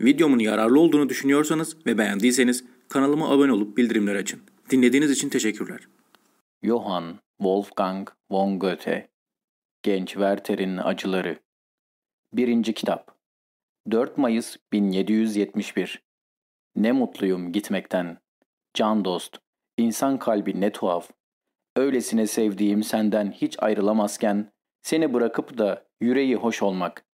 Videomun yararlı olduğunu düşünüyorsanız ve beğendiyseniz kanalıma abone olup bildirimleri açın. Dinlediğiniz için teşekkürler. Johann Wolfgang von Goethe Genç Werther'in Acıları 1. Kitap 4 Mayıs 1771 Ne mutluyum gitmekten. Can dost, insan kalbi ne tuhaf. Öylesine sevdiğim senden hiç ayrılamazken seni bırakıp da yüreği hoş olmak.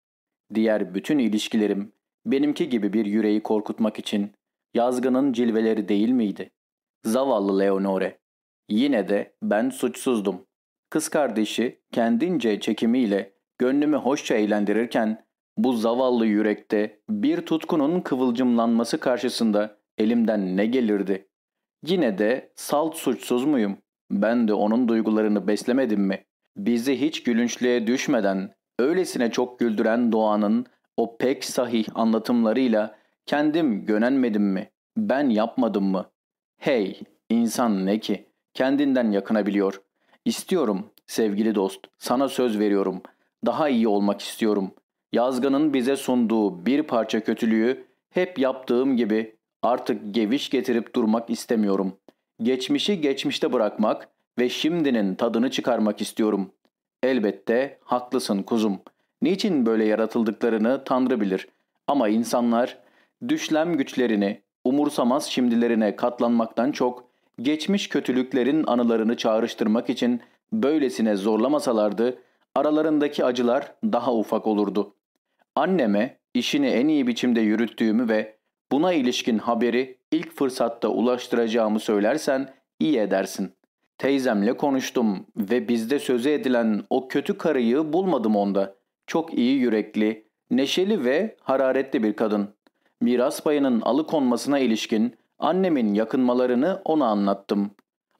Diğer bütün ilişkilerim benimki gibi bir yüreği korkutmak için yazgının cilveleri değil miydi? Zavallı Leonore. Yine de ben suçsuzdum. Kız kardeşi kendince çekimiyle gönlümü hoşça eğlendirirken bu zavallı yürekte bir tutkunun kıvılcımlanması karşısında elimden ne gelirdi? Yine de salt suçsuz muyum? Ben de onun duygularını beslemedim mi? Bizi hiç gülünçlüğe düşmeden, öylesine çok güldüren doğanın o pek sahih anlatımlarıyla kendim gönenmedim mi? Ben yapmadım mı? Hey, insan ne ki? Kendinden yakınabiliyor. İstiyorum sevgili dost, sana söz veriyorum. Daha iyi olmak istiyorum. Yazgının bize sunduğu bir parça kötülüğü hep yaptığım gibi artık geviş getirip durmak istemiyorum. Geçmişi geçmişte bırakmak ve şimdinin tadını çıkarmak istiyorum. Elbette haklısın kuzum. Niçin böyle yaratıldıklarını Tanrı bilir. Ama insanlar düşlem güçlerini, umursamaz şimdilerine katlanmaktan çok geçmiş kötülüklerin anılarını çağrıştırmak için böylesine zorlamasalardı aralarındaki acılar daha ufak olurdu. Anneme işini en iyi biçimde yürüttüğümü ve buna ilişkin haberi ilk fırsatta ulaştıracağımı söylersen iyi edersin. Teyzemle konuştum ve bizde sözü edilen o kötü karıyı bulmadım onda. Çok iyi yürekli, neşeli ve hararetli bir kadın. Miras payının alıkonmasına ilişkin annemin yakınmalarını ona anlattım.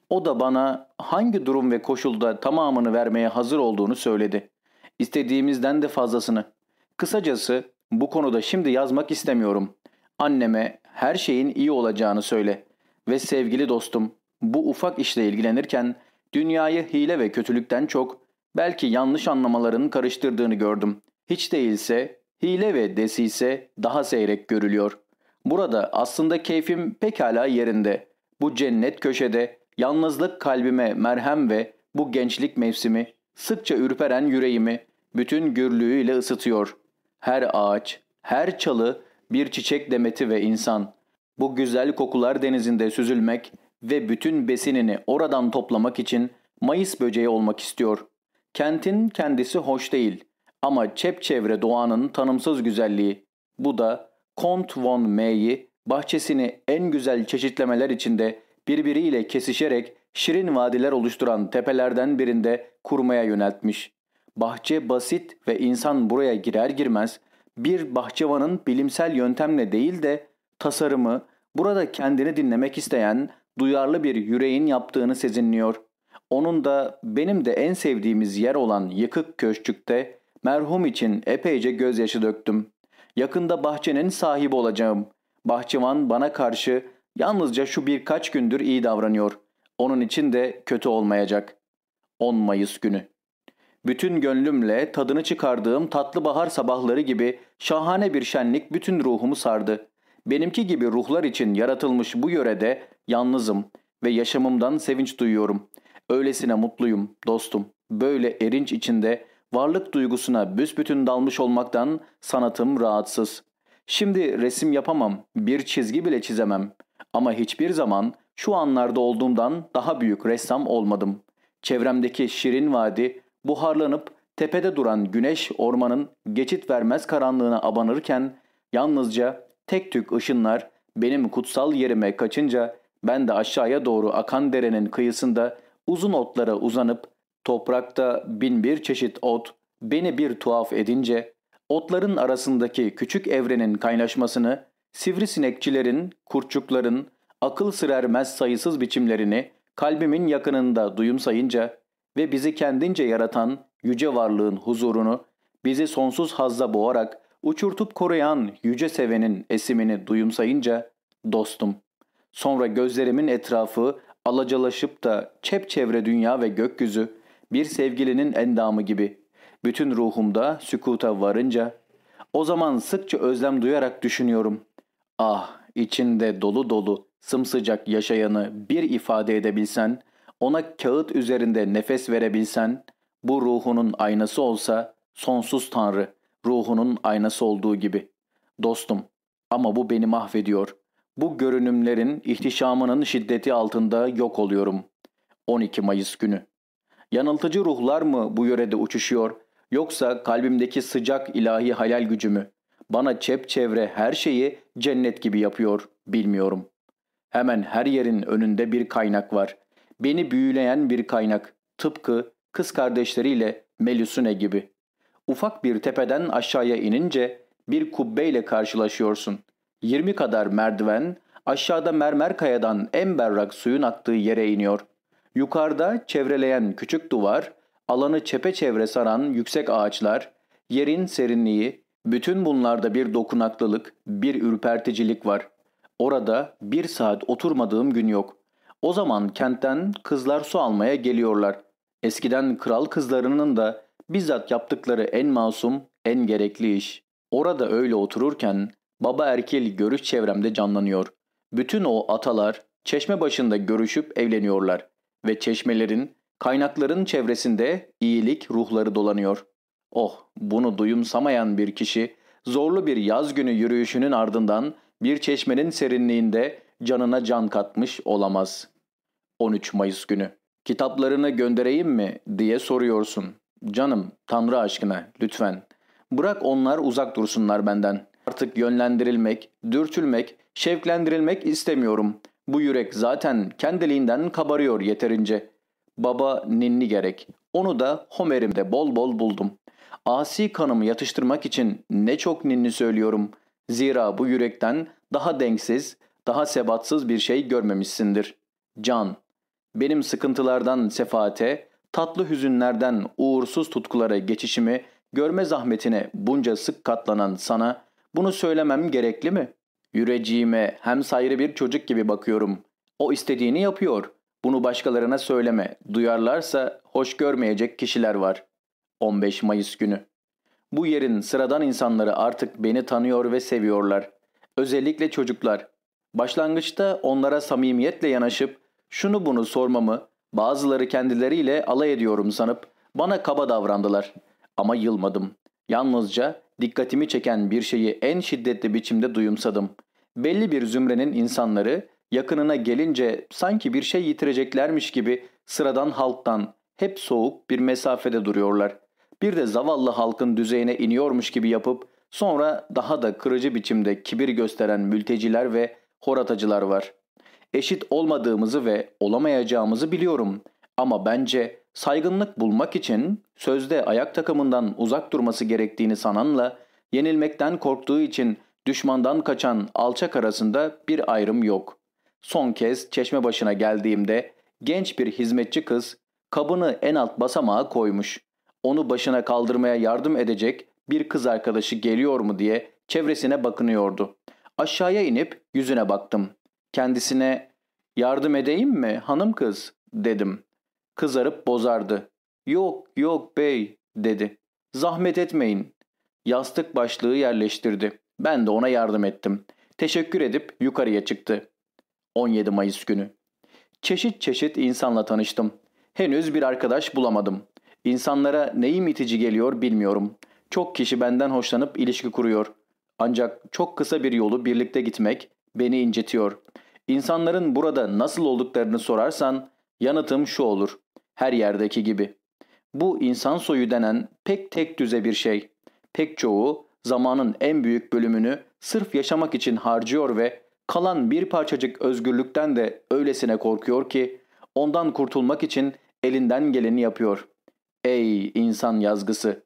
O da bana hangi durum ve koşulda tamamını vermeye hazır olduğunu söyledi. İstediğimizden de fazlasını. Kısacası bu konuda şimdi yazmak istemiyorum. Anneme her şeyin iyi olacağını söyle. Ve sevgili dostum, bu ufak işle ilgilenirken dünyayı hile ve kötülükten çok belki yanlış anlamaların karıştırdığını gördüm. Hiç değilse hile ve desise daha seyrek görülüyor. Burada aslında keyfim pekala yerinde. Bu cennet köşede yalnızlık kalbime merhem ve bu gençlik mevsimi sıkça ürperen yüreğimi bütün gürlüğüyle ısıtıyor. Her ağaç, her çalı bir çiçek demeti ve insan. Bu güzel kokular denizinde süzülmek ve bütün besinini oradan toplamak için Mayıs böceği olmak istiyor. Kentin kendisi hoş değil ama çepçevre doğanın tanımsız güzelliği. Bu da Kont von May'i bahçesini en güzel çeşitlemeler içinde birbiriyle kesişerek şirin vadiler oluşturan tepelerden birinde kurmaya yöneltmiş. Bahçe basit ve insan buraya girer girmez bir bahçıvanın bilimsel yöntemle değil de tasarımı burada kendini dinlemek isteyen duyarlı bir yüreğin yaptığını sezinliyor. Onun da benim de en sevdiğimiz yer olan yıkık köşkükte merhum için epeyce gözyaşı döktüm. Yakında bahçenin sahibi olacağım. Bahçıvan bana karşı yalnızca şu birkaç gündür iyi davranıyor. Onun için de kötü olmayacak. 10 Mayıs günü. Bütün gönlümle tadını çıkardığım tatlı bahar sabahları gibi şahane bir şenlik bütün ruhumu sardı. Benimki gibi ruhlar için yaratılmış bu yörede yalnızım ve yaşamımdan sevinç duyuyorum. Öylesine mutluyum dostum. Böyle erinç içinde varlık duygusuna büsbütün dalmış olmaktan sanatım rahatsız. Şimdi resim yapamam, bir çizgi bile çizemem. Ama hiçbir zaman şu anlarda olduğumdan daha büyük ressam olmadım. Çevremdeki şirin vadi buharlanıp tepede duran güneş ormanın geçit vermez karanlığına abanırken yalnızca tek tük ışınlar benim kutsal yerime kaçınca ben de aşağıya doğru akan derenin kıyısında uzun otlara uzanıp toprakta bin bir çeşit ot beni bir tuhaf edince otların arasındaki küçük evrenin kaynaşmasını sivrisinekçilerin, kurtçukların akıl sırermez sayısız biçimlerini kalbimin yakınında duyumsayınca ve bizi kendince yaratan yüce varlığın huzurunu bizi sonsuz hazza boğarak uçurtup koruyan yüce sevenin esimini duyumsayınca dostum. Sonra gözlerimin etrafı alacalaşıp da çepçevre dünya ve gökyüzü bir sevgilinin endamı gibi bütün ruhumda sükuta varınca O zaman sıkça özlem duyarak düşünüyorum. Ah, içinde dolu dolu, sımsıcak yaşayanı bir ifade edebilsen, ona kağıt üzerinde nefes verebilsen, bu ruhunun aynası olsa, sonsuz Tanrı, ruhunun aynası olduğu gibi. Dostum, ama bu beni mahvediyor. Bu görünümlerin ihtişamının şiddeti altında yok oluyorum. 12 Mayıs günü. Yanıltıcı ruhlar mı bu yörede uçuşuyor yoksa kalbimdeki sıcak ilahi hayal gücü mü? Bana çepçevre her şeyi cennet gibi yapıyor bilmiyorum. Hemen her yerin önünde bir kaynak var. Beni büyüleyen bir kaynak. Tıpkı kız kardeşleriyle Melusine gibi. Ufak bir tepeden aşağıya inince bir kubbeyle karşılaşıyorsun. 20 kadar merdiven aşağıda mermer kayadan en berrak suyun aktığı yere iniyor. Yukarıda çevreleyen küçük duvar, alanı çepeçevre saran yüksek ağaçlar, yerin serinliği, bütün bunlarda bir dokunaklılık, bir ürperticilik var. Orada bir saat oturmadığım gün yok. O zaman kentten kızlar su almaya geliyorlar. Eskiden kral kızlarının da bizzat yaptıkları en masum, en gerekli iş. Orada öyle otururken baba erkil görüş çevremde canlanıyor. Bütün o atalar çeşme başında görüşüp evleniyorlar ve çeşmelerin, kaynakların çevresinde iyilik ruhları dolanıyor. Oh, bunu duyumsamayan bir kişi zorlu bir yaz günü yürüyüşünün ardından bir çeşmenin serinliğinde canına can katmış olamaz. 13 Mayıs günü. Kitaplarını göndereyim mi diye soruyorsun. Canım, Tanrı aşkına lütfen. Bırak onlar uzak dursunlar benden. Artık yönlendirilmek, dürtülmek, şevklendirilmek istemiyorum. Bu yürek zaten kendiliğinden kabarıyor yeterince. Baba ninni gerek. Onu da Homer'imde bol bol buldum. Asi kanımı yatıştırmak için ne çok ninni söylüyorum. Zira bu yürekten daha denksiz, daha sebatsız bir şey görmemişsindir. Can, benim sıkıntılardan sefaate, tatlı hüzünlerden uğursuz tutkulara geçişimi görme zahmetine bunca sık katlanan sana bunu söylemem gerekli mi? Yüreciğime hem sayrı bir çocuk gibi bakıyorum. O istediğini yapıyor. Bunu başkalarına söyleme. Duyarlarsa hoş görmeyecek kişiler var. 15 Mayıs günü. Bu yerin sıradan insanları artık beni tanıyor ve seviyorlar. Özellikle çocuklar. Başlangıçta onlara samimiyetle yanaşıp şunu bunu sormamı bazıları kendileriyle alay ediyorum sanıp bana kaba davrandılar. Ama yılmadım. Yalnızca dikkatimi çeken bir şeyi en şiddetli biçimde duyumsadım. Belli bir zümrenin insanları yakınına gelince sanki bir şey yitireceklermiş gibi sıradan halktan hep soğuk bir mesafede duruyorlar. Bir de zavallı halkın düzeyine iniyormuş gibi yapıp sonra daha da kırıcı biçimde kibir gösteren mülteciler ve horatacılar var. Eşit olmadığımızı ve olamayacağımızı biliyorum ama bence saygınlık bulmak için sözde ayak takımından uzak durması gerektiğini sananla yenilmekten korktuğu için düşmandan kaçan alçak arasında bir ayrım yok. Son kez çeşme başına geldiğimde genç bir hizmetçi kız kabını en alt basamağa koymuş. Onu başına kaldırmaya yardım edecek bir kız arkadaşı geliyor mu diye çevresine bakınıyordu. Aşağıya inip yüzüne baktım. Kendisine yardım edeyim mi hanım kız dedim. Kızarıp bozardı. Yok yok bey dedi. Zahmet etmeyin. Yastık başlığı yerleştirdi. Ben de ona yardım ettim. Teşekkür edip yukarıya çıktı. 17 Mayıs günü. Çeşit çeşit insanla tanıştım. Henüz bir arkadaş bulamadım. İnsanlara neyim itici geliyor bilmiyorum. Çok kişi benden hoşlanıp ilişki kuruyor. Ancak çok kısa bir yolu birlikte gitmek beni incitiyor. İnsanların burada nasıl olduklarını sorarsan yanıtım şu olur. Her yerdeki gibi. Bu insan soyu denen pek tek düze bir şey. Pek çoğu zamanın en büyük bölümünü sırf yaşamak için harcıyor ve kalan bir parçacık özgürlükten de öylesine korkuyor ki ondan kurtulmak için elinden geleni yapıyor. Ey insan yazgısı!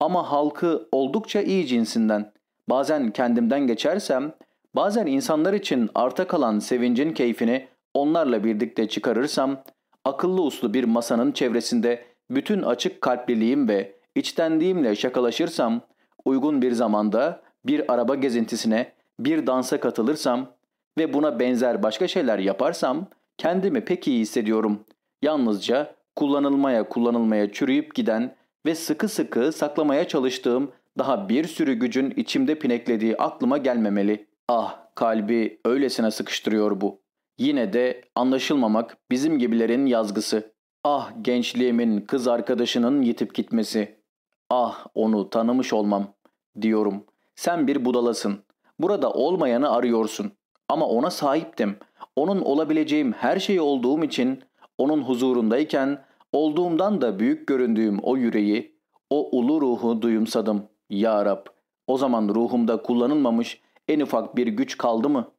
Ama halkı oldukça iyi cinsinden. Bazen kendimden geçersem, bazen insanlar için arta kalan sevincin keyfini onlarla birlikte çıkarırsam, akıllı uslu bir masanın çevresinde bütün açık kalpliliğim ve içtenliğimle şakalaşırsam, uygun bir zamanda bir araba gezintisine, bir dansa katılırsam ve buna benzer başka şeyler yaparsam kendimi pek iyi hissediyorum. Yalnızca kullanılmaya kullanılmaya çürüyüp giden ve sıkı sıkı saklamaya çalıştığım daha bir sürü gücün içimde pineklediği aklıma gelmemeli. Ah kalbi öylesine sıkıştırıyor bu. Yine de anlaşılmamak bizim gibilerin yazgısı. Ah gençliğimin kız arkadaşının yitip gitmesi. Ah onu tanımış olmam diyorum. Sen bir budalasın. Burada olmayanı arıyorsun. Ama ona sahiptim. Onun olabileceğim her şey olduğum için onun huzurundayken olduğumdan da büyük göründüğüm o yüreği, o ulu ruhu duyumsadım. Ya Rab, o zaman ruhumda kullanılmamış en ufak bir güç kaldı mı?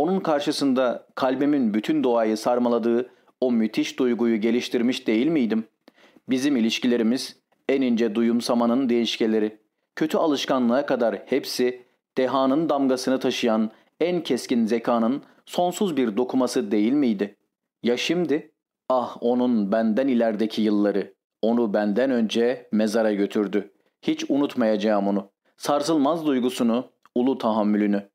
Onun karşısında kalbimin bütün doğayı sarmaladığı o müthiş duyguyu geliştirmiş değil miydim? Bizim ilişkilerimiz en ince duyumsamanın değişkeleri. Kötü alışkanlığa kadar hepsi dehanın damgasını taşıyan en keskin zekanın sonsuz bir dokuması değil miydi? Ya şimdi? Ah onun benden ilerideki yılları. Onu benden önce mezara götürdü. Hiç unutmayacağım onu. Sarsılmaz duygusunu, ulu tahammülünü.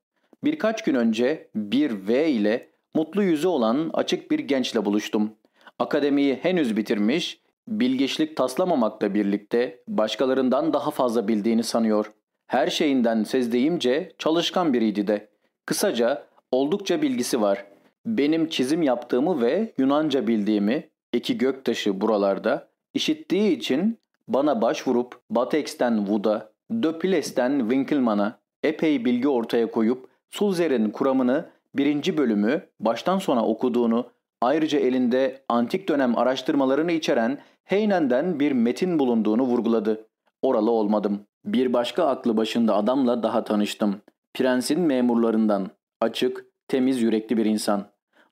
Birkaç gün önce bir V ile mutlu yüzü olan açık bir gençle buluştum. Akademiyi henüz bitirmiş, bilgeçlik taslamamakla birlikte başkalarından daha fazla bildiğini sanıyor. Her şeyinden sezdiğimce çalışkan biriydi de. Kısaca oldukça bilgisi var. Benim çizim yaptığımı ve Yunanca bildiğimi iki göktaşı buralarda işittiği için bana başvurup Batex'ten Wood'a, Döpiles'ten Winkelmann'a epey bilgi ortaya koyup Sulzer'in kuramını birinci bölümü baştan sona okuduğunu ayrıca elinde antik dönem araştırmalarını içeren Heynen'den bir metin bulunduğunu vurguladı. Oralı olmadım. Bir başka aklı başında adamla daha tanıştım. Prensin memurlarından. Açık, temiz yürekli bir insan.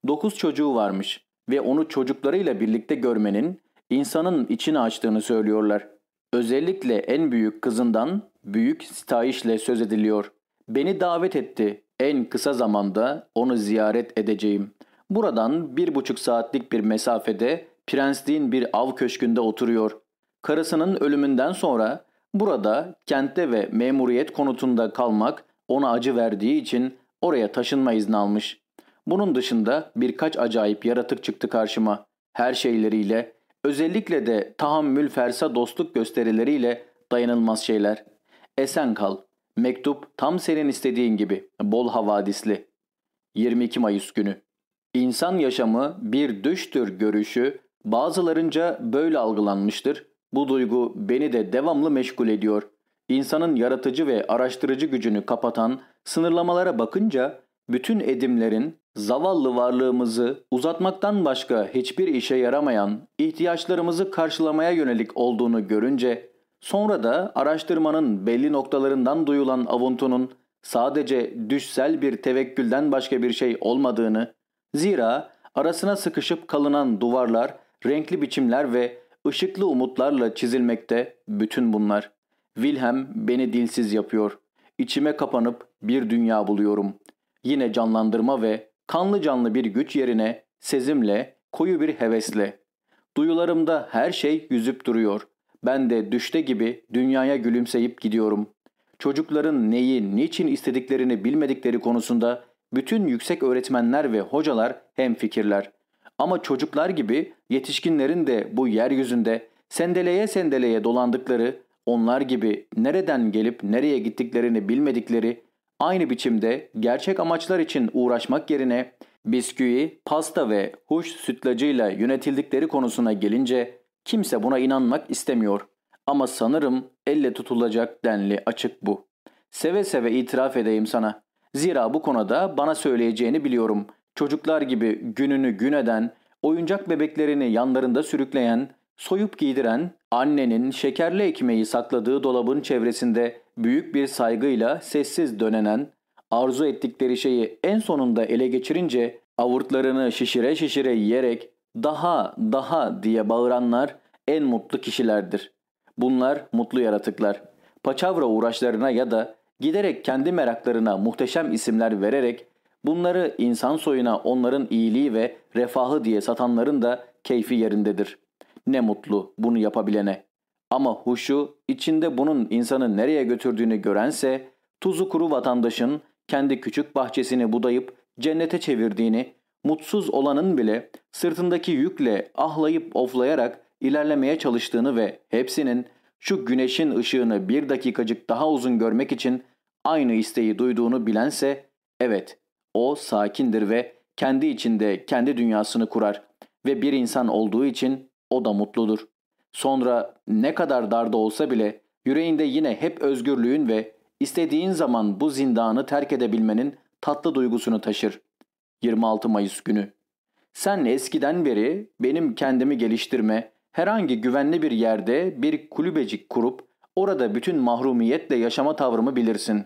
Dokuz çocuğu varmış ve onu çocuklarıyla birlikte görmenin insanın içini açtığını söylüyorlar. Özellikle en büyük kızından büyük sitayişle söz ediliyor. Beni davet etti. En kısa zamanda onu ziyaret edeceğim. Buradan bir buçuk saatlik bir mesafede prensliğin bir av köşkünde oturuyor. Karısının ölümünden sonra burada kentte ve memuriyet konutunda kalmak ona acı verdiği için oraya taşınma izni almış. Bunun dışında birkaç acayip yaratık çıktı karşıma. Her şeyleriyle, özellikle de tahammül fersa dostluk gösterileriyle dayanılmaz şeyler. Esen kal. Mektup tam senin istediğin gibi. Bol havadisli. 22 Mayıs günü. İnsan yaşamı bir düştür görüşü bazılarınca böyle algılanmıştır. Bu duygu beni de devamlı meşgul ediyor. İnsanın yaratıcı ve araştırıcı gücünü kapatan sınırlamalara bakınca bütün edimlerin zavallı varlığımızı uzatmaktan başka hiçbir işe yaramayan ihtiyaçlarımızı karşılamaya yönelik olduğunu görünce sonra da araştırmanın belli noktalarından duyulan avuntunun sadece düşsel bir tevekkülden başka bir şey olmadığını zira arasına sıkışıp kalınan duvarlar, renkli biçimler ve ışıklı umutlarla çizilmekte bütün bunlar. Wilhelm beni dilsiz yapıyor. İçime kapanıp bir dünya buluyorum. Yine canlandırma ve kanlı canlı bir güç yerine sezimle, koyu bir hevesle. Duyularımda her şey yüzüp duruyor. Ben de düşte gibi dünyaya gülümseyip gidiyorum. Çocukların neyi, niçin istediklerini bilmedikleri konusunda bütün yüksek öğretmenler ve hocalar hem fikirler. Ama çocuklar gibi yetişkinlerin de bu yeryüzünde sendeleye sendeleye dolandıkları, onlar gibi nereden gelip nereye gittiklerini bilmedikleri, aynı biçimde gerçek amaçlar için uğraşmak yerine bisküvi, pasta ve huş sütlacıyla yönetildikleri konusuna gelince kimse buna inanmak istemiyor. Ama sanırım elle tutulacak denli açık bu. Seve seve itiraf edeyim sana. Zira bu konuda bana söyleyeceğini biliyorum. Çocuklar gibi gününü gün eden, oyuncak bebeklerini yanlarında sürükleyen, soyup giydiren, annenin şekerli ekmeği sakladığı dolabın çevresinde büyük bir saygıyla sessiz dönenen, arzu ettikleri şeyi en sonunda ele geçirince avurtlarını şişire şişire yiyerek daha daha diye bağıranlar en mutlu kişilerdir. Bunlar mutlu yaratıklar. Paçavra uğraşlarına ya da giderek kendi meraklarına muhteşem isimler vererek bunları insan soyuna onların iyiliği ve refahı diye satanların da keyfi yerindedir. Ne mutlu bunu yapabilene. Ama huşu içinde bunun insanı nereye götürdüğünü görense tuzu kuru vatandaşın kendi küçük bahçesini budayıp cennete çevirdiğini, mutsuz olanın bile sırtındaki yükle ahlayıp oflayarak ilerlemeye çalıştığını ve hepsinin şu güneşin ışığını bir dakikacık daha uzun görmek için aynı isteği duyduğunu bilense, evet, o sakindir ve kendi içinde kendi dünyasını kurar ve bir insan olduğu için o da mutludur. Sonra ne kadar darda olsa bile yüreğinde yine hep özgürlüğün ve istediğin zaman bu zindanı terk edebilmenin tatlı duygusunu taşır. 26 Mayıs günü. Sen eskiden beri benim kendimi geliştirme, herhangi güvenli bir yerde bir kulübecik kurup orada bütün mahrumiyetle yaşama tavrımı bilirsin.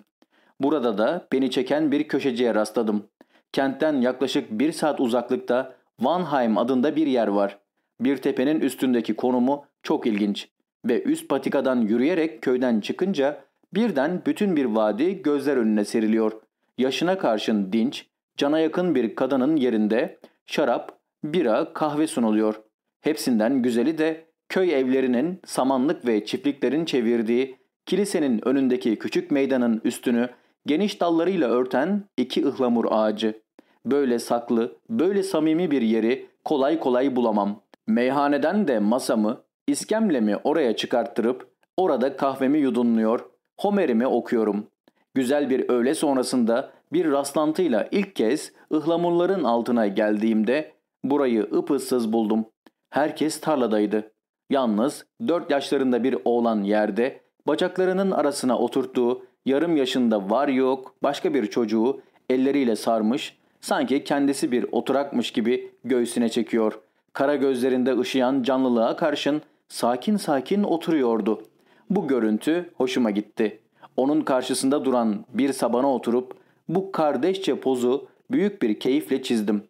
Burada da beni çeken bir köşeciye rastladım. Kentten yaklaşık bir saat uzaklıkta Vanheim adında bir yer var. Bir tepenin üstündeki konumu çok ilginç ve üst patikadan yürüyerek köyden çıkınca birden bütün bir vadi gözler önüne seriliyor. Yaşına karşın dinç, cana yakın bir kadının yerinde şarap, bira, kahve sunuluyor. Hepsinden güzeli de köy evlerinin, samanlık ve çiftliklerin çevirdiği kilisenin önündeki küçük meydanın üstünü geniş dallarıyla örten iki ıhlamur ağacı. Böyle saklı, böyle samimi bir yeri kolay kolay bulamam. Meyhaneden de masamı, iskemlemi oraya çıkarttırıp orada kahvemi yudumluyor, Homer'imi okuyorum. Güzel bir öğle sonrasında bir rastlantıyla ilk kez ıhlamurların altına geldiğimde burayı ıpıssız buldum. Herkes tarladaydı. Yalnız dört yaşlarında bir oğlan yerde bacaklarının arasına oturttuğu yarım yaşında var yok başka bir çocuğu elleriyle sarmış sanki kendisi bir oturakmış gibi göğsüne çekiyor. Kara gözlerinde ışıyan canlılığa karşın sakin sakin oturuyordu. Bu görüntü hoşuma gitti. Onun karşısında duran bir sabana oturup bu kardeşçe pozu büyük bir keyifle çizdim.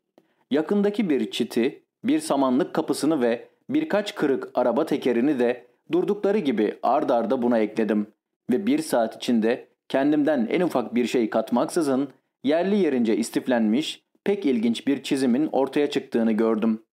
Yakındaki bir çiti, bir samanlık kapısını ve birkaç kırık araba tekerini de durdukları gibi ard arda buna ekledim. Ve bir saat içinde kendimden en ufak bir şey katmaksızın yerli yerince istiflenmiş pek ilginç bir çizimin ortaya çıktığını gördüm.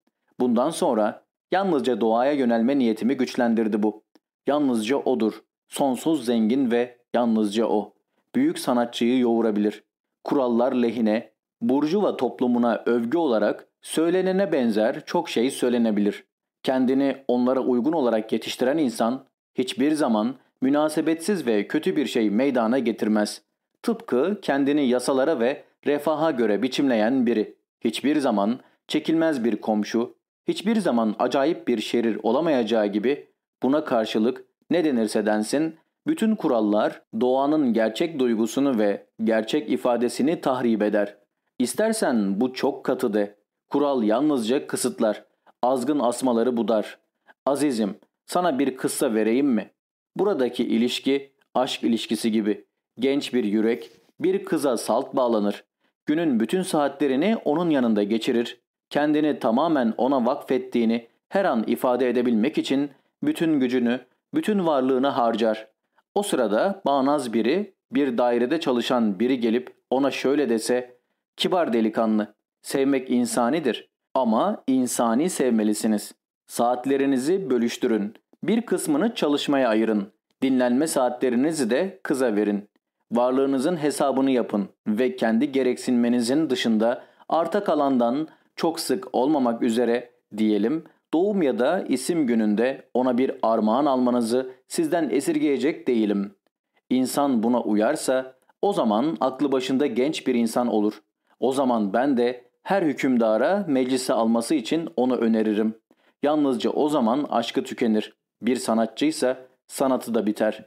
Bundan sonra yalnızca doğaya yönelme niyetimi güçlendirdi bu. Yalnızca odur. Sonsuz zengin ve yalnızca o. Büyük sanatçıyı yoğurabilir. Kurallar lehine, burjuva toplumuna övgü olarak söylenene benzer çok şey söylenebilir. Kendini onlara uygun olarak yetiştiren insan hiçbir zaman münasebetsiz ve kötü bir şey meydana getirmez. Tıpkı kendini yasalara ve refaha göre biçimleyen biri. Hiçbir zaman çekilmez bir komşu, hiçbir zaman acayip bir şerir olamayacağı gibi buna karşılık ne denirse densin bütün kurallar doğanın gerçek duygusunu ve gerçek ifadesini tahrip eder. İstersen bu çok katı de. Kural yalnızca kısıtlar. Azgın asmaları budar. Azizim, sana bir kıssa vereyim mi? Buradaki ilişki aşk ilişkisi gibi. Genç bir yürek bir kıza salt bağlanır. Günün bütün saatlerini onun yanında geçirir. Kendini tamamen ona vakfettiğini her an ifade edebilmek için bütün gücünü, bütün varlığını harcar. O sırada bağnaz biri, bir dairede çalışan biri gelip ona şöyle dese, kibar delikanlı, sevmek insanidir ama insani sevmelisiniz. Saatlerinizi bölüştürün, bir kısmını çalışmaya ayırın, dinlenme saatlerinizi de kıza verin. Varlığınızın hesabını yapın ve kendi gereksinmenizin dışında arta kalandan çok sık olmamak üzere diyelim doğum ya da isim gününde ona bir armağan almanızı sizden esirgeyecek değilim. İnsan buna uyarsa o zaman aklı başında genç bir insan olur. O zaman ben de her hükümdara meclise alması için onu öneririm. Yalnızca o zaman aşkı tükenir. Bir sanatçıysa sanatı da biter.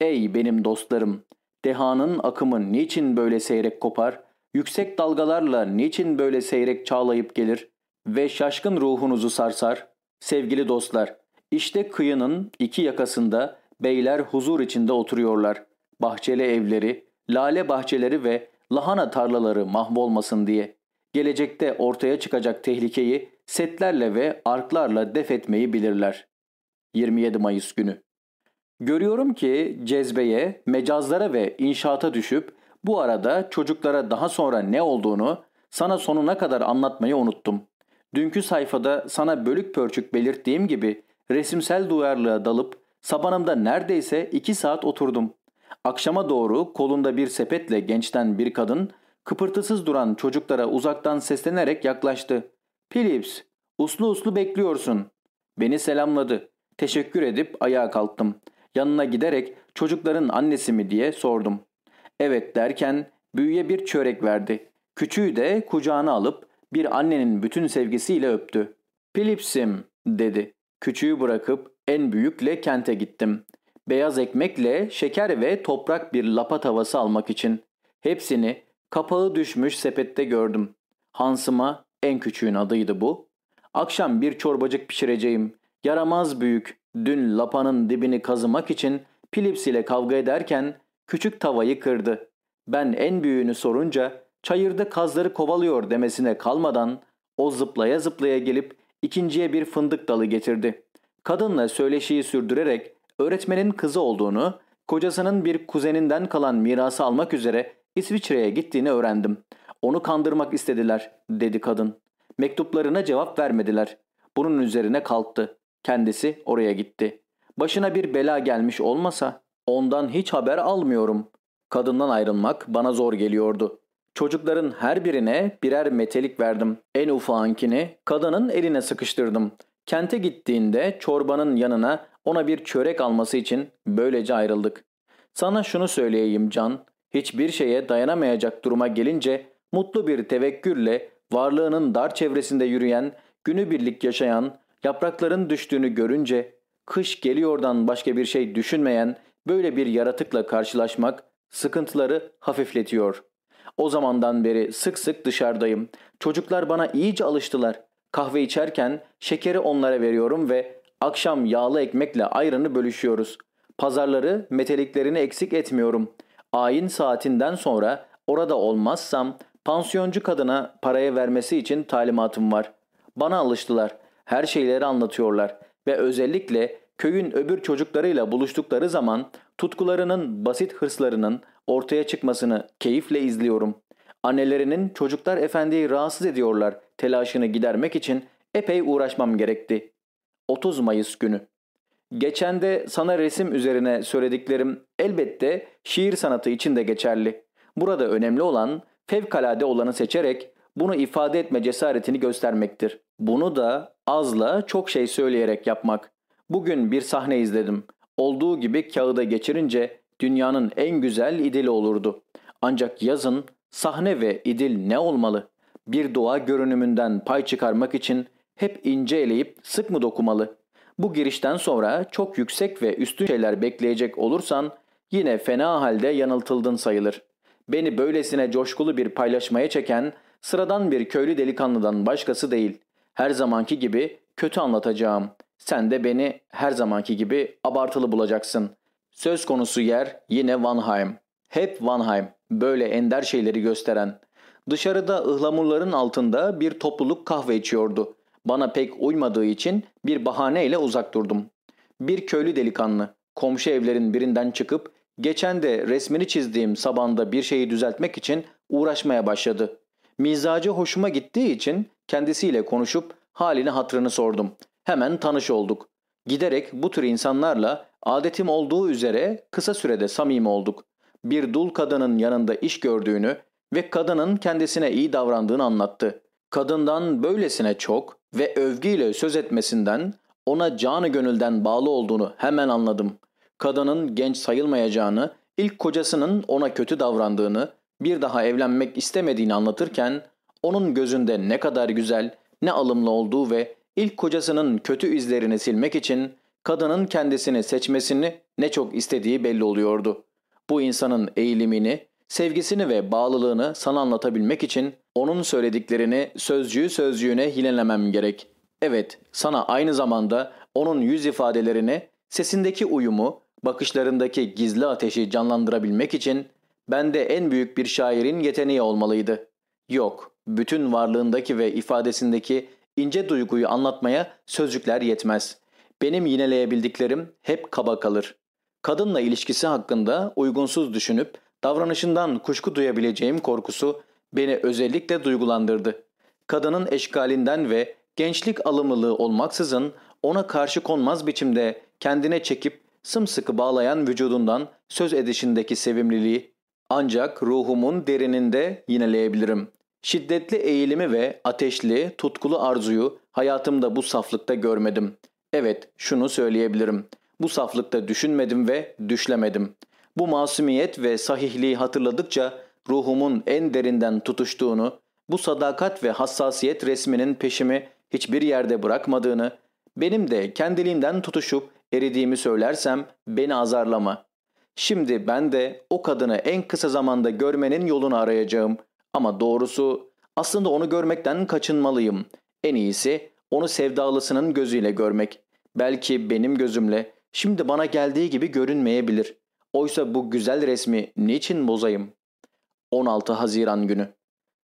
Ey benim dostlarım! Dehanın akımı niçin böyle seyrek kopar? Yüksek dalgalarla niçin böyle seyrek çağlayıp gelir? Ve şaşkın ruhunuzu sarsar? Sevgili dostlar, işte kıyının iki yakasında beyler huzur içinde oturuyorlar. Bahçeli evleri, lale bahçeleri ve lahana tarlaları mahvolmasın diye. Gelecekte ortaya çıkacak tehlikeyi setlerle ve arklarla def etmeyi bilirler. 27 Mayıs günü. Görüyorum ki cezbeye, mecazlara ve inşaata düşüp bu arada çocuklara daha sonra ne olduğunu sana sonuna kadar anlatmayı unuttum. Dünkü sayfada sana bölük pörçük belirttiğim gibi resimsel duyarlılığa dalıp sabanımda neredeyse iki saat oturdum. Akşama doğru kolunda bir sepetle gençten bir kadın kıpırtısız duran çocuklara uzaktan seslenerek yaklaştı. Philips, uslu uslu bekliyorsun. Beni selamladı. Teşekkür edip ayağa kalktım. Yanına giderek çocukların annesi mi diye sordum. Evet derken büyüye bir çörek verdi. Küçüğü de kucağına alıp bir annenin bütün sevgisiyle öptü. Philips'im dedi. Küçüğü bırakıp en büyükle kente gittim. Beyaz ekmekle şeker ve toprak bir lapa tavası almak için. Hepsini kapağı düşmüş sepette gördüm. Hansıma en küçüğün adıydı bu. Akşam bir çorbacık pişireceğim. Yaramaz büyük. Dün lapanın dibini kazımak için Philips ile kavga ederken küçük tavayı kırdı. Ben en büyüğünü sorunca çayırda kazları kovalıyor demesine kalmadan o zıplaya zıplaya gelip ikinciye bir fındık dalı getirdi. Kadınla söyleşiyi sürdürerek öğretmenin kızı olduğunu, kocasının bir kuzeninden kalan mirası almak üzere İsviçre'ye gittiğini öğrendim. Onu kandırmak istediler, dedi kadın. Mektuplarına cevap vermediler. Bunun üzerine kalktı. Kendisi oraya gitti. Başına bir bela gelmiş olmasa ondan hiç haber almıyorum. Kadından ayrılmak bana zor geliyordu. Çocukların her birine birer metelik verdim. En ufağınkini kadının eline sıkıştırdım. Kente gittiğinde çorbanın yanına ona bir çörek alması için böylece ayrıldık. Sana şunu söyleyeyim Can, hiçbir şeye dayanamayacak duruma gelince mutlu bir tevekkülle varlığının dar çevresinde yürüyen, günübirlik yaşayan, yaprakların düştüğünü görünce kış geliyordan başka bir şey düşünmeyen böyle bir yaratıkla karşılaşmak sıkıntıları hafifletiyor. O zamandan beri sık sık dışarıdayım. Çocuklar bana iyice alıştılar. Kahve içerken şekeri onlara veriyorum ve akşam yağlı ekmekle ayranı bölüşüyoruz. Pazarları meteliklerini eksik etmiyorum. Ayin saatinden sonra orada olmazsam pansiyoncu kadına paraya vermesi için talimatım var. Bana alıştılar. Her şeyleri anlatıyorlar ve özellikle köyün öbür çocuklarıyla buluştukları zaman tutkularının basit hırslarının ortaya çıkmasını keyifle izliyorum. Annelerinin çocuklar efendiyi rahatsız ediyorlar telaşını gidermek için epey uğraşmam gerekti. 30 Mayıs günü. Geçen de sana resim üzerine söylediklerim elbette şiir sanatı için de geçerli. Burada önemli olan fevkalade olanı seçerek bunu ifade etme cesaretini göstermektir. Bunu da azla çok şey söyleyerek yapmak. Bugün bir sahne izledim. Olduğu gibi kağıda geçirince dünyanın en güzel idili olurdu. Ancak yazın sahne ve idil ne olmalı? Bir doğa görünümünden pay çıkarmak için hep ince eleyip sık mı dokumalı? Bu girişten sonra çok yüksek ve üstün şeyler bekleyecek olursan yine fena halde yanıltıldın sayılır. Beni böylesine coşkulu bir paylaşmaya çeken sıradan bir köylü delikanlıdan başkası değil. Her zamanki gibi kötü anlatacağım. Sen de beni her zamanki gibi abartılı bulacaksın. Söz konusu yer yine Vanheim. Hep Vanheim. Böyle ender şeyleri gösteren. Dışarıda ıhlamurların altında bir topluluk kahve içiyordu. Bana pek uymadığı için bir bahaneyle uzak durdum. Bir köylü delikanlı komşu evlerin birinden çıkıp geçen de resmini çizdiğim sabanda bir şeyi düzeltmek için uğraşmaya başladı. Mizacı hoşuma gittiği için kendisiyle konuşup halini hatrını sordum. Hemen tanış olduk. Giderek bu tür insanlarla adetim olduğu üzere kısa sürede samimi olduk. Bir dul kadının yanında iş gördüğünü ve kadının kendisine iyi davrandığını anlattı. Kadından böylesine çok ve övgüyle söz etmesinden ona canı gönülden bağlı olduğunu hemen anladım. Kadının genç sayılmayacağını, ilk kocasının ona kötü davrandığını, bir daha evlenmek istemediğini anlatırken onun gözünde ne kadar güzel, ne alımlı olduğu ve ilk kocasının kötü izlerini silmek için kadının kendisini seçmesini ne çok istediği belli oluyordu. Bu insanın eğilimini, sevgisini ve bağlılığını sana anlatabilmek için onun söylediklerini sözcüğü sözcüğüne hilelemem gerek. Evet, sana aynı zamanda onun yüz ifadelerini, sesindeki uyumu, bakışlarındaki gizli ateşi canlandırabilmek için bende en büyük bir şairin yeteneği olmalıydı. Yok, bütün varlığındaki ve ifadesindeki ince duyguyu anlatmaya sözcükler yetmez. Benim yineleyebildiklerim hep kaba kalır. Kadınla ilişkisi hakkında uygunsuz düşünüp davranışından kuşku duyabileceğim korkusu beni özellikle duygulandırdı. Kadının eşkalinden ve gençlik alımlılığı olmaksızın ona karşı konmaz biçimde kendine çekip sımsıkı bağlayan vücudundan söz edişindeki sevimliliği ancak ruhumun derininde yineleyebilirim. Şiddetli eğilimi ve ateşli, tutkulu arzuyu hayatımda bu saflıkta görmedim. Evet, şunu söyleyebilirim. Bu saflıkta düşünmedim ve düşlemedim. Bu masumiyet ve sahihliği hatırladıkça ruhumun en derinden tutuştuğunu, bu sadakat ve hassasiyet resminin peşimi hiçbir yerde bırakmadığını, benim de kendiliğimden tutuşup eridiğimi söylersem beni azarlama. Şimdi ben de o kadını en kısa zamanda görmenin yolunu arayacağım. Ama doğrusu aslında onu görmekten kaçınmalıyım. En iyisi onu sevdalısının gözüyle görmek. Belki benim gözümle şimdi bana geldiği gibi görünmeyebilir. Oysa bu güzel resmi niçin bozayım? 16 Haziran günü.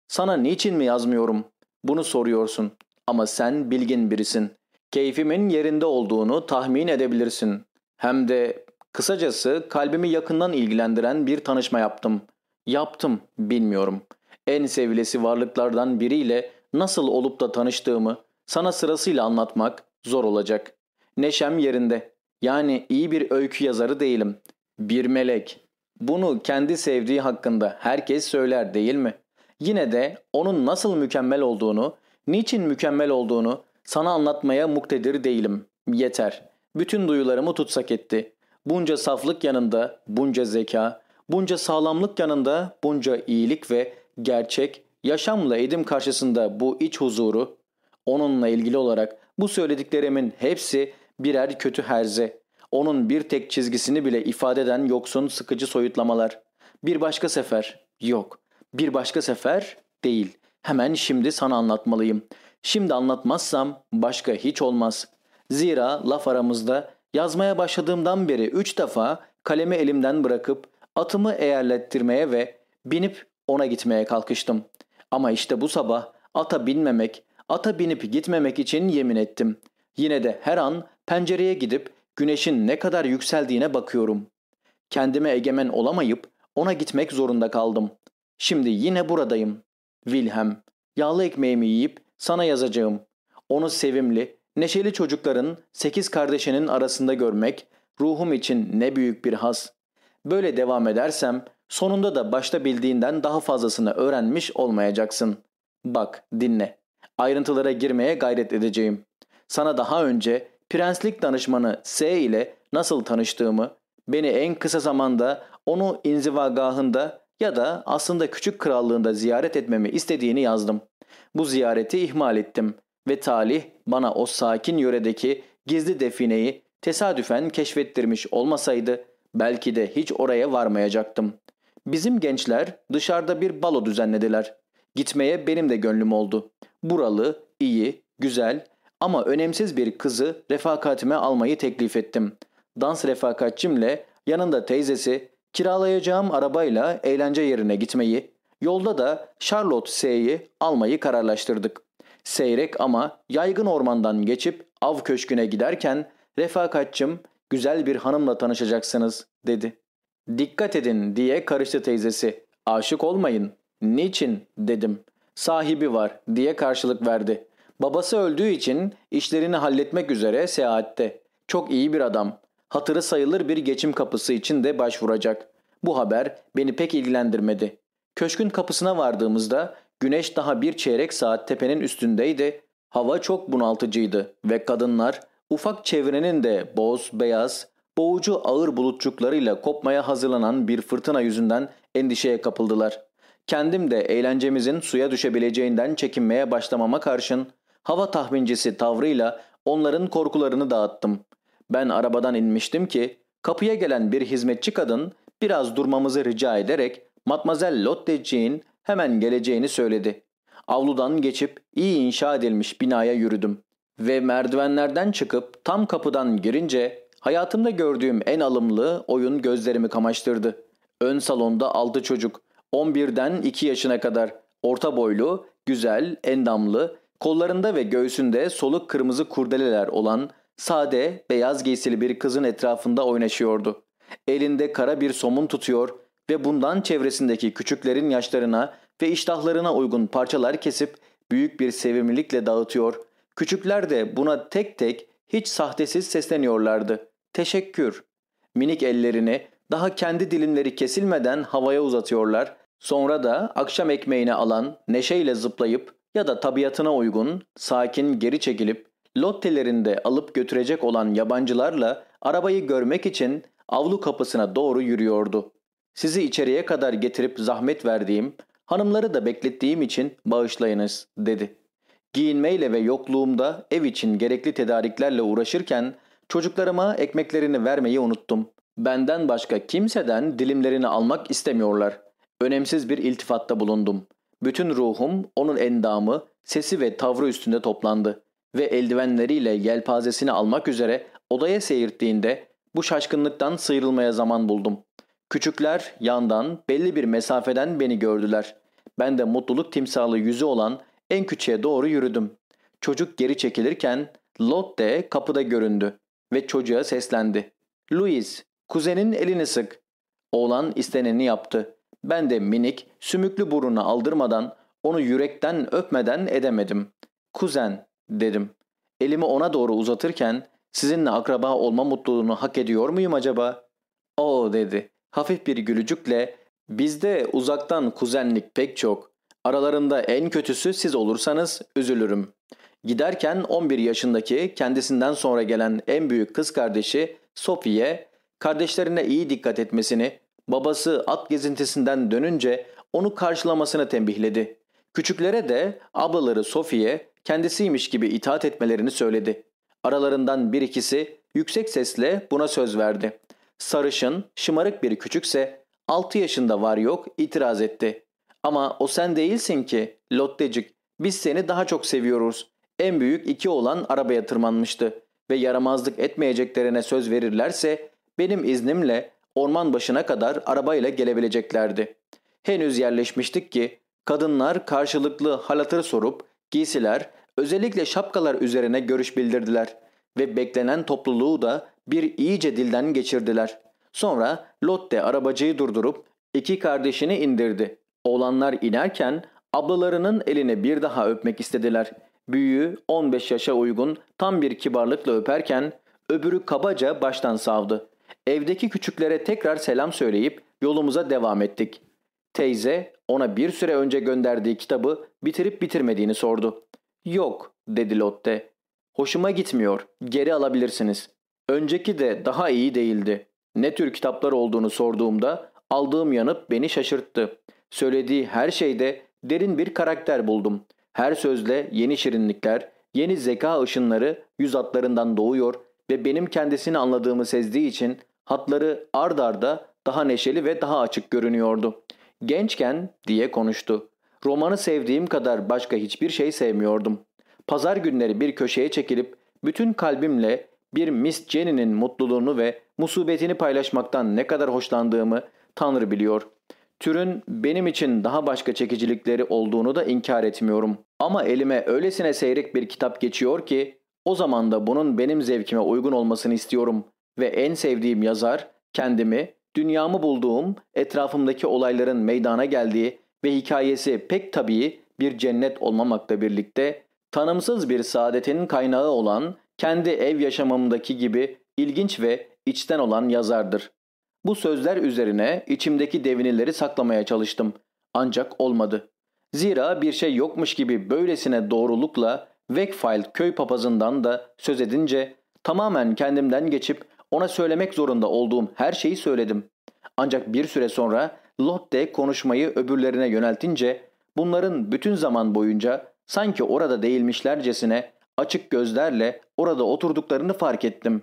Sana niçin mi yazmıyorum? Bunu soruyorsun. Ama sen bilgin birisin. Keyfimin yerinde olduğunu tahmin edebilirsin. Hem de kısacası kalbimi yakından ilgilendiren bir tanışma yaptım. Yaptım, bilmiyorum. En sevilesi varlıklardan biriyle nasıl olup da tanıştığımı sana sırasıyla anlatmak zor olacak. Neşem yerinde. Yani iyi bir öykü yazarı değilim. Bir melek. Bunu kendi sevdiği hakkında herkes söyler değil mi? Yine de onun nasıl mükemmel olduğunu, niçin mükemmel olduğunu sana anlatmaya muktedir değilim. Yeter. Bütün duyularımı tutsak etti. Bunca saflık yanında bunca zeka, bunca sağlamlık yanında bunca iyilik ve gerçek, yaşamla edim karşısında bu iç huzuru, onunla ilgili olarak bu söylediklerimin hepsi birer kötü herze. Onun bir tek çizgisini bile ifade eden yoksun sıkıcı soyutlamalar. Bir başka sefer, yok. Bir başka sefer, değil. Hemen şimdi sana anlatmalıyım. Şimdi anlatmazsam başka hiç olmaz. Zira laf aramızda yazmaya başladığımdan beri üç defa kalemi elimden bırakıp atımı eğerlettirmeye ve binip ona gitmeye kalkıştım. Ama işte bu sabah ata binmemek, ata binip gitmemek için yemin ettim. Yine de her an pencereye gidip güneşin ne kadar yükseldiğine bakıyorum. Kendime egemen olamayıp ona gitmek zorunda kaldım. Şimdi yine buradayım. Wilhelm, yağlı ekmeğimi yiyip sana yazacağım. Onu sevimli, neşeli çocukların sekiz kardeşinin arasında görmek ruhum için ne büyük bir haz. Böyle devam edersem sonunda da başta bildiğinden daha fazlasını öğrenmiş olmayacaksın. Bak, dinle. Ayrıntılara girmeye gayret edeceğim. Sana daha önce prenslik danışmanı S ile nasıl tanıştığımı, beni en kısa zamanda onu inzivagahında ya da aslında küçük krallığında ziyaret etmemi istediğini yazdım. Bu ziyareti ihmal ettim ve talih bana o sakin yöredeki gizli defineyi tesadüfen keşfettirmiş olmasaydı belki de hiç oraya varmayacaktım. Bizim gençler dışarıda bir balo düzenlediler. Gitmeye benim de gönlüm oldu. Buralı, iyi, güzel ama önemsiz bir kızı refakatime almayı teklif ettim. Dans refakatçimle yanında teyzesi kiralayacağım arabayla eğlence yerine gitmeyi, yolda da Charlotte S'yi almayı kararlaştırdık. Seyrek ama yaygın ormandan geçip av köşküne giderken refakatçım güzel bir hanımla tanışacaksınız dedi. Dikkat edin diye karıştı teyzesi. Aşık olmayın. Niçin dedim. Sahibi var diye karşılık verdi. Babası öldüğü için işlerini halletmek üzere seyahatte. Çok iyi bir adam. Hatırı sayılır bir geçim kapısı için de başvuracak. Bu haber beni pek ilgilendirmedi. Köşkün kapısına vardığımızda güneş daha bir çeyrek saat tepenin üstündeydi. Hava çok bunaltıcıydı ve kadınlar ufak çevrenin de boz, beyaz, boğucu ağır bulutçuklarıyla kopmaya hazırlanan bir fırtına yüzünden endişeye kapıldılar. Kendim de eğlencemizin suya düşebileceğinden çekinmeye başlamama karşın hava tahmincisi tavrıyla onların korkularını dağıttım. Ben arabadan inmiştim ki kapıya gelen bir hizmetçi kadın biraz durmamızı rica ederek Matmazel Lotteciğin hemen geleceğini söyledi. Avludan geçip iyi inşa edilmiş binaya yürüdüm. Ve merdivenlerden çıkıp tam kapıdan girince hayatımda gördüğüm en alımlı oyun gözlerimi kamaştırdı. Ön salonda altı çocuk, 11'den 2 yaşına kadar, orta boylu, güzel, endamlı, kollarında ve göğsünde soluk kırmızı kurdeleler olan sade, beyaz giysili bir kızın etrafında oynaşıyordu. Elinde kara bir somun tutuyor ve bundan çevresindeki küçüklerin yaşlarına ve iştahlarına uygun parçalar kesip büyük bir sevimlilikle dağıtıyor. Küçükler de buna tek tek hiç sahtesiz sesleniyorlardı. Teşekkür. Minik ellerini daha kendi dilimleri kesilmeden havaya uzatıyorlar. Sonra da akşam ekmeğini alan neşeyle zıplayıp ya da tabiatına uygun, sakin geri çekilip lottelerinde alıp götürecek olan yabancılarla arabayı görmek için avlu kapısına doğru yürüyordu. Sizi içeriye kadar getirip zahmet verdiğim, hanımları da beklettiğim için bağışlayınız dedi. Giyinmeyle ve yokluğumda ev için gerekli tedariklerle uğraşırken çocuklarıma ekmeklerini vermeyi unuttum. Benden başka kimseden dilimlerini almak istemiyorlar. Önemsiz bir iltifatta bulundum. Bütün ruhum onun endamı, sesi ve tavrı üstünde toplandı ve eldivenleriyle yelpazesini almak üzere odaya seyirttiğinde bu şaşkınlıktan sıyrılmaya zaman buldum. Küçükler yandan belli bir mesafeden beni gördüler. Ben de mutluluk timsalı yüzü olan en küçüğe doğru yürüdüm. Çocuk geri çekilirken Lotte kapıda göründü ve çocuğa seslendi. Louis, kuzenin elini sık. Oğlan isteneni yaptı. Ben de minik, sümüklü burnunu aldırmadan, onu yürekten öpmeden edemedim. Kuzen, dedim. Elimi ona doğru uzatırken, sizinle akraba olma mutluluğunu hak ediyor muyum acaba? O dedi. Hafif bir gülücükle, bizde uzaktan kuzenlik pek çok. Aralarında en kötüsü siz olursanız üzülürüm. Giderken 11 yaşındaki kendisinden sonra gelen en büyük kız kardeşi Sophie, kardeşlerine iyi dikkat etmesini, babası at gezintisinden dönünce onu karşılamasını tembihledi. Küçüklere de ablaları Sophie kendisiymiş gibi itaat etmelerini söyledi. Aralarından bir ikisi yüksek sesle buna söz verdi. Sarışın, şımarık bir küçükse 6 yaşında var yok itiraz etti. Ama o sen değilsin ki Lottecik biz seni daha çok seviyoruz. En büyük iki olan arabaya tırmanmıştı ve yaramazlık etmeyeceklerine söz verirlerse benim iznimle orman başına kadar arabayla gelebileceklerdi. Henüz yerleşmiştik ki kadınlar karşılıklı halatır sorup giysiler özellikle şapkalar üzerine görüş bildirdiler ve beklenen topluluğu da bir iyice dilden geçirdiler. Sonra Lotte arabacıyı durdurup iki kardeşini indirdi. Oğlanlar inerken ablalarının elini bir daha öpmek istediler. Büyüğü 15 yaşa uygun tam bir kibarlıkla öperken öbürü kabaca baştan savdı. Evdeki küçüklere tekrar selam söyleyip yolumuza devam ettik. Teyze ona bir süre önce gönderdiği kitabı bitirip bitirmediğini sordu. Yok dedi Lotte. Hoşuma gitmiyor. Geri alabilirsiniz. Önceki de daha iyi değildi. Ne tür kitaplar olduğunu sorduğumda aldığım yanıp beni şaşırttı. Söylediği her şeyde derin bir karakter buldum. Her sözle yeni şirinlikler, yeni zeka ışınları yüz hatlarından doğuyor ve benim kendisini anladığımı sezdiği için hatları ard arda daha neşeli ve daha açık görünüyordu. Gençken diye konuştu. Romanı sevdiğim kadar başka hiçbir şey sevmiyordum. Pazar günleri bir köşeye çekilip bütün kalbimle bir Miss Jenny'nin mutluluğunu ve musibetini paylaşmaktan ne kadar hoşlandığımı Tanrı biliyor. Türün benim için daha başka çekicilikleri olduğunu da inkar etmiyorum. Ama elime öylesine seyrek bir kitap geçiyor ki o zaman da bunun benim zevkime uygun olmasını istiyorum. Ve en sevdiğim yazar kendimi, dünyamı bulduğum, etrafımdaki olayların meydana geldiği ve hikayesi pek tabii bir cennet olmamakla birlikte tanımsız bir saadetin kaynağı olan kendi ev yaşamımdaki gibi ilginç ve içten olan yazardır. Bu sözler üzerine içimdeki devinileri saklamaya çalıştım. Ancak olmadı. Zira bir şey yokmuş gibi böylesine doğrulukla Wakefield köy papazından da söz edince tamamen kendimden geçip ona söylemek zorunda olduğum her şeyi söyledim. Ancak bir süre sonra Lotte konuşmayı öbürlerine yöneltince bunların bütün zaman boyunca sanki orada değilmişlercesine açık gözlerle orada oturduklarını fark ettim.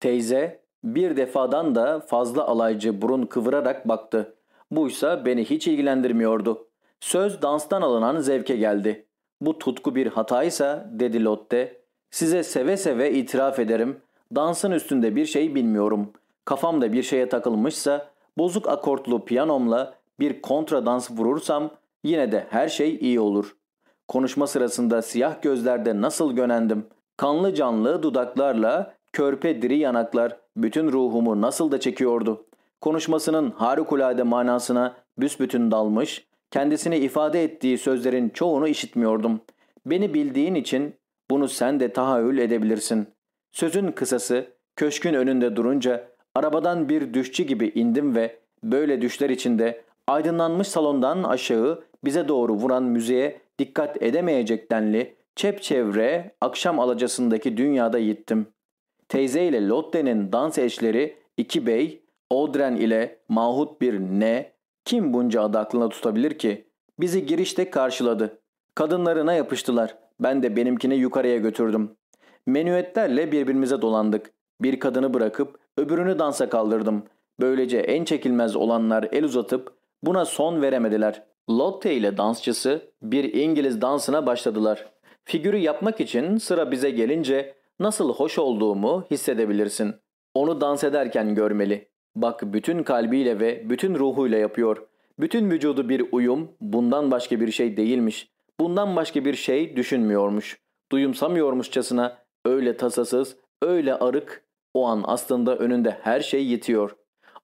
Teyze bir defadan da fazla alaycı burun kıvırarak baktı. Buysa beni hiç ilgilendirmiyordu. Söz danstan alınan zevke geldi. Bu tutku bir hataysa dedi Lotte. Size seve seve itiraf ederim. Dansın üstünde bir şey bilmiyorum. Kafamda bir şeye takılmışsa bozuk akortlu piyanomla bir kontra dans vurursam yine de her şey iyi olur. Konuşma sırasında siyah gözlerde nasıl gönendim. Kanlı canlı dudaklarla körpe diri yanaklar bütün ruhumu nasıl da çekiyordu. Konuşmasının harikulade manasına büsbütün dalmış, kendisini ifade ettiği sözlerin çoğunu işitmiyordum. Beni bildiğin için bunu sen de tahayyül edebilirsin. Sözün kısası, köşkün önünde durunca arabadan bir düşçü gibi indim ve böyle düşler içinde aydınlanmış salondan aşağı bize doğru vuran müziğe dikkat edemeyecek denli çepçevre akşam alacasındaki dünyada gittim. Teyze ile Lotte'nin dans eşleri iki bey, Odren ile Mahut bir ne, kim bunca adı aklına tutabilir ki? Bizi girişte karşıladı. Kadınlarına yapıştılar. Ben de benimkini yukarıya götürdüm. Menüetlerle birbirimize dolandık. Bir kadını bırakıp öbürünü dansa kaldırdım. Böylece en çekilmez olanlar el uzatıp buna son veremediler. Lotte ile dansçısı bir İngiliz dansına başladılar. Figürü yapmak için sıra bize gelince nasıl hoş olduğumu hissedebilirsin. Onu dans ederken görmeli. Bak bütün kalbiyle ve bütün ruhuyla yapıyor. Bütün vücudu bir uyum, bundan başka bir şey değilmiş. Bundan başka bir şey düşünmüyormuş. Duyumsamıyormuşçasına öyle tasasız, öyle arık. O an aslında önünde her şey yitiyor.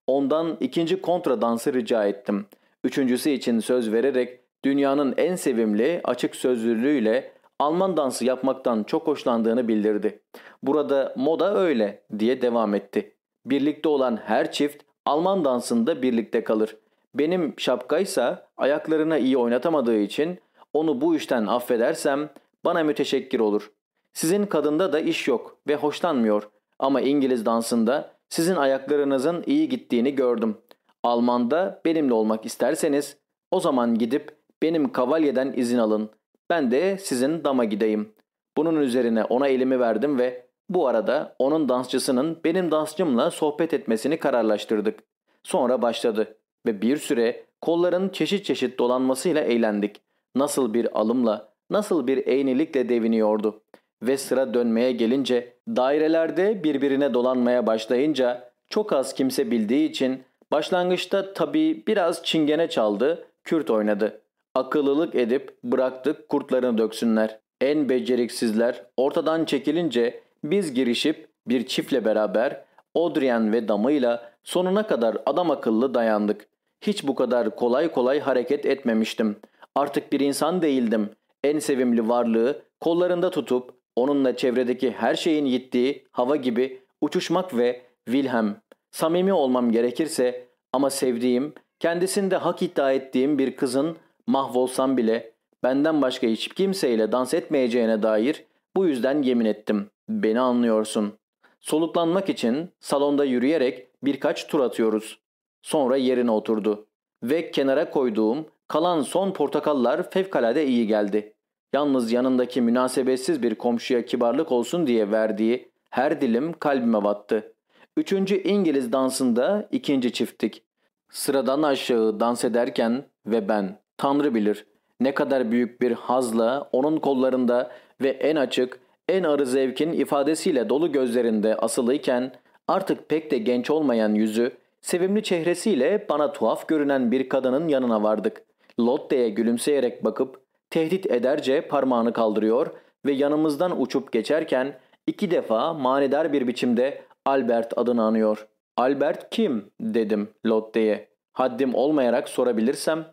Ondan ikinci kontra dansı rica ettim. Üçüncüsü için söz vererek dünyanın en sevimli açık sözlülüğüyle Alman dansı yapmaktan çok hoşlandığını bildirdi. Burada moda öyle diye devam etti. Birlikte olan her çift Alman dansında birlikte kalır. Benim şapkaysa ayaklarına iyi oynatamadığı için onu bu işten affedersem bana müteşekkir olur. Sizin kadında da iş yok ve hoşlanmıyor ama İngiliz dansında sizin ayaklarınızın iyi gittiğini gördüm. Alman'da benimle olmak isterseniz o zaman gidip benim kavalyeden izin alın. Ben de sizin dama gideyim. Bunun üzerine ona elimi verdim ve bu arada onun dansçısının benim dansçımla sohbet etmesini kararlaştırdık. Sonra başladı ve bir süre kolların çeşit çeşit dolanmasıyla eğlendik. Nasıl bir alımla, nasıl bir eğnilikle deviniyordu. Ve sıra dönmeye gelince dairelerde birbirine dolanmaya başlayınca çok az kimse bildiği için başlangıçta tabii biraz çingene çaldı, kürt oynadı. Akıllılık edip bıraktık kurtlarını döksünler. En beceriksizler ortadan çekilince biz girişip bir çiftle beraber Odrien ve damıyla sonuna kadar adam akıllı dayandık. Hiç bu kadar kolay kolay hareket etmemiştim. Artık bir insan değildim. En sevimli varlığı kollarında tutup onunla çevredeki her şeyin gittiği hava gibi uçuşmak ve Wilhelm. Samimi olmam gerekirse ama sevdiğim, kendisinde hak iddia ettiğim bir kızın mahvolsam bile benden başka hiç kimseyle dans etmeyeceğine dair bu yüzden yemin ettim. Beni anlıyorsun. Soluklanmak için salonda yürüyerek birkaç tur atıyoruz. Sonra yerine oturdu. Ve kenara koyduğum kalan son portakallar fevkalade iyi geldi. Yalnız yanındaki münasebetsiz bir komşuya kibarlık olsun diye verdiği her dilim kalbime battı. Üçüncü İngiliz dansında ikinci çifttik. Sıradan aşağı dans ederken ve ben, Tanrı bilir, ne kadar büyük bir hazla onun kollarında ve en açık, en arı zevkin ifadesiyle dolu gözlerinde asılıyken artık pek de genç olmayan yüzü, sevimli çehresiyle bana tuhaf görünen bir kadının yanına vardık. Lotte'ye gülümseyerek bakıp tehdit ederce parmağını kaldırıyor ve yanımızdan uçup geçerken iki defa manidar bir biçimde Albert adını anıyor. Albert kim dedim Lotte'ye. Haddim olmayarak sorabilirsem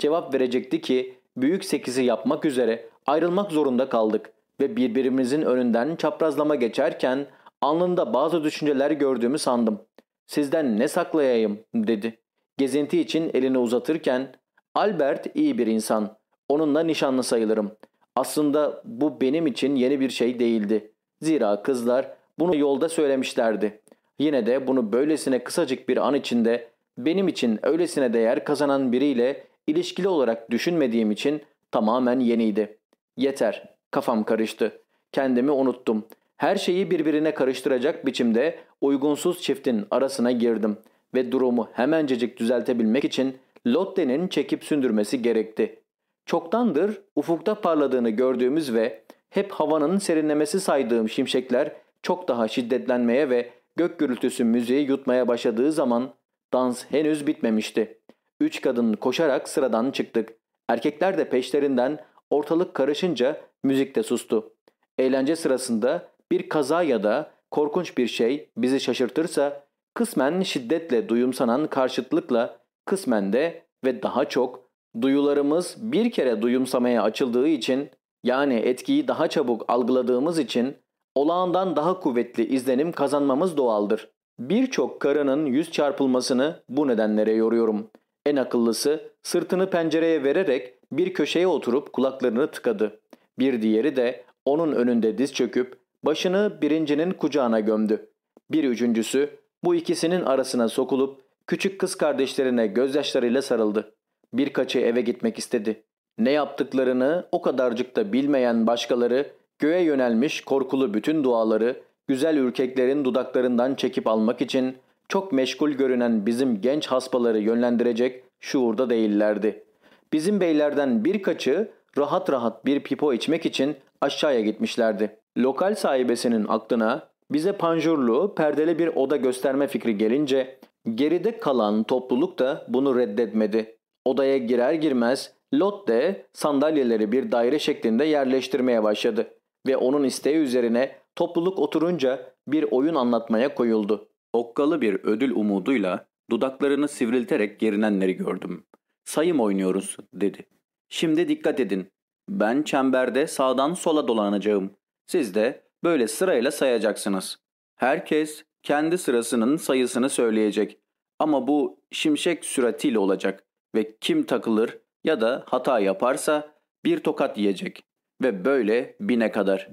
cevap verecekti ki büyük sekizi yapmak üzere ayrılmak zorunda kaldık ve birbirimizin önünden çaprazlama geçerken alnında bazı düşünceler gördüğümü sandım. Sizden ne saklayayım dedi. Gezinti için elini uzatırken Albert iyi bir insan. Onunla nişanlı sayılırım. Aslında bu benim için yeni bir şey değildi. Zira kızlar bunu yolda söylemişlerdi. Yine de bunu böylesine kısacık bir an içinde benim için öylesine değer kazanan biriyle ilişkili olarak düşünmediğim için tamamen yeniydi. Yeter, kafam karıştı. Kendimi unuttum. Her şeyi birbirine karıştıracak biçimde uygunsuz çiftin arasına girdim ve durumu hemencecik düzeltebilmek için Lotte'nin çekip sündürmesi gerekti. Çoktandır ufukta parladığını gördüğümüz ve hep havanın serinlemesi saydığım şimşekler çok daha şiddetlenmeye ve gök gürültüsü müziği yutmaya başladığı zaman dans henüz bitmemişti. Üç kadın koşarak sıradan çıktık. Erkekler de peşlerinden ortalık karışınca müzik de sustu. Eğlence sırasında bir kaza ya da korkunç bir şey bizi şaşırtırsa kısmen şiddetle duyumsanan karşıtlıkla kısmen de ve daha çok duyularımız bir kere duyumsamaya açıldığı için yani etkiyi daha çabuk algıladığımız için olağandan daha kuvvetli izlenim kazanmamız doğaldır. Birçok karının yüz çarpılmasını bu nedenlere yoruyorum. En akıllısı sırtını pencereye vererek bir köşeye oturup kulaklarını tıkadı. Bir diğeri de onun önünde diz çöküp Başını birincinin kucağına gömdü. Bir üçüncüsü bu ikisinin arasına sokulup küçük kız kardeşlerine gözyaşlarıyla sarıldı. Birkaçı eve gitmek istedi. Ne yaptıklarını o kadarcık da bilmeyen başkaları göğe yönelmiş korkulu bütün duaları güzel ürkeklerin dudaklarından çekip almak için çok meşgul görünen bizim genç haspaları yönlendirecek şuurda değillerdi. Bizim beylerden birkaçı rahat rahat bir pipo içmek için aşağıya gitmişlerdi. Lokal sahibesinin aklına bize panjurlu, perdeli bir oda gösterme fikri gelince geride kalan topluluk da bunu reddetmedi. Odaya girer girmez Lotte sandalyeleri bir daire şeklinde yerleştirmeye başladı ve onun isteği üzerine topluluk oturunca bir oyun anlatmaya koyuldu. Okkalı bir ödül umuduyla dudaklarını sivrilterek gerinenleri gördüm. Sayım oynuyoruz dedi. Şimdi dikkat edin. Ben çemberde sağdan sola dolanacağım. Siz de böyle sırayla sayacaksınız. Herkes kendi sırasının sayısını söyleyecek. Ama bu şimşek süratiyle olacak ve kim takılır ya da hata yaparsa bir tokat yiyecek. Ve böyle bine kadar.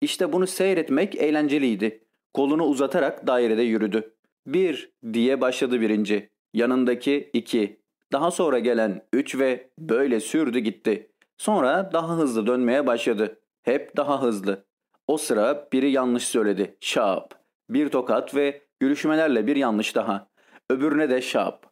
İşte bunu seyretmek eğlenceliydi. Kolunu uzatarak dairede yürüdü. Bir diye başladı birinci. Yanındaki iki. Daha sonra gelen üç ve böyle sürdü gitti. Sonra daha hızlı dönmeye başladı. Hep daha hızlı. O sıra biri yanlış söyledi. Şap. Bir tokat ve gülüşmelerle bir yanlış daha. Öbürüne de şap.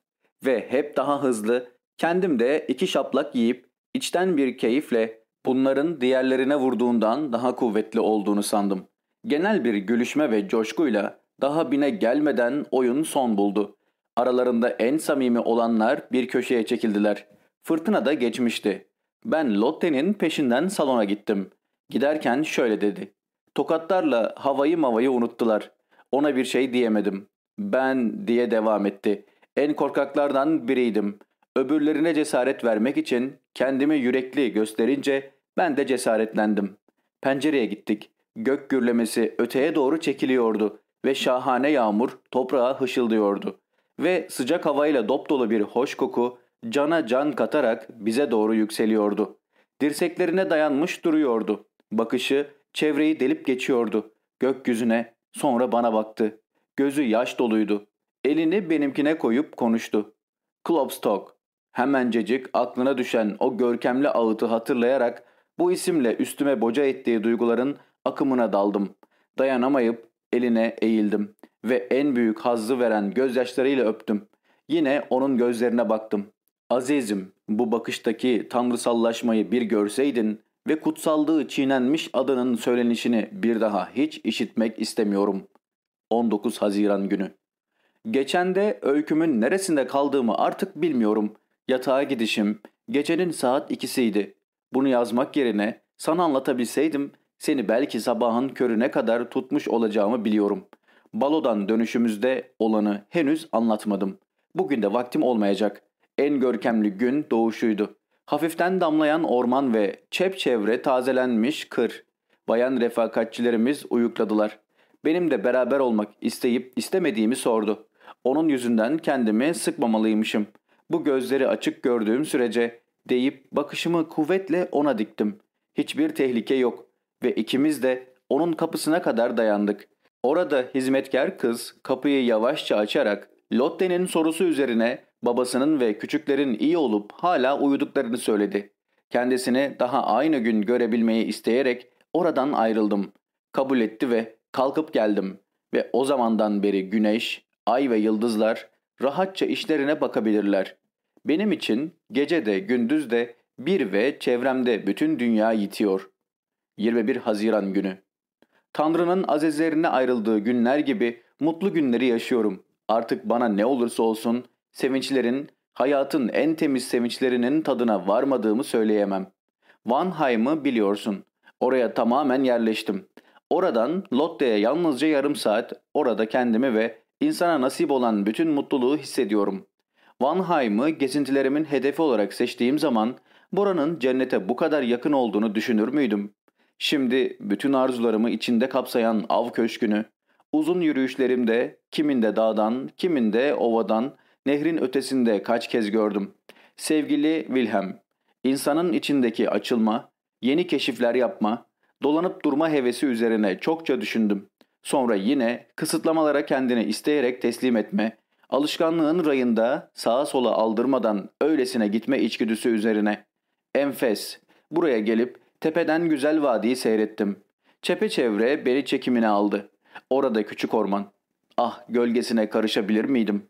Ve hep daha hızlı. Kendim de iki şaplak yiyip içten bir keyifle bunların diğerlerine vurduğundan daha kuvvetli olduğunu sandım. Genel bir gülüşme ve coşkuyla daha bine gelmeden oyun son buldu. Aralarında en samimi olanlar bir köşeye çekildiler. Fırtına da geçmişti. Ben Lotte'nin peşinden salona gittim. Giderken şöyle dedi. Tokatlarla havayı mavayı unuttular. Ona bir şey diyemedim. Ben diye devam etti. En korkaklardan biriydim. Öbürlerine cesaret vermek için kendimi yürekli gösterince ben de cesaretlendim. Pencereye gittik. Gök gürlemesi öteye doğru çekiliyordu ve şahane yağmur toprağa hışıldıyordu. Ve sıcak havayla dop dolu bir hoş koku cana can katarak bize doğru yükseliyordu. Dirseklerine dayanmış duruyordu. Bakışı çevreyi delip geçiyordu. Gökyüzüne sonra bana baktı. Gözü yaş doluydu. Elini benimkine koyup konuştu. Klopstock. Hemencecik aklına düşen o görkemli ağıtı hatırlayarak bu isimle üstüme boca ettiği duyguların akımına daldım. Dayanamayıp eline eğildim ve en büyük hazzı veren gözyaşlarıyla öptüm. Yine onun gözlerine baktım. Azizim, bu bakıştaki tanrısallaşmayı bir görseydin ve kutsallığı çiğnenmiş adının söylenişini bir daha hiç işitmek istemiyorum. 19 Haziran günü. Geçen de öykümün neresinde kaldığımı artık bilmiyorum. Yatağa gidişim gecenin saat ikisiydi. Bunu yazmak yerine sana anlatabilseydim seni belki sabahın körüne kadar tutmuş olacağımı biliyorum. Balodan dönüşümüzde olanı henüz anlatmadım. Bugün de vaktim olmayacak. En görkemli gün doğuşuydu. Hafiften damlayan orman ve çepçevre tazelenmiş kır. Bayan refakatçilerimiz uyukladılar. Benim de beraber olmak isteyip istemediğimi sordu. Onun yüzünden kendimi sıkmamalıymışım. Bu gözleri açık gördüğüm sürece deyip bakışımı kuvvetle ona diktim. Hiçbir tehlike yok ve ikimiz de onun kapısına kadar dayandık. Orada hizmetkar kız kapıyı yavaşça açarak Lotte'nin sorusu üzerine babasının ve küçüklerin iyi olup hala uyuduklarını söyledi. Kendisini daha aynı gün görebilmeyi isteyerek oradan ayrıldım. Kabul etti ve kalkıp geldim. Ve o zamandan beri güneş, ay ve yıldızlar rahatça işlerine bakabilirler. Benim için gece de gündüz de bir ve çevremde bütün dünya yitiyor. 21 Haziran günü. Tanrı'nın azizlerine ayrıldığı günler gibi mutlu günleri yaşıyorum. Artık bana ne olursa olsun sevinçlerin, hayatın en temiz sevinçlerinin tadına varmadığımı söyleyemem. Vanheim'ı biliyorsun. Oraya tamamen yerleştim. Oradan Lotte'ye yalnızca yarım saat, orada kendimi ve insana nasip olan bütün mutluluğu hissediyorum. Vanheim'ı gezintilerimin hedefi olarak seçtiğim zaman buranın cennete bu kadar yakın olduğunu düşünür müydüm? Şimdi bütün arzularımı içinde kapsayan av köşkünü, uzun yürüyüşlerimde kiminde dağdan, kiminde ovadan, nehrin ötesinde kaç kez gördüm. Sevgili Wilhelm, insanın içindeki açılma, yeni keşifler yapma, Dolanıp durma hevesi üzerine çokça düşündüm. Sonra yine kısıtlamalara kendini isteyerek teslim etme, alışkanlığın rayında sağa sola aldırmadan öylesine gitme içgüdüsü üzerine. Enfes, buraya gelip tepeden güzel vadiyi seyrettim. Çepeçevre beni çekimine aldı. Orada küçük orman. Ah gölgesine karışabilir miydim?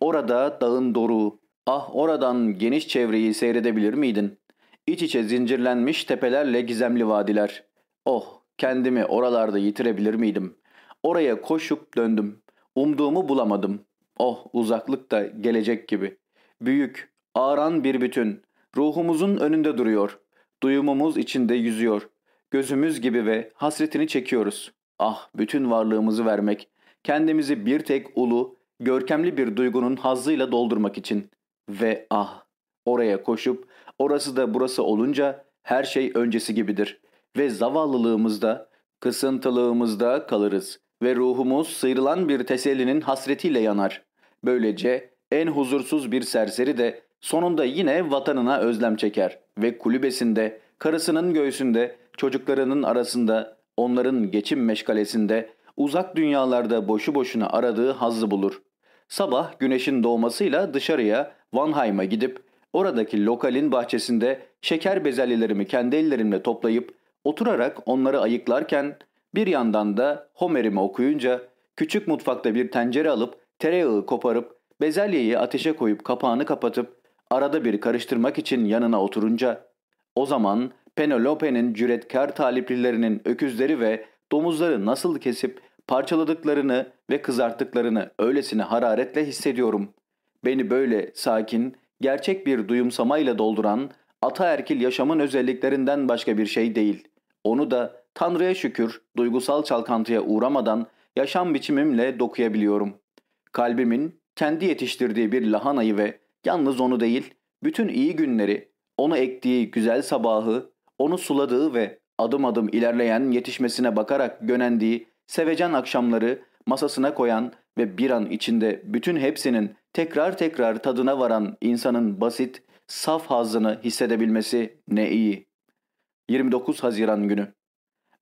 Orada dağın doruğu. Ah oradan geniş çevreyi seyredebilir miydin? İç içe zincirlenmiş tepelerle gizemli vadiler. Oh kendimi oralarda yitirebilir miydim? Oraya koşup döndüm. Umduğumu bulamadım. Oh uzaklık da gelecek gibi. Büyük, ağıran bir bütün. Ruhumuzun önünde duruyor. Duyumumuz içinde yüzüyor. Gözümüz gibi ve hasretini çekiyoruz. Ah bütün varlığımızı vermek. Kendimizi bir tek ulu, görkemli bir duygunun hazzıyla doldurmak için. Ve ah oraya koşup orası da burası olunca her şey öncesi gibidir. Ve zavallılığımızda, kısıntılığımızda kalırız ve ruhumuz sıyrılan bir tesellinin hasretiyle yanar. Böylece en huzursuz bir serseri de sonunda yine vatanına özlem çeker ve kulübesinde, karısının göğsünde, çocuklarının arasında, onların geçim meşgalesinde, uzak dünyalarda boşu boşuna aradığı hazzı bulur. Sabah güneşin doğmasıyla dışarıya Vanheim'a gidip oradaki lokalin bahçesinde şeker bezelyelerimi kendi ellerimle toplayıp oturarak onları ayıklarken bir yandan da Homer'imi okuyunca küçük mutfakta bir tencere alıp tereyağı koparıp bezelyeyi ateşe koyup kapağını kapatıp arada bir karıştırmak için yanına oturunca o zaman Penelope'nin cüretkar taliplilerinin öküzleri ve domuzları nasıl kesip parçaladıklarını ve kızarttıklarını öylesine hararetle hissediyorum. Beni böyle sakin, gerçek bir duyumsamayla dolduran ataerkil yaşamın özelliklerinden başka bir şey değil. Onu da Tanrı'ya şükür duygusal çalkantıya uğramadan yaşam biçimimle dokuyabiliyorum. Kalbimin kendi yetiştirdiği bir lahanayı ve yalnız onu değil, bütün iyi günleri, onu ektiği güzel sabahı, onu suladığı ve adım adım ilerleyen yetişmesine bakarak gönendiği sevecen akşamları masasına koyan ve bir an içinde bütün hepsinin tekrar tekrar tadına varan insanın basit, saf hazını hissedebilmesi ne iyi. 29 Haziran günü.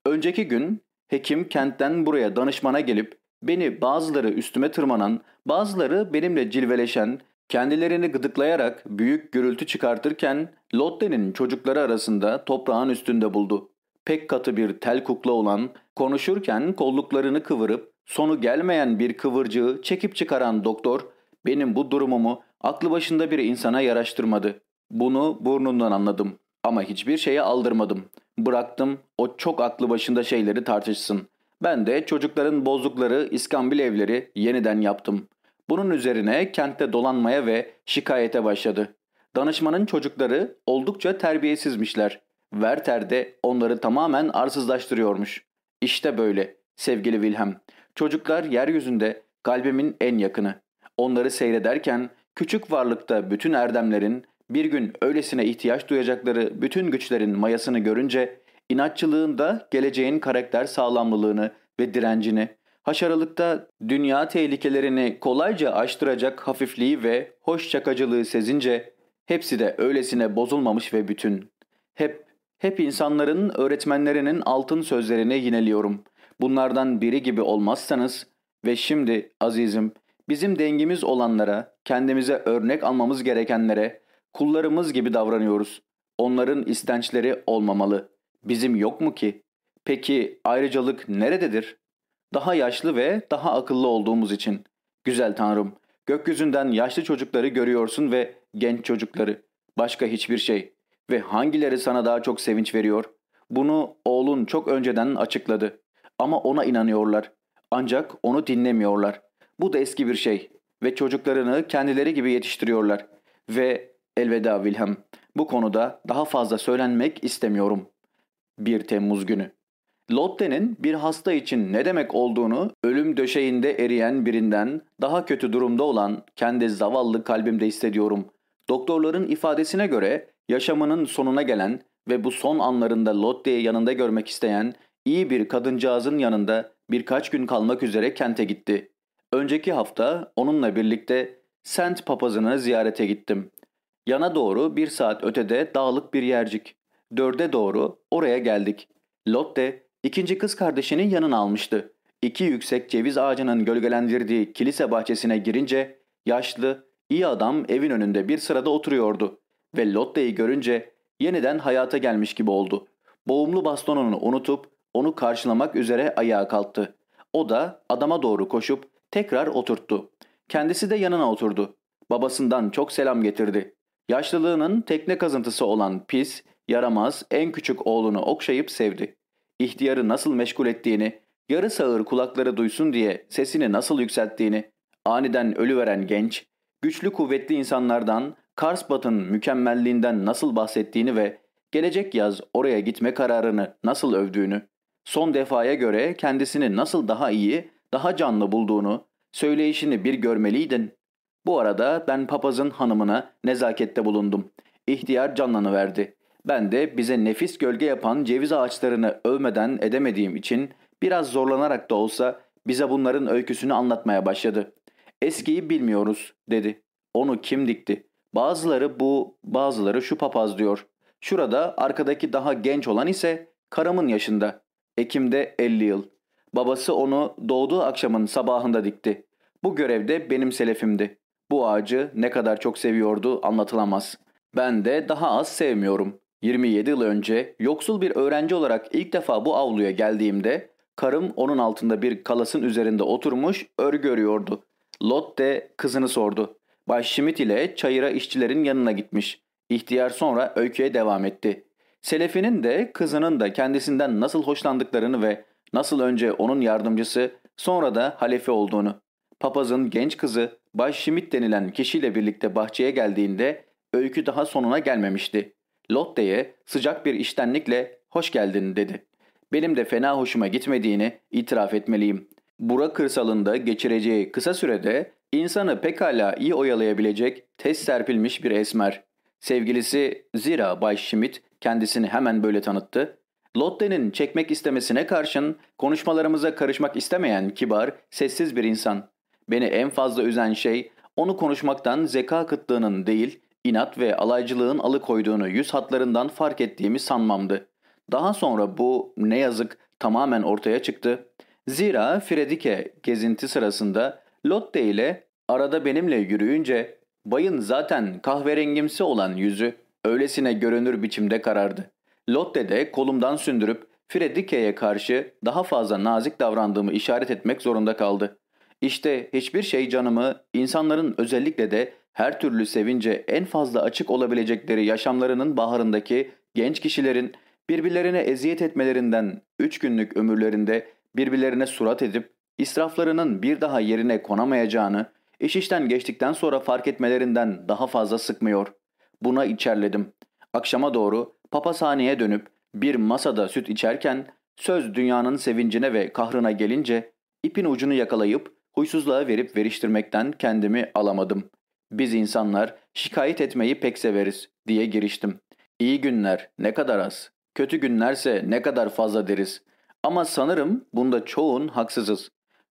Önceki gün hekim kentten buraya danışmana gelip beni bazıları üstüme tırmanan, bazıları benimle cilveleşen, kendilerini gıdıklayarak büyük gürültü çıkartırken Lotte'nin çocukları arasında toprağın üstünde buldu. Pek katı bir tel kukla olan, konuşurken kolluklarını kıvırıp sonu gelmeyen bir kıvırcığı çekip çıkaran doktor benim bu durumumu aklı başında bir insana yaraştırmadı. Bunu burnundan anladım ama hiçbir şeye aldırmadım. Bıraktım o çok aklı başında şeyleri tartışsın. Ben de çocukların bozdukları İskambil evleri yeniden yaptım. Bunun üzerine kentte dolanmaya ve şikayete başladı. Danışmanın çocukları oldukça terbiyesizmişler. Werther de onları tamamen arsızlaştırıyormuş. İşte böyle sevgili Wilhelm. Çocuklar yeryüzünde kalbimin en yakını. Onları seyrederken küçük varlıkta bütün erdemlerin bir gün öylesine ihtiyaç duyacakları bütün güçlerin mayasını görünce inatçılığında geleceğin karakter sağlamlılığını ve direncini, haşaralıkta dünya tehlikelerini kolayca aştıracak hafifliği ve hoş çakacılığı sezince hepsi de öylesine bozulmamış ve bütün. Hep, hep insanların öğretmenlerinin altın sözlerini yineliyorum. Bunlardan biri gibi olmazsanız ve şimdi azizim bizim dengimiz olanlara, kendimize örnek almamız gerekenlere, kullarımız gibi davranıyoruz. Onların istençleri olmamalı. Bizim yok mu ki? Peki ayrıcalık nerededir? Daha yaşlı ve daha akıllı olduğumuz için. Güzel Tanrım, gökyüzünden yaşlı çocukları görüyorsun ve genç çocukları. Başka hiçbir şey. Ve hangileri sana daha çok sevinç veriyor? Bunu oğlun çok önceden açıkladı. Ama ona inanıyorlar. Ancak onu dinlemiyorlar. Bu da eski bir şey. Ve çocuklarını kendileri gibi yetiştiriyorlar. Ve elveda Wilhelm. Bu konuda daha fazla söylenmek istemiyorum. 1 Temmuz günü. Lotte'nin bir hasta için ne demek olduğunu ölüm döşeğinde eriyen birinden daha kötü durumda olan kendi zavallı kalbimde hissediyorum. Doktorların ifadesine göre yaşamının sonuna gelen ve bu son anlarında Lotte'yi yanında görmek isteyen iyi bir kadıncağızın yanında birkaç gün kalmak üzere kente gitti. Önceki hafta onunla birlikte Sent papazını ziyarete gittim. Yana doğru bir saat ötede dağlık bir yercik. Dörde doğru oraya geldik. Lotte ikinci kız kardeşinin yanına almıştı. İki yüksek ceviz ağacının gölgelendirdiği kilise bahçesine girince yaşlı, iyi adam evin önünde bir sırada oturuyordu ve Lotte'yi görünce yeniden hayata gelmiş gibi oldu. Boğumlu bastonunu unutup onu karşılamak üzere ayağa kalktı. O da adama doğru koşup tekrar oturttu. Kendisi de yanına oturdu. Babasından çok selam getirdi. Yaşlılığının tekne kazıntısı olan pis, yaramaz, en küçük oğlunu okşayıp sevdi. İhtiyarı nasıl meşgul ettiğini, yarı sağır kulakları duysun diye sesini nasıl yükselttiğini, aniden ölüveren genç, güçlü kuvvetli insanlardan, Karspat'ın mükemmelliğinden nasıl bahsettiğini ve gelecek yaz oraya gitme kararını nasıl övdüğünü, son defaya göre kendisini nasıl daha iyi, daha canlı bulduğunu, söyleyişini bir görmeliydin. Bu arada ben papazın hanımına nezakette bulundum. İhtiyar canlanıverdi. Ben de bize nefis gölge yapan ceviz ağaçlarını övmeden edemediğim için biraz zorlanarak da olsa bize bunların öyküsünü anlatmaya başladı. Eskiyi bilmiyoruz dedi. Onu kim dikti? Bazıları bu, bazıları şu papaz diyor. Şurada arkadaki daha genç olan ise karımın yaşında. Ekim'de 50 yıl. Babası onu doğduğu akşamın sabahında dikti. Bu görevde benim selefimdi. Bu ağacı ne kadar çok seviyordu anlatılamaz. Ben de daha az sevmiyorum. 27 yıl önce yoksul bir öğrenci olarak ilk defa bu avluya geldiğimde karım onun altında bir kalasın üzerinde oturmuş örgü örüyordu. Lotte kızını sordu. Bay Schmidt ile çayıra işçilerin yanına gitmiş. İhtiyar sonra öyküye devam etti. Selefinin de kızının da kendisinden nasıl hoşlandıklarını ve nasıl önce onun yardımcısı sonra da halefi olduğunu. Papazın genç kızı Bay Schmidt denilen kişiyle birlikte bahçeye geldiğinde öykü daha sonuna gelmemişti. Lotte'ye sıcak bir iştenlikle hoş geldin dedi. Benim de fena hoşuma gitmediğini itiraf etmeliyim. Bura kırsalında geçireceği kısa sürede insanı pekala iyi oyalayabilecek tez serpilmiş bir esmer. Sevgilisi Zira Bay Schmidt kendisini hemen böyle tanıttı. Lotte'nin çekmek istemesine karşın konuşmalarımıza karışmak istemeyen kibar, sessiz bir insan. Beni en fazla üzen şey onu konuşmaktan zeka kıtlığının değil, inat ve alaycılığın alıkoyduğunu yüz hatlarından fark ettiğimi sanmamdı. Daha sonra bu ne yazık tamamen ortaya çıktı. Zira Fredike gezinti sırasında Lotte ile arada benimle yürüyünce bayın zaten kahverengimsi olan yüzü öylesine görünür biçimde karardı. Lotte de kolumdan sündürüp Fredike'ye karşı daha fazla nazik davrandığımı işaret etmek zorunda kaldı. İşte hiçbir şey canımı, insanların özellikle de her türlü sevince en fazla açık olabilecekleri yaşamlarının baharındaki genç kişilerin birbirlerine eziyet etmelerinden üç günlük ömürlerinde birbirlerine surat edip israflarının bir daha yerine konamayacağını iş işten geçtikten sonra fark etmelerinden daha fazla sıkmıyor. Buna içerledim. Akşama doğru papashaneye dönüp bir masada süt içerken söz dünyanın sevincine ve kahrına gelince ipin ucunu yakalayıp huysuzluğa verip veriştirmekten kendimi alamadım. Biz insanlar şikayet etmeyi pek severiz diye giriştim. İyi günler ne kadar az, kötü günlerse ne kadar fazla deriz. Ama sanırım bunda çoğun haksızız.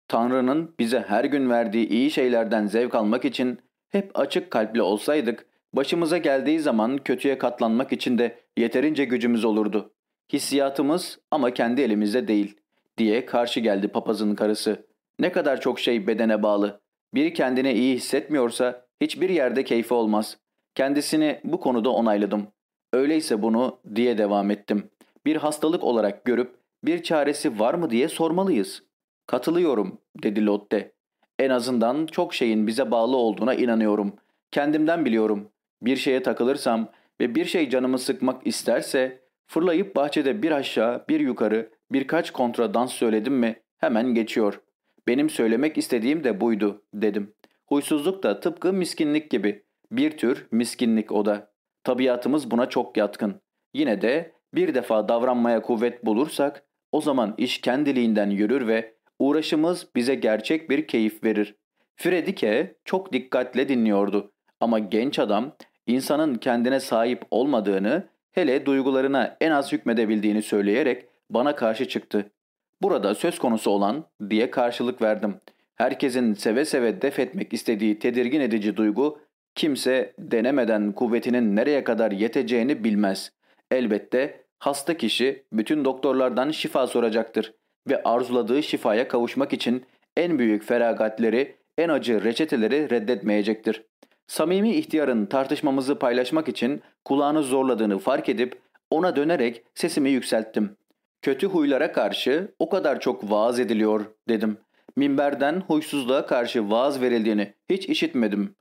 Tanrı'nın bize her gün verdiği iyi şeylerden zevk almak için hep açık kalpli olsaydık, başımıza geldiği zaman kötüye katlanmak için de yeterince gücümüz olurdu. Hissiyatımız ama kendi elimizde değil, diye karşı geldi papazın karısı. Ne kadar çok şey bedene bağlı. Biri kendine iyi hissetmiyorsa hiçbir yerde keyfi olmaz. Kendisini bu konuda onayladım. Öyleyse bunu diye devam ettim. Bir hastalık olarak görüp bir çaresi var mı diye sormalıyız. Katılıyorum dedi Lotte. En azından çok şeyin bize bağlı olduğuna inanıyorum. Kendimden biliyorum. Bir şeye takılırsam ve bir şey canımı sıkmak isterse fırlayıp bahçede bir aşağı bir yukarı birkaç kontra dans söyledim mi hemen geçiyor. Benim söylemek istediğim de buydu dedim. Huysuzluk da tıpkı miskinlik gibi. Bir tür miskinlik o da. Tabiatımız buna çok yatkın. Yine de bir defa davranmaya kuvvet bulursak o zaman iş kendiliğinden yürür ve uğraşımız bize gerçek bir keyif verir. Fredike çok dikkatle dinliyordu ama genç adam insanın kendine sahip olmadığını hele duygularına en az hükmedebildiğini söyleyerek bana karşı çıktı. Burada söz konusu olan diye karşılık verdim. Herkesin seve seve def etmek istediği tedirgin edici duygu kimse denemeden kuvvetinin nereye kadar yeteceğini bilmez. Elbette Hasta kişi bütün doktorlardan şifa soracaktır ve arzuladığı şifaya kavuşmak için en büyük feragatleri, en acı reçeteleri reddetmeyecektir. Samimi ihtiyarın tartışmamızı paylaşmak için kulağını zorladığını fark edip ona dönerek sesimi yükselttim. Kötü huylara karşı o kadar çok vaaz ediliyor dedim. Minberden huysuzluğa karşı vaaz verildiğini hiç işitmedim.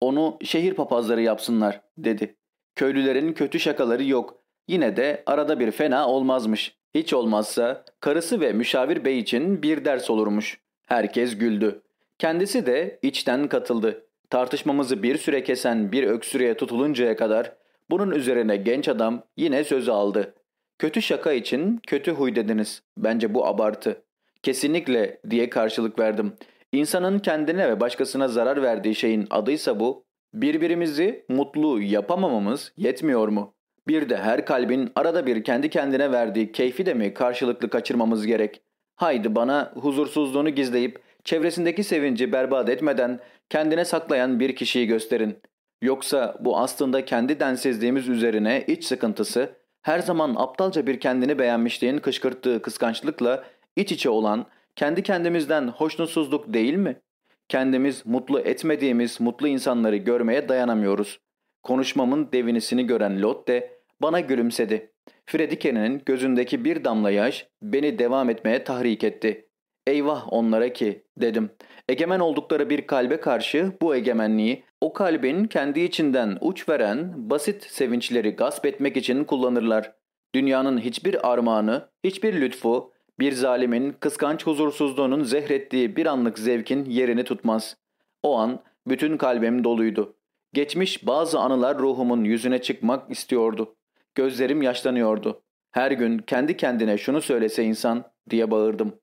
Onu şehir papazları yapsınlar dedi. Köylülerin kötü şakaları yok. Yine de arada bir fena olmazmış. Hiç olmazsa karısı ve müşavir bey için bir ders olurmuş. Herkes güldü. Kendisi de içten katıldı. Tartışmamızı bir süre kesen bir öksürüğe tutuluncaya kadar bunun üzerine genç adam yine sözü aldı. Kötü şaka için kötü huy dediniz. Bence bu abartı. Kesinlikle diye karşılık verdim. İnsanın kendine ve başkasına zarar verdiği şeyin adıysa bu. Birbirimizi mutlu yapamamamız yetmiyor mu? Bir de her kalbin arada bir kendi kendine verdiği keyfi de mi karşılıklı kaçırmamız gerek? Haydi bana huzursuzluğunu gizleyip çevresindeki sevinci berbat etmeden kendine saklayan bir kişiyi gösterin. Yoksa bu aslında kendi densizliğimiz üzerine iç sıkıntısı, her zaman aptalca bir kendini beğenmişliğin kışkırttığı kıskançlıkla iç içe olan kendi kendimizden hoşnutsuzluk değil mi? Kendimiz mutlu etmediğimiz mutlu insanları görmeye dayanamıyoruz. Konuşmamın devinisini gören Lotte bana gülümsedi. Fredike'nin gözündeki bir damla yaş beni devam etmeye tahrik etti. Eyvah onlara ki dedim. Egemen oldukları bir kalbe karşı bu egemenliği o kalbin kendi içinden uç veren basit sevinçleri gasp etmek için kullanırlar. Dünyanın hiçbir armağanı, hiçbir lütfu, bir zalimin kıskanç huzursuzluğunun zehrettiği bir anlık zevkin yerini tutmaz. O an bütün kalbim doluydu. Geçmiş bazı anılar ruhumun yüzüne çıkmak istiyordu. Gözlerim yaşlanıyordu. Her gün kendi kendine şunu söylese insan diye bağırdım.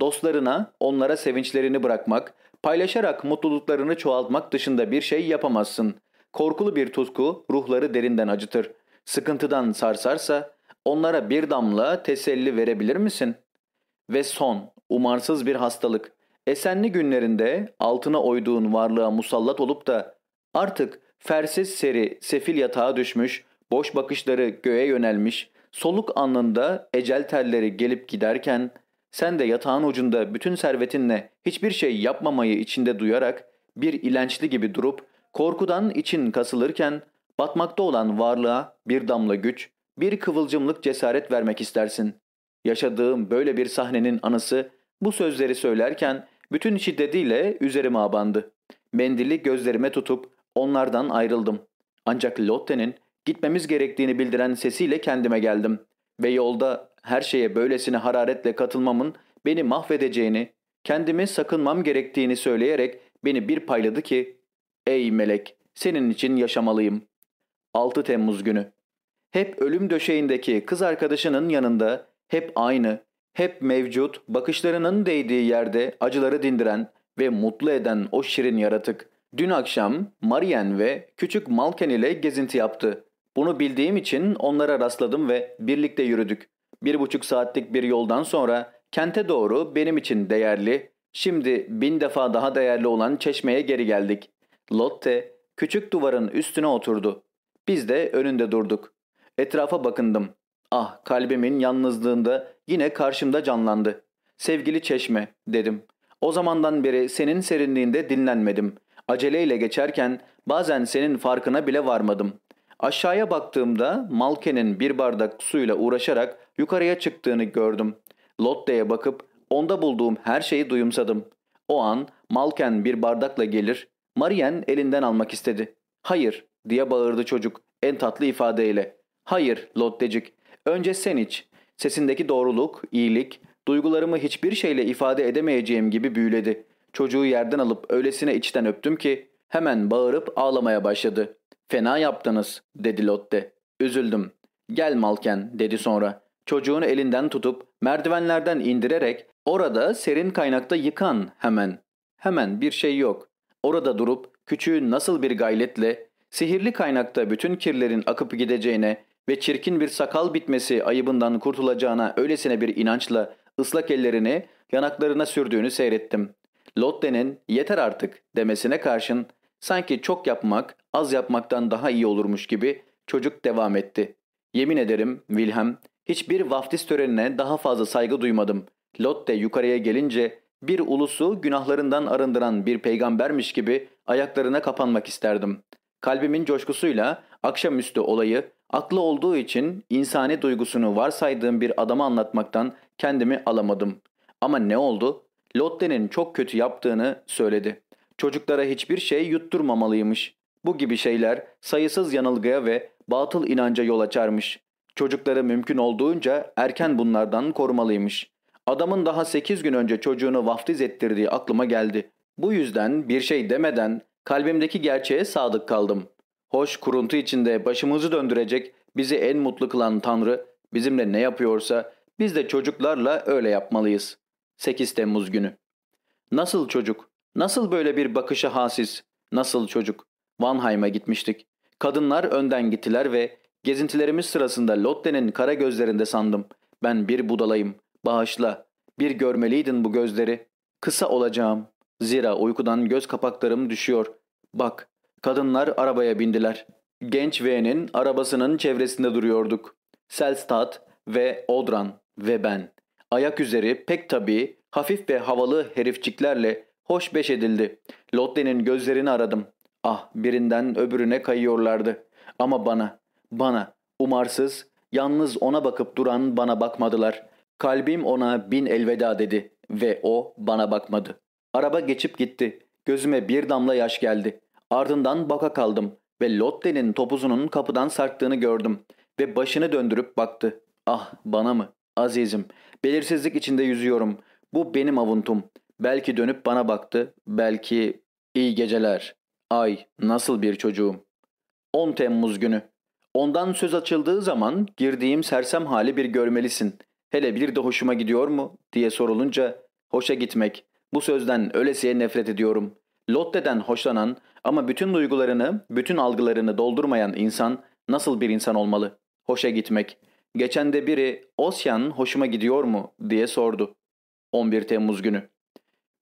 Dostlarına, onlara sevinçlerini bırakmak, paylaşarak mutluluklarını çoğaltmak dışında bir şey yapamazsın. Korkulu bir tutku ruhları derinden acıtır. Sıkıntıdan sarsarsa onlara bir damla teselli verebilir misin? Ve son, umarsız bir hastalık. Esenli günlerinde altına oyduğun varlığa musallat olup da artık fersiz seri sefil yatağa düşmüş, boş bakışları göğe yönelmiş, soluk anında ecel telleri gelip giderken sen de yatağın ucunda bütün servetinle hiçbir şey yapmamayı içinde duyarak bir ilençli gibi durup korkudan için kasılırken batmakta olan varlığa bir damla güç, bir kıvılcımlık cesaret vermek istersin. Yaşadığım böyle bir sahnenin anısı bu sözleri söylerken bütün şiddetiyle üzerime abandı. Mendili gözlerime tutup onlardan ayrıldım. Ancak Lotte'nin gitmemiz gerektiğini bildiren sesiyle kendime geldim. Ve yolda her şeye böylesine hararetle katılmamın beni mahvedeceğini, kendimi sakınmam gerektiğini söyleyerek beni bir payladı ki, ''Ey melek, senin için yaşamalıyım.'' 6 Temmuz günü. Hep ölüm döşeğindeki kız arkadaşının yanında, hep aynı, hep mevcut, bakışlarının değdiği yerde acıları dindiren ve mutlu eden o şirin yaratık. Dün akşam Marian ve küçük Malken ile gezinti yaptı. Bunu bildiğim için onlara rastladım ve birlikte yürüdük. Bir buçuk saatlik bir yoldan sonra kente doğru benim için değerli, şimdi bin defa daha değerli olan çeşmeye geri geldik. Lotte küçük duvarın üstüne oturdu. Biz de önünde durduk. Etrafa bakındım. Ah kalbimin yalnızlığında yine karşımda canlandı. Sevgili çeşme dedim. O zamandan beri senin serinliğinde dinlenmedim. Aceleyle geçerken bazen senin farkına bile varmadım. Aşağıya baktığımda Malke'nin bir bardak suyla uğraşarak yukarıya çıktığını gördüm. Lotte'ye bakıp onda bulduğum her şeyi duyumsadım. O an Malken bir bardakla gelir, Marien elinden almak istedi. Hayır diye bağırdı çocuk en tatlı ifadeyle. Hayır Lottecik, önce sen iç. Sesindeki doğruluk, iyilik, duygularımı hiçbir şeyle ifade edemeyeceğim gibi büyüledi. Çocuğu yerden alıp öylesine içten öptüm ki hemen bağırıp ağlamaya başladı. Fena yaptınız dedi Lotte. Üzüldüm. Gel Malken dedi sonra. Çocuğunu elinden tutup merdivenlerden indirerek orada serin kaynakta yıkan hemen. Hemen bir şey yok. Orada durup küçüğün nasıl bir gayletle sihirli kaynakta bütün kirlerin akıp gideceğine ve çirkin bir sakal bitmesi ayıbından kurtulacağına öylesine bir inançla ıslak ellerini yanaklarına sürdüğünü seyrettim. Lotte'nin yeter artık demesine karşın sanki çok yapmak az yapmaktan daha iyi olurmuş gibi çocuk devam etti. Yemin ederim Wilhelm Hiçbir vaftiz törenine daha fazla saygı duymadım. Lotte yukarıya gelince bir ulusu günahlarından arındıran bir peygambermiş gibi ayaklarına kapanmak isterdim. Kalbimin coşkusuyla akşamüstü olayı aklı olduğu için insani duygusunu varsaydığım bir adama anlatmaktan kendimi alamadım. Ama ne oldu? Lotte'nin çok kötü yaptığını söyledi. Çocuklara hiçbir şey yutturmamalıymış. Bu gibi şeyler sayısız yanılgıya ve batıl inanca yol açarmış. Çocukları mümkün olduğunca erken bunlardan korumalıymış. Adamın daha 8 gün önce çocuğunu vaftiz ettirdiği aklıma geldi. Bu yüzden bir şey demeden kalbimdeki gerçeğe sadık kaldım. Hoş kuruntu içinde başımızı döndürecek bizi en mutlu kılan Tanrı bizimle ne yapıyorsa biz de çocuklarla öyle yapmalıyız. 8 Temmuz günü. Nasıl çocuk? Nasıl böyle bir bakışa hasis? Nasıl çocuk? Vanheim'a gitmiştik. Kadınlar önden gittiler ve gezintilerimiz sırasında Lotte'nin kara gözlerinde sandım. Ben bir budalayım. Bağışla. Bir görmeliydin bu gözleri. Kısa olacağım. Zira uykudan göz kapaklarım düşüyor. Bak, kadınlar arabaya bindiler. Genç V'nin arabasının çevresinde duruyorduk. Selstad ve Odran ve ben. Ayak üzeri pek tabii hafif ve havalı herifçiklerle hoş beş edildi. Lotte'nin gözlerini aradım. Ah birinden öbürüne kayıyorlardı. Ama bana, bana, umarsız, yalnız ona bakıp duran bana bakmadılar. Kalbim ona bin elveda dedi ve o bana bakmadı. Araba geçip gitti. Gözüme bir damla yaş geldi. Ardından baka kaldım ve Lotte'nin topuzunun kapıdan sarktığını gördüm ve başını döndürüp baktı. Ah bana mı? Azizim. Belirsizlik içinde yüzüyorum. Bu benim avuntum. Belki dönüp bana baktı. Belki iyi geceler. Ay nasıl bir çocuğum. 10 Temmuz günü. Ondan söz açıldığı zaman girdiğim sersem hali bir görmelisin. Hele bir de hoşuma gidiyor mu diye sorulunca hoşa gitmek. Bu sözden ölesiye nefret ediyorum. Lotte'den hoşlanan ama bütün duygularını, bütün algılarını doldurmayan insan nasıl bir insan olmalı? Hoşa gitmek. Geçen de biri Osyan hoşuma gidiyor mu diye sordu. 11 Temmuz günü.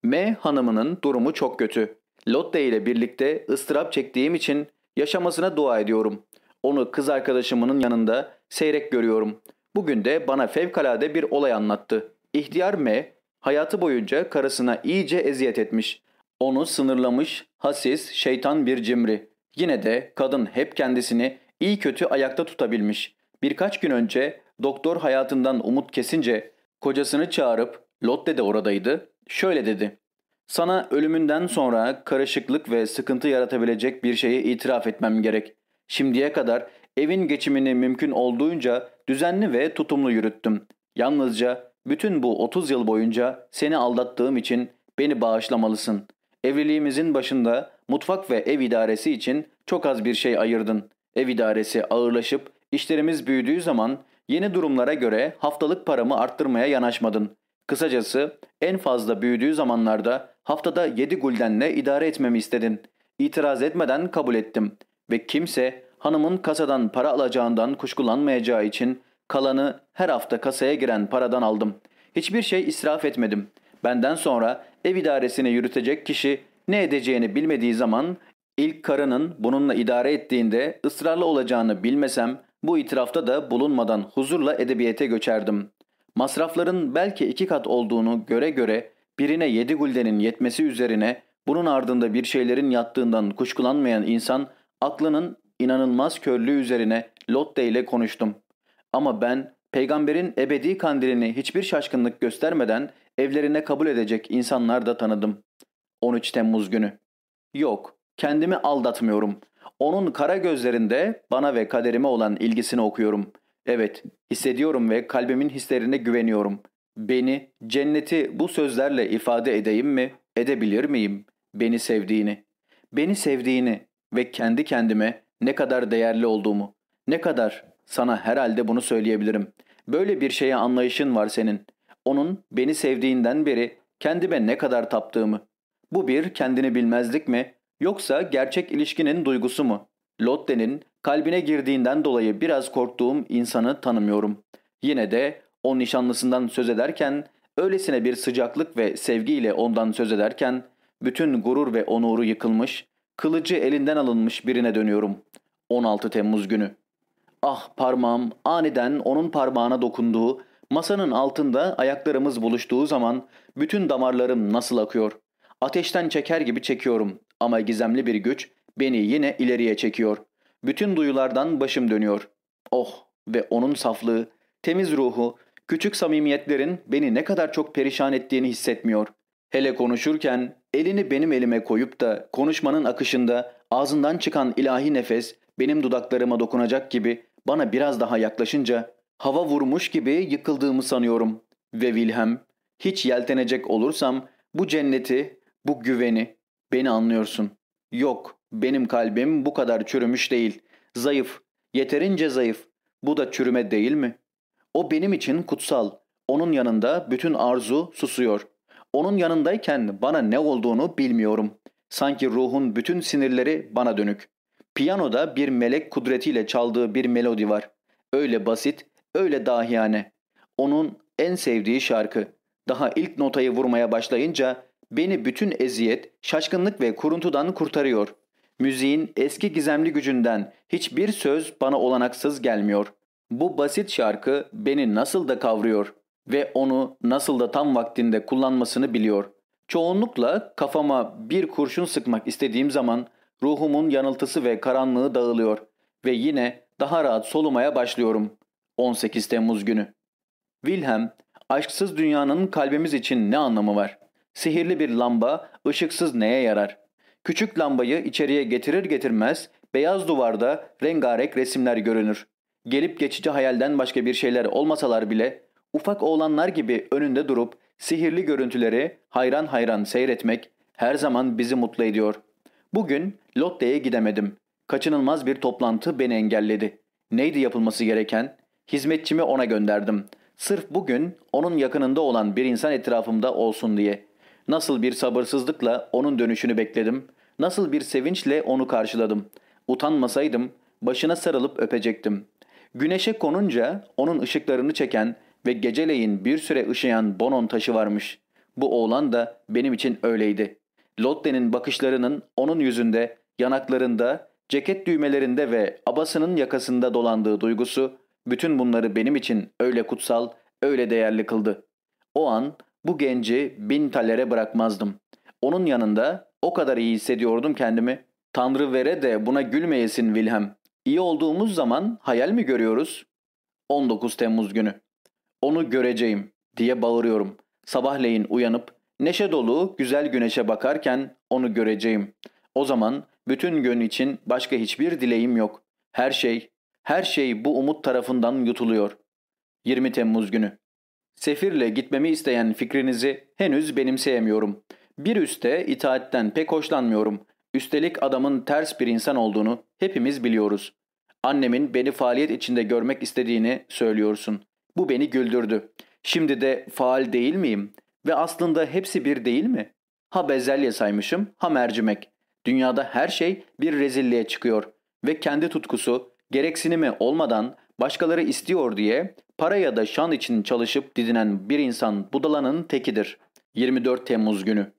M hanımının durumu çok kötü. Lotte ile birlikte ıstırap çektiğim için yaşamasına dua ediyorum. Onu kız arkadaşımın yanında seyrek görüyorum. Bugün de bana fevkalade bir olay anlattı. İhtiyar M hayatı boyunca karısına iyice eziyet etmiş. Onu sınırlamış, hasis, şeytan bir cimri. Yine de kadın hep kendisini iyi kötü ayakta tutabilmiş. Birkaç gün önce doktor hayatından umut kesince kocasını çağırıp Lotte de oradaydı. Şöyle dedi. Sana ölümünden sonra karışıklık ve sıkıntı yaratabilecek bir şeyi itiraf etmem gerek. Şimdiye kadar evin geçimini mümkün olduğunca düzenli ve tutumlu yürüttüm. Yalnızca bütün bu 30 yıl boyunca seni aldattığım için beni bağışlamalısın. Evliliğimizin başında mutfak ve ev idaresi için çok az bir şey ayırdın. Ev idaresi ağırlaşıp işlerimiz büyüdüğü zaman yeni durumlara göre haftalık paramı arttırmaya yanaşmadın. Kısacası en fazla büyüdüğü zamanlarda haftada 7 guldenle idare etmemi istedin. İtiraz etmeden kabul ettim ve kimse hanımın kasadan para alacağından kuşkulanmayacağı için kalanı her hafta kasaya giren paradan aldım. Hiçbir şey israf etmedim. Benden sonra ev idaresini yürütecek kişi ne edeceğini bilmediği zaman ilk karının bununla idare ettiğinde ısrarlı olacağını bilmesem bu itirafta da bulunmadan huzurla edebiyete göçerdim. Masrafların belki iki kat olduğunu göre göre birine yedi guldenin yetmesi üzerine bunun ardında bir şeylerin yattığından kuşkulanmayan insan aklının inanılmaz körlüğü üzerine Lotte ile konuştum. Ama ben peygamberin ebedi kandilini hiçbir şaşkınlık göstermeden evlerine kabul edecek insanlar da tanıdım. 13 Temmuz günü. Yok, kendimi aldatmıyorum. Onun kara gözlerinde bana ve kaderime olan ilgisini okuyorum. Evet, hissediyorum ve kalbimin hislerine güveniyorum. Beni, cenneti bu sözlerle ifade edeyim mi, edebilir miyim? Beni sevdiğini. Beni sevdiğini ve kendi kendime ne kadar değerli olduğumu. Ne kadar sana herhalde bunu söyleyebilirim. Böyle bir şeye anlayışın var senin. Onun beni sevdiğinden beri kendime ne kadar taptığımı. Bu bir kendini bilmezlik mi yoksa gerçek ilişkinin duygusu mu? Lotte'nin kalbine girdiğinden dolayı biraz korktuğum insanı tanımıyorum. Yine de o nişanlısından söz ederken, öylesine bir sıcaklık ve sevgiyle ondan söz ederken, bütün gurur ve onuru yıkılmış, kılıcı elinden alınmış birine dönüyorum. 16 Temmuz günü. Ah parmağım aniden onun parmağına dokunduğu, masanın altında ayaklarımız buluştuğu zaman bütün damarlarım nasıl akıyor. Ateşten çeker gibi çekiyorum ama gizemli bir güç beni yine ileriye çekiyor. Bütün duyulardan başım dönüyor. Oh ve onun saflığı, temiz ruhu, küçük samimiyetlerin beni ne kadar çok perişan ettiğini hissetmiyor. Hele konuşurken elini benim elime koyup da konuşmanın akışında ağzından çıkan ilahi nefes benim dudaklarıma dokunacak gibi bana biraz daha yaklaşınca hava vurmuş gibi yıkıldığımı sanıyorum. Ve Wilhelm, hiç yeltenecek olursam bu cenneti, bu güveni, beni anlıyorsun. Yok, benim kalbim bu kadar çürümüş değil. Zayıf, yeterince zayıf. Bu da çürüme değil mi? O benim için kutsal. Onun yanında bütün arzu susuyor. Onun yanındayken bana ne olduğunu bilmiyorum. Sanki ruhun bütün sinirleri bana dönük. Piyanoda bir melek kudretiyle çaldığı bir melodi var. Öyle basit, öyle dahiyane. Onun en sevdiği şarkı. Daha ilk notayı vurmaya başlayınca beni bütün eziyet, şaşkınlık ve kuruntudan kurtarıyor. Müziğin eski gizemli gücünden hiçbir söz bana olanaksız gelmiyor. Bu basit şarkı beni nasıl da kavruyor ve onu nasıl da tam vaktinde kullanmasını biliyor. Çoğunlukla kafama bir kurşun sıkmak istediğim zaman ruhumun yanıltısı ve karanlığı dağılıyor ve yine daha rahat solumaya başlıyorum. 18 Temmuz günü. Wilhelm, aşksız dünyanın kalbimiz için ne anlamı var? Sihirli bir lamba ışıksız neye yarar? Küçük lambayı içeriye getirir getirmez beyaz duvarda rengarenk resimler görünür. Gelip geçici hayalden başka bir şeyler olmasalar bile ufak oğlanlar gibi önünde durup sihirli görüntüleri hayran hayran seyretmek her zaman bizi mutlu ediyor. Bugün Lotte'ye gidemedim. Kaçınılmaz bir toplantı beni engelledi. Neydi yapılması gereken? Hizmetçimi ona gönderdim. Sırf bugün onun yakınında olan bir insan etrafımda olsun diye. Nasıl bir sabırsızlıkla onun dönüşünü bekledim. Nasıl bir sevinçle onu karşıladım. Utanmasaydım başına sarılıp öpecektim. Güneşe konunca onun ışıklarını çeken ve geceleyin bir süre ışıyan bonon taşı varmış. Bu oğlan da benim için öyleydi. Lotte'nin bakışlarının onun yüzünde, yanaklarında, ceket düğmelerinde ve abasının yakasında dolandığı duygusu bütün bunları benim için öyle kutsal, öyle değerli kıldı. O an bu genci bin talere bırakmazdım. Onun yanında o kadar iyi hissediyordum kendimi. Tanrı vere de buna gülmeyesin Wilhelm. İyi olduğumuz zaman hayal mi görüyoruz? 19 Temmuz günü. Onu göreceğim diye bağırıyorum. Sabahleyin uyanıp neşe dolu güzel güneşe bakarken onu göreceğim. O zaman bütün gün için başka hiçbir dileğim yok. Her şey, her şey bu umut tarafından yutuluyor. 20 Temmuz günü. Sefirle gitmemi isteyen fikrinizi henüz benimseyemiyorum. Bir üste itaatten pek hoşlanmıyorum. Üstelik adamın ters bir insan olduğunu hepimiz biliyoruz. Annemin beni faaliyet içinde görmek istediğini söylüyorsun. Bu beni güldürdü. Şimdi de faal değil miyim? Ve aslında hepsi bir değil mi? Ha bezelye saymışım, ha mercimek. Dünyada her şey bir rezilliğe çıkıyor. Ve kendi tutkusu, gereksinimi olmadan başkaları istiyor diye para ya da şan için çalışıp didinen bir insan budalanın tekidir. 24 Temmuz günü.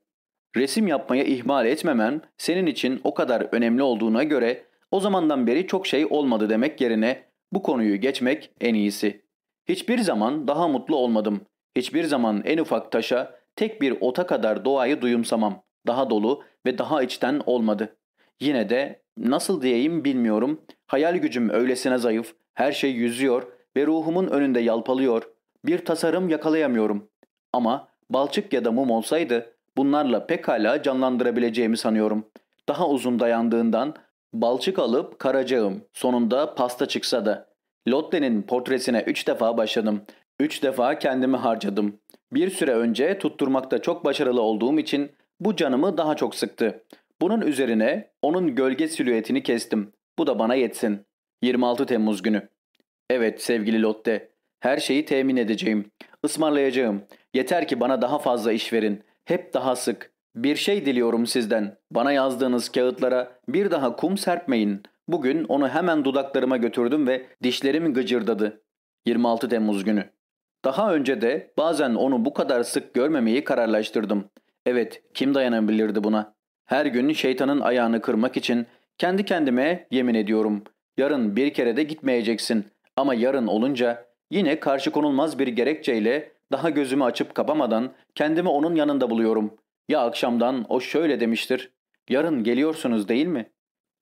Resim yapmaya ihmal etmemen senin için o kadar önemli olduğuna göre o zamandan beri çok şey olmadı demek yerine bu konuyu geçmek en iyisi. Hiçbir zaman daha mutlu olmadım. Hiçbir zaman en ufak taşa, tek bir ota kadar doğayı duyumsamam. Daha dolu ve daha içten olmadı. Yine de nasıl diyeyim bilmiyorum. Hayal gücüm öylesine zayıf, her şey yüzüyor ve ruhumun önünde yalpalıyor. Bir tasarım yakalayamıyorum. Ama balçık ya da mum olsaydı bunlarla pekala canlandırabileceğimi sanıyorum. Daha uzun dayandığından balçık alıp karacağım. Sonunda pasta çıksa da. Lotte'nin portresine üç defa başladım. Üç defa kendimi harcadım. Bir süre önce tutturmakta çok başarılı olduğum için bu canımı daha çok sıktı. Bunun üzerine onun gölge silüetini kestim. Bu da bana yetsin. 26 Temmuz günü. Evet sevgili Lotte. Her şeyi temin edeceğim. Ismarlayacağım. Yeter ki bana daha fazla iş verin. Hep daha sık. Bir şey diliyorum sizden. Bana yazdığınız kağıtlara bir daha kum serpmeyin. Bugün onu hemen dudaklarıma götürdüm ve dişlerim gıcırdadı. 26 Temmuz günü. Daha önce de bazen onu bu kadar sık görmemeyi kararlaştırdım. Evet, kim dayanabilirdi buna? Her gün şeytanın ayağını kırmak için kendi kendime yemin ediyorum. Yarın bir kere de gitmeyeceksin. Ama yarın olunca yine karşı konulmaz bir gerekçeyle daha gözümü açıp kapamadan kendimi onun yanında buluyorum. Ya akşamdan o şöyle demiştir. Yarın geliyorsunuz değil mi?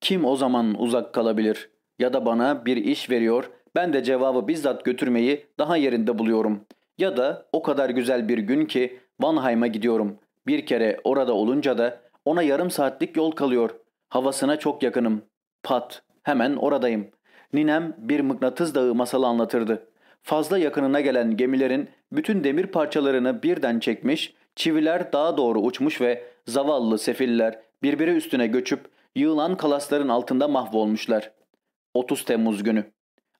Kim o zaman uzak kalabilir? Ya da bana bir iş veriyor, ben de cevabı bizzat götürmeyi daha yerinde buluyorum. Ya da o kadar güzel bir gün ki Vanheim'a gidiyorum. Bir kere orada olunca da ona yarım saatlik yol kalıyor. Havasına çok yakınım. Pat, hemen oradayım. Ninem bir mıknatıs dağı masalı anlatırdı. Fazla yakınına gelen gemilerin bütün demir parçalarını birden çekmiş, çiviler daha doğru uçmuş ve zavallı sefiller birbiri üstüne göçüp yığılan kalasların altında mahvolmuşlar. 30 Temmuz günü.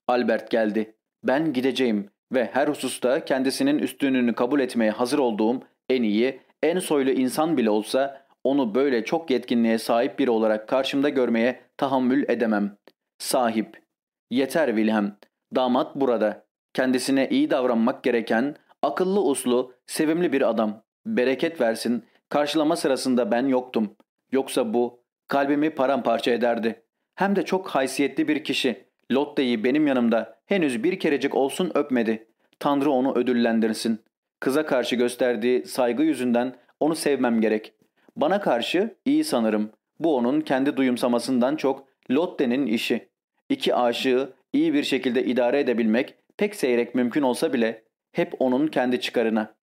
Albert geldi. Ben gideceğim ve her hususta kendisinin üstünlüğünü kabul etmeye hazır olduğum en iyi, en soylu insan bile olsa onu böyle çok yetkinliğe sahip biri olarak karşımda görmeye tahammül edemem. Sahip. Yeter Wilhelm. Damat burada. Kendisine iyi davranmak gereken, akıllı uslu, sevimli bir adam. Bereket versin. Karşılama sırasında ben yoktum. Yoksa bu kalbimi paramparça ederdi. Hem de çok haysiyetli bir kişi. Lotte'yi benim yanımda henüz bir kerecik olsun öpmedi. Tanrı onu ödüllendirsin. Kıza karşı gösterdiği saygı yüzünden onu sevmem gerek. Bana karşı iyi sanırım. Bu onun kendi duyumsamasından çok Lotte'nin işi. İki aşığı iyi bir şekilde idare edebilmek pek seyrek mümkün olsa bile hep onun kendi çıkarına.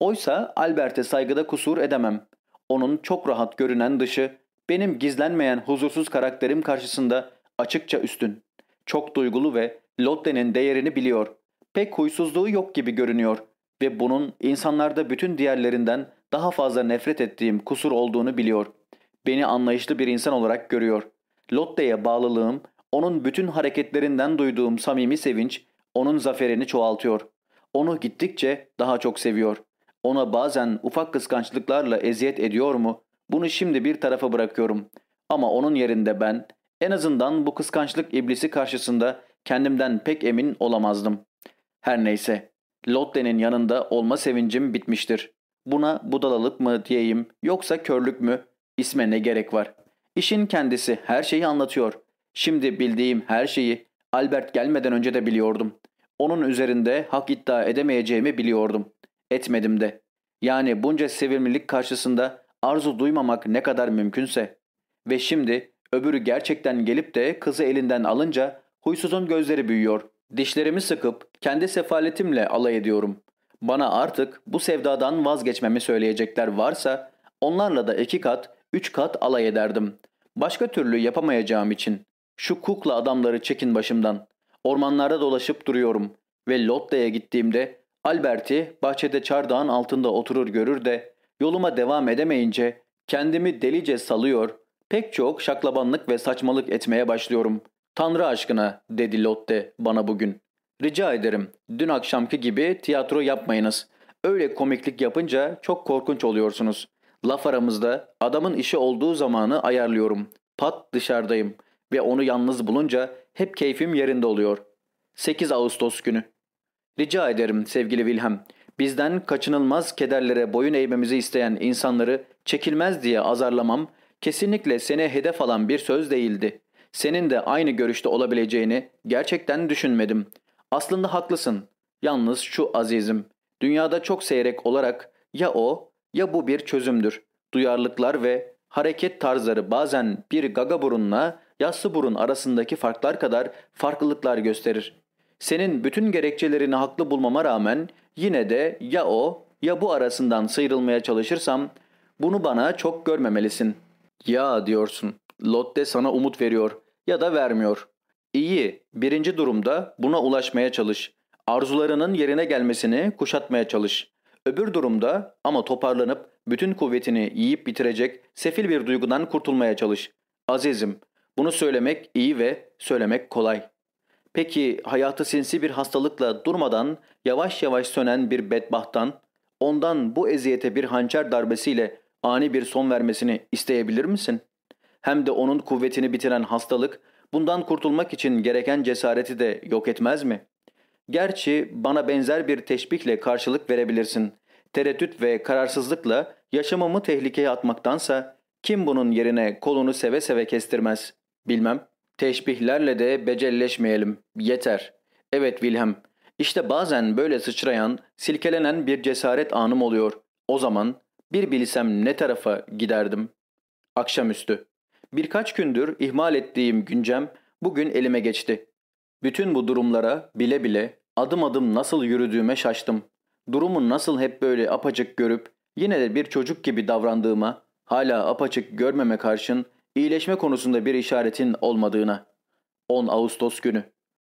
Oysa Albert'e saygıda kusur edemem. Onun çok rahat görünen dışı benim gizlenmeyen huzursuz karakterim karşısında açıkça üstün. Çok duygulu ve Lotte'nin değerini biliyor. Pek huysuzluğu yok gibi görünüyor ve bunun insanlarda bütün diğerlerinden daha fazla nefret ettiğim kusur olduğunu biliyor. Beni anlayışlı bir insan olarak görüyor. Lotte'ye bağlılığım, onun bütün hareketlerinden duyduğum samimi sevinç, onun zaferini çoğaltıyor. Onu gittikçe daha çok seviyor. Ona bazen ufak kıskançlıklarla eziyet ediyor mu? Bunu şimdi bir tarafa bırakıyorum. Ama onun yerinde ben, en azından bu kıskançlık iblisi karşısında kendimden pek emin olamazdım. Her neyse, Lotte'nin yanında olma sevincim bitmiştir. Buna budalalık mı diyeyim yoksa körlük mü? İsme ne gerek var? İşin kendisi her şeyi anlatıyor. Şimdi bildiğim her şeyi Albert gelmeden önce de biliyordum. Onun üzerinde hak iddia edemeyeceğimi biliyordum. Etmedim de. Yani bunca sevimlilik karşısında arzu duymamak ne kadar mümkünse. Ve şimdi öbürü gerçekten gelip de kızı elinden alınca huysuzun gözleri büyüyor. Dişlerimi sıkıp kendi sefaletimle alay ediyorum. Bana artık bu sevdadan vazgeçmemi söyleyecekler varsa onlarla da iki kat, üç kat alay ederdim. Başka türlü yapamayacağım için. Şu kukla adamları çekin başımdan. Ormanlarda dolaşıp duruyorum ve Lotte'ye gittiğimde Albert'i bahçede çardağın altında oturur görür de yoluma devam edemeyince kendimi delice salıyor, pek çok şaklabanlık ve saçmalık etmeye başlıyorum. Tanrı aşkına dedi Lotte bana bugün. Rica ederim dün akşamki gibi tiyatro yapmayınız. Öyle komiklik yapınca çok korkunç oluyorsunuz. Laf aramızda adamın işi olduğu zamanı ayarlıyorum. Pat dışarıdayım ve onu yalnız bulunca hep keyfim yerinde oluyor. 8 Ağustos günü. Rica ederim sevgili Wilhelm. Bizden kaçınılmaz kederlere boyun eğmemizi isteyen insanları çekilmez diye azarlamam kesinlikle seni hedef alan bir söz değildi. Senin de aynı görüşte olabileceğini gerçekten düşünmedim. Aslında haklısın. Yalnız şu azizim. Dünyada çok seyrek olarak ya o ya bu bir çözümdür. Duyarlılıklar ve hareket tarzları bazen bir gaga burunla yassı burun arasındaki farklar kadar farklılıklar gösterir. Senin bütün gerekçelerini haklı bulmama rağmen yine de ya o ya bu arasından sıyrılmaya çalışırsam bunu bana çok görmemelisin. Ya diyorsun. Lotte sana umut veriyor ya da vermiyor. İyi, birinci durumda buna ulaşmaya çalış. Arzularının yerine gelmesini kuşatmaya çalış. Öbür durumda ama toparlanıp bütün kuvvetini yiyip bitirecek sefil bir duygudan kurtulmaya çalış. Azizim, bunu söylemek iyi ve söylemek kolay. Peki hayatı sinsi bir hastalıkla durmadan yavaş yavaş sönen bir bedbahttan, ondan bu eziyete bir hançer darbesiyle ani bir son vermesini isteyebilir misin? Hem de onun kuvvetini bitiren hastalık bundan kurtulmak için gereken cesareti de yok etmez mi? Gerçi bana benzer bir teşbikle karşılık verebilirsin. Tereddüt ve kararsızlıkla yaşamımı tehlikeye atmaktansa kim bunun yerine kolunu seve seve kestirmez? Bilmem. Teşbihlerle de becelleşmeyelim. Yeter. Evet Wilhelm. İşte bazen böyle sıçrayan, silkelenen bir cesaret anım oluyor. O zaman bir bilsem ne tarafa giderdim. Akşamüstü. Birkaç gündür ihmal ettiğim güncem bugün elime geçti. Bütün bu durumlara bile bile adım adım nasıl yürüdüğüme şaştım. Durumu nasıl hep böyle apaçık görüp yine de bir çocuk gibi davrandığıma, hala apaçık görmeme karşın iyileşme konusunda bir işaretin olmadığına. 10 Ağustos günü.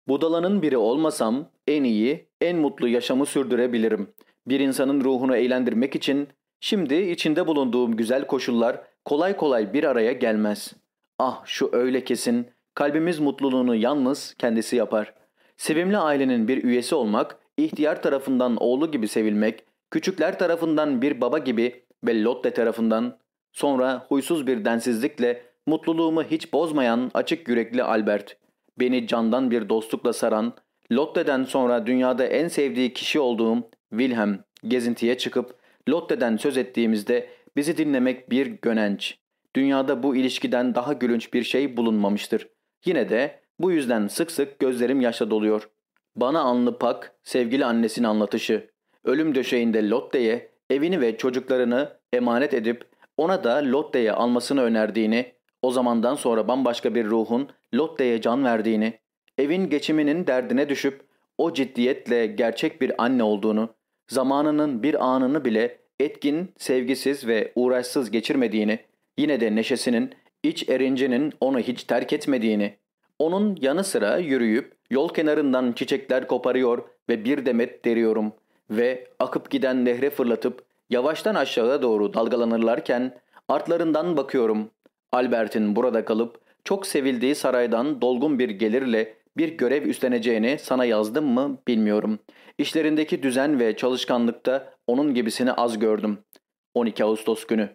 Budalanın biri olmasam en iyi, en mutlu yaşamı sürdürebilirim. Bir insanın ruhunu eğlendirmek için şimdi içinde bulunduğum güzel koşullar kolay kolay bir araya gelmez. Ah şu öyle kesin, kalbimiz mutluluğunu yalnız kendisi yapar. Sevimli ailenin bir üyesi olmak, ihtiyar tarafından oğlu gibi sevilmek, küçükler tarafından bir baba gibi ve Lotte tarafından, sonra huysuz bir densizlikle mutluluğumu hiç bozmayan açık yürekli Albert, beni candan bir dostlukla saran, Lotte'den sonra dünyada en sevdiği kişi olduğum Wilhelm gezintiye çıkıp Lotte'den söz ettiğimizde bizi dinlemek bir gönenç. Dünyada bu ilişkiden daha gülünç bir şey bulunmamıştır. Yine de bu yüzden sık sık gözlerim yaşla doluyor. Bana anlı pak, sevgili annesinin anlatışı. Ölüm döşeğinde Lotte'ye evini ve çocuklarını emanet edip ona da Lotte'ye almasını önerdiğini, o zamandan sonra bambaşka bir ruhun Lotte'ye can verdiğini, evin geçiminin derdine düşüp o ciddiyetle gerçek bir anne olduğunu, zamanının bir anını bile etkin, sevgisiz ve uğraşsız geçirmediğini, yine de neşesinin, iç erincinin onu hiç terk etmediğini, onun yanı sıra yürüyüp yol kenarından çiçekler koparıyor ve bir demet deriyorum ve akıp giden nehre fırlatıp yavaştan aşağıya doğru dalgalanırlarken artlarından bakıyorum. Albert'in burada kalıp çok sevildiği saraydan dolgun bir gelirle bir görev üstleneceğini sana yazdım mı bilmiyorum. İşlerindeki düzen ve çalışkanlıkta onun gibisini az gördüm. 12 Ağustos günü.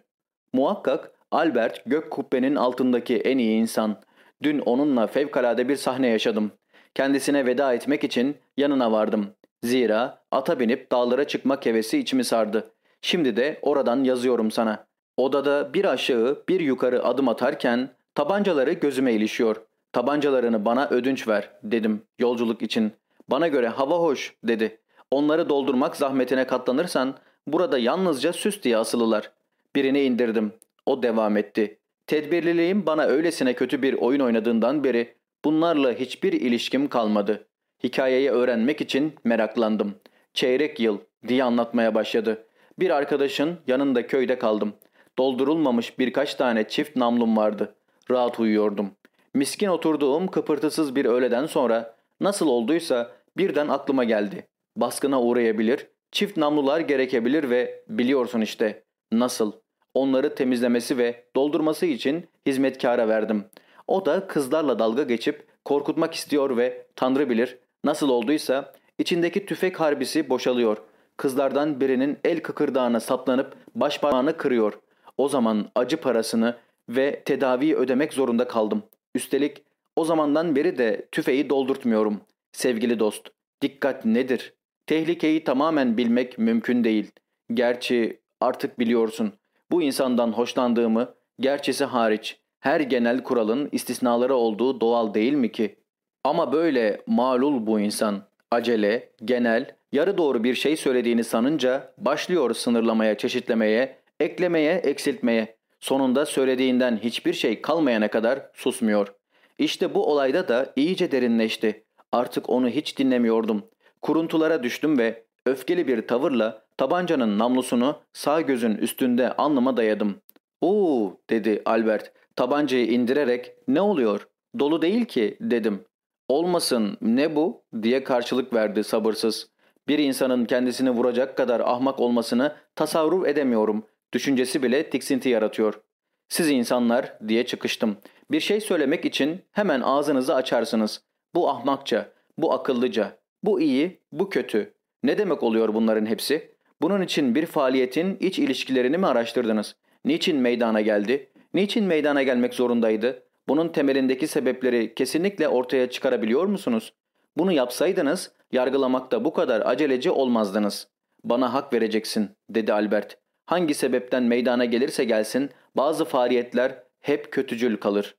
Muhakkak Albert gök kubbenin altındaki en iyi insan. Dün onunla fevkalade bir sahne yaşadım. Kendisine veda etmek için yanına vardım. Zira ata binip dağlara çıkmak hevesi içimi sardı. Şimdi de oradan yazıyorum sana. Odada bir aşağı bir yukarı adım atarken tabancaları gözüme ilişiyor. Tabancalarını bana ödünç ver dedim yolculuk için. Bana göre hava hoş dedi. Onları doldurmak zahmetine katlanırsan burada yalnızca süs diye asılılar. Birini indirdim. O devam etti. Tedbirliliğim bana öylesine kötü bir oyun oynadığından beri bunlarla hiçbir ilişkim kalmadı. Hikayeyi öğrenmek için meraklandım. Çeyrek yıl diye anlatmaya başladı. Bir arkadaşın yanında köyde kaldım. Doldurulmamış birkaç tane çift namlum vardı. Rahat uyuyordum. Miskin oturduğum kıpırtısız bir öğleden sonra nasıl olduysa birden aklıma geldi. Baskına uğrayabilir, çift namlular gerekebilir ve biliyorsun işte nasıl. Onları temizlemesi ve doldurması için hizmetkara verdim. O da kızlarla dalga geçip korkutmak istiyor ve Tanrı bilir nasıl olduysa içindeki tüfek harbisi boşalıyor. Kızlardan birinin el kıkırdağına saplanıp baş parmağını kırıyor. O zaman acı parasını ve tedaviyi ödemek zorunda kaldım. Üstelik o zamandan beri de tüfeği doldurtmuyorum. Sevgili dost, dikkat nedir? Tehlikeyi tamamen bilmek mümkün değil. Gerçi artık biliyorsun. Bu insandan hoşlandığımı, gerçesi hariç, her genel kuralın istisnaları olduğu doğal değil mi ki? Ama böyle malul bu insan. Acele, genel, yarı doğru bir şey söylediğini sanınca başlıyor sınırlamaya, çeşitlemeye, eklemeye, eksiltmeye. Sonunda söylediğinden hiçbir şey kalmayana kadar susmuyor. İşte bu olayda da iyice derinleşti. Artık onu hiç dinlemiyordum. Kuruntulara düştüm ve öfkeli bir tavırla tabancanın namlusunu sağ gözün üstünde alnıma dayadım. ''Oo'' dedi Albert tabancayı indirerek ''Ne oluyor? Dolu değil ki'' dedim. ''Olmasın ne bu?'' diye karşılık verdi sabırsız. Bir insanın kendisini vuracak kadar ahmak olmasını tasavvur edemiyorum. Düşüncesi bile tiksinti yaratıyor. Siz insanlar diye çıkıştım. Bir şey söylemek için hemen ağzınızı açarsınız. Bu ahmakça, bu akıllıca, bu iyi, bu kötü. Ne demek oluyor bunların hepsi? Bunun için bir faaliyetin iç ilişkilerini mi araştırdınız? Niçin meydana geldi? Niçin meydana gelmek zorundaydı? Bunun temelindeki sebepleri kesinlikle ortaya çıkarabiliyor musunuz? Bunu yapsaydınız yargılamakta bu kadar aceleci olmazdınız. Bana hak vereceksin dedi Albert. Hangi sebepten meydana gelirse gelsin bazı faaliyetler hep kötücül kalır.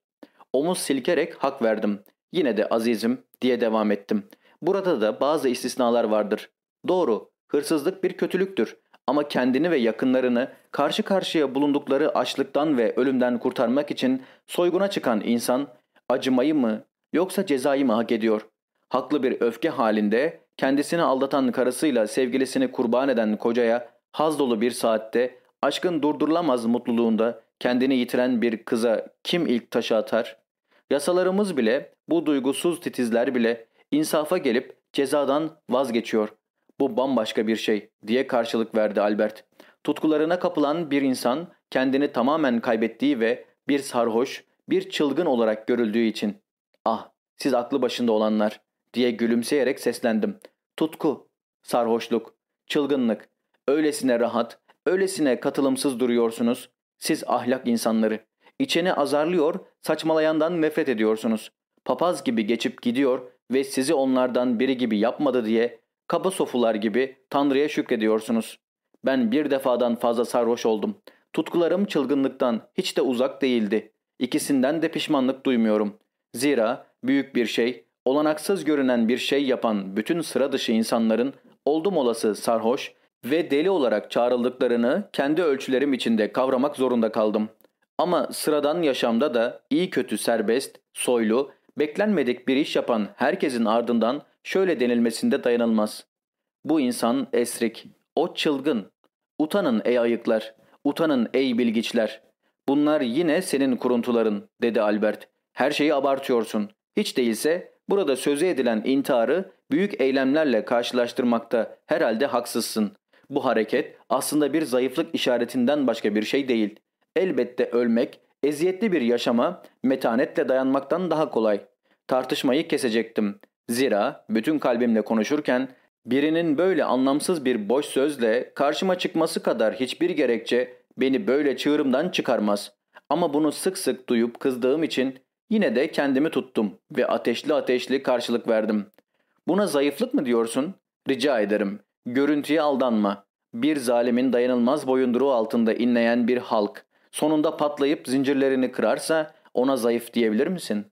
Omuz silkerek hak verdim. Yine de azizim diye devam ettim. Burada da bazı istisnalar vardır. Doğru, hırsızlık bir kötülüktür. Ama kendini ve yakınlarını karşı karşıya bulundukları açlıktan ve ölümden kurtarmak için soyguna çıkan insan acımayı mı yoksa cezayı mı hak ediyor? Haklı bir öfke halinde kendisini aldatan karısıyla sevgilisini kurban eden kocaya haz dolu bir saatte aşkın durdurulamaz mutluluğunda kendini yitiren bir kıza kim ilk taşı atar? Yasalarımız bile, bu duygusuz titizler bile insafa gelip cezadan vazgeçiyor. Bu bambaşka bir şey diye karşılık verdi Albert. Tutkularına kapılan bir insan kendini tamamen kaybettiği ve bir sarhoş, bir çılgın olarak görüldüğü için. Ah siz aklı başında olanlar diye gülümseyerek seslendim. Tutku, sarhoşluk, çılgınlık, öylesine rahat, öylesine katılımsız duruyorsunuz. Siz ahlak insanları. İçeni azarlıyor, saçmalayandan nefret ediyorsunuz. Papaz gibi geçip gidiyor ve sizi onlardan biri gibi yapmadı diye kaba sofular gibi Tanrı'ya şükrediyorsunuz. Ben bir defadan fazla sarhoş oldum. Tutkularım çılgınlıktan hiç de uzak değildi. İkisinden de pişmanlık duymuyorum. Zira büyük bir şey, olanaksız görünen bir şey yapan bütün sıra dışı insanların oldum olası sarhoş ve deli olarak çağrıldıklarını kendi ölçülerim içinde kavramak zorunda kaldım. Ama sıradan yaşamda da iyi kötü serbest, soylu, beklenmedik bir iş yapan herkesin ardından şöyle denilmesinde dayanılmaz. Bu insan esrik, o çılgın. Utanın ey ayıklar, utanın ey bilgiçler. Bunlar yine senin kuruntuların dedi Albert. Her şeyi abartıyorsun. Hiç değilse burada sözü edilen intiharı büyük eylemlerle karşılaştırmakta herhalde haksızsın. Bu hareket aslında bir zayıflık işaretinden başka bir şey değil. Elbette ölmek, eziyetli bir yaşama metanetle dayanmaktan daha kolay. Tartışmayı kesecektim. Zira bütün kalbimle konuşurken birinin böyle anlamsız bir boş sözle karşıma çıkması kadar hiçbir gerekçe beni böyle çığırımdan çıkarmaz. Ama bunu sık sık duyup kızdığım için yine de kendimi tuttum ve ateşli ateşli karşılık verdim. Buna zayıflık mı diyorsun? Rica ederim. Görüntüye aldanma. Bir zalimin dayanılmaz boyunduruğu altında inleyen bir halk sonunda patlayıp zincirlerini kırarsa ona zayıf diyebilir misin?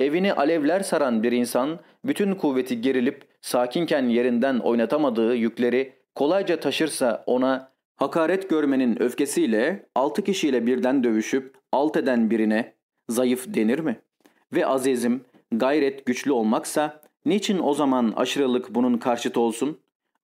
Evini alevler saran bir insan bütün kuvveti gerilip sakinken yerinden oynatamadığı yükleri kolayca taşırsa ona hakaret görmenin öfkesiyle altı kişiyle birden dövüşüp alt eden birine zayıf denir mi? Ve azizim gayret güçlü olmaksa niçin o zaman aşırılık bunun karşıtı olsun?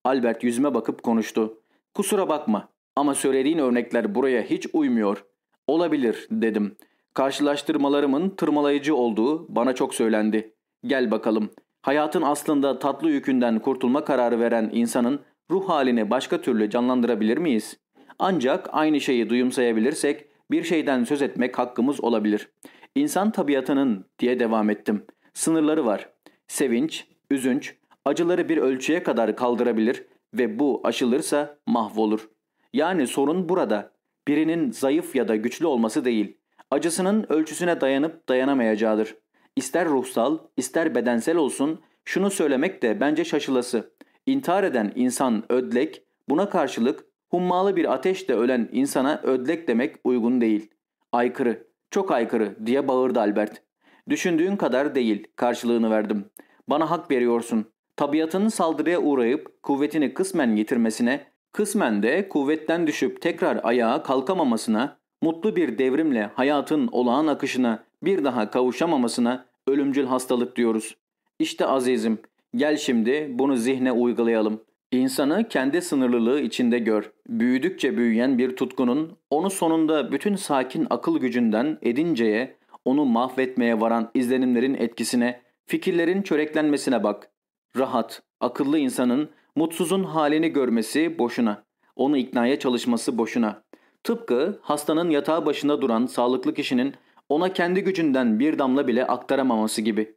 Albert yüzüme bakıp konuştu. Kusura bakma ama söylediğin örnekler buraya hiç uymuyor. Olabilir dedim. Karşılaştırmalarımın tırmalayıcı olduğu bana çok söylendi. Gel bakalım. Hayatın aslında tatlı yükünden kurtulma kararı veren insanın ruh halini başka türlü canlandırabilir miyiz? Ancak aynı şeyi duyumsayabilirsek bir şeyden söz etmek hakkımız olabilir. İnsan tabiatının diye devam ettim. Sınırları var. Sevinç, üzünç, acıları bir ölçüye kadar kaldırabilir ve bu aşılırsa mahvolur. Yani sorun burada. Birinin zayıf ya da güçlü olması değil. Acısının ölçüsüne dayanıp dayanamayacağıdır. İster ruhsal, ister bedensel olsun şunu söylemek de bence şaşılası. İntihar eden insan ödlek, buna karşılık hummalı bir ateşle ölen insana ödlek demek uygun değil. Aykırı, çok aykırı diye bağırdı Albert. Düşündüğün kadar değil karşılığını verdim. Bana hak veriyorsun. Tabiatının saldırıya uğrayıp kuvvetini kısmen yitirmesine, kısmen de kuvvetten düşüp tekrar ayağa kalkamamasına, mutlu bir devrimle hayatın olağan akışına bir daha kavuşamamasına ölümcül hastalık diyoruz. İşte azizim, gel şimdi bunu zihne uygulayalım. İnsanı kendi sınırlılığı içinde gör. Büyüdükçe büyüyen bir tutkunun onu sonunda bütün sakin akıl gücünden edinceye, onu mahvetmeye varan izlenimlerin etkisine, fikirlerin çöreklenmesine bak. Rahat, akıllı insanın mutsuzun halini görmesi boşuna. Onu iknaya çalışması boşuna. Tıpkı hastanın yatağı başında duran sağlıklı kişinin ona kendi gücünden bir damla bile aktaramaması gibi.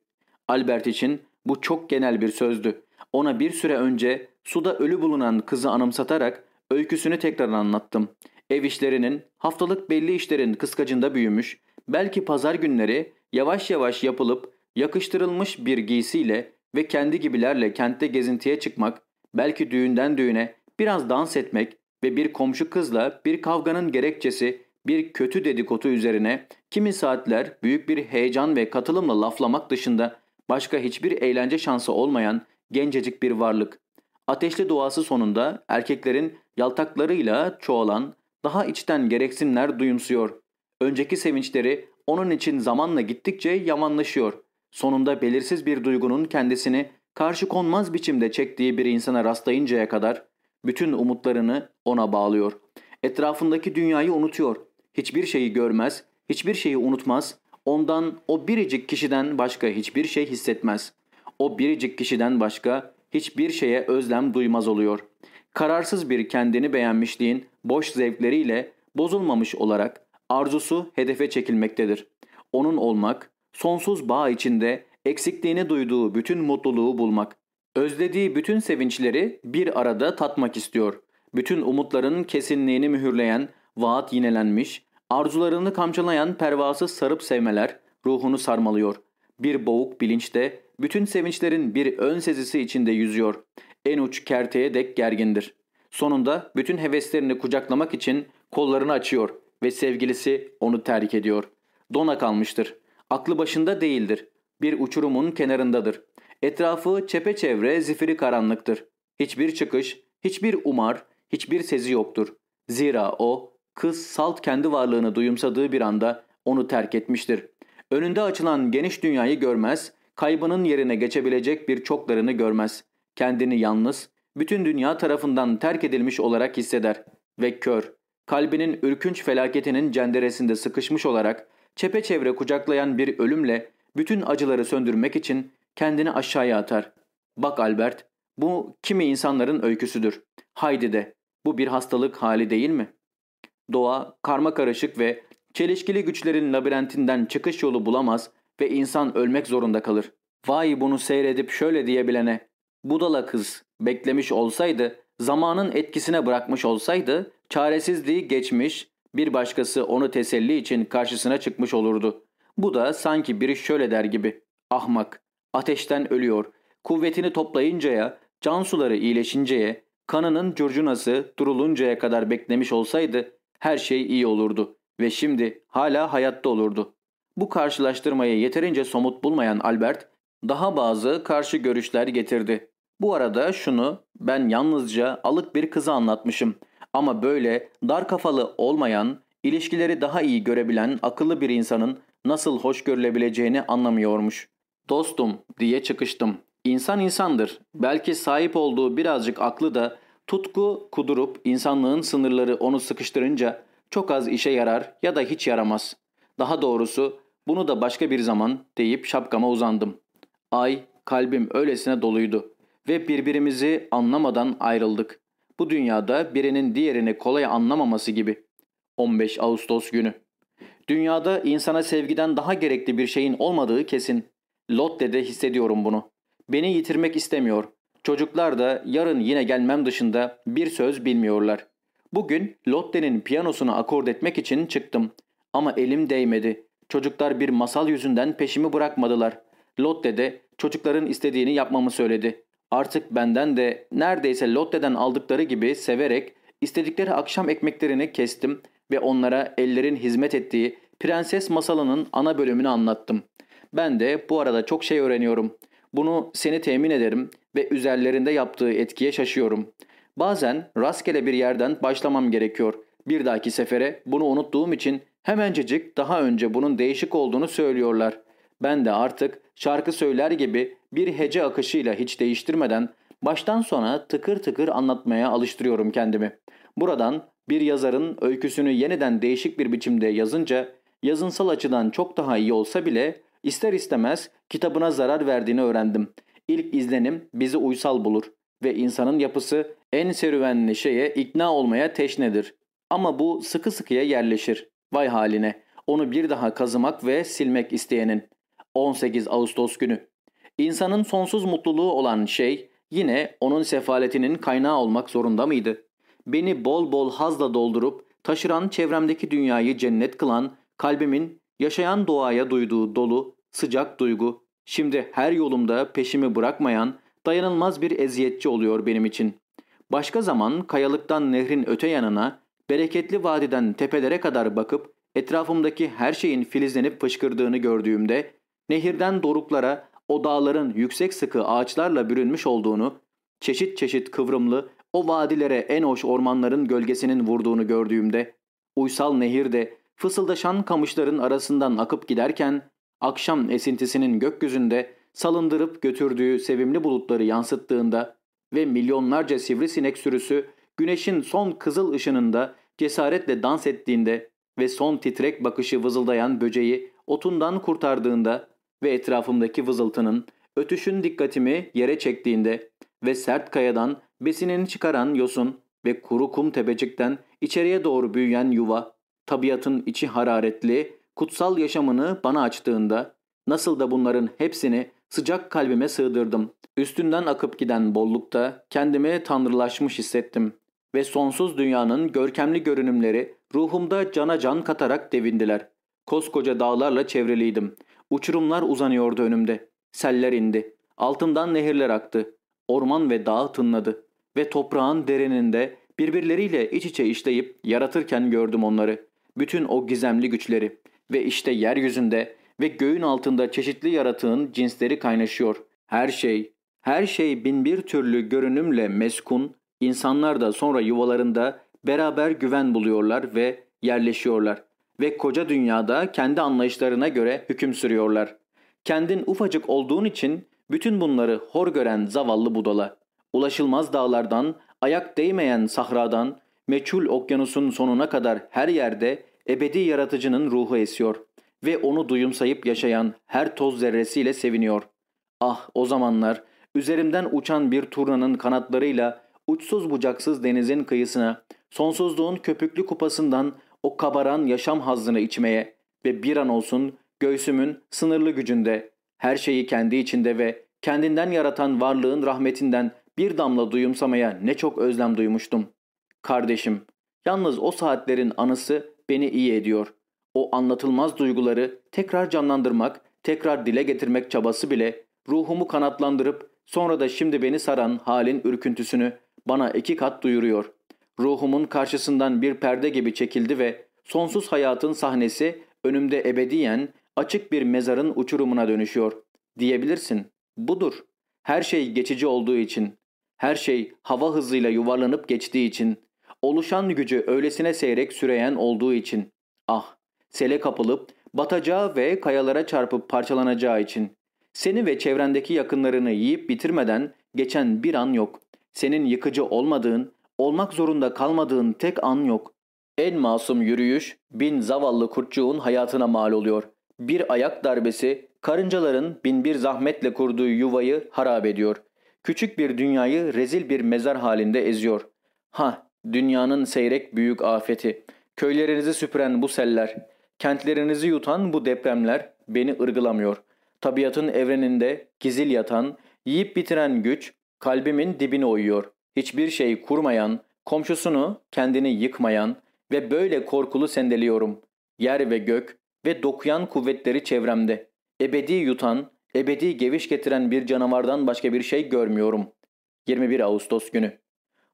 Albert için bu çok genel bir sözdü. Ona bir süre önce suda ölü bulunan kızı anımsatarak öyküsünü tekrar anlattım. Ev işlerinin, haftalık belli işlerin kıskacında büyümüş, belki pazar günleri yavaş yavaş yapılıp yakıştırılmış bir giysiyle ve kendi gibilerle kentte gezintiye çıkmak, belki düğünden düğüne biraz dans etmek ve bir komşu kızla bir kavganın gerekçesi bir kötü dedikodu üzerine kimi saatler büyük bir heyecan ve katılımla laflamak dışında başka hiçbir eğlence şansı olmayan gencecik bir varlık. Ateşli doğası sonunda erkeklerin yaltaklarıyla çoğalan daha içten gereksinler duyumsuyor. Önceki sevinçleri onun için zamanla gittikçe yamanlaşıyor. Sonunda belirsiz bir duygunun kendisini karşı konmaz biçimde çektiği bir insana rastlayıncaya kadar bütün umutlarını ona bağlıyor. Etrafındaki dünyayı unutuyor. Hiçbir şeyi görmez, hiçbir şeyi unutmaz. Ondan o biricik kişiden başka hiçbir şey hissetmez. O biricik kişiden başka hiçbir şeye özlem duymaz oluyor. Kararsız bir kendini beğenmişliğin boş zevkleriyle bozulmamış olarak arzusu hedefe çekilmektedir. Onun olmak, sonsuz bağ içinde eksikliğini duyduğu bütün mutluluğu bulmak, özlediği bütün sevinçleri bir arada tatmak istiyor. Bütün umutların kesinliğini mühürleyen, vaat yinelenmiş, arzularını kamçılayan pervasız sarıp sevmeler ruhunu sarmalıyor. Bir boğuk bilinçte bütün sevinçlerin bir ön sezisi içinde yüzüyor. En uç kerteye dek gergindir. Sonunda bütün heveslerini kucaklamak için kollarını açıyor ve sevgilisi onu terk ediyor. Dona kalmıştır. Aklı başında değildir. Bir uçurumun kenarındadır. Etrafı çepeçevre zifiri karanlıktır. Hiçbir çıkış, hiçbir umar, hiçbir sezi yoktur. Zira o, kız salt kendi varlığını duyumsadığı bir anda onu terk etmiştir. Önünde açılan geniş dünyayı görmez, kaybının yerine geçebilecek bir çoklarını görmez. Kendini yalnız, bütün dünya tarafından terk edilmiş olarak hisseder ve kör, kalbinin ürkünç felaketinin cenderesinde sıkışmış olarak çepeçevre kucaklayan bir ölümle bütün acıları söndürmek için kendini aşağıya atar. Bak Albert, bu kimi insanların öyküsüdür. Haydi de, bu bir hastalık hali değil mi? Doğa, karma karışık ve çelişkili güçlerin labirentinden çıkış yolu bulamaz ve insan ölmek zorunda kalır. Vay bunu seyredip şöyle diyebilene, budala kız beklemiş olsaydı, zamanın etkisine bırakmış olsaydı, çaresizliği geçmiş, bir başkası onu teselli için karşısına çıkmış olurdu. Bu da sanki biri şöyle der gibi. Ahmak, ateşten ölüyor. Kuvvetini toplayıncaya, can suları iyileşinceye, kanının curcunası duruluncaya kadar beklemiş olsaydı her şey iyi olurdu ve şimdi hala hayatta olurdu. Bu karşılaştırmayı yeterince somut bulmayan Albert daha bazı karşı görüşler getirdi. Bu arada şunu ben yalnızca alık bir kızı anlatmışım ama böyle dar kafalı olmayan, ilişkileri daha iyi görebilen akıllı bir insanın nasıl hoş görülebileceğini anlamıyormuş. Dostum diye çıkıştım. İnsan insandır. Belki sahip olduğu birazcık aklı da tutku kudurup insanlığın sınırları onu sıkıştırınca çok az işe yarar ya da hiç yaramaz. Daha doğrusu bunu da başka bir zaman deyip şapkama uzandım. Ay, kalbim öylesine doluydu ve birbirimizi anlamadan ayrıldık. Bu dünyada birinin diğerini kolay anlamaması gibi. 15 Ağustos günü. Dünyada insana sevgiden daha gerekli bir şeyin olmadığı kesin. Lotte'de hissediyorum bunu. Beni yitirmek istemiyor. Çocuklar da yarın yine gelmem dışında bir söz bilmiyorlar. Bugün Lotte'nin piyanosunu akord etmek için çıktım. Ama elim değmedi. Çocuklar bir masal yüzünden peşimi bırakmadılar. Lotte de çocukların istediğini yapmamı söyledi. Artık benden de neredeyse Lotte'den aldıkları gibi severek istedikleri akşam ekmeklerini kestim ve onlara ellerin hizmet ettiği Prenses masalının ana bölümünü anlattım. Ben de bu arada çok şey öğreniyorum. Bunu seni temin ederim ve üzerlerinde yaptığı etkiye şaşıyorum. Bazen rastgele bir yerden başlamam gerekiyor. Bir dahaki sefere bunu unuttuğum için hemencecik daha önce bunun değişik olduğunu söylüyorlar. Ben de artık şarkı söyler gibi bir hece akışıyla hiç değiştirmeden baştan sona tıkır tıkır anlatmaya alıştırıyorum kendimi. Buradan bir yazarın öyküsünü yeniden değişik bir biçimde yazınca yazınsal açıdan çok daha iyi olsa bile ister istemez kitabına zarar verdiğini öğrendim. İlk izlenim bizi uysal bulur ve insanın yapısı en serüvenli şeye ikna olmaya teşnedir. Ama bu sıkı sıkıya yerleşir. Vay haline. Onu bir daha kazımak ve silmek isteyenin. 18 Ağustos günü. İnsanın sonsuz mutluluğu olan şey yine onun sefaletinin kaynağı olmak zorunda mıydı? Beni bol bol hazla doldurup taşıran çevremdeki dünyayı cennet kılan kalbimin yaşayan doğaya duyduğu dolu, sıcak duygu şimdi her yolumda peşimi bırakmayan dayanılmaz bir eziyetçi oluyor benim için. Başka zaman kayalıktan nehrin öte yanına bereketli vadiden tepelere kadar bakıp etrafımdaki her şeyin filizlenip fışkırdığını gördüğümde nehirden doruklara o dağların yüksek sıkı ağaçlarla bürünmüş olduğunu, çeşit çeşit kıvrımlı o vadilere en hoş ormanların gölgesinin vurduğunu gördüğümde, uysal nehir de fısıldaşan kamışların arasından akıp giderken, akşam esintisinin gökyüzünde salındırıp götürdüğü sevimli bulutları yansıttığında ve milyonlarca sivrisinek sürüsü güneşin son kızıl ışınında cesaretle dans ettiğinde ve son titrek bakışı vızıldayan böceği otundan kurtardığında ve etrafımdaki vızıltının, ötüşün dikkatimi yere çektiğinde ve sert kayadan besinini çıkaran yosun ve kuru kum tepecikten içeriye doğru büyüyen yuva, tabiatın içi hararetli, kutsal yaşamını bana açtığında, nasıl da bunların hepsini sıcak kalbime sığdırdım. Üstünden akıp giden bollukta kendimi tanrılaşmış hissettim ve sonsuz dünyanın görkemli görünümleri ruhumda cana can katarak devindiler. Koskoca dağlarla çevreliydim. Uçurumlar uzanıyordu önümde. Seller indi. Altımdan nehirler aktı. Orman ve dağ tınladı. Ve toprağın derininde birbirleriyle iç içe işleyip yaratırken gördüm onları. Bütün o gizemli güçleri. Ve işte yeryüzünde ve göğün altında çeşitli yaratığın cinsleri kaynaşıyor. Her şey, her şey bin bir türlü görünümle meskun, insanlar da sonra yuvalarında beraber güven buluyorlar ve yerleşiyorlar ve koca dünyada kendi anlayışlarına göre hüküm sürüyorlar. Kendin ufacık olduğun için bütün bunları hor gören zavallı budala, ulaşılmaz dağlardan, ayak değmeyen sahradan, meçhul okyanusun sonuna kadar her yerde ebedi yaratıcının ruhu esiyor ve onu duyumsayıp yaşayan her toz zerresiyle seviniyor. Ah o zamanlar üzerimden uçan bir turnanın kanatlarıyla uçsuz bucaksız denizin kıyısına, sonsuzluğun köpüklü kupasından o kabaran yaşam hazzını içmeye ve bir an olsun göğsümün sınırlı gücünde, her şeyi kendi içinde ve kendinden yaratan varlığın rahmetinden bir damla duyumsamaya ne çok özlem duymuştum. Kardeşim, yalnız o saatlerin anısı beni iyi ediyor. O anlatılmaz duyguları tekrar canlandırmak, tekrar dile getirmek çabası bile ruhumu kanatlandırıp sonra da şimdi beni saran halin ürküntüsünü bana iki kat duyuruyor. Ruhumun karşısından bir perde gibi çekildi ve sonsuz hayatın sahnesi önümde ebediyen açık bir mezarın uçurumuna dönüşüyor. Diyebilirsin. Budur. Her şey geçici olduğu için, her şey hava hızıyla yuvarlanıp geçtiği için, oluşan gücü öylesine seyrek süreyen olduğu için. Ah, sele kapılıp batacağı ve kayalara çarpıp parçalanacağı için. Seni ve çevrendeki yakınlarını yiyip bitirmeden geçen bir an yok. Senin yıkıcı olmadığın, olmak zorunda kalmadığın tek an yok. En masum yürüyüş bin zavallı kurtçuğun hayatına mal oluyor. Bir ayak darbesi karıncaların bin bir zahmetle kurduğu yuvayı harap ediyor. Küçük bir dünyayı rezil bir mezar halinde eziyor. Ha, dünyanın seyrek büyük afeti. Köylerinizi süpüren bu seller, kentlerinizi yutan bu depremler beni ırgılamıyor. Tabiatın evreninde gizil yatan, yiyip bitiren güç kalbimin dibini oyuyor. Hiçbir şey kurmayan, komşusunu kendini yıkmayan ve böyle korkulu sendeliyorum. Yer ve gök ve dokuyan kuvvetleri çevremde. Ebedi yutan, ebedi geviş getiren bir canavardan başka bir şey görmüyorum. 21 Ağustos günü.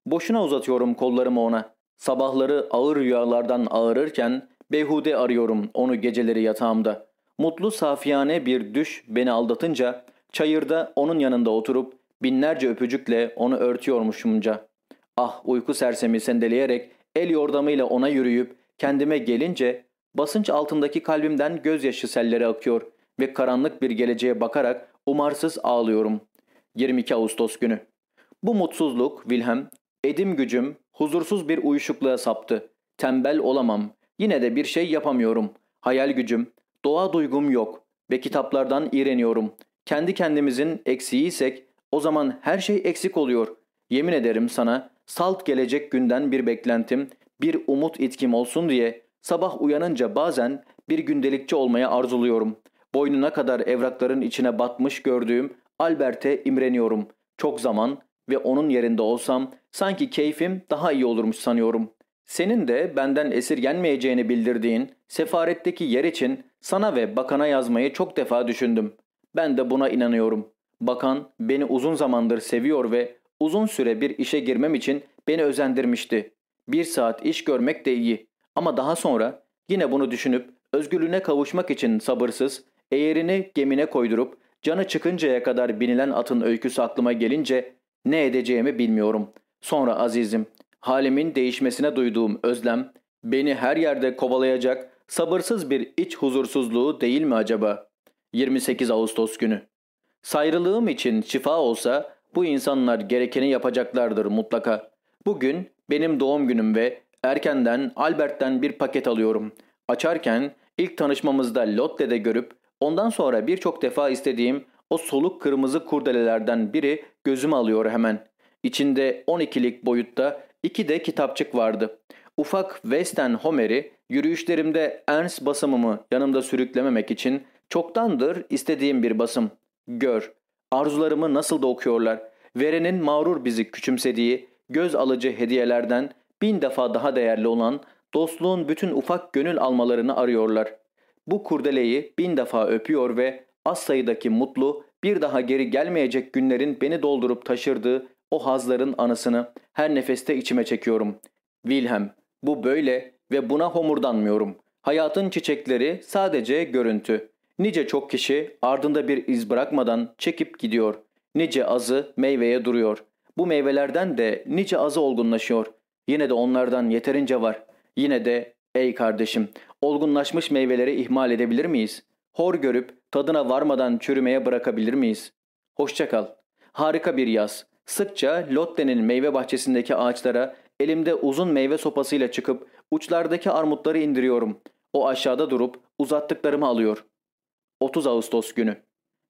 Boşuna uzatıyorum kollarımı ona. Sabahları ağır rüyalardan ağırırken beyhude arıyorum onu geceleri yatağımda. Mutlu safiyane bir düş beni aldatınca çayırda onun yanında oturup binlerce öpücükle onu örtüyormuşumca. Ah uyku sersemi sendeleyerek el yordamıyla ona yürüyüp kendime gelince basınç altındaki kalbimden gözyaşı selleri akıyor ve karanlık bir geleceğe bakarak umarsız ağlıyorum. 22 Ağustos günü. Bu mutsuzluk Wilhelm, edim gücüm huzursuz bir uyuşukluğa saptı. Tembel olamam. Yine de bir şey yapamıyorum. Hayal gücüm, doğa duygum yok ve kitaplardan iğreniyorum. Kendi kendimizin eksiğiysek o zaman her şey eksik oluyor. Yemin ederim sana salt gelecek günden bir beklentim, bir umut itkim olsun diye sabah uyanınca bazen bir gündelikçi olmaya arzuluyorum. Boynuna kadar evrakların içine batmış gördüğüm Albert'e imreniyorum. Çok zaman ve onun yerinde olsam sanki keyfim daha iyi olurmuş sanıyorum. Senin de benden esirgenmeyeceğini bildirdiğin sefaretteki yer için sana ve bakana yazmayı çok defa düşündüm. Ben de buna inanıyorum. Bakan beni uzun zamandır seviyor ve uzun süre bir işe girmem için beni özendirmişti. Bir saat iş görmek de iyi. Ama daha sonra yine bunu düşünüp özgürlüğüne kavuşmak için sabırsız, eğerini gemine koydurup canı çıkıncaya kadar binilen atın öyküsü aklıma gelince ne edeceğimi bilmiyorum. Sonra azizim, halimin değişmesine duyduğum özlem beni her yerde kovalayacak sabırsız bir iç huzursuzluğu değil mi acaba? 28 Ağustos günü. Sayrılığım için şifa olsa bu insanlar gerekeni yapacaklardır mutlaka. Bugün benim doğum günüm ve erkenden Albert'ten bir paket alıyorum. Açarken ilk tanışmamızda Lotte'de görüp ondan sonra birçok defa istediğim o soluk kırmızı kurdelelerden biri gözüme alıyor hemen. İçinde 12'lik boyutta iki de kitapçık vardı. Ufak Western Homer'i yürüyüşlerimde Ernst basımımı yanımda sürüklememek için çoktandır istediğim bir basım. Gör, arzularımı nasıl da okuyorlar. Verenin mağrur bizi küçümsediği, göz alıcı hediyelerden bin defa daha değerli olan dostluğun bütün ufak gönül almalarını arıyorlar. Bu kurdeleyi bin defa öpüyor ve az sayıdaki mutlu, bir daha geri gelmeyecek günlerin beni doldurup taşırdığı o hazların anısını her nefeste içime çekiyorum. Wilhelm, bu böyle ve buna homurdanmıyorum. Hayatın çiçekleri sadece görüntü. Nice çok kişi ardında bir iz bırakmadan çekip gidiyor. Nice azı meyveye duruyor. Bu meyvelerden de nice azı olgunlaşıyor. Yine de onlardan yeterince var. Yine de ey kardeşim olgunlaşmış meyveleri ihmal edebilir miyiz? Hor görüp tadına varmadan çürümeye bırakabilir miyiz? Hoşçakal. Harika bir yaz. Sıkça Lotte'nin meyve bahçesindeki ağaçlara elimde uzun meyve sopasıyla çıkıp uçlardaki armutları indiriyorum. O aşağıda durup uzattıklarımı alıyor. 30 Ağustos günü.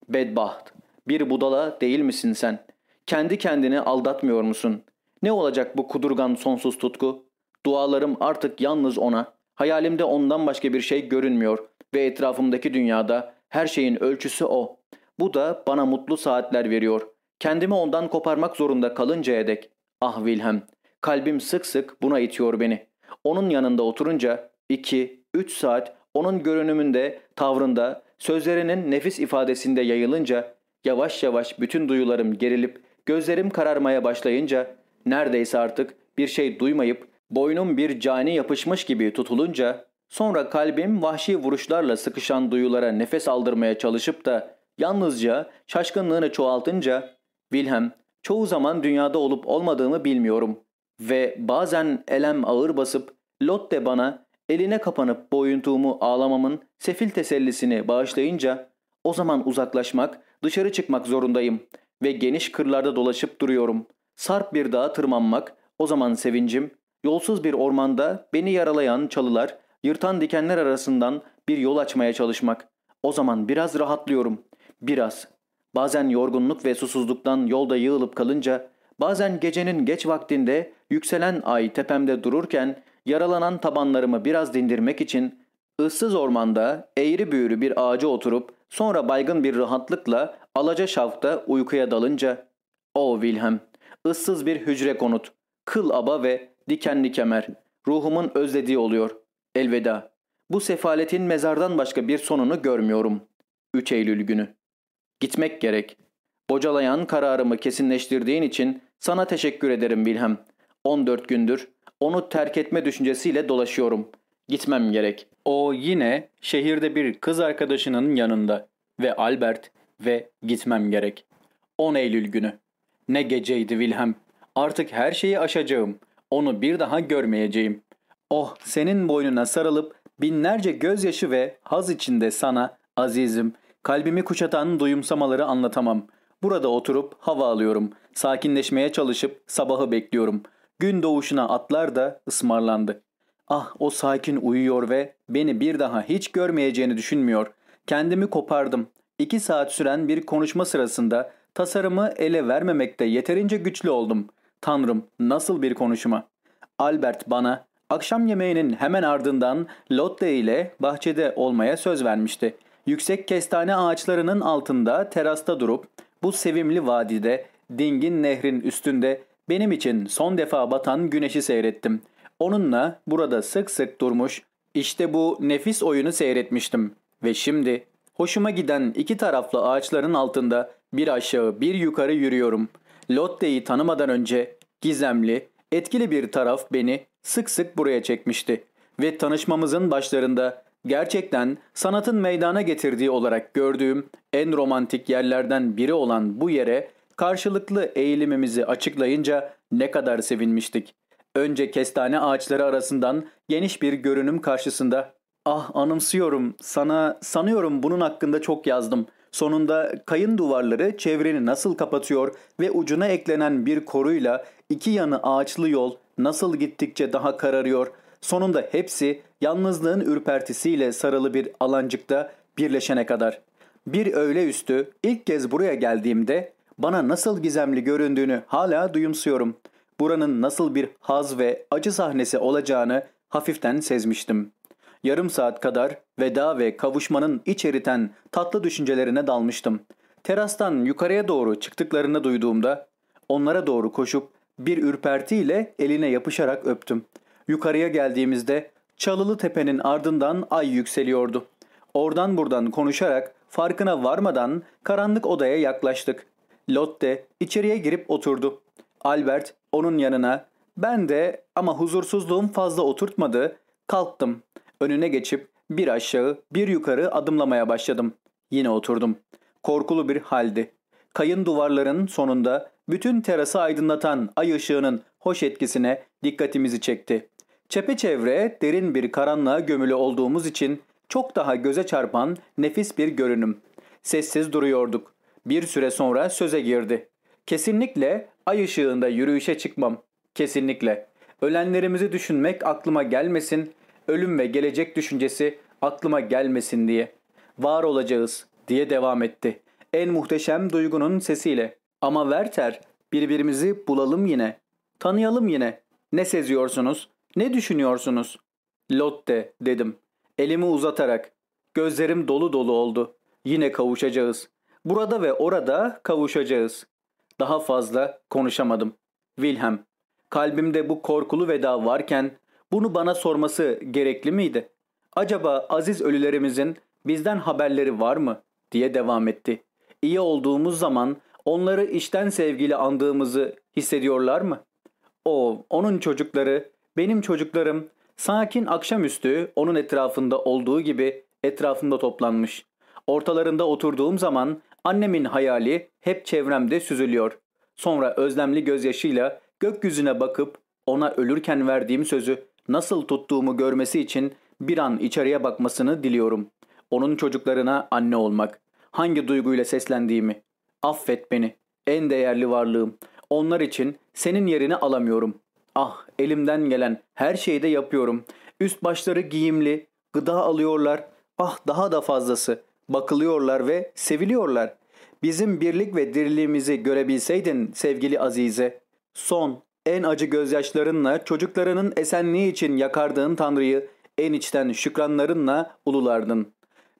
Bedbaht. Bir budala değil misin sen? Kendi kendini aldatmıyor musun? Ne olacak bu kudurgan sonsuz tutku? Dualarım artık yalnız ona. Hayalimde ondan başka bir şey görünmüyor ve etrafımdaki dünyada her şeyin ölçüsü o. Bu da bana mutlu saatler veriyor. Kendimi ondan koparmak zorunda kalıncaya dek. Ah Wilhelm, kalbim sık sık buna itiyor beni. Onun yanında oturunca iki, üç saat onun görünümünde, tavrında, sözlerinin nefis ifadesinde yayılınca, yavaş yavaş bütün duyularım gerilip, gözlerim kararmaya başlayınca, neredeyse artık bir şey duymayıp, boynum bir cani yapışmış gibi tutulunca, sonra kalbim vahşi vuruşlarla sıkışan duyulara nefes aldırmaya çalışıp da, yalnızca şaşkınlığını çoğaltınca, Wilhelm, çoğu zaman dünyada olup olmadığımı bilmiyorum ve bazen elem ağır basıp Lotte bana eline kapanıp boyuntuğumu ağlamamın sefil tesellisini bağışlayınca o zaman uzaklaşmak, dışarı çıkmak zorundayım ve geniş kırlarda dolaşıp duruyorum. Sarp bir dağa tırmanmak, o zaman sevincim, yolsuz bir ormanda beni yaralayan çalılar, yırtan dikenler arasından bir yol açmaya çalışmak. O zaman biraz rahatlıyorum. Biraz. Bazen yorgunluk ve susuzluktan yolda yığılıp kalınca, bazen gecenin geç vaktinde yükselen ay tepemde dururken yaralanan tabanlarımı biraz dindirmek için ıssız ormanda eğri büğrü bir ağaca oturup sonra baygın bir rahatlıkla alaca şafta uykuya dalınca o Wilhelm, ıssız bir hücre konut, kıl aba ve dikenli kemer, ruhumun özlediği oluyor. Elveda. Bu sefaletin mezardan başka bir sonunu görmüyorum. 3 Eylül günü. Gitmek gerek. Bocalayan kararımı kesinleştirdiğin için sana teşekkür ederim Wilhelm. 14 gündür onu terk etme düşüncesiyle dolaşıyorum. Gitmem gerek. O yine şehirde bir kız arkadaşının yanında ve Albert ve gitmem gerek. 10 Eylül günü. Ne geceydi Wilhelm. Artık her şeyi aşacağım. Onu bir daha görmeyeceğim. Oh senin boynuna sarılıp binlerce gözyaşı ve haz içinde sana azizim kalbimi kuşatan duyumsamaları anlatamam. Burada oturup hava alıyorum. Sakinleşmeye çalışıp sabahı bekliyorum. Gün doğuşuna atlar da ısmarlandı. Ah o sakin uyuyor ve beni bir daha hiç görmeyeceğini düşünmüyor. Kendimi kopardım. İki saat süren bir konuşma sırasında tasarımı ele vermemekte yeterince güçlü oldum. Tanrım nasıl bir konuşma. Albert bana akşam yemeğinin hemen ardından Lotte ile bahçede olmaya söz vermişti. Yüksek kestane ağaçlarının altında terasta durup bu sevimli vadide dingin nehrin üstünde benim için son defa batan güneşi seyrettim. Onunla burada sık sık durmuş, işte bu nefis oyunu seyretmiştim. Ve şimdi hoşuma giden iki taraflı ağaçların altında bir aşağı bir yukarı yürüyorum. Lotte'yi tanımadan önce gizemli, Etkili bir taraf beni sık sık buraya çekmişti ve tanışmamızın başlarında gerçekten sanatın meydana getirdiği olarak gördüğüm en romantik yerlerden biri olan bu yere karşılıklı eğilimimizi açıklayınca ne kadar sevinmiştik. Önce kestane ağaçları arasından geniş bir görünüm karşısında Ah anımsıyorum sana sanıyorum bunun hakkında çok yazdım. Sonunda kayın duvarları çevreni nasıl kapatıyor ve ucuna eklenen bir koruyla iki yanı ağaçlı yol nasıl gittikçe daha kararıyor. Sonunda hepsi yalnızlığın ürpertisiyle sarılı bir alancıkta birleşene kadar. Bir öğle üstü ilk kez buraya geldiğimde bana nasıl gizemli göründüğünü hala duyumsuyorum. Buranın nasıl bir haz ve acı sahnesi olacağını hafiften sezmiştim. Yarım saat kadar veda ve kavuşmanın iç eriten tatlı düşüncelerine dalmıştım. Terastan yukarıya doğru çıktıklarını duyduğumda onlara doğru koşup bir ürpertiyle eline yapışarak öptüm. Yukarıya geldiğimizde Çalılı Tepe'nin ardından ay yükseliyordu. Oradan buradan konuşarak farkına varmadan karanlık odaya yaklaştık. Lotte içeriye girip oturdu. Albert onun yanına ben de ama huzursuzluğum fazla oturtmadı kalktım. Önüne geçip bir aşağı bir yukarı adımlamaya başladım. Yine oturdum. Korkulu bir haldi. Kayın duvarların sonunda bütün terası aydınlatan ay ışığının hoş etkisine dikkatimizi çekti. Çepeçevre derin bir karanlığa gömülü olduğumuz için çok daha göze çarpan nefis bir görünüm. Sessiz duruyorduk. Bir süre sonra söze girdi. Kesinlikle ay ışığında yürüyüşe çıkmam. Kesinlikle. Ölenlerimizi düşünmek aklıma gelmesin, ölüm ve gelecek düşüncesi aklıma gelmesin diye. Var olacağız diye devam etti. En muhteşem duygunun sesiyle. Ama Werther birbirimizi bulalım yine. Tanıyalım yine. Ne seziyorsunuz? Ne düşünüyorsunuz? Lotte dedim. Elimi uzatarak. Gözlerim dolu dolu oldu. Yine kavuşacağız. Burada ve orada kavuşacağız. Daha fazla konuşamadım. Wilhelm. Kalbimde bu korkulu veda varken bunu bana sorması gerekli miydi? Acaba aziz ölülerimizin bizden haberleri var mı? diye devam etti. İyi olduğumuz zaman onları içten sevgiyle andığımızı hissediyorlar mı? O, onun çocukları, benim çocuklarım sakin akşamüstü onun etrafında olduğu gibi etrafında toplanmış. Ortalarında oturduğum zaman annemin hayali hep çevremde süzülüyor. Sonra özlemli gözyaşıyla gökyüzüne bakıp ona ölürken verdiğim sözü nasıl tuttuğumu görmesi için bir an içeriye bakmasını diliyorum. Onun çocuklarına anne olmak. Hangi duyguyla seslendiğimi. Affet beni. En değerli varlığım. Onlar için senin yerini alamıyorum. Ah elimden gelen her şeyi de yapıyorum. Üst başları giyimli, gıda alıyorlar. Ah daha da fazlası. Bakılıyorlar ve seviliyorlar. Bizim birlik ve diriliğimizi görebilseydin sevgili Azize. Son, en acı gözyaşlarınla çocuklarının esenliği için yakardığın Tanrı'yı en içten şükranlarınla ululardın.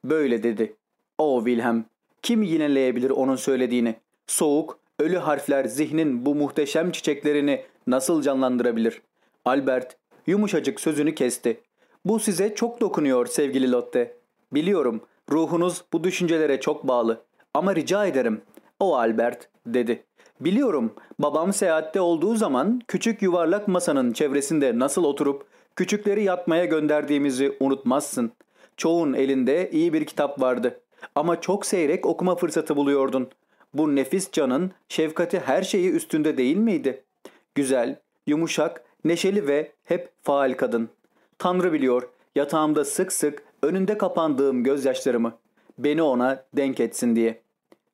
Böyle dedi. O Wilhelm, kim yineleyebilir onun söylediğini? Soğuk, ölü harfler zihnin bu muhteşem çiçeklerini nasıl canlandırabilir? Albert, yumuşacık sözünü kesti. Bu size çok dokunuyor sevgili Lotte. Biliyorum, ruhunuz bu düşüncelere çok bağlı. Ama rica ederim. O Albert, dedi. Biliyorum, babam seyahatte olduğu zaman küçük yuvarlak masanın çevresinde nasıl oturup küçükleri yatmaya gönderdiğimizi unutmazsın. Çoğun elinde iyi bir kitap vardı. Ama çok seyrek okuma fırsatı buluyordun. Bu nefis canın şefkati her şeyi üstünde değil miydi? Güzel, yumuşak, neşeli ve hep faal kadın. Tanrı biliyor, yatağımda sık sık önünde kapandığım gözyaşlarımı. Beni ona denk etsin diye.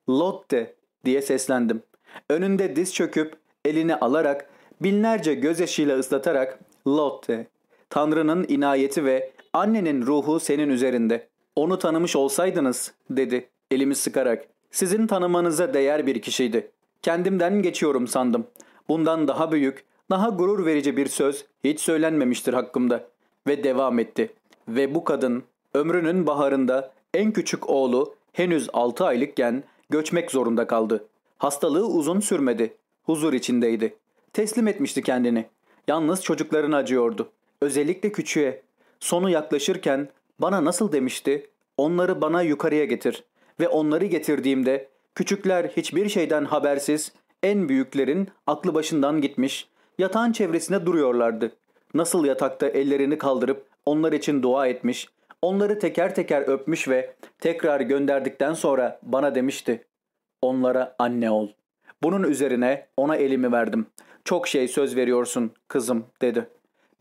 Lotte diye seslendim. Önünde diz çöküp elini alarak binlerce gözyaşıyla ıslatarak Lotte, Tanrı'nın inayeti ve annenin ruhu senin üzerinde. Onu tanımış olsaydınız dedi elimi sıkarak. Sizin tanımanıza değer bir kişiydi. Kendimden geçiyorum sandım. Bundan daha büyük, daha gurur verici bir söz hiç söylenmemiştir hakkımda. Ve devam etti. Ve bu kadın ömrünün baharında en küçük oğlu henüz 6 aylıkken göçmek zorunda kaldı. Hastalığı uzun sürmedi. Huzur içindeydi. Teslim etmişti kendini. Yalnız çocukların acıyordu. Özellikle küçüğe. Sonu yaklaşırken bana nasıl demişti? Onları bana yukarıya getir. Ve onları getirdiğimde küçükler hiçbir şeyden habersiz, en büyüklerin aklı başından gitmiş, yatağın çevresinde duruyorlardı. Nasıl yatakta ellerini kaldırıp onlar için dua etmiş, onları teker teker öpmüş ve tekrar gönderdikten sonra bana demişti. Onlara anne ol. Bunun üzerine ona elimi verdim. Çok şey söz veriyorsun kızım dedi.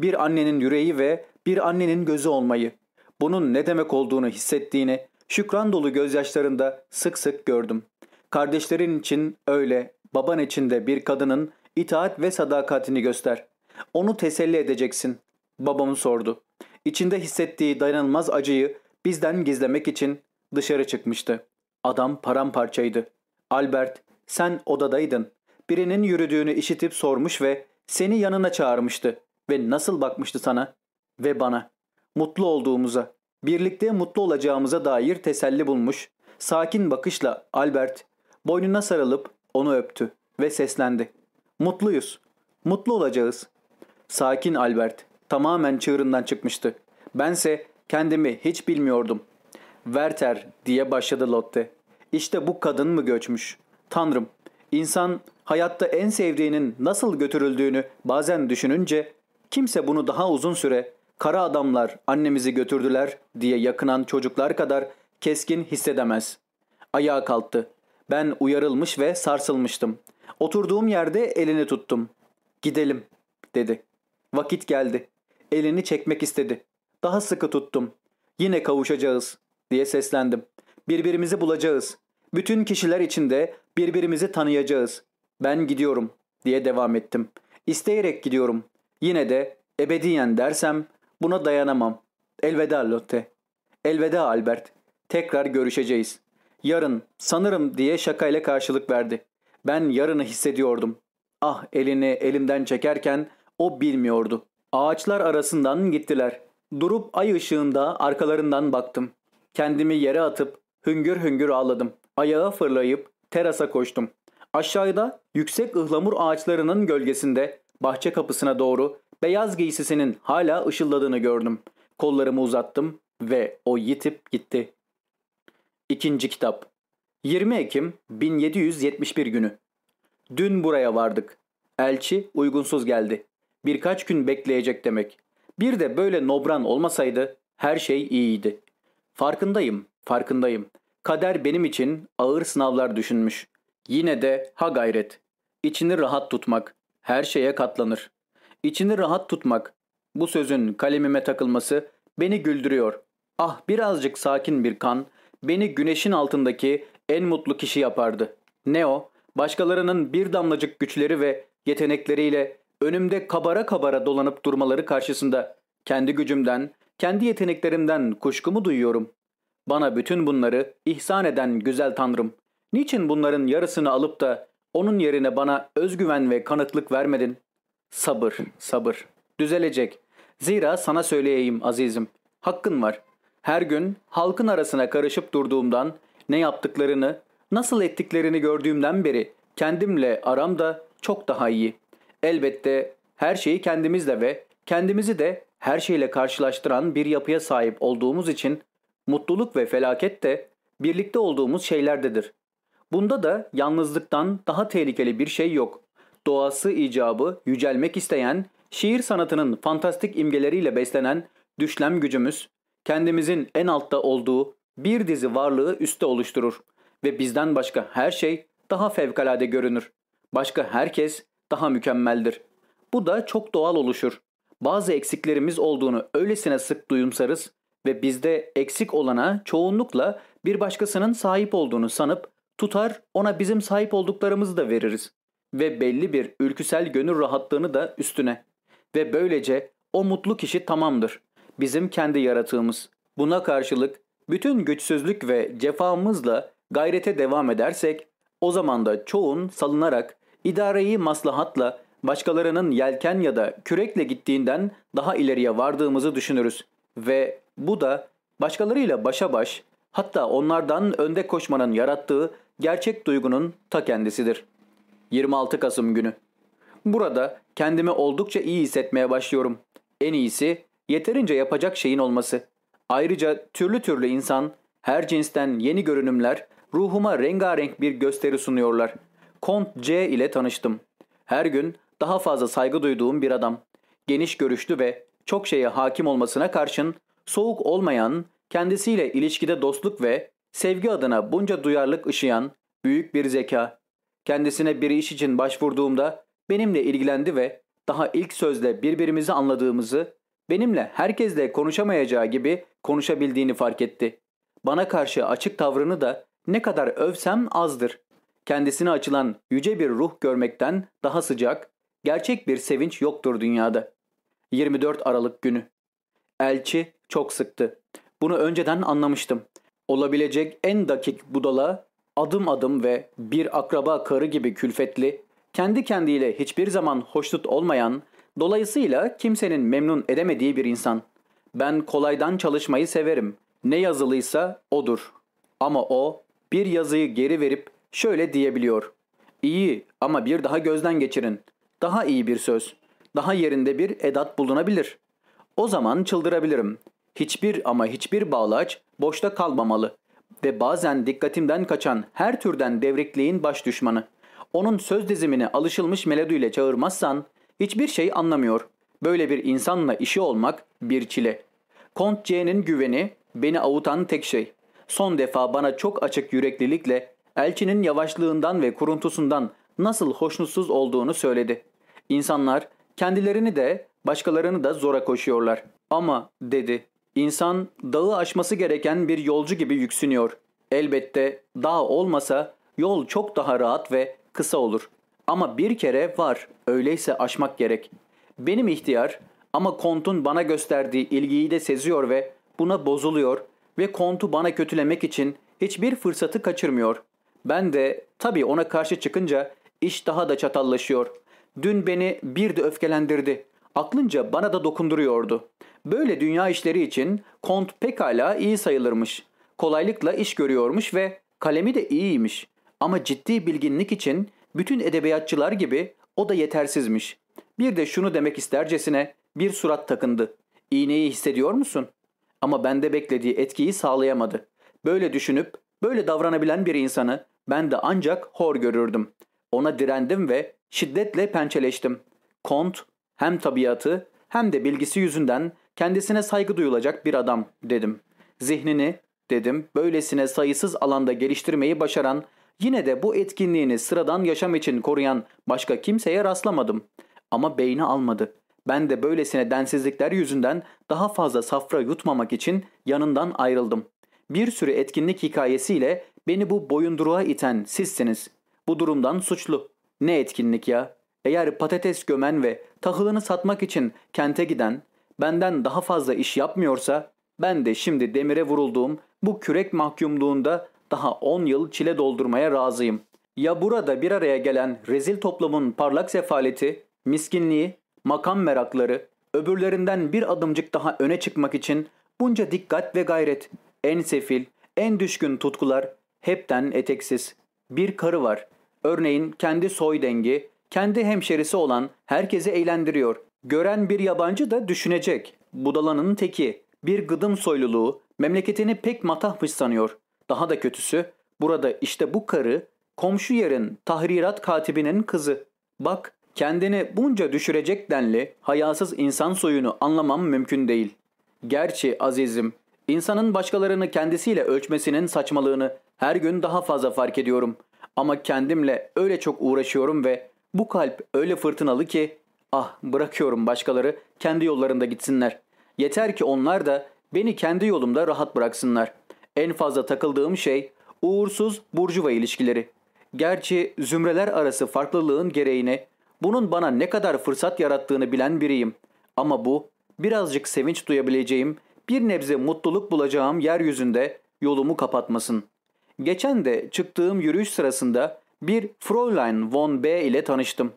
Bir annenin yüreği ve bir annenin gözü olmayı. Bunun ne demek olduğunu hissettiğini şükran dolu gözyaşlarında sık sık gördüm. Kardeşlerin için öyle, baban için de bir kadının itaat ve sadakatini göster. Onu teselli edeceksin. Babamı sordu. İçinde hissettiği dayanılmaz acıyı bizden gizlemek için dışarı çıkmıştı. Adam paramparçaydı. Albert, sen odadaydın. Birinin yürüdüğünü işitip sormuş ve seni yanına çağırmıştı. Ve nasıl bakmıştı sana ve bana. Mutlu olduğumuza, birlikte mutlu olacağımıza dair teselli bulmuş. Sakin bakışla Albert boynuna sarılıp onu öptü ve seslendi. Mutluyuz. Mutlu olacağız. Sakin Albert tamamen çığırından çıkmıştı. Bense kendimi hiç bilmiyordum. Werther diye başladı Lotte. İşte bu kadın mı göçmüş? Tanrım, insan hayatta en sevdiğinin nasıl götürüldüğünü bazen düşününce kimse bunu daha uzun süre kara adamlar annemizi götürdüler diye yakınan çocuklar kadar keskin hissedemez. Ayağa kalktı. Ben uyarılmış ve sarsılmıştım. Oturduğum yerde elini tuttum. Gidelim dedi. Vakit geldi. Elini çekmek istedi. Daha sıkı tuttum. Yine kavuşacağız diye seslendim. Birbirimizi bulacağız. Bütün kişiler içinde birbirimizi tanıyacağız. Ben gidiyorum diye devam ettim. İsteyerek gidiyorum. Yine de ebediyen dersem buna dayanamam. Elveda Lotte. Elveda Albert. Tekrar görüşeceğiz. Yarın sanırım diye şakayla karşılık verdi. Ben yarını hissediyordum. Ah elini elimden çekerken o bilmiyordu. Ağaçlar arasından gittiler. Durup ay ışığında arkalarından baktım. Kendimi yere atıp hüngür hüngür ağladım. Ayağa fırlayıp terasa koştum. Aşağıda yüksek ıhlamur ağaçlarının gölgesinde bahçe kapısına doğru beyaz giysisinin hala ışıldadığını gördüm. Kollarımı uzattım ve o yitip gitti. İkinci kitap 20 Ekim 1771 günü Dün buraya vardık. Elçi uygunsuz geldi. Birkaç gün bekleyecek demek. Bir de böyle nobran olmasaydı her şey iyiydi. Farkındayım, farkındayım. Kader benim için ağır sınavlar düşünmüş. Yine de ha gayret. İçini rahat tutmak. Her şeye katlanır. İçini rahat tutmak. Bu sözün kalemime takılması beni güldürüyor. Ah birazcık sakin bir kan beni güneşin altındaki en mutlu kişi yapardı. Ne o? Başkalarının bir damlacık güçleri ve yetenekleriyle önümde kabara kabara dolanıp durmaları karşısında kendi gücümden, kendi yeteneklerimden kuşkumu duyuyorum. Bana bütün bunları ihsan eden güzel Tanrım, niçin bunların yarısını alıp da onun yerine bana özgüven ve kanıtlık vermedin? Sabır, sabır. Düzelecek. Zira sana söyleyeyim azizim. Hakkın var. Her gün halkın arasına karışıp durduğumdan, ne yaptıklarını, nasıl ettiklerini gördüğümden beri kendimle aram da çok daha iyi. Elbette her şeyi kendimizle ve kendimizi de her şeyle karşılaştıran bir yapıya sahip olduğumuz için mutluluk ve felaket de birlikte olduğumuz şeylerdedir. Bunda da yalnızlıktan daha tehlikeli bir şey yok. Doğası icabı yücelmek isteyen, şiir sanatının fantastik imgeleriyle beslenen düşlem gücümüz, kendimizin en altta olduğu bir dizi varlığı üste oluşturur ve bizden başka her şey daha fevkalade görünür. Başka herkes daha mükemmeldir. Bu da çok doğal oluşur. Bazı eksiklerimiz olduğunu öylesine sık duyumsarız ve bizde eksik olana çoğunlukla bir başkasının sahip olduğunu sanıp tutar ona bizim sahip olduklarımızı da veririz. Ve belli bir ülküsel gönül rahatlığını da üstüne. Ve böylece o mutlu kişi tamamdır. Bizim kendi yaratığımız. Buna karşılık bütün güçsüzlük ve cefamızla gayrete devam edersek o zaman da çoğun salınarak idareyi maslahatla başkalarının yelken ya da kürekle gittiğinden daha ileriye vardığımızı düşünürüz. Ve bu da başkalarıyla başa baş hatta onlardan önde koşmanın yarattığı gerçek duygunun ta kendisidir. 26 Kasım günü. Burada kendimi oldukça iyi hissetmeye başlıyorum. En iyisi yeterince yapacak şeyin olması. Ayrıca türlü türlü insan, her cinsten yeni görünümler ruhuma rengarenk bir gösteri sunuyorlar. Kont C ile tanıştım. Her gün daha fazla saygı duyduğum bir adam. Geniş görüşlü ve çok şeye hakim olmasına karşın soğuk olmayan, kendisiyle ilişkide dostluk ve sevgi adına bunca duyarlılık ışıyan büyük bir zeka. Kendisine bir iş için başvurduğumda benimle ilgilendi ve daha ilk sözle birbirimizi anladığımızı, benimle herkesle konuşamayacağı gibi konuşabildiğini fark etti. Bana karşı açık tavrını da ne kadar övsem azdır. Kendisine açılan yüce bir ruh görmekten daha sıcak, gerçek bir sevinç yoktur dünyada. 24 Aralık günü. Elçi çok sıktı. Bunu önceden anlamıştım. Olabilecek en dakik budala adım adım ve bir akraba karı gibi külfetli, kendi kendiyle hiçbir zaman hoşnut olmayan, dolayısıyla kimsenin memnun edemediği bir insan. Ben kolaydan çalışmayı severim. Ne yazılıysa odur. Ama o bir yazıyı geri verip şöyle diyebiliyor. İyi ama bir daha gözden geçirin. Daha iyi bir söz. Daha yerinde bir edat bulunabilir. O zaman çıldırabilirim. Hiçbir ama hiçbir bağlaç boşta kalmamalı. Ve bazen dikkatimden kaçan her türden devrikliğin baş düşmanı. Onun söz dizimini alışılmış melodiyle çağırmazsan hiçbir şey anlamıyor. Böyle bir insanla işi olmak bir çile. Kont C'nin güveni beni avutan tek şey. Son defa bana çok açık yüreklilikle elçinin yavaşlığından ve kuruntusundan nasıl hoşnutsuz olduğunu söyledi. İnsanlar kendilerini de başkalarını da zora koşuyorlar. Ama dedi insan dağı aşması gereken bir yolcu gibi yüksünüyor. Elbette dağ olmasa yol çok daha rahat ve kısa olur. Ama bir kere var öyleyse aşmak gerek. Benim ihtiyar ama kontun bana gösterdiği ilgiyi de seziyor ve buna bozuluyor ve kontu bana kötülemek için hiçbir fırsatı kaçırmıyor. Ben de tabii ona karşı çıkınca iş daha da çatallaşıyor. Dün beni bir de öfkelendirdi. Aklınca bana da dokunduruyordu. Böyle dünya işleri için kont pekala iyi sayılırmış. Kolaylıkla iş görüyormuş ve kalemi de iyiymiş. Ama ciddi bilginlik için bütün edebiyatçılar gibi o da yetersizmiş. Bir de şunu demek istercesine bir surat takındı. İğneyi hissediyor musun? Ama bende beklediği etkiyi sağlayamadı. Böyle düşünüp böyle davranabilen bir insanı ben de ancak hor görürdüm. Ona direndim ve şiddetle pençeleştim. Kont hem tabiatı hem de bilgisi yüzünden kendisine saygı duyulacak bir adam dedim. Zihnini dedim böylesine sayısız alanda geliştirmeyi başaran yine de bu etkinliğini sıradan yaşam için koruyan başka kimseye rastlamadım. Ama beyni almadı. Ben de böylesine densizlikler yüzünden daha fazla safra yutmamak için yanından ayrıldım. Bir sürü etkinlik hikayesiyle beni bu boyunduruğa iten sizsiniz. Bu durumdan suçlu. Ne etkinlik ya? Eğer patates gömen ve tahılını satmak için kente giden, benden daha fazla iş yapmıyorsa, ben de şimdi demire vurulduğum bu kürek mahkumluğunda daha 10 yıl çile doldurmaya razıyım. Ya burada bir araya gelen rezil toplumun parlak sefaleti, miskinliği, makam merakları, öbürlerinden bir adımcık daha öne çıkmak için bunca dikkat ve gayret, en sefil, en düşkün tutkular, hepten eteksiz. Bir karı var. Örneğin kendi soy dengi, kendi hemşerisi olan herkesi eğlendiriyor. Gören bir yabancı da düşünecek. Budalanın teki, bir gıdım soyluluğu, memleketini pek matahmış sanıyor. Daha da kötüsü, burada işte bu karı, komşu yerin tahrirat katibinin kızı. Bak, kendini bunca düşürecek denli, hayasız insan soyunu anlamam mümkün değil. Gerçi azizim, insanın başkalarını kendisiyle ölçmesinin saçmalığını her gün daha fazla fark ediyorum. Ama kendimle öyle çok uğraşıyorum ve bu kalp öyle fırtınalı ki ah bırakıyorum başkaları kendi yollarında gitsinler. Yeter ki onlar da beni kendi yolumda rahat bıraksınlar. En fazla takıldığım şey uğursuz burjuva ilişkileri. Gerçi zümreler arası farklılığın gereğini bunun bana ne kadar fırsat yarattığını bilen biriyim. Ama bu birazcık sevinç duyabileceğim, bir nebze mutluluk bulacağım yeryüzünde yolumu kapatmasın. Geçen de çıktığım yürüyüş sırasında bir Fräulein von B ile tanıştım.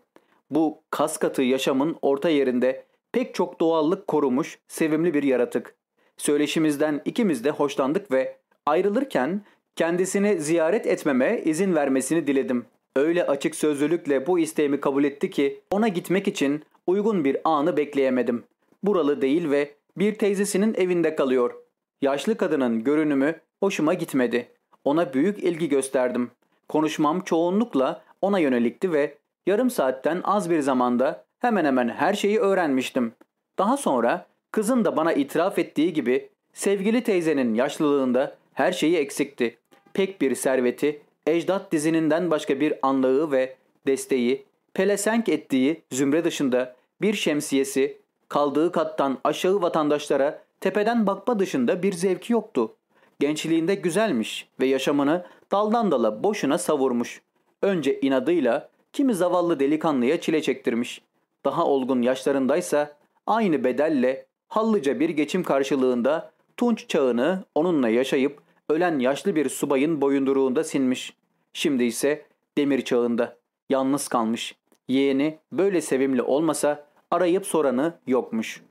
Bu kas katı yaşamın orta yerinde pek çok doğallık korumuş sevimli bir yaratık. Söyleşimizden ikimiz de hoşlandık ve ayrılırken kendisini ziyaret etmeme izin vermesini diledim. Öyle açık sözlülükle bu isteğimi kabul etti ki ona gitmek için uygun bir anı bekleyemedim. Buralı değil ve bir teyzesinin evinde kalıyor. Yaşlı kadının görünümü hoşuma gitmedi. Ona büyük ilgi gösterdim. Konuşmam çoğunlukla ona yönelikti ve Yarım saatten az bir zamanda hemen hemen her şeyi öğrenmiştim. Daha sonra kızın da bana itiraf ettiği gibi sevgili teyzenin yaşlılığında her şeyi eksikti. Pek bir serveti, ecdat dizininden başka bir anlığı ve desteği, pelesenk ettiği zümre dışında bir şemsiyesi, kaldığı kattan aşağı vatandaşlara tepeden bakma dışında bir zevki yoktu. Gençliğinde güzelmiş ve yaşamını daldan dala boşuna savurmuş. Önce inadıyla kimi zavallı delikanlıya çile çektirmiş. Daha olgun yaşlarındaysa aynı bedelle hallıca bir geçim karşılığında tunç çağını onunla yaşayıp ölen yaşlı bir subayın boyunduruğunda sinmiş. Şimdi ise demir çağında yalnız kalmış. Yeğeni böyle sevimli olmasa arayıp soranı yokmuş.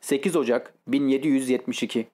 8 Ocak 1772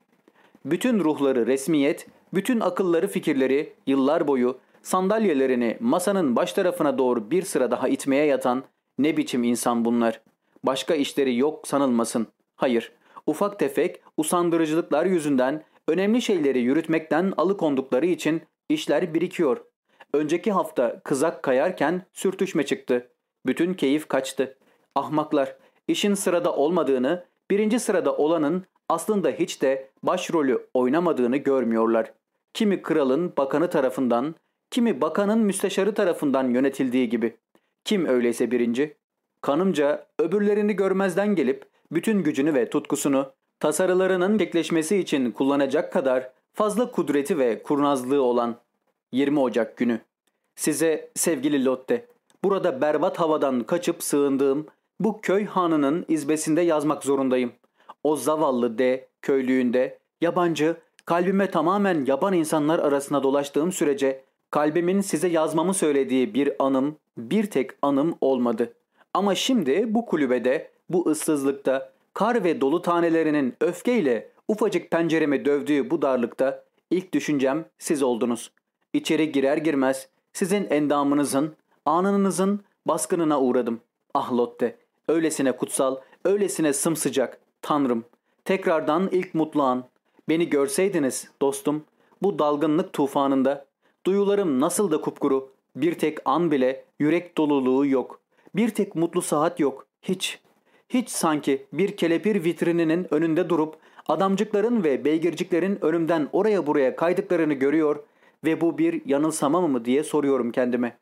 Bütün ruhları resmiyet, bütün akılları fikirleri yıllar boyu sandalyelerini masanın baş tarafına doğru bir sıra daha itmeye yatan ne biçim insan bunlar. Başka işleri yok sanılmasın. Hayır, ufak tefek usandırıcılıklar yüzünden önemli şeyleri yürütmekten alıkondukları için işler birikiyor. Önceki hafta kızak kayarken sürtüşme çıktı. Bütün keyif kaçtı. Ahmaklar, işin sırada olmadığını, birinci sırada olanın aslında hiç de başrolü oynamadığını görmüyorlar. Kimi kralın bakanı tarafından, kimi bakanın müsteşarı tarafından yönetildiği gibi. Kim öyleyse birinci? Kanımca öbürlerini görmezden gelip bütün gücünü ve tutkusunu tasarılarının bekleşmesi için kullanacak kadar fazla kudreti ve kurnazlığı olan 20 Ocak günü. Size sevgili Lotte, burada berbat havadan kaçıp sığındığım bu köy hanının izbesinde yazmak zorundayım. O zavallı de köylüğünde yabancı, kalbime tamamen yaban insanlar arasında dolaştığım sürece kalbimin size yazmamı söylediği bir anım, bir tek anım olmadı. Ama şimdi bu kulübede, bu ıssızlıkta, kar ve dolu tanelerinin öfkeyle ufacık penceremi dövdüğü bu darlıkta ilk düşüncem siz oldunuz. İçeri girer girmez sizin endamınızın, anınızın baskınına uğradım. Ah Lotte, öylesine kutsal, öylesine sımsıcak. Tanrım, tekrardan ilk mutlu an. Beni görseydiniz dostum, bu dalgınlık tufanında. Duyularım nasıl da kupkuru. Bir tek an bile yürek doluluğu yok. Bir tek mutlu saat yok. Hiç. Hiç sanki bir kelepir vitrininin önünde durup adamcıkların ve beygirciklerin önümden oraya buraya kaydıklarını görüyor ve bu bir yanılsama mı diye soruyorum kendime.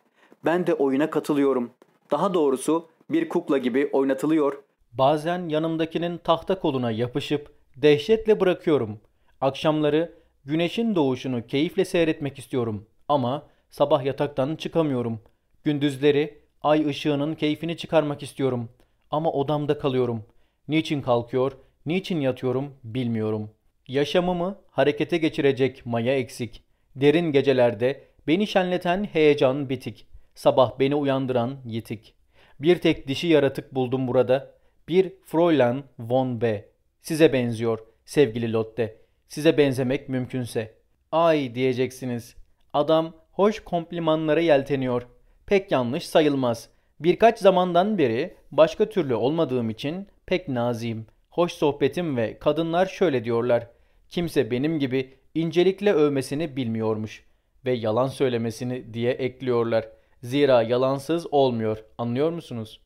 Ben de oyuna katılıyorum. Daha doğrusu bir kukla gibi oynatılıyor. Bazen yanımdakinin tahta koluna yapışıp dehşetle bırakıyorum. Akşamları güneşin doğuşunu keyifle seyretmek istiyorum ama sabah yataktan çıkamıyorum. Gündüzleri ay ışığının keyfini çıkarmak istiyorum ama odamda kalıyorum. Niçin kalkıyor, niçin yatıyorum bilmiyorum. Yaşamımı harekete geçirecek maya eksik. Derin gecelerde beni şenleten heyecan bitik. Sabah beni uyandıran yitik. Bir tek dişi yaratık buldum burada. Bir Fräulein von B. Size benziyor sevgili Lotte. Size benzemek mümkünse. Ay diyeceksiniz. Adam hoş komplimanlara yelteniyor. Pek yanlış sayılmaz. Birkaç zamandan beri başka türlü olmadığım için pek naziyim. Hoş sohbetim ve kadınlar şöyle diyorlar. Kimse benim gibi incelikle övmesini bilmiyormuş ve yalan söylemesini diye ekliyorlar. Zira yalansız olmuyor. Anlıyor musunuz?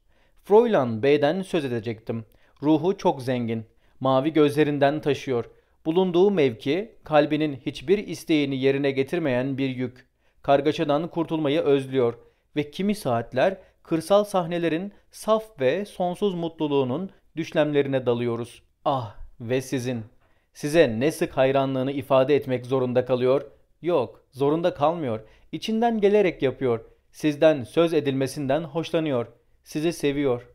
Fräulein Bey'den söz edecektim. Ruhu çok zengin. Mavi gözlerinden taşıyor. Bulunduğu mevki kalbinin hiçbir isteğini yerine getirmeyen bir yük. Kargaşadan kurtulmayı özlüyor ve kimi saatler kırsal sahnelerin saf ve sonsuz mutluluğunun düşlemlerine dalıyoruz. Ah ve sizin. Size ne sık hayranlığını ifade etmek zorunda kalıyor? Yok, zorunda kalmıyor. İçinden gelerek yapıyor. Sizden söz edilmesinden hoşlanıyor. Sizi seviyor.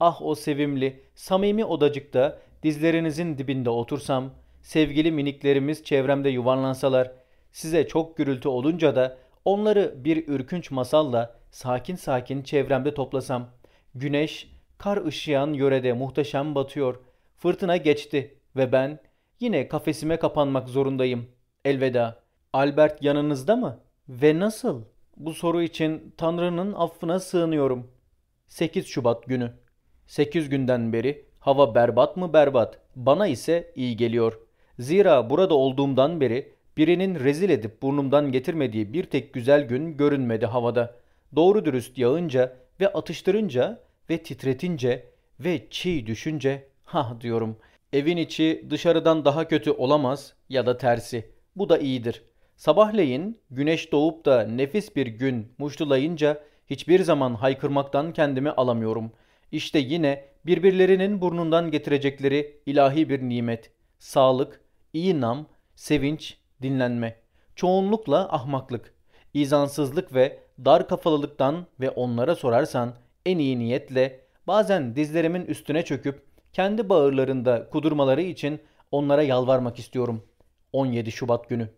Ah o sevimli, samimi odacıkta dizlerinizin dibinde otursam, sevgili miniklerimiz çevremde yuvarlansalar, size çok gürültü olunca da onları bir ürkünç masalla sakin sakin çevremde toplasam. Güneş, kar ışıyan yörede muhteşem batıyor. Fırtına geçti ve ben yine kafesime kapanmak zorundayım. Elveda. Albert yanınızda mı? Ve nasıl? Bu soru için Tanrı'nın affına sığınıyorum. 8 Şubat günü. 8 günden beri hava berbat mı berbat, bana ise iyi geliyor. Zira burada olduğumdan beri birinin rezil edip burnumdan getirmediği bir tek güzel gün görünmedi havada. Doğru dürüst yağınca ve atıştırınca ve titretince ve çiğ düşünce ha diyorum. Evin içi dışarıdan daha kötü olamaz ya da tersi. Bu da iyidir. Sabahleyin güneş doğup da nefis bir gün muştulayınca hiçbir zaman haykırmaktan kendimi alamıyorum. İşte yine birbirlerinin burnundan getirecekleri ilahi bir nimet. Sağlık, iyi nam, sevinç, dinlenme. Çoğunlukla ahmaklık, izansızlık ve dar kafalılıktan ve onlara sorarsan en iyi niyetle bazen dizlerimin üstüne çöküp kendi bağırlarında kudurmaları için onlara yalvarmak istiyorum. 17 Şubat günü.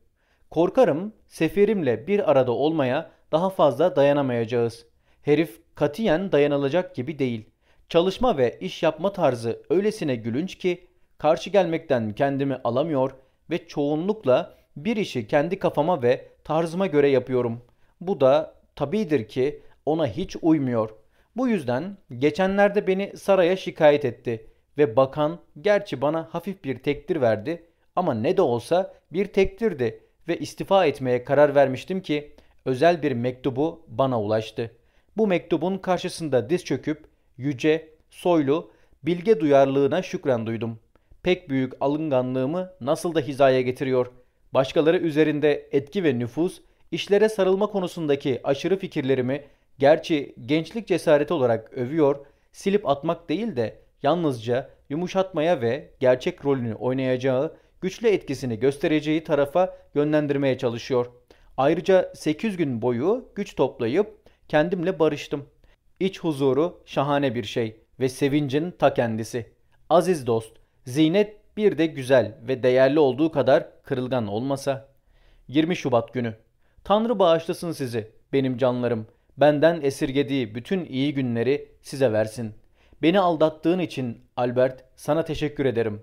Korkarım seferimle bir arada olmaya daha fazla dayanamayacağız. Herif katiyen dayanılacak gibi değil. Çalışma ve iş yapma tarzı öylesine gülünç ki karşı gelmekten kendimi alamıyor ve çoğunlukla bir işi kendi kafama ve tarzıma göre yapıyorum. Bu da tabidir ki ona hiç uymuyor. Bu yüzden geçenlerde beni saraya şikayet etti ve bakan gerçi bana hafif bir tektir verdi ama ne de olsa bir tektirdi ve istifa etmeye karar vermiştim ki özel bir mektubu bana ulaştı. Bu mektubun karşısında diz çöküp yüce, soylu, bilge duyarlılığına şükran duydum. Pek büyük alınganlığımı nasıl da hizaya getiriyor. Başkaları üzerinde etki ve nüfuz, işlere sarılma konusundaki aşırı fikirlerimi gerçi gençlik cesareti olarak övüyor, silip atmak değil de yalnızca yumuşatmaya ve gerçek rolünü oynayacağı, güçlü etkisini göstereceği tarafa yönlendirmeye çalışıyor. Ayrıca 8 gün boyu güç toplayıp kendimle barıştım. İç huzuru şahane bir şey ve sevincin ta kendisi. Aziz dost, zinet bir de güzel ve değerli olduğu kadar kırılgan olmasa. 20 Şubat günü. Tanrı bağışlasın sizi, benim canlarım. Benden esirgediği bütün iyi günleri size versin. Beni aldattığın için Albert sana teşekkür ederim.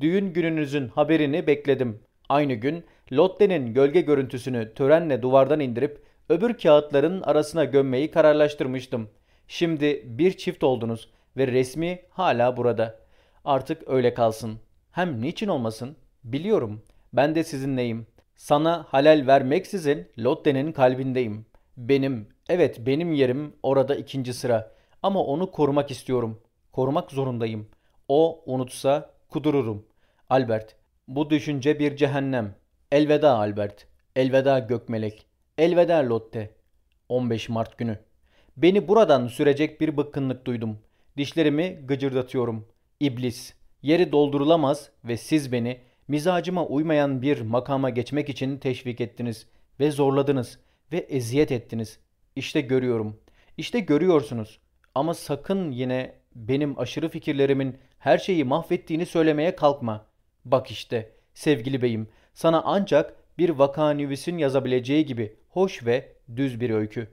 Düğün gününüzün haberini bekledim. Aynı gün Lotte'nin gölge görüntüsünü törenle duvardan indirip öbür kağıtların arasına gömmeyi kararlaştırmıştım. Şimdi bir çift oldunuz ve resmi hala burada. Artık öyle kalsın. Hem niçin olmasın? Biliyorum. Ben de sizinleyim. Sana halel vermeksizin Lotte'nin kalbindeyim. Benim, evet benim yerim orada ikinci sıra. Ama onu korumak istiyorum. Korumak zorundayım. O unutsa kudururum. Albert, bu düşünce bir cehennem. Elveda Albert. Elveda Gökmelek. Elveda Lotte. 15 Mart günü. Beni buradan sürecek bir bıkkınlık duydum. Dişlerimi gıcırdatıyorum. İblis. Yeri doldurulamaz ve siz beni mizacıma uymayan bir makama geçmek için teşvik ettiniz ve zorladınız ve eziyet ettiniz. İşte görüyorum. İşte görüyorsunuz. Ama sakın yine benim aşırı fikirlerimin her şeyi mahvettiğini söylemeye kalkma. Bak işte sevgili beyim sana ancak bir vakanüvisin yazabileceği gibi hoş ve düz bir öykü.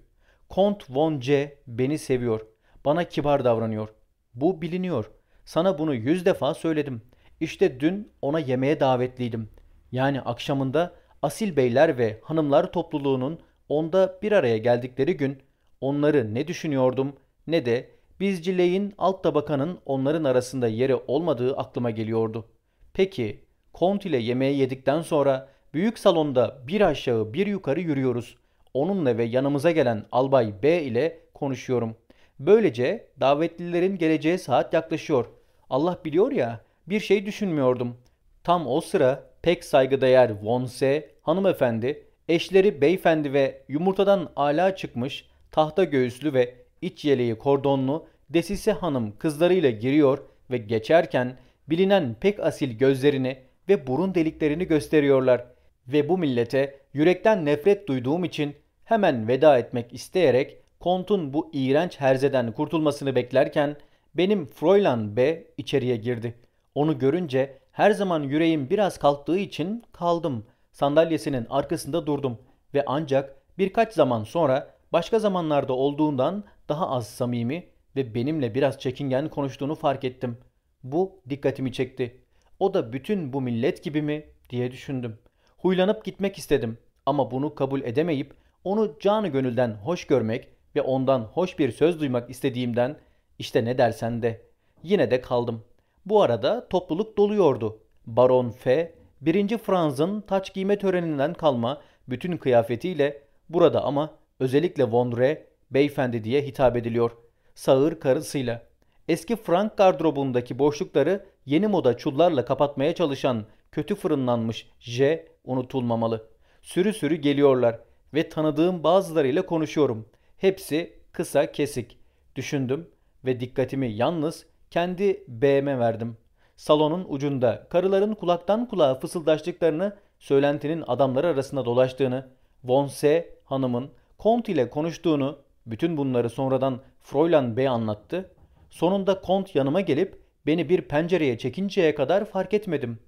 Kont von C beni seviyor. Bana kibar davranıyor. Bu biliniyor. Sana bunu yüz defa söyledim. İşte dün ona yemeğe davetliydim. Yani akşamında asil beyler ve hanımlar topluluğunun onda bir araya geldikleri gün onları ne düşünüyordum ne de bizcileyin alt tabakanın onların arasında yeri olmadığı aklıma geliyordu. Peki Kont ile yemeği yedikten sonra büyük salonda bir aşağı bir yukarı yürüyoruz. Onunla ve yanımıza gelen Albay B ile konuşuyorum. Böylece davetlilerin geleceği saat yaklaşıyor. Allah biliyor ya bir şey düşünmüyordum. Tam o sıra pek saygıdeğer Von S. hanımefendi, eşleri beyefendi ve yumurtadan ala çıkmış tahta göğüslü ve iç yeleği kordonlu Desise hanım kızlarıyla giriyor ve geçerken bilinen pek asil gözlerini ve burun deliklerini gösteriyorlar. Ve bu millete yürekten nefret duyduğum için hemen veda etmek isteyerek kontun bu iğrenç herzeden kurtulmasını beklerken benim Fräulein B içeriye girdi. Onu görünce her zaman yüreğim biraz kalktığı için kaldım. Sandalyesinin arkasında durdum ve ancak birkaç zaman sonra başka zamanlarda olduğundan daha az samimi ve benimle biraz çekingen konuştuğunu fark ettim. Bu dikkatimi çekti. O da bütün bu millet gibi mi diye düşündüm. Huylanıp gitmek istedim ama bunu kabul edemeyip onu canı gönülden hoş görmek ve ondan hoş bir söz duymak istediğimden işte ne dersen de yine de kaldım. Bu arada topluluk doluyordu. Baron F. 1. Franz'ın taç giyme töreninden kalma bütün kıyafetiyle burada ama özellikle Von R. beyefendi diye hitap ediliyor. sağır karısıyla. Eski Frank gardırobundaki boşlukları yeni moda çullarla kapatmaya çalışan kötü fırınlanmış J unutulmamalı. Sürü sürü geliyorlar ve tanıdığım bazılarıyla konuşuyorum. Hepsi kısa kesik. Düşündüm ve dikkatimi yalnız kendi B'me verdim. Salonun ucunda karıların kulaktan kulağa fısıldaştıklarını, söylentinin adamlar arasında dolaştığını, Von S. hanımın Kont ile konuştuğunu, bütün bunları sonradan Fräulein Bey anlattı. Sonunda Kont yanıma gelip beni bir pencereye çekinceye kadar fark etmedim.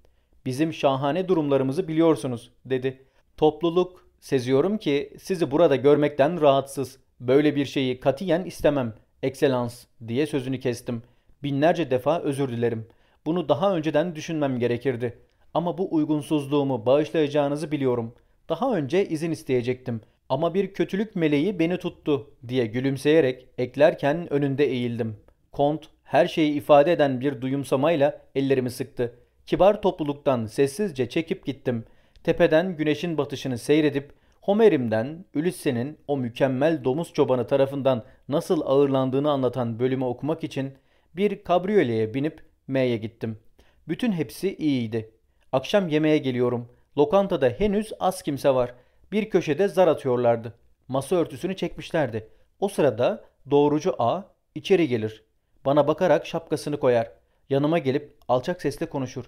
Bizim şahane durumlarımızı biliyorsunuz dedi. Topluluk seziyorum ki sizi burada görmekten rahatsız. Böyle bir şeyi katiyen istemem. Ekselans diye sözünü kestim. Binlerce defa özür dilerim. Bunu daha önceden düşünmem gerekirdi. Ama bu uygunsuzluğumu bağışlayacağınızı biliyorum. Daha önce izin isteyecektim. Ama bir kötülük meleği beni tuttu diye gülümseyerek eklerken önünde eğildim. Kont her şeyi ifade eden bir duyumsamayla ellerimi sıktı. Kibar topluluktan sessizce çekip gittim. Tepeden güneşin batışını seyredip Homer'imden Ulysse'nin o mükemmel domuz çobanı tarafından nasıl ağırlandığını anlatan bölümü okumak için bir kabriyoleye binip M'ye gittim. Bütün hepsi iyiydi. Akşam yemeğe geliyorum. Lokantada henüz az kimse var. Bir köşede zar atıyorlardı. Masa örtüsünü çekmişlerdi. O sırada doğrucu A içeri gelir. Bana bakarak şapkasını koyar. Yanıma gelip alçak sesle konuşur.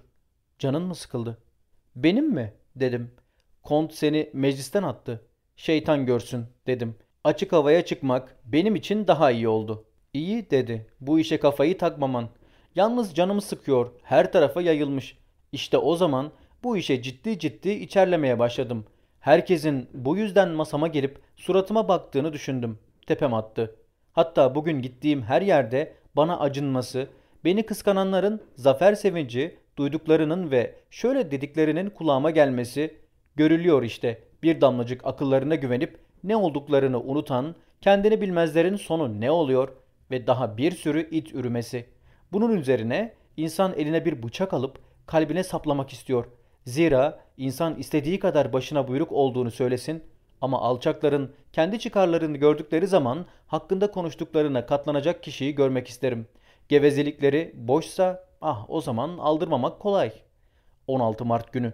Canın mı sıkıldı? Benim mi? dedim. Kont seni meclisten attı. Şeytan görsün dedim. Açık havaya çıkmak benim için daha iyi oldu. İyi dedi. Bu işe kafayı takmaman. Yalnız canımı sıkıyor. Her tarafa yayılmış. İşte o zaman bu işe ciddi ciddi içerlemeye başladım. Herkesin bu yüzden masama gelip suratıma baktığını düşündüm. Tepem attı. Hatta bugün gittiğim her yerde bana acınması, beni kıskananların zafer sevinci, duyduklarının ve şöyle dediklerinin kulağıma gelmesi görülüyor işte. Bir damlacık akıllarına güvenip ne olduklarını unutan, kendini bilmezlerin sonu ne oluyor ve daha bir sürü it ürümesi. Bunun üzerine insan eline bir bıçak alıp kalbine saplamak istiyor. Zira insan istediği kadar başına buyruk olduğunu söylesin ama alçakların kendi çıkarlarını gördükleri zaman hakkında konuştuklarına katlanacak kişiyi görmek isterim. Gevezelikleri boşsa ah o zaman aldırmamak kolay. 16 Mart günü.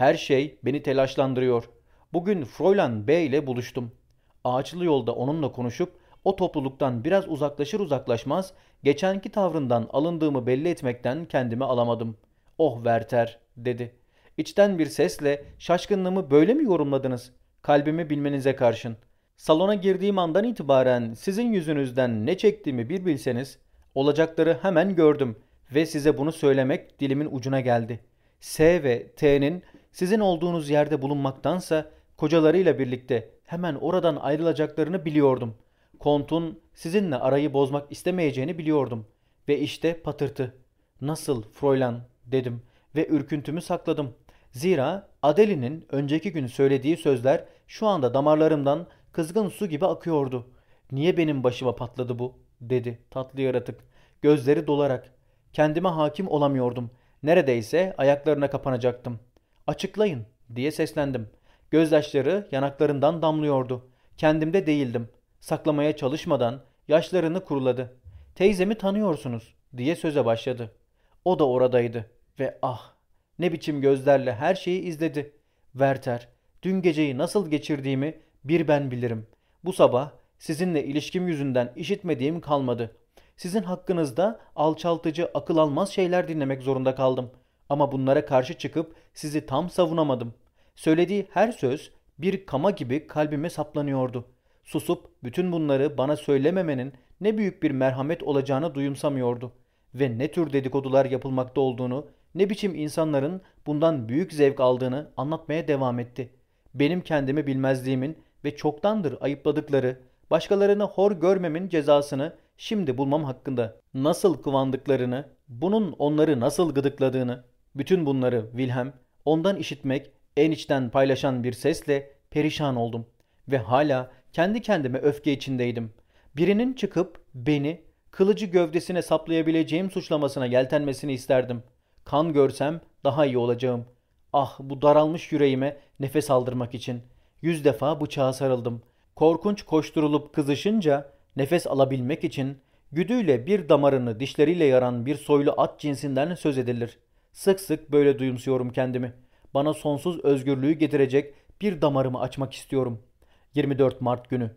Her şey beni telaşlandırıyor. Bugün Fräulein B ile buluştum. Ağaçlı yolda onunla konuşup o topluluktan biraz uzaklaşır uzaklaşmaz geçenki tavrından alındığımı belli etmekten kendimi alamadım. Oh Werther dedi. İçten bir sesle şaşkınlığımı böyle mi yorumladınız? Kalbimi bilmenize karşın. Salona girdiğim andan itibaren sizin yüzünüzden ne çektiğimi bir bilseniz olacakları hemen gördüm ve size bunu söylemek dilimin ucuna geldi. S ve T'nin sizin olduğunuz yerde bulunmaktansa kocalarıyla birlikte hemen oradan ayrılacaklarını biliyordum. Kont'un sizinle arayı bozmak istemeyeceğini biliyordum. Ve işte patırtı. Nasıl Fräulein dedim ve ürküntümü sakladım. Zira Adeli'nin önceki gün söylediği sözler şu anda damarlarımdan kızgın su gibi akıyordu. Niye benim başıma patladı bu? dedi tatlı yaratık. Gözleri dolarak. Kendime hakim olamıyordum. Neredeyse ayaklarına kapanacaktım. Açıklayın diye seslendim. Gözyaşları yanaklarından damlıyordu. Kendimde değildim. Saklamaya çalışmadan yaşlarını kuruladı. Teyzemi tanıyorsunuz diye söze başladı. O da oradaydı ve ah ne biçim gözlerle her şeyi izledi. Werther, dün geceyi nasıl geçirdiğimi bir ben bilirim. Bu sabah sizinle ilişkim yüzünden işitmediğim kalmadı. Sizin hakkınızda alçaltıcı, akıl almaz şeyler dinlemek zorunda kaldım. Ama bunlara karşı çıkıp sizi tam savunamadım. Söylediği her söz bir kama gibi kalbime saplanıyordu. Susup bütün bunları bana söylememenin ne büyük bir merhamet olacağını duyumsamıyordu. Ve ne tür dedikodular yapılmakta olduğunu, ne biçim insanların bundan büyük zevk aldığını anlatmaya devam etti. Benim kendimi bilmezliğimin ve çoktandır ayıpladıkları, başkalarını hor görmemin cezasını şimdi bulmam hakkında nasıl kıvandıklarını, bunun onları nasıl gıdıkladığını, bütün bunları Wilhelm ondan işitmek, en içten paylaşan bir sesle perişan oldum ve hala kendi kendime öfke içindeydim. Birinin çıkıp beni kılıcı gövdesine saplayabileceğim suçlamasına yeltenmesini isterdim. Kan görsem daha iyi olacağım. Ah bu daralmış yüreğime nefes aldırmak için. Yüz defa bıçağa sarıldım. Korkunç koşturulup kızışınca nefes alabilmek için Güdüyle bir damarını dişleriyle yaran bir soylu at cinsinden söz edilir. Sık sık böyle duyumsuyorum kendimi. Bana sonsuz özgürlüğü getirecek bir damarımı açmak istiyorum. 24 Mart günü.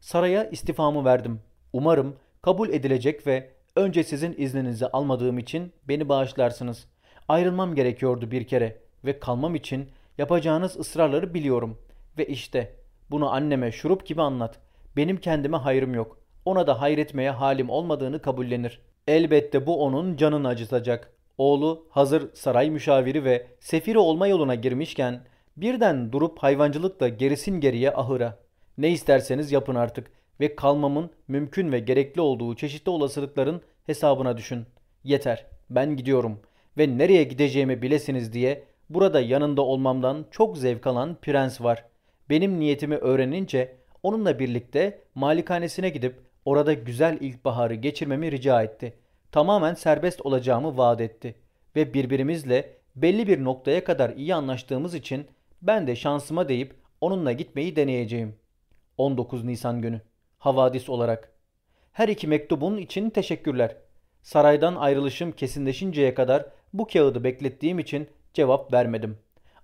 Saraya istifamı verdim. Umarım kabul edilecek ve önce sizin izninizi almadığım için beni bağışlarsınız. Ayrılmam gerekiyordu bir kere ve kalmam için yapacağınız ısrarları biliyorum. Ve işte bunu anneme şurup gibi anlat. Benim kendime hayrım yok. Ona da hayretmeye halim olmadığını kabullenir. Elbette bu onun canını acıtacak. Oğlu hazır saray müşaviri ve sefiri olma yoluna girmişken birden durup hayvancılıkla gerisin geriye ahıra. Ne isterseniz yapın artık ve kalmamın mümkün ve gerekli olduğu çeşitli olasılıkların hesabına düşün. Yeter, ben gidiyorum ve nereye gideceğimi bilesiniz diye burada yanında olmamdan çok zevk alan prens var. Benim niyetimi öğrenince onunla birlikte malikanesine gidip orada güzel ilkbaharı geçirmemi rica etti. Tamamen serbest olacağımı vaat etti ve birbirimizle belli bir noktaya kadar iyi anlaştığımız için ben de şansıma deyip onunla gitmeyi deneyeceğim. 19 Nisan günü. Havadis olarak. Her iki mektubun için teşekkürler. Saraydan ayrılışım kesinleşinceye kadar bu kağıdı beklettiğim için cevap vermedim.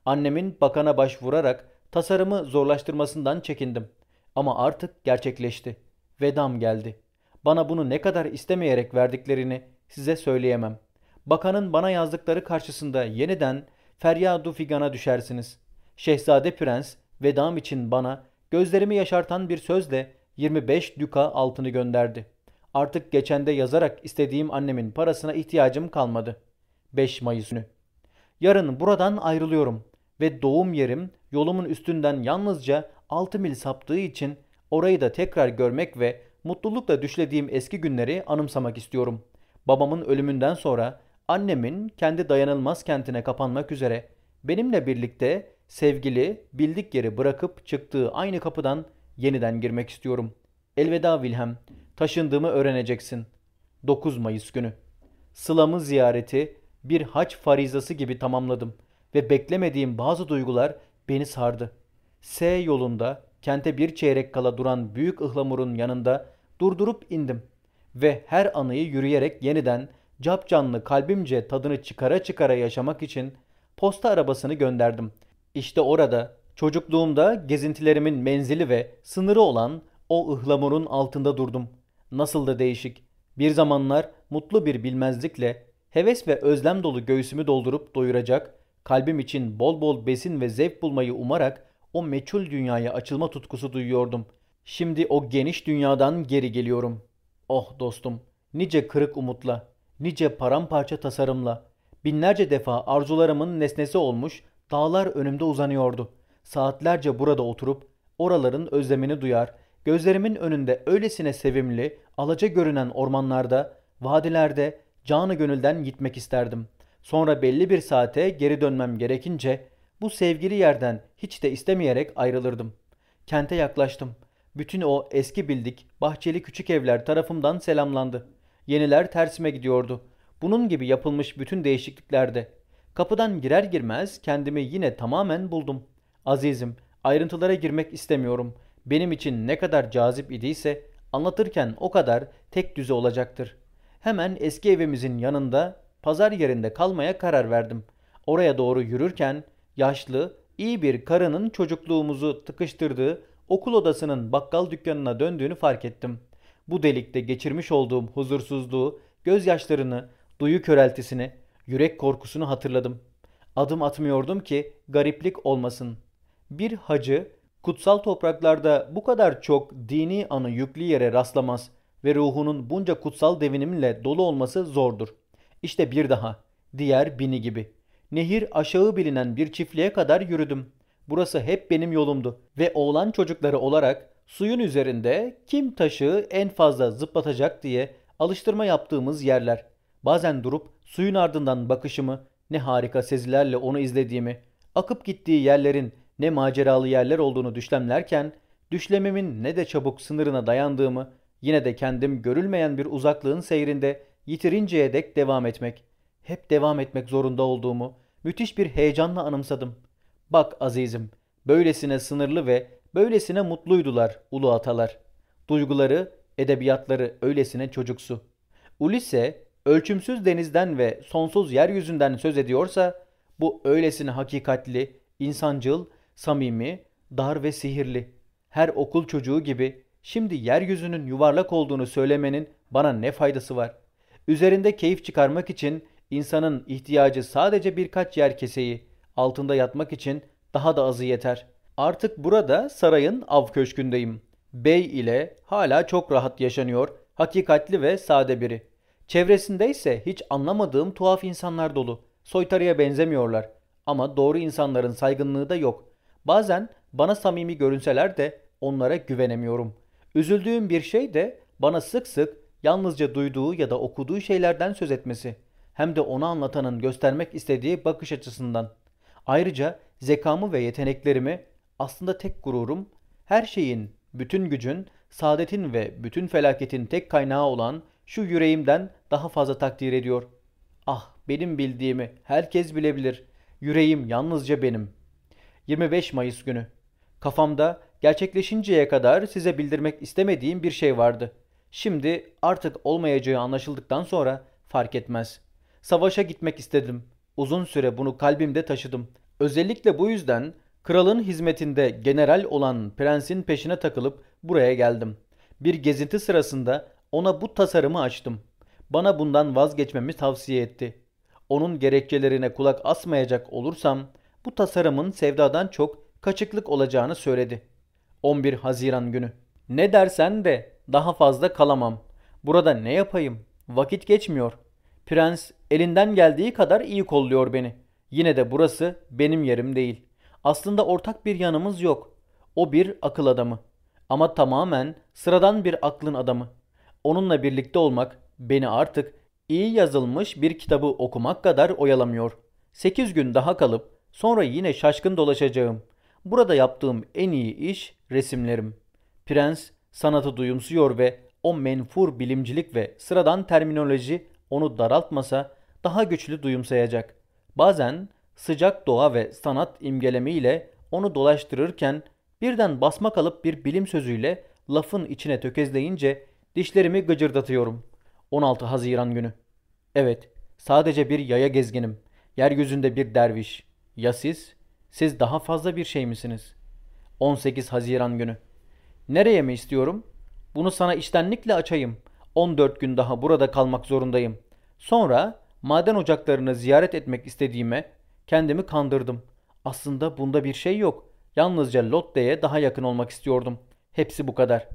Annemin bakana başvurarak tasarımı zorlaştırmasından çekindim. Ama artık gerçekleşti. Vedam geldi. Bana bunu ne kadar istemeyerek verdiklerini size söyleyemem. Bakanın bana yazdıkları karşısında yeniden feryadu figana düşersiniz. Şehzade Prens vedam için bana gözlerimi yaşartan bir sözle 25 düka altını gönderdi. Artık geçende yazarak istediğim annemin parasına ihtiyacım kalmadı. 5 Mayıs günü. Yarın buradan ayrılıyorum ve doğum yerim yolumun üstünden yalnızca 6 mil saptığı için orayı da tekrar görmek ve mutlulukla düşlediğim eski günleri anımsamak istiyorum. Babamın ölümünden sonra annemin kendi dayanılmaz kentine kapanmak üzere benimle birlikte sevgili bildik yeri bırakıp çıktığı aynı kapıdan yeniden girmek istiyorum. Elveda Wilhelm, taşındığımı öğreneceksin. 9 Mayıs günü. Sılamı ziyareti bir haç farizası gibi tamamladım ve beklemediğim bazı duygular beni sardı. S yolunda kente bir çeyrek kala duran büyük ıhlamurun yanında durdurup indim ve her anıyı yürüyerek yeniden cap canlı kalbimce tadını çıkara çıkara yaşamak için posta arabasını gönderdim. İşte orada çocukluğumda gezintilerimin menzili ve sınırı olan o ıhlamurun altında durdum. Nasıl da değişik. Bir zamanlar mutlu bir bilmezlikle heves ve özlem dolu göğsümü doldurup doyuracak, kalbim için bol bol besin ve zevk bulmayı umarak o meçhul dünyaya açılma tutkusu duyuyordum. Şimdi o geniş dünyadan geri geliyorum. Oh dostum, nice kırık umutla, nice paramparça tasarımla, binlerce defa arzularımın nesnesi olmuş dağlar önümde uzanıyordu. Saatlerce burada oturup oraların özlemini duyar, gözlerimin önünde öylesine sevimli, alaca görünen ormanlarda, vadilerde canı gönülden gitmek isterdim. Sonra belli bir saate geri dönmem gerekince bu sevgili yerden hiç de istemeyerek ayrılırdım. Kente yaklaştım. Bütün o eski bildik bahçeli küçük evler tarafımdan selamlandı. Yeniler tersime gidiyordu. Bunun gibi yapılmış bütün değişikliklerde. Kapıdan girer girmez kendimi yine tamamen buldum. Azizim, ayrıntılara girmek istemiyorum. Benim için ne kadar cazip idiyse anlatırken o kadar tek düze olacaktır. Hemen eski evimizin yanında pazar yerinde kalmaya karar verdim. Oraya doğru yürürken yaşlı, iyi bir karının çocukluğumuzu tıkıştırdığı okul odasının bakkal dükkanına döndüğünü fark ettim. Bu delikte geçirmiş olduğum huzursuzluğu, gözyaşlarını, duyu köreltisini, yürek korkusunu hatırladım. Adım atmıyordum ki gariplik olmasın. Bir hacı kutsal topraklarda bu kadar çok dini anı yüklü yere rastlamaz ve ruhunun bunca kutsal devinimle dolu olması zordur. İşte bir daha, diğer bini gibi. Nehir aşağı bilinen bir çiftliğe kadar yürüdüm. Burası hep benim yolumdu ve oğlan çocukları olarak suyun üzerinde kim taşı en fazla zıplatacak diye alıştırma yaptığımız yerler. Bazen durup suyun ardından bakışımı, ne harika sezilerle onu izlediğimi, akıp gittiği yerlerin ne maceralı yerler olduğunu düşlemlerken, düşlememin ne de çabuk sınırına dayandığımı, yine de kendim görülmeyen bir uzaklığın seyrinde yitirinceye dek devam etmek, hep devam etmek zorunda olduğumu müthiş bir heyecanla anımsadım. Bak azizim, böylesine sınırlı ve böylesine mutluydular ulu atalar. Duyguları edebiyatları öylesine çocuksu. Ulisse ölçümsüz denizden ve sonsuz yeryüzünden söz ediyorsa bu öylesine hakikatli, insancıl, samimi, dar ve sihirli. Her okul çocuğu gibi şimdi yeryüzünün yuvarlak olduğunu söylemenin bana ne faydası var? Üzerinde keyif çıkarmak için insanın ihtiyacı sadece birkaç yer keseyi, altında yatmak için daha da azı yeter. Artık burada sarayın av köşkündeyim. Bey ile hala çok rahat yaşanıyor, hakikatli ve sade biri. Çevresinde ise hiç anlamadığım tuhaf insanlar dolu. Soytarıya benzemiyorlar. Ama doğru insanların saygınlığı da yok. Bazen bana samimi görünseler de onlara güvenemiyorum. Üzüldüğüm bir şey de bana sık sık yalnızca duyduğu ya da okuduğu şeylerden söz etmesi. Hem de onu anlatanın göstermek istediği bakış açısından. Ayrıca zekamı ve yeteneklerimi aslında tek gururum, her şeyin, bütün gücün, saadetin ve bütün felaketin tek kaynağı olan şu yüreğimden daha fazla takdir ediyor. Ah benim bildiğimi herkes bilebilir. Yüreğim yalnızca benim. 25 Mayıs günü. Kafamda gerçekleşinceye kadar size bildirmek istemediğim bir şey vardı. Şimdi artık olmayacağı anlaşıldıktan sonra fark etmez. Savaşa gitmek istedim. Uzun süre bunu kalbimde taşıdım. Özellikle bu yüzden kralın hizmetinde general olan prensin peşine takılıp buraya geldim. Bir gezinti sırasında ona bu tasarımı açtım. Bana bundan vazgeçmemi tavsiye etti. Onun gerekçelerine kulak asmayacak olursam bu tasarımın sevdadan çok kaçıklık olacağını söyledi. 11 Haziran günü. Ne dersen de daha fazla kalamam. Burada ne yapayım? Vakit geçmiyor. Prens elinden geldiği kadar iyi kolluyor beni. Yine de burası benim yerim değil. Aslında ortak bir yanımız yok. O bir akıl adamı. Ama tamamen sıradan bir aklın adamı. Onunla birlikte olmak beni artık iyi yazılmış bir kitabı okumak kadar oyalamıyor. Sekiz gün daha kalıp sonra yine şaşkın dolaşacağım. Burada yaptığım en iyi iş resimlerim. Prens sanatı duyumsuyor ve o menfur bilimcilik ve sıradan terminoloji onu daraltmasa daha güçlü duyumsayacak. Bazen sıcak doğa ve sanat imgelemiyle onu dolaştırırken birden basma kalıp bir bilim sözüyle lafın içine tökezleyince dişlerimi gıcırdatıyorum. 16 Haziran günü. Evet, sadece bir yaya gezginim. Yeryüzünde bir derviş. Ya siz? Siz daha fazla bir şey misiniz? 18 Haziran günü. Nereye mi istiyorum? Bunu sana iştenlikle açayım. 14 gün daha burada kalmak zorundayım. Sonra maden ocaklarını ziyaret etmek istediğime kendimi kandırdım. Aslında bunda bir şey yok. Yalnızca Lotte'ye daha yakın olmak istiyordum. Hepsi bu kadar.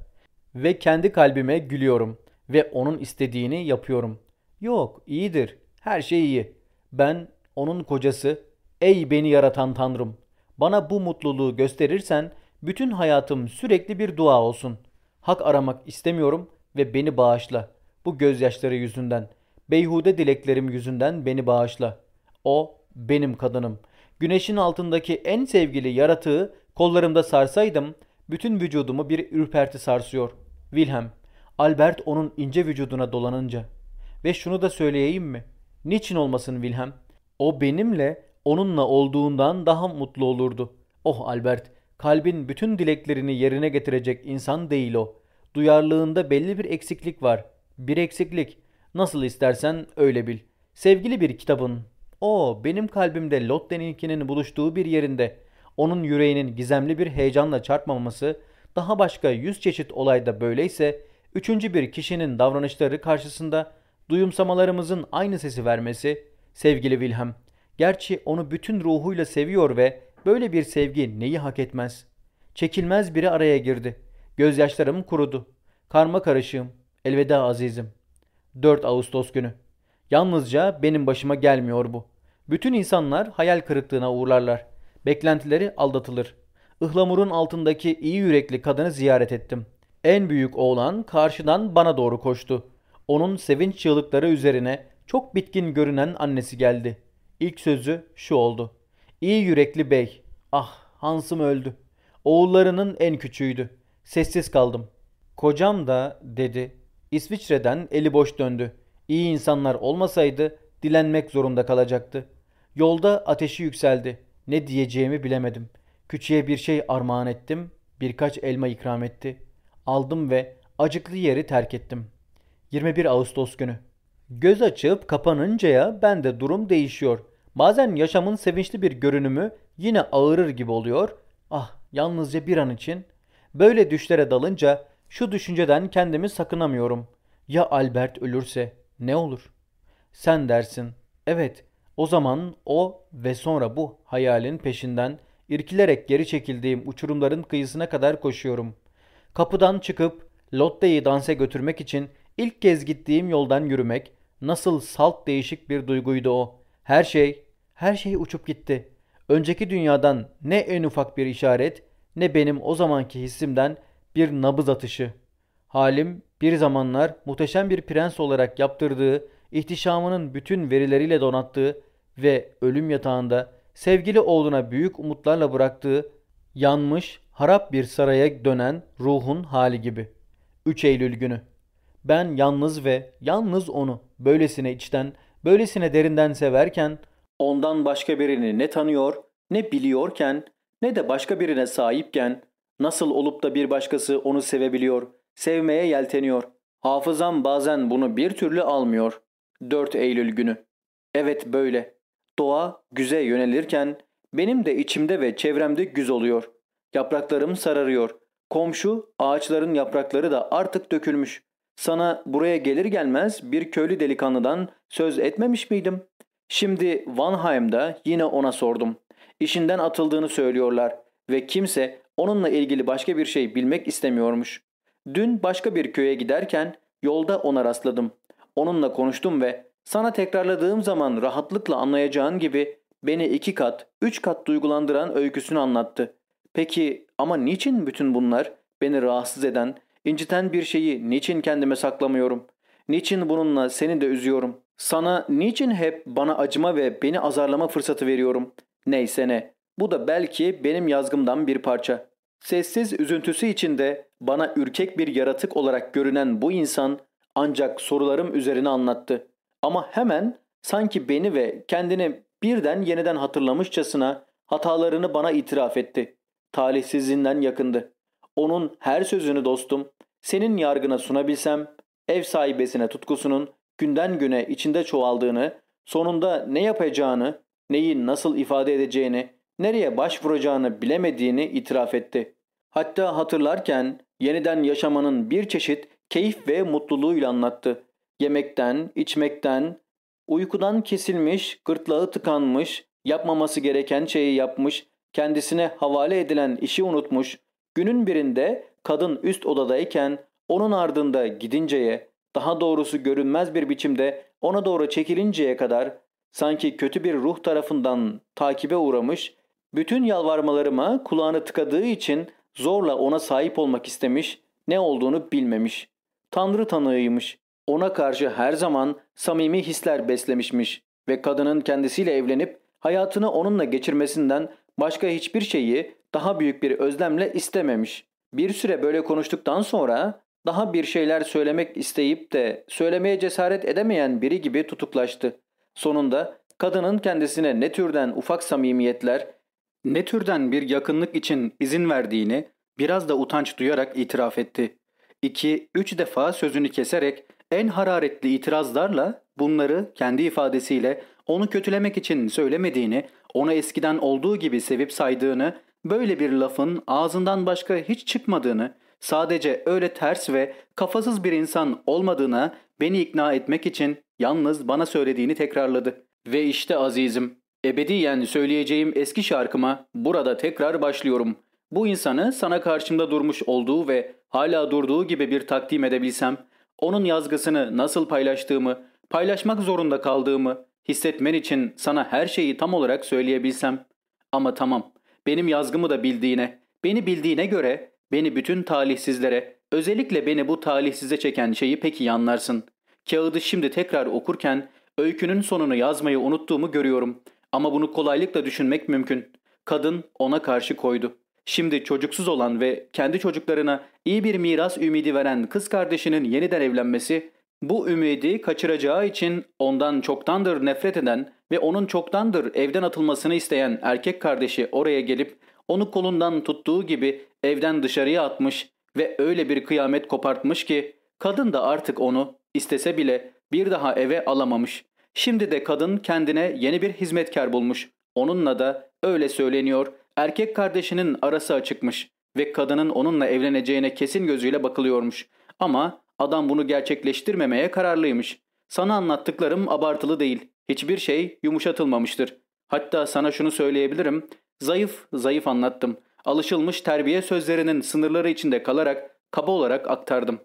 Ve kendi kalbime gülüyorum ve onun istediğini yapıyorum. Yok, iyidir. Her şey iyi. Ben onun kocası, ey beni yaratan Tanrım. Bana bu mutluluğu gösterirsen bütün hayatım sürekli bir dua olsun. Hak aramak istemiyorum ve beni bağışla. Bu gözyaşları yüzünden, beyhude dileklerim yüzünden beni bağışla. O benim kadınım. Güneşin altındaki en sevgili yaratığı kollarımda sarsaydım, bütün vücudumu bir ürperti sarsıyor. Wilhelm, Albert onun ince vücuduna dolanınca. Ve şunu da söyleyeyim mi? Niçin olmasın Wilhelm? O benimle onunla olduğundan daha mutlu olurdu. Oh Albert, kalbin bütün dileklerini yerine getirecek insan değil o. Duyarlılığında belli bir eksiklik var. Bir eksiklik. Nasıl istersen öyle bil. Sevgili bir kitabın. O benim kalbimde Lotte'ninkinin buluştuğu bir yerinde. Onun yüreğinin gizemli bir heyecanla çarpmaması, daha başka yüz çeşit olayda böyleyse, üçüncü bir kişinin davranışları karşısında duyumsamalarımızın aynı sesi vermesi, sevgili Wilhelm, gerçi onu bütün ruhuyla seviyor ve böyle bir sevgi neyi hak etmez? Çekilmez biri araya girdi. Gözyaşlarım kurudu. Karma karışığım. Elveda azizim. 4 Ağustos günü. Yalnızca benim başıma gelmiyor bu. Bütün insanlar hayal kırıklığına uğrarlar. Beklentileri aldatılır. Ihlamurun altındaki iyi yürekli kadını ziyaret ettim. En büyük oğlan karşıdan bana doğru koştu. Onun sevinç çığlıkları üzerine çok bitkin görünen annesi geldi. İlk sözü şu oldu. İyi yürekli bey. Ah Hans'ım öldü. Oğullarının en küçüğüydü. Sessiz kaldım. Kocam da dedi. İsviçre'den eli boş döndü. İyi insanlar olmasaydı dilenmek zorunda kalacaktı. Yolda ateşi yükseldi. Ne diyeceğimi bilemedim. Küçüğe bir şey armağan ettim. Birkaç elma ikram etti. Aldım ve acıklı yeri terk ettim. 21 Ağustos günü. Göz açıp kapanıncaya ben de durum değişiyor. Bazen yaşamın sevinçli bir görünümü yine ağırır gibi oluyor. Ah yalnızca bir an için. Böyle düşlere dalınca şu düşünceden kendimi sakınamıyorum. Ya Albert ölürse ne olur? Sen dersin. Evet o zaman o ve sonra bu hayalin peşinden irkilerek geri çekildiğim uçurumların kıyısına kadar koşuyorum. Kapıdan çıkıp Lotte'yi danse götürmek için ilk kez gittiğim yoldan yürümek nasıl salt değişik bir duyguydu o. Her şey, her şey uçup gitti. Önceki dünyadan ne en ufak bir işaret ne benim o zamanki hissimden bir nabız atışı. Halim bir zamanlar muhteşem bir prens olarak yaptırdığı, ihtişamının bütün verileriyle donattığı ve ölüm yatağında sevgili oğluna büyük umutlarla bıraktığı yanmış, harap bir saraya dönen ruhun hali gibi. 3 Eylül günü. Ben yalnız ve yalnız onu böylesine içten, böylesine derinden severken ondan başka birini ne tanıyor, ne biliyorken, ne de başka birine sahipken nasıl olup da bir başkası onu sevebiliyor, sevmeye yelteniyor. Hafızam bazen bunu bir türlü almıyor. 4 Eylül günü. Evet böyle. Doğa güze yönelirken benim de içimde ve çevremde güz oluyor. Yapraklarım sararıyor. Komşu ağaçların yaprakları da artık dökülmüş. Sana buraya gelir gelmez bir köylü delikanlıdan söz etmemiş miydim? Şimdi Vanheim'da yine ona sordum. İşinden atıldığını söylüyorlar ve kimse onunla ilgili başka bir şey bilmek istemiyormuş. Dün başka bir köye giderken yolda ona rastladım. Onunla konuştum ve sana tekrarladığım zaman rahatlıkla anlayacağın gibi beni iki kat, üç kat duygulandıran öyküsünü anlattı. Peki ama niçin bütün bunlar beni rahatsız eden, inciten bir şeyi niçin kendime saklamıyorum? Niçin bununla seni de üzüyorum? Sana niçin hep bana acıma ve beni azarlama fırsatı veriyorum? Neyse ne. Bu da belki benim yazgımdan bir parça. Sessiz üzüntüsü içinde bana ürkek bir yaratık olarak görünen bu insan ancak sorularım üzerine anlattı. Ama hemen sanki beni ve kendini birden yeniden hatırlamışçasına hatalarını bana itiraf etti. Talihsizliğinden yakındı. Onun her sözünü dostum, senin yargına sunabilsem, ev sahibesine tutkusunun günden güne içinde çoğaldığını, sonunda ne yapacağını, neyi nasıl ifade edeceğini, nereye başvuracağını bilemediğini itiraf etti. Hatta hatırlarken yeniden yaşamanın bir çeşit keyif ve mutluluğuyla anlattı. Yemekten, içmekten, uykudan kesilmiş, gırtlağı tıkanmış, yapmaması gereken şeyi yapmış, kendisine havale edilen işi unutmuş, günün birinde kadın üst odadayken onun ardında gidinceye, daha doğrusu görünmez bir biçimde ona doğru çekilinceye kadar sanki kötü bir ruh tarafından takibe uğramış, bütün yalvarmalarıma kulağını tıkadığı için zorla ona sahip olmak istemiş, ne olduğunu bilmemiş. Tanrı tanığıymış. Ona karşı her zaman samimi hisler beslemişmiş ve kadının kendisiyle evlenip hayatını onunla geçirmesinden başka hiçbir şeyi daha büyük bir özlemle istememiş. Bir süre böyle konuştuktan sonra daha bir şeyler söylemek isteyip de söylemeye cesaret edemeyen biri gibi tutuklaştı. Sonunda kadının kendisine ne türden ufak samimiyetler, ne türden bir yakınlık için izin verdiğini biraz da utanç duyarak itiraf etti. İki, üç defa sözünü keserek en hararetli itirazlarla bunları kendi ifadesiyle onu kötülemek için söylemediğini, onu eskiden olduğu gibi sevip saydığını, böyle bir lafın ağzından başka hiç çıkmadığını, sadece öyle ters ve kafasız bir insan olmadığına beni ikna etmek için yalnız bana söylediğini tekrarladı. Ve işte azizim, ebediyen söyleyeceğim eski şarkıma burada tekrar başlıyorum. Bu insanı sana karşımda durmuş olduğu ve hala durduğu gibi bir takdim edebilsem, onun yazgısını nasıl paylaştığımı, paylaşmak zorunda kaldığımı hissetmen için sana her şeyi tam olarak söyleyebilsem. Ama tamam, benim yazgımı da bildiğine, beni bildiğine göre beni bütün talihsizlere, özellikle beni bu talihsize çeken şeyi pek iyi anlarsın. Kağıdı şimdi tekrar okurken öykünün sonunu yazmayı unuttuğumu görüyorum. Ama bunu kolaylıkla düşünmek mümkün. Kadın ona karşı koydu. Şimdi çocuksuz olan ve kendi çocuklarına iyi bir miras ümidi veren kız kardeşinin yeniden evlenmesi, bu ümidi kaçıracağı için ondan çoktandır nefret eden ve onun çoktandır evden atılmasını isteyen erkek kardeşi oraya gelip onu kolundan tuttuğu gibi evden dışarıya atmış ve öyle bir kıyamet kopartmış ki kadın da artık onu istese bile bir daha eve alamamış. Şimdi de kadın kendine yeni bir hizmetkar bulmuş. Onunla da öyle söyleniyor erkek kardeşinin arası açıkmış ve kadının onunla evleneceğine kesin gözüyle bakılıyormuş. Ama adam bunu gerçekleştirmemeye kararlıymış. Sana anlattıklarım abartılı değil. Hiçbir şey yumuşatılmamıştır. Hatta sana şunu söyleyebilirim. Zayıf, zayıf anlattım. Alışılmış terbiye sözlerinin sınırları içinde kalarak kaba olarak aktardım.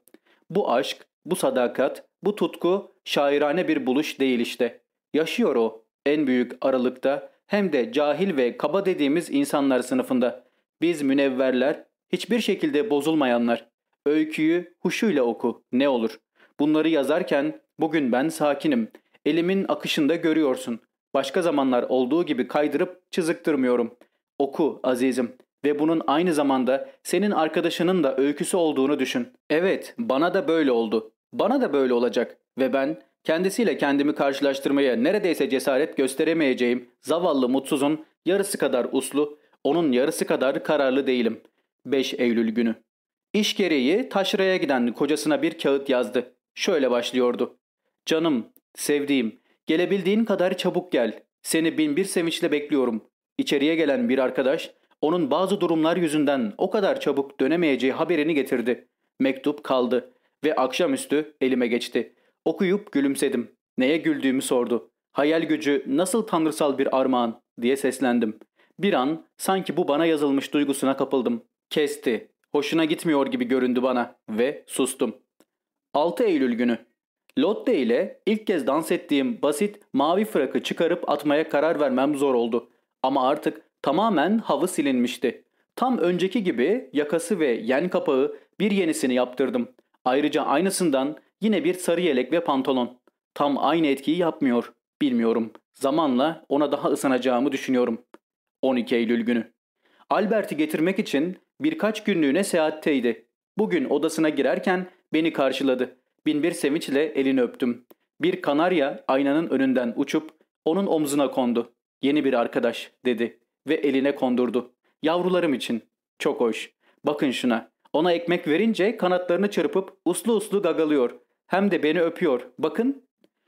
Bu aşk, bu sadakat, bu tutku şairane bir buluş değil işte. Yaşıyor o en büyük aralıkta hem de cahil ve kaba dediğimiz insanlar sınıfında. Biz münevverler, hiçbir şekilde bozulmayanlar. Öyküyü huşuyla oku, ne olur. Bunları yazarken bugün ben sakinim. Elimin akışında görüyorsun. Başka zamanlar olduğu gibi kaydırıp çiziktirmiyorum. Oku azizim ve bunun aynı zamanda senin arkadaşının da öyküsü olduğunu düşün. Evet, bana da böyle oldu. Bana da böyle olacak ve ben kendisiyle kendimi karşılaştırmaya neredeyse cesaret gösteremeyeceğim zavallı mutsuzun yarısı kadar uslu, onun yarısı kadar kararlı değilim. 5 Eylül günü. İş gereği taşraya giden kocasına bir kağıt yazdı. Şöyle başlıyordu. Canım, sevdiğim, gelebildiğin kadar çabuk gel. Seni bin bir sevinçle bekliyorum. İçeriye gelen bir arkadaş, onun bazı durumlar yüzünden o kadar çabuk dönemeyeceği haberini getirdi. Mektup kaldı ve akşamüstü elime geçti. Okuyup gülümsedim. Neye güldüğümü sordu. Hayal gücü nasıl tanrısal bir armağan diye seslendim. Bir an sanki bu bana yazılmış duygusuna kapıldım. Kesti. Hoşuna gitmiyor gibi göründü bana ve sustum. 6 Eylül günü. Lotte ile ilk kez dans ettiğim basit mavi frakı çıkarıp atmaya karar vermem zor oldu. Ama artık tamamen havı silinmişti. Tam önceki gibi yakası ve yen kapağı bir yenisini yaptırdım. Ayrıca aynısından yine bir sarı yelek ve pantolon. Tam aynı etkiyi yapmıyor. Bilmiyorum. Zamanla ona daha ısınacağımı düşünüyorum. 12 Eylül günü. Albert'i getirmek için birkaç günlüğüne seyahatteydi. Bugün odasına girerken beni karşıladı. Binbir sevinçle elini öptüm. Bir kanarya aynanın önünden uçup onun omzuna kondu. Yeni bir arkadaş dedi ve eline kondurdu. Yavrularım için. Çok hoş. Bakın şuna. Ona ekmek verince kanatlarını çırpıp uslu uslu gagalıyor. Hem de beni öpüyor. Bakın.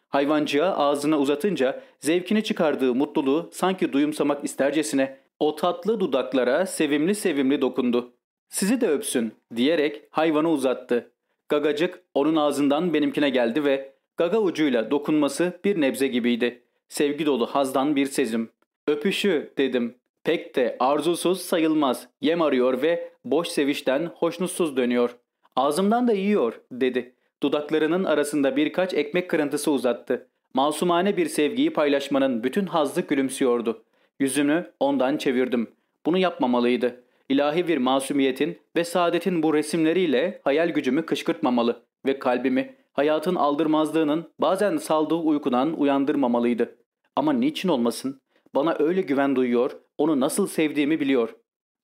Hayvancığa ağzına uzatınca zevkini çıkardığı mutluluğu sanki duyumsamak istercesine o tatlı dudaklara sevimli sevimli dokundu. Sizi de öpsün diyerek hayvanı uzattı. Gagacık onun ağzından benimkine geldi ve gaga ucuyla dokunması bir nebze gibiydi. Sevgi dolu hazdan bir sezim. Öpüşü dedim. Pek de arzusuz sayılmaz. Yem arıyor ve boş sevişten hoşnutsuz dönüyor. Ağzımdan da yiyor dedi. Dudaklarının arasında birkaç ekmek kırıntısı uzattı. Masumane bir sevgiyi paylaşmanın bütün hazzı gülümsüyordu. Yüzümü ondan çevirdim. Bunu yapmamalıydı. İlahi bir masumiyetin ve saadetin bu resimleriyle hayal gücümü kışkırtmamalı ve kalbimi hayatın aldırmazlığının bazen saldığı uykudan uyandırmamalıydı. Ama niçin olmasın? Bana öyle güven duyuyor, onu nasıl sevdiğimi biliyor.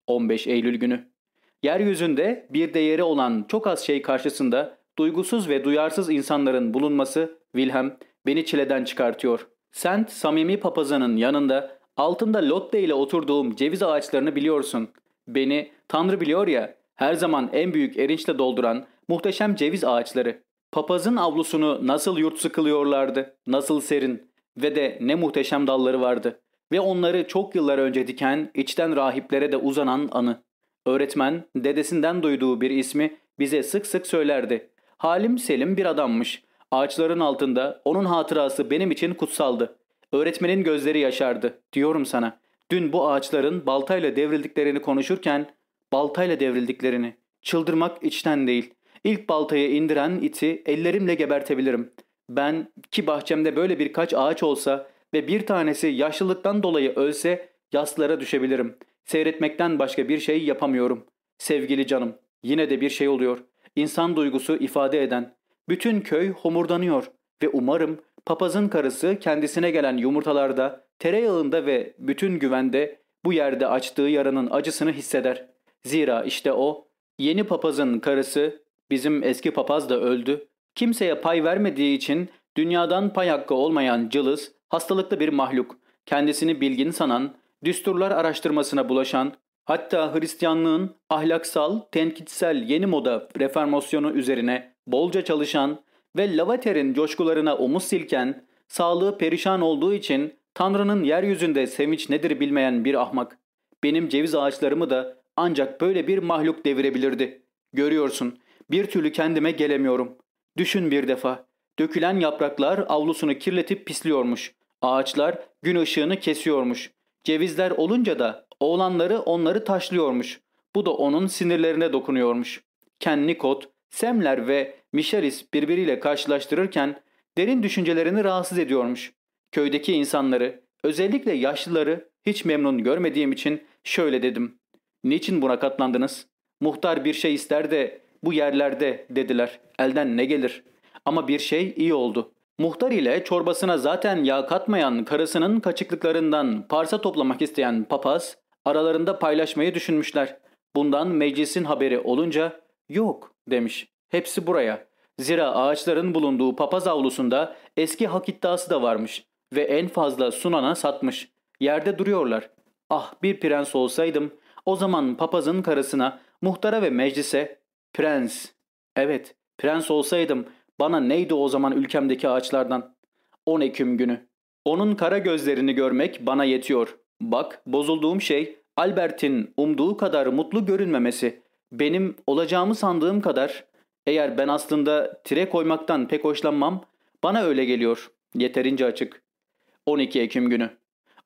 15 Eylül günü. Yeryüzünde bir değeri olan çok az şey karşısında duygusuz ve duyarsız insanların bulunması Wilhelm beni çileden çıkartıyor. Sent samimi papazanın yanında altında Lotte ile oturduğum ceviz ağaçlarını biliyorsun. Beni Tanrı biliyor ya her zaman en büyük erinçle dolduran muhteşem ceviz ağaçları. Papazın avlusunu nasıl yurt sıkılıyorlardı, nasıl serin ve de ne muhteşem dalları vardı. Ve onları çok yıllar önce diken, içten rahiplere de uzanan anı. Öğretmen, dedesinden duyduğu bir ismi bize sık sık söylerdi. Halim Selim bir adammış. Ağaçların altında onun hatırası benim için kutsaldı. Öğretmenin gözleri yaşardı. Diyorum sana. Dün bu ağaçların baltayla devrildiklerini konuşurken baltayla devrildiklerini. Çıldırmak içten değil. İlk baltayı indiren iti ellerimle gebertebilirim. Ben ki bahçemde böyle birkaç ağaç olsa ve bir tanesi yaşlılıktan dolayı ölse yaslara düşebilirim. Seyretmekten başka bir şey yapamıyorum. Sevgili canım, yine de bir şey oluyor. İnsan duygusu ifade eden. Bütün köy homurdanıyor ve umarım papazın karısı kendisine gelen yumurtalarda, tereyağında ve bütün güvende bu yerde açtığı yaranın acısını hisseder. Zira işte o, yeni papazın karısı, bizim eski papaz da öldü. Kimseye pay vermediği için dünyadan pay hakkı olmayan cılız, hastalıklı bir mahluk, kendisini bilgin sanan, düsturlar araştırmasına bulaşan, Hatta Hristiyanlığın ahlaksal, tenkitsel yeni moda reformasyonu üzerine bolca çalışan ve Lavater'in coşkularına omuz silken, sağlığı perişan olduğu için Tanrı'nın yeryüzünde sevinç nedir bilmeyen bir ahmak. Benim ceviz ağaçlarımı da ancak böyle bir mahluk devirebilirdi. Görüyorsun, bir türlü kendime gelemiyorum. Düşün bir defa. Dökülen yapraklar avlusunu kirletip pisliyormuş. Ağaçlar gün ışığını kesiyormuş. Cevizler olunca da oğlanları onları taşlıyormuş. Bu da onun sinirlerine dokunuyormuş. Ken Nicot, Semler ve Michelis birbiriyle karşılaştırırken derin düşüncelerini rahatsız ediyormuş. Köydeki insanları, özellikle yaşlıları hiç memnun görmediğim için şöyle dedim. Niçin buna katlandınız? Muhtar bir şey ister de bu yerlerde dediler. Elden ne gelir? Ama bir şey iyi oldu. Muhtar ile çorbasına zaten yağ katmayan karısının kaçıklıklarından parsa toplamak isteyen papaz aralarında paylaşmayı düşünmüşler. Bundan meclisin haberi olunca yok demiş. Hepsi buraya. Zira ağaçların bulunduğu papaz avlusunda eski hak iddiası da varmış ve en fazla Sunan'a satmış. Yerde duruyorlar. Ah bir prens olsaydım o zaman papazın karısına, muhtara ve meclise prens. Evet prens olsaydım bana neydi o zaman ülkemdeki ağaçlardan? 10 Ekim günü. Onun kara gözlerini görmek bana yetiyor. Bak bozulduğum şey Albert'in umduğu kadar mutlu görünmemesi. Benim olacağımı sandığım kadar eğer ben aslında tire koymaktan pek hoşlanmam bana öyle geliyor. Yeterince açık. 12 Ekim günü.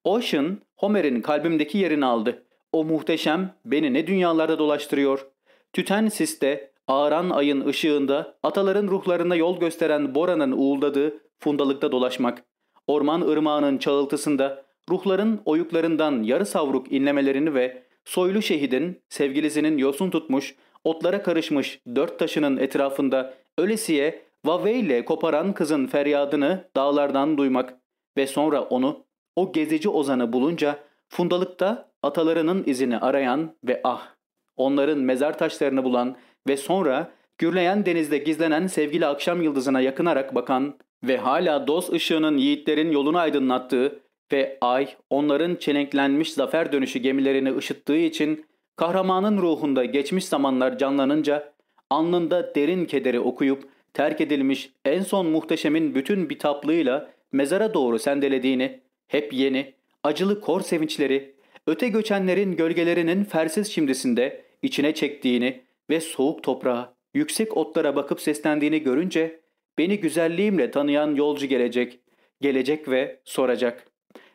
Ocean, Homer'in kalbimdeki yerini aldı. O muhteşem beni ne dünyalarda dolaştırıyor. Tüten siste, ağaran ayın ışığında ataların ruhlarına yol gösteren Bora'nın uğuldadığı fundalıkta dolaşmak. Orman ırmağının çağıltısında ruhların oyuklarından yarı savruk inlemelerini ve soylu şehidin sevgilisinin yosun tutmuş, otlara karışmış dört taşının etrafında ölesiye vaveyle koparan kızın feryadını dağlardan duymak ve sonra onu o gezici ozanı bulunca fundalıkta atalarının izini arayan ve ah onların mezar taşlarını bulan ve sonra gürleyen denizde gizlenen sevgili akşam yıldızına yakınarak bakan ve hala dost ışığının yiğitlerin yolunu aydınlattığı ve ay onların çelenklenmiş zafer dönüşü gemilerini ışıttığı için kahramanın ruhunda geçmiş zamanlar canlanınca alnında derin kederi okuyup terk edilmiş en son muhteşemin bütün bitaplığıyla mezara doğru sendelediğini, hep yeni, acılı kor sevinçleri, öte göçenlerin gölgelerinin fersiz şimdisinde içine çektiğini ve soğuk toprağa, yüksek otlara bakıp seslendiğini görünce beni güzelliğimle tanıyan yolcu gelecek, gelecek ve soracak.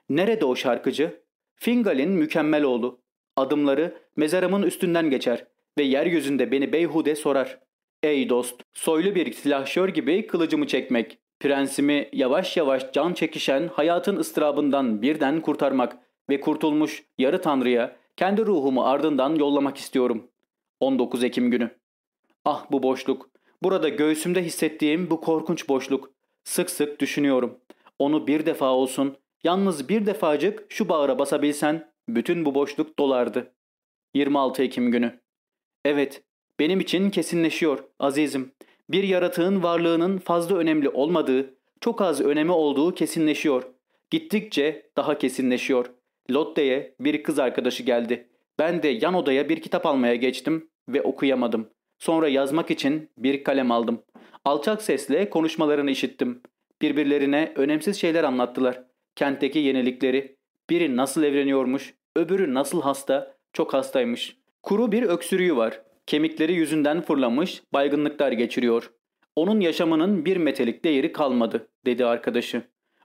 Nerede o şarkıcı? Fingal'in mükemmel oğlu. Adımları mezarımın üstünden geçer ve yeryüzünde beni beyhude sorar. Ey dost, soylu bir silahşör gibi kılıcımı çekmek, prensimi yavaş yavaş can çekişen hayatın ıstırabından birden kurtarmak ve kurtulmuş yarı tanrıya kendi ruhumu ardından yollamak istiyorum. 19 Ekim günü. Ah bu boşluk. Burada göğsümde hissettiğim bu korkunç boşluk. Sık sık düşünüyorum. Onu bir defa olsun, yalnız bir defacık şu bağıra basabilsen bütün bu boşluk dolardı. 26 Ekim günü. Evet, benim için kesinleşiyor azizim. Bir yaratığın varlığının fazla önemli olmadığı, çok az önemi olduğu kesinleşiyor. Gittikçe daha kesinleşiyor. Lotte'ye bir kız arkadaşı geldi. Ben de yan odaya bir kitap almaya geçtim ve okuyamadım. Sonra yazmak için bir kalem aldım. Alçak sesle konuşmalarını işittim. Birbirlerine önemsiz şeyler anlattılar. Kentteki yenilikleri. Biri nasıl evleniyormuş, öbürü nasıl hasta, çok hastaymış. Kuru bir öksürüğü var. Kemikleri yüzünden fırlamış, baygınlıklar geçiriyor. Onun yaşamının bir metelik değeri kalmadı, dedi arkadaşı.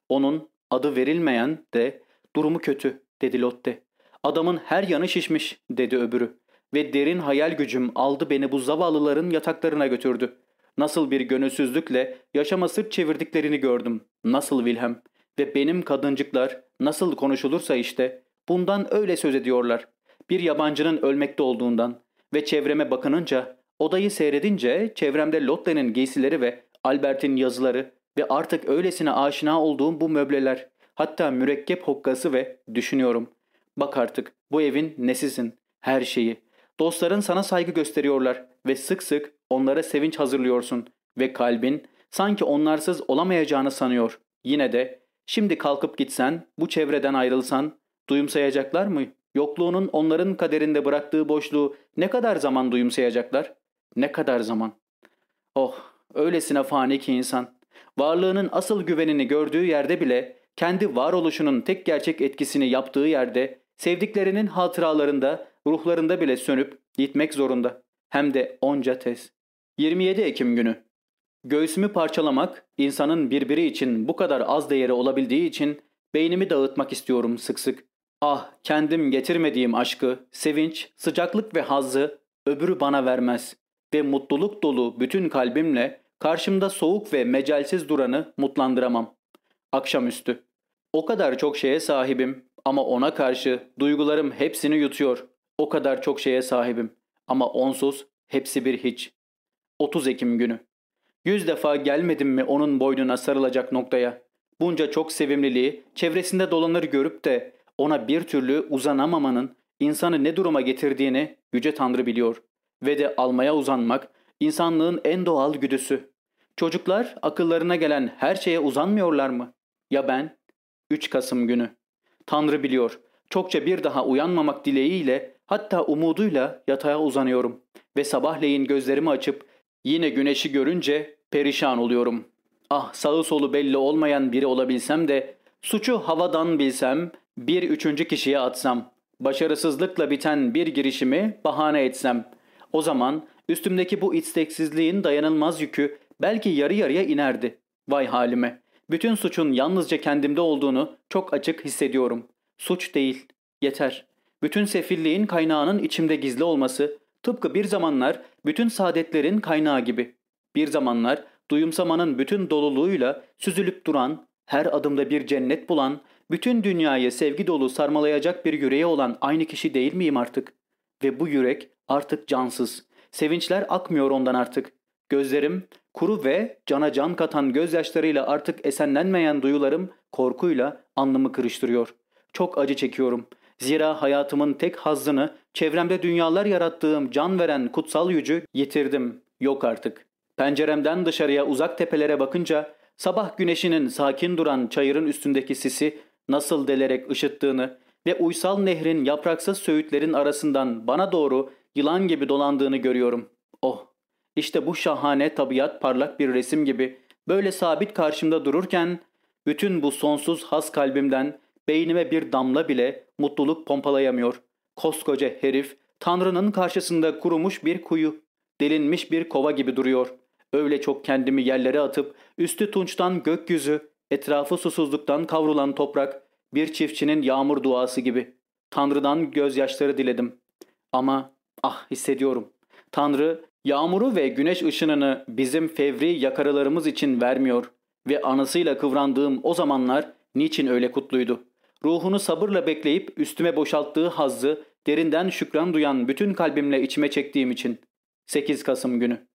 Onun adı verilmeyen de durumu kötü, dedi Lotte. Adamın her yanı şişmiş, dedi öbürü. Ve derin hayal gücüm aldı beni bu zavallıların yataklarına götürdü. Nasıl bir gönülsüzlükle yaşama sırt çevirdiklerini gördüm. Nasıl Wilhelm. Ve benim kadıncıklar nasıl konuşulursa işte bundan öyle söz ediyorlar. Bir yabancının ölmekte olduğundan ve çevreme bakınınca, odayı seyredince çevremde Lotte'nin giysileri ve Albert'in yazıları ve artık öylesine aşina olduğum bu möbleler, hatta mürekkep hokkası ve düşünüyorum. Bak artık bu evin nesisin, her şeyi. Dostların sana saygı gösteriyorlar ve sık sık onlara sevinç hazırlıyorsun ve kalbin sanki onlarsız olamayacağını sanıyor. Yine de şimdi kalkıp gitsen, bu çevreden ayrılsan duyumsayacaklar mı Yokluğunun onların kaderinde bıraktığı boşluğu ne kadar zaman duyumsayacaklar? Ne kadar zaman? Oh, öylesine fani ki insan. Varlığının asıl güvenini gördüğü yerde bile, kendi varoluşunun tek gerçek etkisini yaptığı yerde, sevdiklerinin hatıralarında, ruhlarında bile sönüp gitmek zorunda. Hem de onca tez. 27 Ekim günü. Göğsümü parçalamak, insanın birbiri için bu kadar az değeri olabildiği için beynimi dağıtmak istiyorum sık sık. Ah, kendim getirmediğim aşkı, sevinç, sıcaklık ve hazzı öbürü bana vermez ve mutluluk dolu bütün kalbimle karşımda soğuk ve mecalsiz duranı mutlandıramam. Akşamüstü. O kadar çok şeye sahibim ama ona karşı duygularım hepsini yutuyor. O kadar çok şeye sahibim ama onsuz hepsi bir hiç. 30 Ekim günü. Yüz defa gelmedim mi onun boynuna sarılacak noktaya? Bunca çok sevimliliği çevresinde dolanır görüp de ona bir türlü uzanamamanın insanı ne duruma getirdiğini Yüce Tanrı biliyor. Ve de almaya uzanmak insanlığın en doğal güdüsü. Çocuklar akıllarına gelen her şeye uzanmıyorlar mı? Ya ben? 3 Kasım günü. Tanrı biliyor. Çokça bir daha uyanmamak dileğiyle hatta umuduyla yatağa uzanıyorum. Ve sabahleyin gözlerimi açıp yine güneşi görünce perişan oluyorum. Ah sağı solu belli olmayan biri olabilsem de suçu havadan bilsem bir üçüncü kişiye atsam. Başarısızlıkla biten bir girişimi bahane etsem. O zaman üstümdeki bu isteksizliğin dayanılmaz yükü belki yarı yarıya inerdi. Vay halime. Bütün suçun yalnızca kendimde olduğunu çok açık hissediyorum. Suç değil. Yeter. Bütün sefilliğin kaynağının içimde gizli olması tıpkı bir zamanlar bütün saadetlerin kaynağı gibi. Bir zamanlar duyumsamanın bütün doluluğuyla süzülüp duran, her adımda bir cennet bulan, bütün dünyayı sevgi dolu sarmalayacak bir yüreği olan aynı kişi değil miyim artık? Ve bu yürek artık cansız. Sevinçler akmıyor ondan artık. Gözlerim kuru ve cana can katan gözyaşlarıyla artık esenlenmeyen duyularım korkuyla alnımı kırıştırıyor. Çok acı çekiyorum. Zira hayatımın tek hazzını çevremde dünyalar yarattığım can veren kutsal yücü yitirdim. Yok artık. Penceremden dışarıya uzak tepelere bakınca sabah güneşinin sakin duran çayırın üstündeki sisi nasıl delerek ışıttığını ve uysal nehrin yapraksız söğütlerin arasından bana doğru yılan gibi dolandığını görüyorum. Oh! İşte bu şahane tabiat parlak bir resim gibi böyle sabit karşımda dururken bütün bu sonsuz has kalbimden beynime bir damla bile mutluluk pompalayamıyor. Koskoca herif Tanrı'nın karşısında kurumuş bir kuyu, delinmiş bir kova gibi duruyor. Öyle çok kendimi yerlere atıp üstü tunçtan gökyüzü, etrafı susuzluktan kavrulan toprak, bir çiftçinin yağmur duası gibi. Tanrı'dan gözyaşları diledim. Ama ah hissediyorum. Tanrı yağmuru ve güneş ışınını bizim fevri yakarılarımız için vermiyor ve anısıyla kıvrandığım o zamanlar niçin öyle kutluydu? Ruhunu sabırla bekleyip üstüme boşalttığı hazzı derinden şükran duyan bütün kalbimle içime çektiğim için. 8 Kasım günü.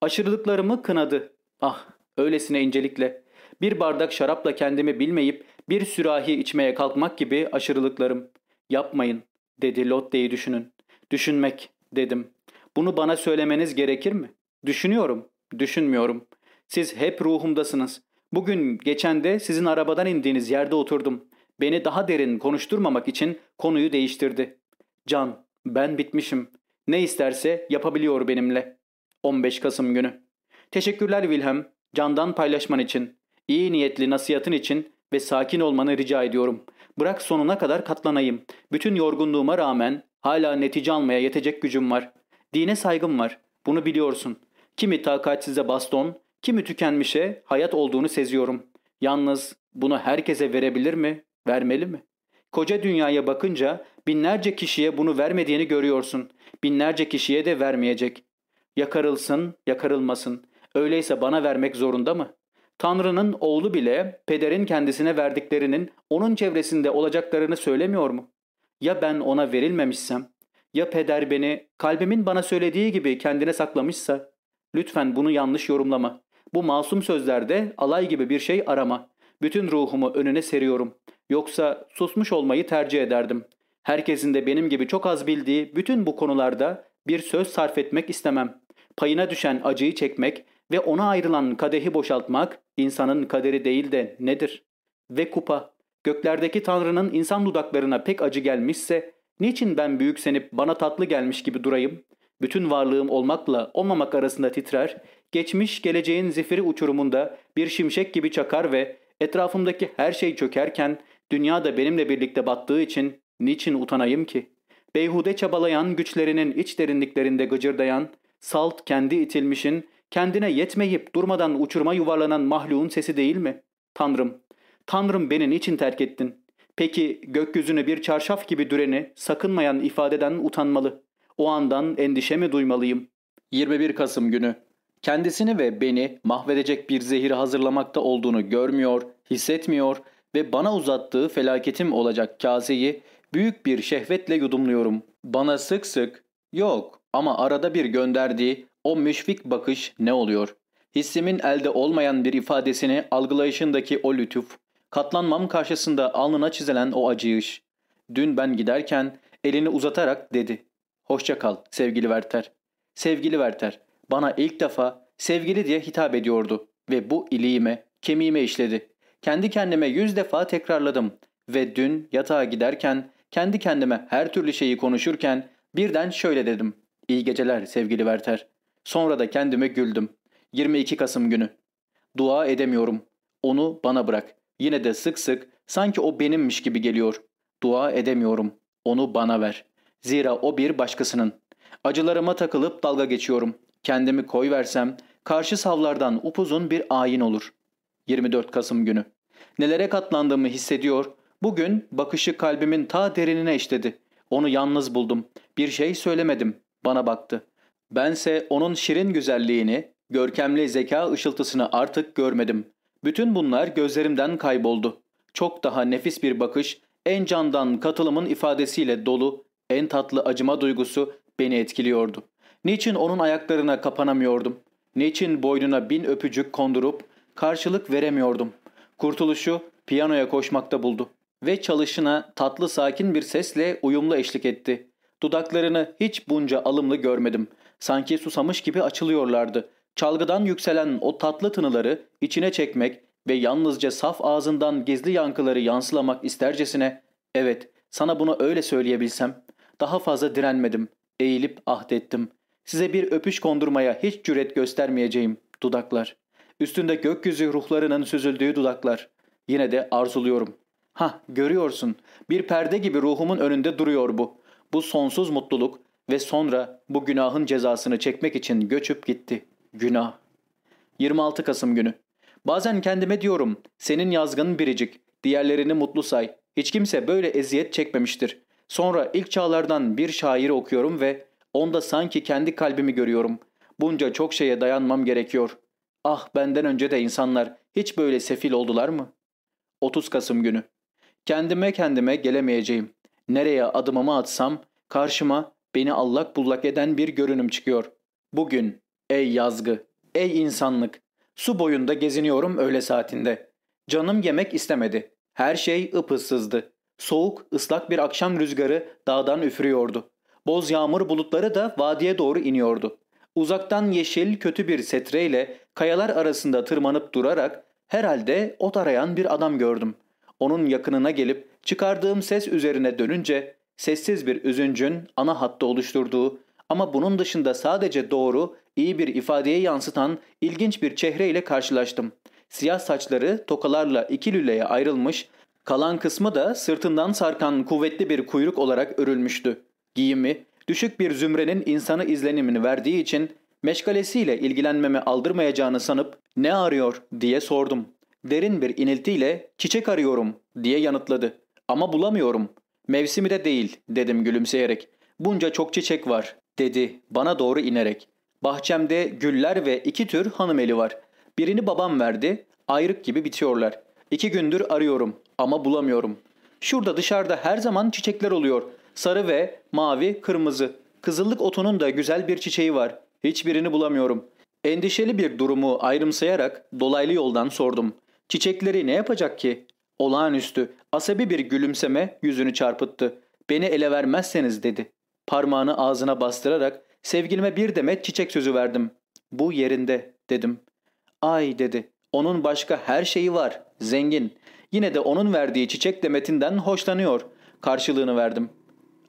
Aşırılıklarımı kınadı. Ah öylesine incelikle. Bir bardak şarapla kendimi bilmeyip bir sürahi içmeye kalkmak gibi aşırılıklarım. Yapmayın dedi Lotte'yi düşünün. Düşünmek dedim. Bunu bana söylemeniz gerekir mi? Düşünüyorum, düşünmüyorum. Siz hep ruhumdasınız. Bugün geçende sizin arabadan indiğiniz yerde oturdum. Beni daha derin konuşturmamak için konuyu değiştirdi. Can, ben bitmişim. Ne isterse yapabiliyor benimle. 15 Kasım günü. Teşekkürler Wilhelm. Candan paylaşman için, iyi niyetli nasihatın için ve sakin olmanı rica ediyorum. Bırak sonuna kadar katlanayım. Bütün yorgunluğuma rağmen hala netice almaya yetecek gücüm var. Dine saygım var. Bunu biliyorsun. Kimi takatsize baston, kimi tükenmişe hayat olduğunu seziyorum. Yalnız bunu herkese verebilir mi? Vermeli mi? Koca dünyaya bakınca binlerce kişiye bunu vermediğini görüyorsun. Binlerce kişiye de vermeyecek. Yakarılsın, yakarılmasın. Öyleyse bana vermek zorunda mı? Tanrı'nın oğlu bile pederin kendisine verdiklerinin onun çevresinde olacaklarını söylemiyor mu? Ya ben ona verilmemişsem? Ya peder beni kalbimin bana söylediği gibi kendine saklamışsa? Lütfen bunu yanlış yorumlama. Bu masum sözlerde alay gibi bir şey arama. Bütün ruhumu önüne seriyorum. Yoksa susmuş olmayı tercih ederdim. Herkesin de benim gibi çok az bildiği bütün bu konularda bir söz sarf etmek istemem. Payına düşen acıyı çekmek ve ona ayrılan kadehi boşaltmak insanın kaderi değil de nedir? Ve kupa, göklerdeki Tanrı'nın insan dudaklarına pek acı gelmişse Niçin ben büyüksenip bana tatlı gelmiş gibi durayım? Bütün varlığım olmakla olmamak arasında titrer, geçmiş geleceğin zifiri uçurumunda bir şimşek gibi çakar ve etrafımdaki her şey çökerken dünya da benimle birlikte battığı için niçin utanayım ki? Beyhude çabalayan güçlerinin iç derinliklerinde gıcırdayan, salt kendi itilmişin, kendine yetmeyip durmadan uçuruma yuvarlanan mahluğun sesi değil mi? Tanrım, Tanrım beni niçin terk ettin? Peki gökyüzünü bir çarşaf gibi düreni, sakınmayan ifadeden utanmalı. O andan endişe mi duymalıyım? 21 Kasım günü. Kendisini ve beni mahvedecek bir zehir hazırlamakta olduğunu görmüyor, hissetmiyor ve bana uzattığı felaketim olacak kaseyi büyük bir şehvetle yudumluyorum. Bana sık sık, yok ama arada bir gönderdiği o müşfik bakış ne oluyor? Hissimin elde olmayan bir ifadesini algılayışındaki o lütuf, katlanmam karşısında alnına çizilen o acıyış. Dün ben giderken elini uzatarak dedi. Hoşça kal sevgili Werther. Sevgili Werther, bana ilk defa sevgili diye hitap ediyordu ve bu iliğime, kemiğime işledi. Kendi kendime yüz defa tekrarladım ve dün yatağa giderken kendi kendime her türlü şeyi konuşurken birden şöyle dedim. İyi geceler sevgili Werther. Sonra da kendime güldüm. 22 Kasım günü. Dua edemiyorum. Onu bana bırak. Yine de sık sık sanki o benimmiş gibi geliyor. Dua edemiyorum. Onu bana ver. Zira o bir başkasının. Acılarıma takılıp dalga geçiyorum. Kendimi koy versem karşı savlardan upuzun bir ayin olur. 24 Kasım günü. Nelere katlandığımı hissediyor. Bugün bakışı kalbimin ta derinine işledi. Onu yalnız buldum. Bir şey söylemedim. Bana baktı. Bense onun şirin güzelliğini, görkemli zeka ışıltısını artık görmedim. Bütün bunlar gözlerimden kayboldu. Çok daha nefis bir bakış, en candan katılımın ifadesiyle dolu, en tatlı acıma duygusu beni etkiliyordu. Niçin onun ayaklarına kapanamıyordum? Niçin boynuna bin öpücük kondurup karşılık veremiyordum? Kurtuluşu piyanoya koşmakta buldu ve çalışına tatlı sakin bir sesle uyumlu eşlik etti. Dudaklarını hiç bunca alımlı görmedim. Sanki susamış gibi açılıyorlardı. Çalgıdan yükselen o tatlı tınıları içine çekmek ve yalnızca saf ağzından gizli yankıları yansılamak istercesine ''Evet, sana bunu öyle söyleyebilsem.'' Daha fazla direnmedim. Eğilip ahdettim. Size bir öpüş kondurmaya hiç cüret göstermeyeceğim. Dudaklar. Üstünde gökyüzü ruhlarının süzüldüğü dudaklar. Yine de arzuluyorum. Ha, görüyorsun. Bir perde gibi ruhumun önünde duruyor bu. Bu sonsuz mutluluk ve sonra bu günahın cezasını çekmek için göçüp gitti. Günah. 26 Kasım günü. Bazen kendime diyorum, senin yazgın biricik, diğerlerini mutlu say. Hiç kimse böyle eziyet çekmemiştir. Sonra ilk çağlardan bir şairi okuyorum ve onda sanki kendi kalbimi görüyorum. Bunca çok şeye dayanmam gerekiyor. Ah benden önce de insanlar hiç böyle sefil oldular mı? 30 Kasım günü. Kendime kendime gelemeyeceğim. Nereye adımımı atsam karşıma beni allak bullak eden bir görünüm çıkıyor. Bugün ey yazgı, ey insanlık. Su boyunda geziniyorum öğle saatinde. Canım yemek istemedi. Her şey ıpıssızdı. Soğuk, ıslak bir akşam rüzgarı dağdan üfürüyordu. Boz yağmur bulutları da vadiye doğru iniyordu. Uzaktan yeşil kötü bir setreyle kayalar arasında tırmanıp durarak herhalde ot arayan bir adam gördüm. Onun yakınına gelip çıkardığım ses üzerine dönünce sessiz bir üzüncün ana hattı oluşturduğu ama bunun dışında sadece doğru, iyi bir ifadeye yansıtan ilginç bir çehreyle karşılaştım. Siyah saçları tokalarla iki lüleye ayrılmış, Kalan kısmı da sırtından sarkan kuvvetli bir kuyruk olarak örülmüştü. Giyimi, düşük bir zümrenin insanı izlenimini verdiği için meşgalesiyle ilgilenmeme aldırmayacağını sanıp ne arıyor diye sordum. Derin bir iniltiyle çiçek arıyorum diye yanıtladı. Ama bulamıyorum. Mevsimi de değil dedim gülümseyerek. Bunca çok çiçek var dedi bana doğru inerek. Bahçemde güller ve iki tür hanımeli var. Birini babam verdi, ayrık gibi bitiyorlar. İki gündür arıyorum ama bulamıyorum. Şurada dışarıda her zaman çiçekler oluyor. Sarı ve mavi, kırmızı. Kızıllık otunun da güzel bir çiçeği var. Hiçbirini bulamıyorum. Endişeli bir durumu ayrımsayarak dolaylı yoldan sordum. Çiçekleri ne yapacak ki? Olağanüstü, asabi bir gülümseme yüzünü çarpıttı. Beni ele vermezseniz dedi. Parmağını ağzına bastırarak sevgilime bir demet çiçek sözü verdim. Bu yerinde dedim. Ay dedi. Onun başka her şeyi var. Zengin. Yine de onun verdiği çiçek demetinden hoşlanıyor. Karşılığını verdim.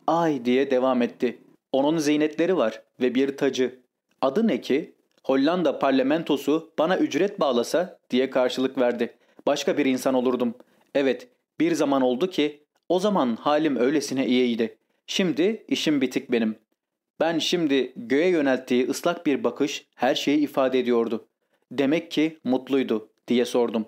ay diye devam etti. Onun ziynetleri var ve bir tacı. Adı ne ki? Hollanda parlamentosu bana ücret bağlasa diye karşılık verdi. Başka bir insan olurdum. Evet, bir zaman oldu ki o zaman halim öylesine iyiydi. Şimdi işim bitik benim. Ben şimdi göğe yönelttiği ıslak bir bakış her şeyi ifade ediyordu. Demek ki mutluydu diye sordum.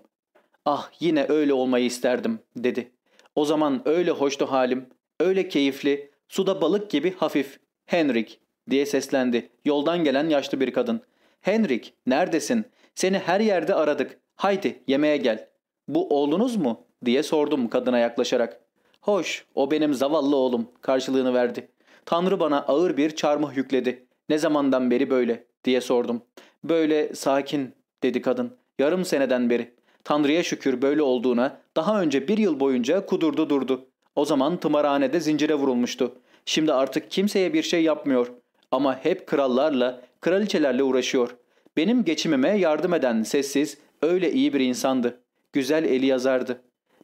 Ah yine öyle olmayı isterdim dedi. O zaman öyle hoştu halim, öyle keyifli, suda balık gibi hafif. Henrik diye seslendi yoldan gelen yaşlı bir kadın. Henrik neredesin? Seni her yerde aradık. Haydi yemeğe gel. Bu oğlunuz mu? diye sordum kadına yaklaşarak. Hoş o benim zavallı oğlum karşılığını verdi. Tanrı bana ağır bir çarmıh yükledi. Ne zamandan beri böyle diye sordum. Böyle sakin dedi kadın. Yarım seneden beri. Tanrı'ya şükür böyle olduğuna daha önce bir yıl boyunca kudurdu durdu. O zaman tımarhanede zincire vurulmuştu. Şimdi artık kimseye bir şey yapmıyor. Ama hep krallarla, kraliçelerle uğraşıyor. Benim geçimime yardım eden sessiz, öyle iyi bir insandı. Güzel eli yazardı.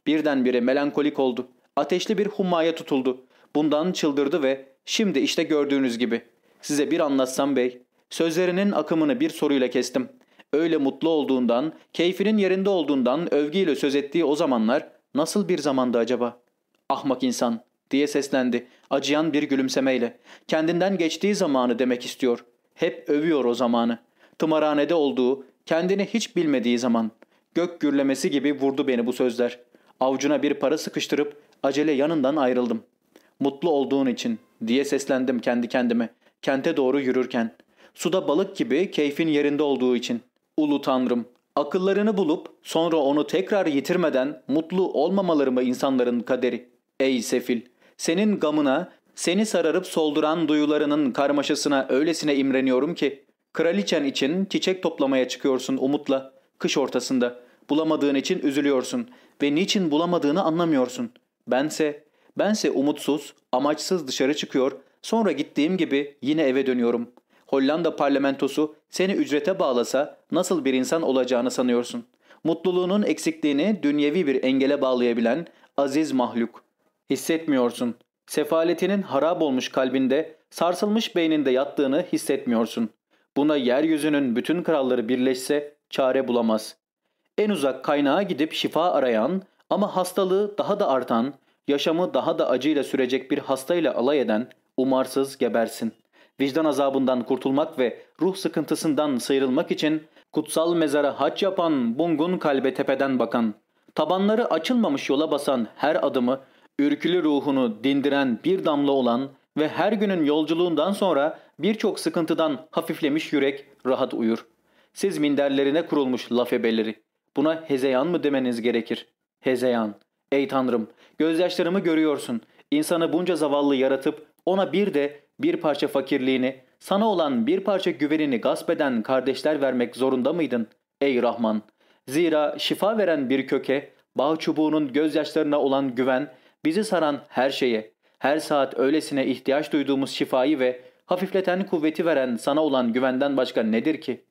Birdenbire melankolik oldu. Ateşli bir hummaya tutuldu. Bundan çıldırdı ve şimdi işte gördüğünüz gibi. Size bir anlatsam bey. Sözlerinin akımını bir soruyla kestim. Öyle mutlu olduğundan, keyfinin yerinde olduğundan övgüyle söz ettiği o zamanlar nasıl bir zamandı acaba? Ahmak insan diye seslendi acıyan bir gülümsemeyle. Kendinden geçtiği zamanı demek istiyor. Hep övüyor o zamanı. Tımarhanede olduğu, kendini hiç bilmediği zaman. Gök gürlemesi gibi vurdu beni bu sözler. Avcuna bir para sıkıştırıp acele yanından ayrıldım. Mutlu olduğun için diye seslendim kendi kendime. Kente doğru yürürken. Suda balık gibi keyfin yerinde olduğu için. Ulu Tanrım, akıllarını bulup sonra onu tekrar yitirmeden mutlu olmamaları mı insanların kaderi? Ey sefil, senin gamına, seni sararıp solduran duyularının karmaşasına öylesine imreniyorum ki, kraliçen için çiçek toplamaya çıkıyorsun umutla, kış ortasında. Bulamadığın için üzülüyorsun ve niçin bulamadığını anlamıyorsun. Bense, bense umutsuz, amaçsız dışarı çıkıyor, sonra gittiğim gibi yine eve dönüyorum. Hollanda parlamentosu seni ücrete bağlasa nasıl bir insan olacağını sanıyorsun. Mutluluğunun eksikliğini dünyevi bir engele bağlayabilen aziz mahluk. Hissetmiyorsun. Sefaletinin harap olmuş kalbinde, sarsılmış beyninde yattığını hissetmiyorsun. Buna yeryüzünün bütün kralları birleşse çare bulamaz. En uzak kaynağa gidip şifa arayan ama hastalığı daha da artan, yaşamı daha da acıyla sürecek bir hastayla alay eden umarsız gebersin. Vicdan azabından kurtulmak ve ruh sıkıntısından sıyrılmak için kutsal mezara haç yapan bungun kalbe tepeden bakan, tabanları açılmamış yola basan her adımı ürkülü ruhunu dindiren bir damla olan ve her günün yolculuğundan sonra birçok sıkıntıdan hafiflemiş yürek rahat uyur. Siz minderlerine kurulmuş lafebeleri. Buna hezeyan mı demeniz gerekir? Hezeyan. Ey Tanrım, gözyaşlarımı görüyorsun. İnsanı bunca zavallı yaratıp ona bir de bir parça fakirliğini, sana olan bir parça güvenini gasp eden kardeşler vermek zorunda mıydın? Ey Rahman! Zira şifa veren bir köke, bağ çubuğunun gözyaşlarına olan güven Bizi saran her şeye, her saat öylesine ihtiyaç duyduğumuz şifayı ve hafifleten kuvveti veren sana olan güvenden başka nedir ki?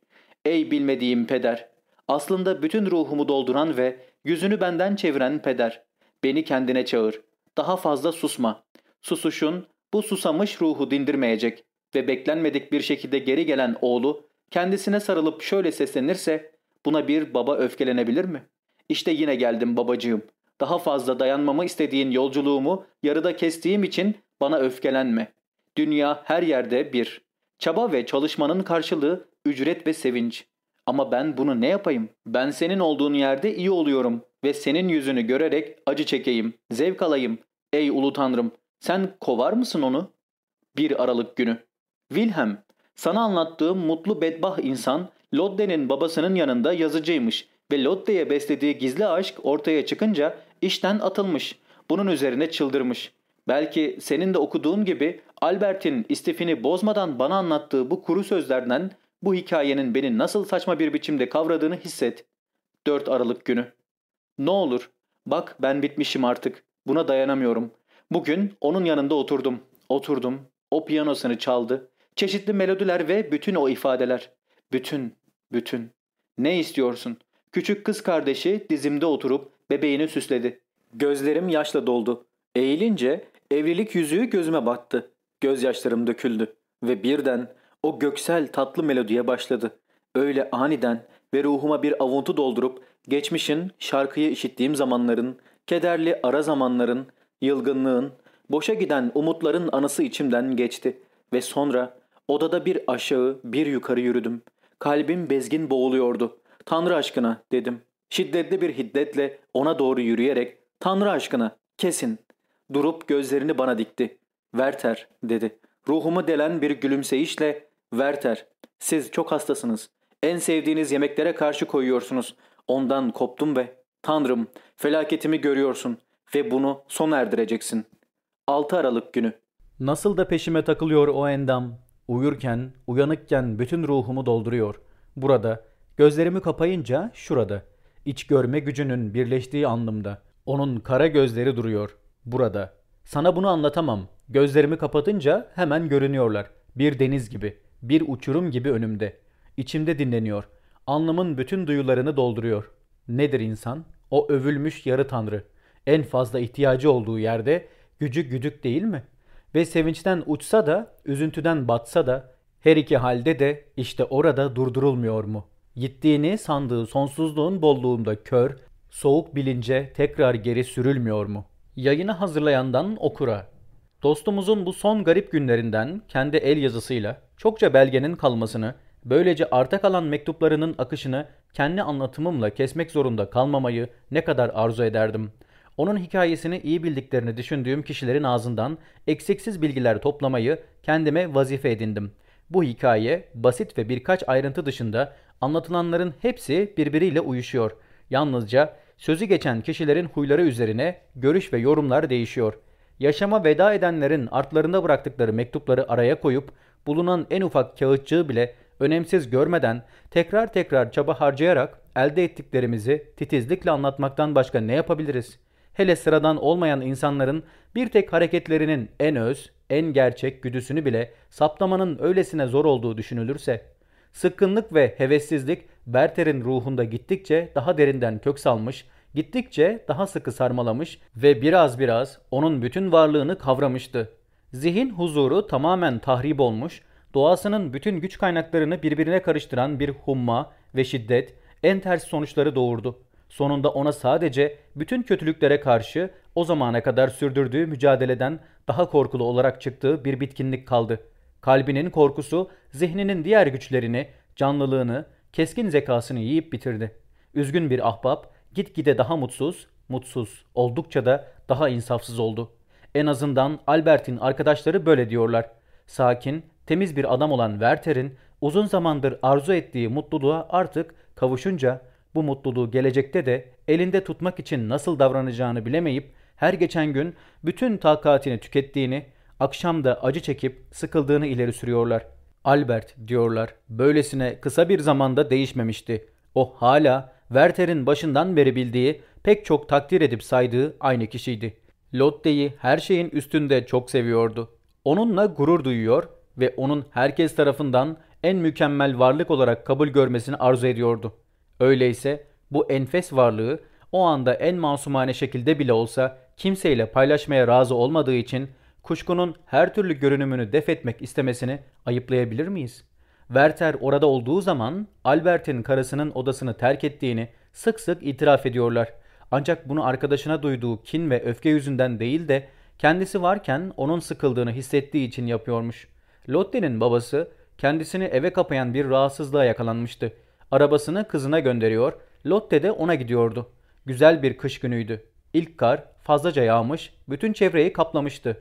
Ey bilmediğim peder! Aslında bütün ruhumu dolduran ve yüzünü benden çeviren peder. Beni kendine çağır. Daha fazla susma. Susuşun bu susamış ruhu dindirmeyecek ve beklenmedik bir şekilde geri gelen oğlu kendisine sarılıp şöyle seslenirse buna bir baba öfkelenebilir mi? İşte yine geldim babacığım. Daha fazla dayanmamı istediğin yolculuğumu yarıda kestiğim için bana öfkelenme. Dünya her yerde bir. Çaba ve çalışmanın karşılığı ücret ve sevinç. Ama ben bunu ne yapayım? Ben senin olduğun yerde iyi oluyorum ve senin yüzünü görerek acı çekeyim, zevk alayım. Ey ulu tanrım, sen kovar mısın onu? Bir Aralık günü. Wilhelm, sana anlattığım mutlu bedbah insan Lodde'nin babasının yanında yazıcıymış ve Lotte'ye beslediği gizli aşk ortaya çıkınca işten atılmış. Bunun üzerine çıldırmış. Belki senin de okuduğun gibi Albert'in istifini bozmadan bana anlattığı bu kuru sözlerden bu hikayenin beni nasıl saçma bir biçimde kavradığını hisset. 4 Aralık günü. Ne olur bak ben bitmişim artık. Buna dayanamıyorum. Bugün onun yanında oturdum. Oturdum. O piyanosunu çaldı. Çeşitli melodiler ve bütün o ifadeler. Bütün, bütün. Ne istiyorsun? Küçük kız kardeşi dizimde oturup bebeğini süsledi. Gözlerim yaşla doldu. Eğilince Evlilik yüzüğü gözüme battı. Gözyaşlarım döküldü ve birden o göksel tatlı melodiye başladı. Öyle aniden ve ruhuma bir avuntu doldurup geçmişin, şarkıyı işittiğim zamanların, kederli ara zamanların, yılgınlığın, boşa giden umutların anısı içimden geçti ve sonra odada bir aşağı bir yukarı yürüdüm. Kalbim bezgin boğuluyordu. Tanrı aşkına dedim. Şiddetli bir hiddetle ona doğru yürüyerek Tanrı aşkına kesin. Durup gözlerini bana dikti. Werther dedi. Ruhumu delen bir gülümseyişle Werther siz çok hastasınız. En sevdiğiniz yemeklere karşı koyuyorsunuz. Ondan koptum ve Tanrım felaketimi görüyorsun ve bunu sona erdireceksin. 6 Aralık günü. Nasıl da peşime takılıyor o endam. Uyurken, uyanıkken bütün ruhumu dolduruyor. Burada, gözlerimi kapayınca şurada. İç görme gücünün birleştiği anlamda. Onun kara gözleri duruyor. Burada. Sana bunu anlatamam. Gözlerimi kapatınca hemen görünüyorlar. Bir deniz gibi, bir uçurum gibi önümde. İçimde dinleniyor. Anlamın bütün duyularını dolduruyor. Nedir insan? O övülmüş yarı tanrı. En fazla ihtiyacı olduğu yerde gücü güdük değil mi? Ve sevinçten uçsa da, üzüntüden batsa da, her iki halde de işte orada durdurulmuyor mu? Gittiğini sandığı sonsuzluğun bolluğunda kör, soğuk bilince tekrar geri sürülmüyor mu? Yayını hazırlayandan okura. Dostumuzun bu son garip günlerinden kendi el yazısıyla çokça belgenin kalmasını, böylece arta kalan mektuplarının akışını kendi anlatımımla kesmek zorunda kalmamayı ne kadar arzu ederdim. Onun hikayesini iyi bildiklerini düşündüğüm kişilerin ağzından eksiksiz bilgiler toplamayı kendime vazife edindim. Bu hikaye basit ve birkaç ayrıntı dışında anlatılanların hepsi birbiriyle uyuşuyor. Yalnızca sözü geçen kişilerin huyları üzerine görüş ve yorumlar değişiyor. Yaşama veda edenlerin artlarında bıraktıkları mektupları araya koyup bulunan en ufak kağıtçığı bile önemsiz görmeden tekrar tekrar çaba harcayarak elde ettiklerimizi titizlikle anlatmaktan başka ne yapabiliriz? Hele sıradan olmayan insanların bir tek hareketlerinin en öz, en gerçek güdüsünü bile saptamanın öylesine zor olduğu düşünülürse, sıkkınlık ve hevessizlik Berter'in ruhunda gittikçe daha derinden kök salmış, gittikçe daha sıkı sarmalamış ve biraz biraz onun bütün varlığını kavramıştı. Zihin huzuru tamamen tahrip olmuş, doğasının bütün güç kaynaklarını birbirine karıştıran bir humma ve şiddet en ters sonuçları doğurdu. Sonunda ona sadece bütün kötülüklere karşı o zamana kadar sürdürdüğü mücadeleden daha korkulu olarak çıktığı bir bitkinlik kaldı. Kalbinin korkusu zihninin diğer güçlerini, canlılığını, keskin zekasını yiyip bitirdi. Üzgün bir ahbap gitgide daha mutsuz, mutsuz, oldukça da daha insafsız oldu. En azından Albert'in arkadaşları böyle diyorlar. Sakin, temiz bir adam olan Werther'in uzun zamandır arzu ettiği mutluluğa artık kavuşunca bu mutluluğu gelecekte de elinde tutmak için nasıl davranacağını bilemeyip her geçen gün bütün takatini tükettiğini, akşam da acı çekip sıkıldığını ileri sürüyorlar. Albert diyorlar böylesine kısa bir zamanda değişmemişti. O hala Werther'in başından beri bildiği, pek çok takdir edip saydığı aynı kişiydi. Lotte'yi her şeyin üstünde çok seviyordu. Onunla gurur duyuyor ve onun herkes tarafından en mükemmel varlık olarak kabul görmesini arzu ediyordu. Öyleyse bu enfes varlığı o anda en masumane şekilde bile olsa kimseyle paylaşmaya razı olmadığı için kuşkunun her türlü görünümünü def etmek istemesini ayıplayabilir miyiz? Werther orada olduğu zaman Albert'in karısının odasını terk ettiğini sık sık itiraf ediyorlar. Ancak bunu arkadaşına duyduğu kin ve öfke yüzünden değil de kendisi varken onun sıkıldığını hissettiği için yapıyormuş. Lotte'nin babası kendisini eve kapayan bir rahatsızlığa yakalanmıştı. Arabasını kızına gönderiyor, Lotte de ona gidiyordu. Güzel bir kış günüydü. İlk kar fazlaca yağmış, bütün çevreyi kaplamıştı.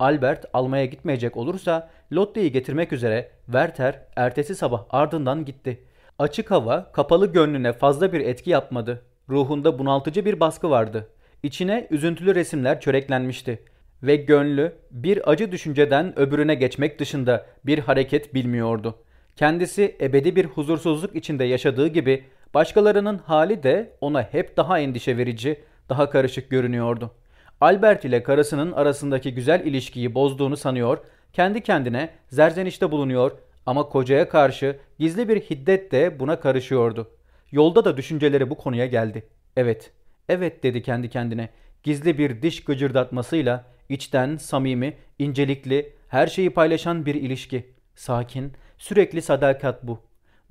Albert almaya gitmeyecek olursa Lotte'yi getirmek üzere Werther ertesi sabah ardından gitti. Açık hava kapalı gönlüne fazla bir etki yapmadı. Ruhunda bunaltıcı bir baskı vardı. İçine üzüntülü resimler çöreklenmişti. Ve gönlü bir acı düşünceden öbürüne geçmek dışında bir hareket bilmiyordu. Kendisi ebedi bir huzursuzluk içinde yaşadığı gibi başkalarının hali de ona hep daha endişe verici, daha karışık görünüyordu. Albert ile karısının arasındaki güzel ilişkiyi bozduğunu sanıyor, kendi kendine zerzenişte bulunuyor ama kocaya karşı gizli bir hiddet de buna karışıyordu. Yolda da düşünceleri bu konuya geldi. Evet, evet dedi kendi kendine. Gizli bir diş gıcırdatmasıyla İçten, samimi, incelikli, her şeyi paylaşan bir ilişki. Sakin, sürekli sadakat bu.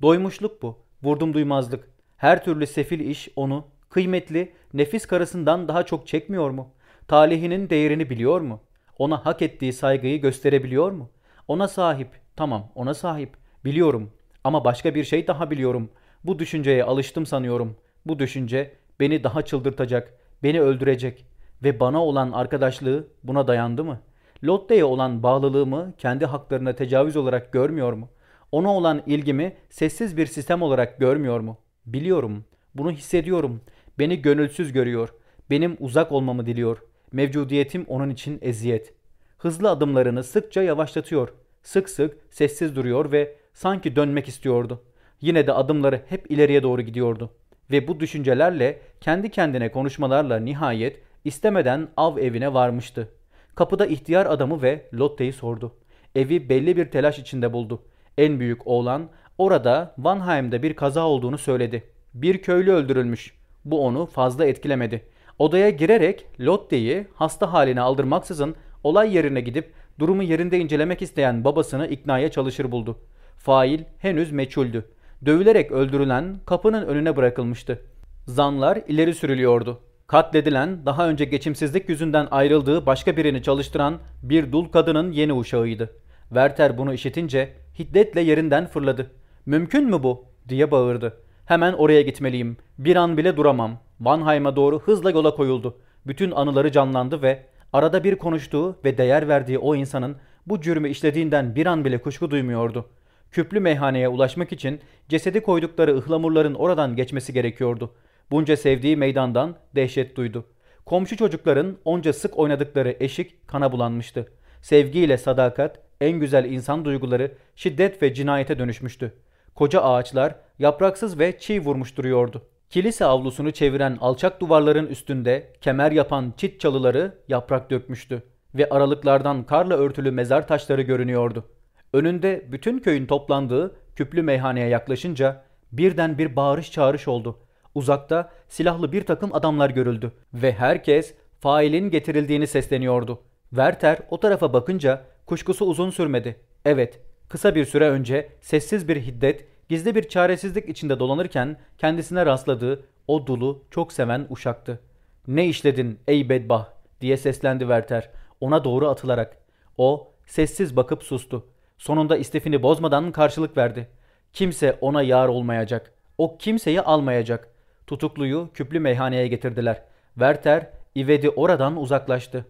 Doymuşluk bu, vurdum duymazlık. Her türlü sefil iş onu, kıymetli, nefis karısından daha çok çekmiyor mu? Talihinin değerini biliyor mu? Ona hak ettiği saygıyı gösterebiliyor mu? Ona sahip, tamam ona sahip. Biliyorum ama başka bir şey daha biliyorum. Bu düşünceye alıştım sanıyorum. Bu düşünce beni daha çıldırtacak, beni öldürecek ve bana olan arkadaşlığı buna dayandı mı? Lotte'ye olan bağlılığımı kendi haklarına tecavüz olarak görmüyor mu? Ona olan ilgimi sessiz bir sistem olarak görmüyor mu? Biliyorum. Bunu hissediyorum. Beni gönülsüz görüyor. Benim uzak olmamı diliyor. Mevcudiyetim onun için eziyet. Hızlı adımlarını sıkça yavaşlatıyor. Sık sık sessiz duruyor ve sanki dönmek istiyordu. Yine de adımları hep ileriye doğru gidiyordu. Ve bu düşüncelerle kendi kendine konuşmalarla nihayet istemeden av evine varmıştı. Kapıda ihtiyar adamı ve Lotte'yi sordu. Evi belli bir telaş içinde buldu. En büyük oğlan orada Vanheim'de bir kaza olduğunu söyledi. Bir köylü öldürülmüş. Bu onu fazla etkilemedi. Odaya girerek Lotte'yi hasta haline aldırmaksızın olay yerine gidip durumu yerinde incelemek isteyen babasını iknaya çalışır buldu. Fail henüz meçhuldü. Dövülerek öldürülen kapının önüne bırakılmıştı. Zanlar ileri sürülüyordu. Katledilen, daha önce geçimsizlik yüzünden ayrıldığı başka birini çalıştıran bir dul kadının yeni uşağıydı. Werther bunu işitince hiddetle yerinden fırladı. ''Mümkün mü bu?'' diye bağırdı. ''Hemen oraya gitmeliyim. Bir an bile duramam.'' Vanheim'a doğru hızla yola koyuldu. Bütün anıları canlandı ve arada bir konuştuğu ve değer verdiği o insanın bu cürmü işlediğinden bir an bile kuşku duymuyordu. Küplü meyhaneye ulaşmak için cesedi koydukları ıhlamurların oradan geçmesi gerekiyordu. Bunca sevdiği meydandan dehşet duydu. Komşu çocukların onca sık oynadıkları eşik kana bulanmıştı. Sevgiyle sadakat, en güzel insan duyguları şiddet ve cinayete dönüşmüştü. Koca ağaçlar yapraksız ve çiğ vurmuş duruyordu. Kilise avlusunu çeviren alçak duvarların üstünde kemer yapan çit çalıları yaprak dökmüştü ve aralıklardan karla örtülü mezar taşları görünüyordu. Önünde bütün köyün toplandığı küplü meyhaneye yaklaşınca birden bir bağırış çağırış oldu. Uzakta silahlı bir takım adamlar görüldü ve herkes failin getirildiğini sesleniyordu. Werther o tarafa bakınca kuşkusu uzun sürmedi. Evet, kısa bir süre önce sessiz bir hiddet, gizli bir çaresizlik içinde dolanırken kendisine rastladığı o dulu, çok seven uşaktı. ''Ne işledin ey bedbah?'' diye seslendi Werther ona doğru atılarak. O sessiz bakıp sustu. Sonunda istifini bozmadan karşılık verdi. Kimse ona yar olmayacak. O kimseyi almayacak. Tutukluyu küplü meyhaneye getirdiler. Werther ivedi oradan uzaklaştı.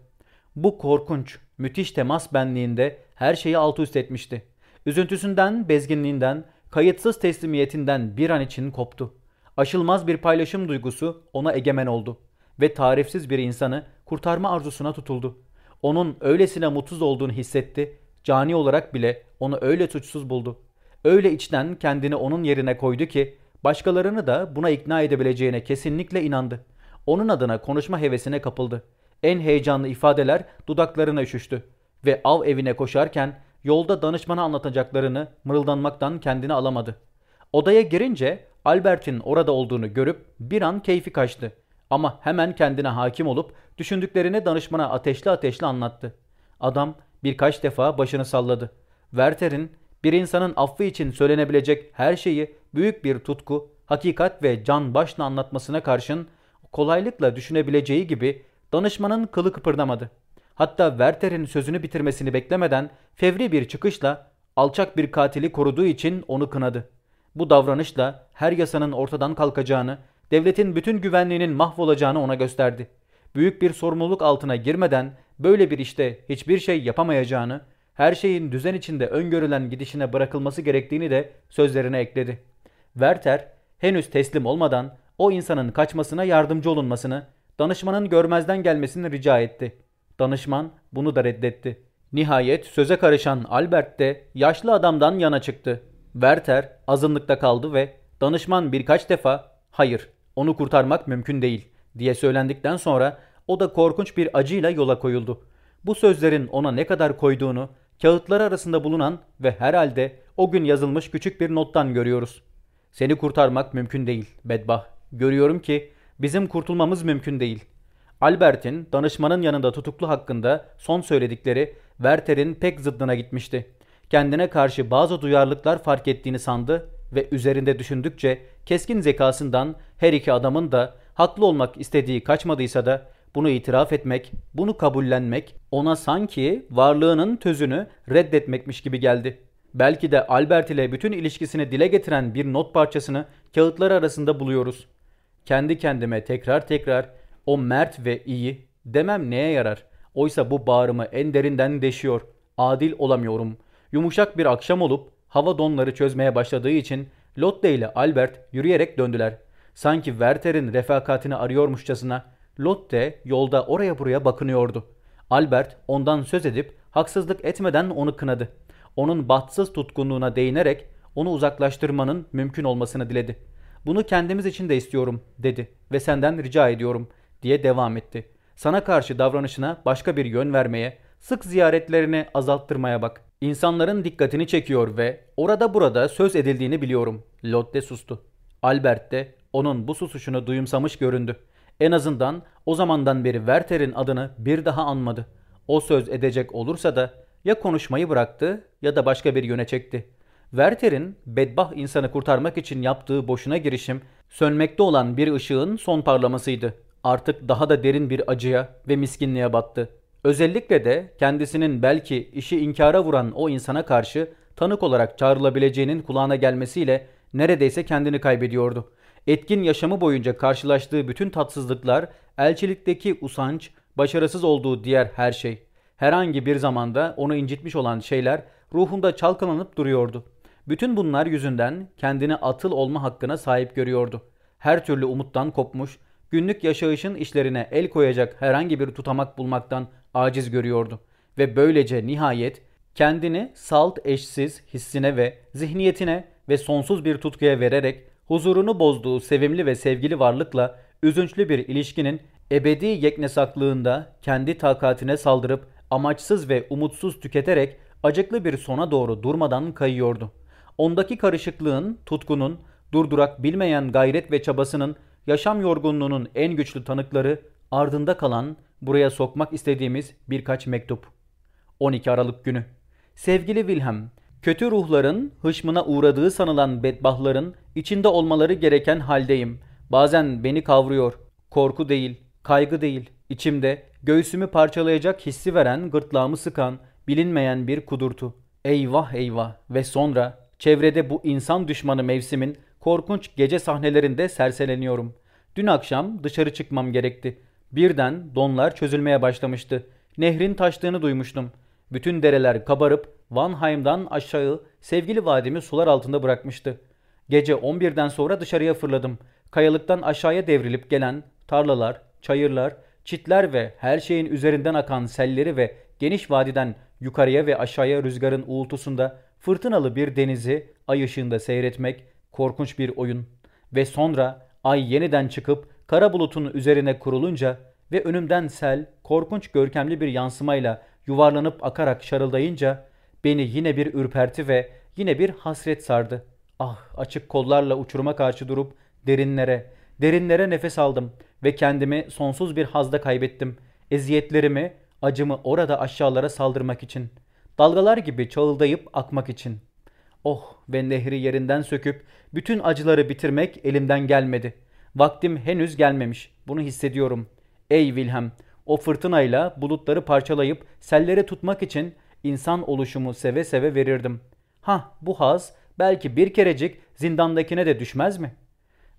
Bu korkunç, müthiş temas benliğinde her şeyi alt üst etmişti. Üzüntüsünden, bezginliğinden, kayıtsız teslimiyetinden bir an için koptu. Aşılmaz bir paylaşım duygusu ona egemen oldu ve tarifsiz bir insanı kurtarma arzusuna tutuldu. Onun öylesine mutsuz olduğunu hissetti, cani olarak bile onu öyle suçsuz buldu. Öyle içten kendini onun yerine koydu ki Başkalarını da buna ikna edebileceğine kesinlikle inandı. Onun adına konuşma hevesine kapıldı. En heyecanlı ifadeler dudaklarına üşüştü. Ve av evine koşarken yolda danışmana anlatacaklarını mırıldanmaktan kendini alamadı. Odaya girince Albert'in orada olduğunu görüp bir an keyfi kaçtı. Ama hemen kendine hakim olup düşündüklerini danışmana ateşli ateşli anlattı. Adam birkaç defa başını salladı. Werther'in bir insanın affı için söylenebilecek her şeyi büyük bir tutku, hakikat ve can başla anlatmasına karşın kolaylıkla düşünebileceği gibi danışmanın kılı kıpırdamadı. Hatta Werther'in sözünü bitirmesini beklemeden fevri bir çıkışla alçak bir katili koruduğu için onu kınadı. Bu davranışla her yasanın ortadan kalkacağını, devletin bütün güvenliğinin mahvolacağını ona gösterdi. Büyük bir sorumluluk altına girmeden böyle bir işte hiçbir şey yapamayacağını, her şeyin düzen içinde öngörülen gidişine bırakılması gerektiğini de sözlerine ekledi. Werther henüz teslim olmadan o insanın kaçmasına yardımcı olunmasını, danışmanın görmezden gelmesini rica etti. Danışman bunu da reddetti. Nihayet söze karışan Albert de yaşlı adamdan yana çıktı. Werther azınlıkta kaldı ve danışman birkaç defa hayır onu kurtarmak mümkün değil diye söylendikten sonra o da korkunç bir acıyla yola koyuldu. Bu sözlerin ona ne kadar koyduğunu kağıtlar arasında bulunan ve herhalde o gün yazılmış küçük bir nottan görüyoruz. Seni kurtarmak mümkün değil bedbah. Görüyorum ki bizim kurtulmamız mümkün değil. Albert'in danışmanın yanında tutuklu hakkında son söyledikleri Werther'in pek zıddına gitmişti. Kendine karşı bazı duyarlılıklar fark ettiğini sandı ve üzerinde düşündükçe keskin zekasından her iki adamın da haklı olmak istediği kaçmadıysa da bunu itiraf etmek, bunu kabullenmek ona sanki varlığının tözünü reddetmekmiş gibi geldi. Belki de Albert ile bütün ilişkisini dile getiren bir not parçasını kağıtlar arasında buluyoruz. Kendi kendime tekrar tekrar o mert ve iyi demem neye yarar? Oysa bu bağrımı en derinden deşiyor. Adil olamıyorum. Yumuşak bir akşam olup hava donları çözmeye başladığı için Lotte ile Albert yürüyerek döndüler. Sanki Werther'in refakatini arıyormuşçasına Lotte yolda oraya buraya bakınıyordu. Albert ondan söz edip haksızlık etmeden onu kınadı. Onun bahtsız tutkunluğuna değinerek onu uzaklaştırmanın mümkün olmasını diledi. Bunu kendimiz için de istiyorum dedi ve senden rica ediyorum diye devam etti. Sana karşı davranışına başka bir yön vermeye, sık ziyaretlerini azalttırmaya bak. İnsanların dikkatini çekiyor ve orada burada söz edildiğini biliyorum. Lotte sustu. Albert de onun bu susuşunu duyumsamış göründü. En azından o zamandan beri Werther'in adını bir daha anmadı. O söz edecek olursa da ya konuşmayı bıraktı ya da başka bir yöne çekti. Werther'in bedbah insanı kurtarmak için yaptığı boşuna girişim sönmekte olan bir ışığın son parlamasıydı. Artık daha da derin bir acıya ve miskinliğe battı. Özellikle de kendisinin belki işi inkara vuran o insana karşı tanık olarak çağrılabileceğinin kulağına gelmesiyle neredeyse kendini kaybediyordu. Etkin yaşamı boyunca karşılaştığı bütün tatsızlıklar, elçilikteki usanç, başarısız olduğu diğer her şey. Herhangi bir zamanda onu incitmiş olan şeyler ruhunda çalkalanıp duruyordu. Bütün bunlar yüzünden kendini atıl olma hakkına sahip görüyordu. Her türlü umuttan kopmuş, günlük yaşayışın işlerine el koyacak herhangi bir tutamak bulmaktan aciz görüyordu. Ve böylece nihayet kendini salt eşsiz hissine ve zihniyetine ve sonsuz bir tutkuya vererek huzurunu bozduğu sevimli ve sevgili varlıkla üzünçlü bir ilişkinin ebedi yeknesaklığında kendi takatine saldırıp amaçsız ve umutsuz tüketerek acıklı bir sona doğru durmadan kayıyordu. Ondaki karışıklığın, tutkunun, durdurak bilmeyen gayret ve çabasının, yaşam yorgunluğunun en güçlü tanıkları ardında kalan, buraya sokmak istediğimiz birkaç mektup. 12 Aralık günü. Sevgili Wilhelm, kötü ruhların hışmına uğradığı sanılan bedbahların içinde olmaları gereken haldeyim. Bazen beni kavruyor. Korku değil, kaygı değil. İçimde göğsümü parçalayacak hissi veren, gırtlağımı sıkan, bilinmeyen bir kudurtu. Eyvah eyvah ve sonra çevrede bu insan düşmanı mevsimin korkunç gece sahnelerinde serseleniyorum. Dün akşam dışarı çıkmam gerekti. Birden donlar çözülmeye başlamıştı. Nehrin taştığını duymuştum. Bütün dereler kabarıp Vanheim'dan aşağı sevgili vadimi sular altında bırakmıştı. Gece 11'den sonra dışarıya fırladım. Kayalıktan aşağıya devrilip gelen tarlalar, çayırlar, çitler ve her şeyin üzerinden akan selleri ve geniş vadiden yukarıya ve aşağıya rüzgarın uğultusunda fırtınalı bir denizi ay ışığında seyretmek korkunç bir oyun. Ve sonra ay yeniden çıkıp kara bulutun üzerine kurulunca ve önümden sel korkunç görkemli bir yansımayla yuvarlanıp akarak şarıldayınca beni yine bir ürperti ve yine bir hasret sardı. Ah açık kollarla uçuruma karşı durup derinlere, derinlere nefes aldım ve kendimi sonsuz bir hazda kaybettim. Eziyetlerimi, acımı orada aşağılara saldırmak için. Dalgalar gibi çağıldayıp akmak için. Oh ve nehri yerinden söküp bütün acıları bitirmek elimden gelmedi. Vaktim henüz gelmemiş. Bunu hissediyorum. Ey Wilhelm, o fırtınayla bulutları parçalayıp selleri tutmak için insan oluşumu seve seve verirdim. Ha bu haz belki bir kerecik zindandakine de düşmez mi?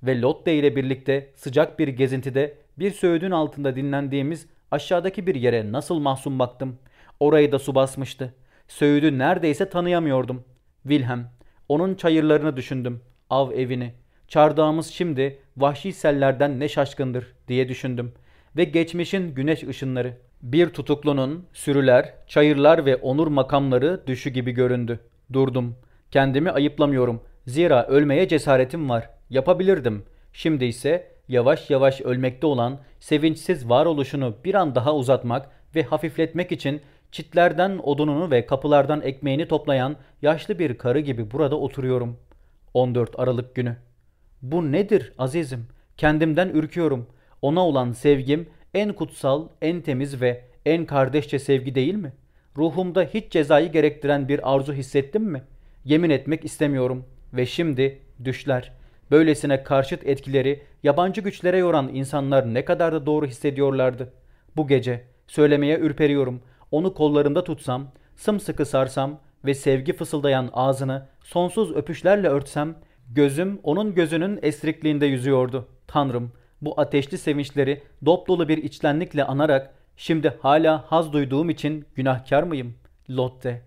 Ve Lotte ile birlikte sıcak bir gezintide bir söğüdün altında dinlendiğimiz aşağıdaki bir yere nasıl mahzun baktım. Orayı da su basmıştı. Söğüdü neredeyse tanıyamıyordum. Wilhelm, onun çayırlarını düşündüm, av evini. Çardağımız şimdi vahşi sellerden ne şaşkındır diye düşündüm. Ve geçmişin güneş ışınları. Bir tutuklunun sürüler, çayırlar ve onur makamları düşü gibi göründü. Durdum. Kendimi ayıplamıyorum. Zira ölmeye cesaretim var. Yapabilirdim. Şimdi ise yavaş yavaş ölmekte olan sevinçsiz varoluşunu bir an daha uzatmak ve hafifletmek için çitlerden odununu ve kapılardan ekmeğini toplayan yaşlı bir karı gibi burada oturuyorum. 14 Aralık günü. Bu nedir azizim? Kendimden ürküyorum. Ona olan sevgim en kutsal, en temiz ve en kardeşçe sevgi değil mi? Ruhumda hiç cezayı gerektiren bir arzu hissettim mi? Yemin etmek istemiyorum. Ve şimdi düşler. Böylesine karşıt etkileri yabancı güçlere yoran insanlar ne kadar da doğru hissediyorlardı. Bu gece söylemeye ürperiyorum. Onu kollarımda tutsam, sımsıkı sarsam ve sevgi fısıldayan ağzını sonsuz öpüşlerle örtsem, gözüm onun gözünün esrikliğinde yüzüyordu. Tanrım, bu ateşli sevinçleri dop dolu bir içtenlikle anarak şimdi hala haz duyduğum için günahkar mıyım? Lotte,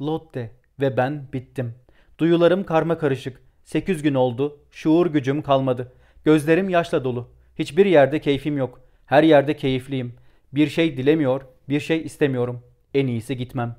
Lotte ve ben bittim. Duyularım karma karışık. Sekiz gün oldu, şuur gücüm kalmadı. Gözlerim yaşla dolu. Hiçbir yerde keyfim yok. Her yerde keyifliyim. Bir şey dilemiyor, bir şey istemiyorum. En iyisi gitmem.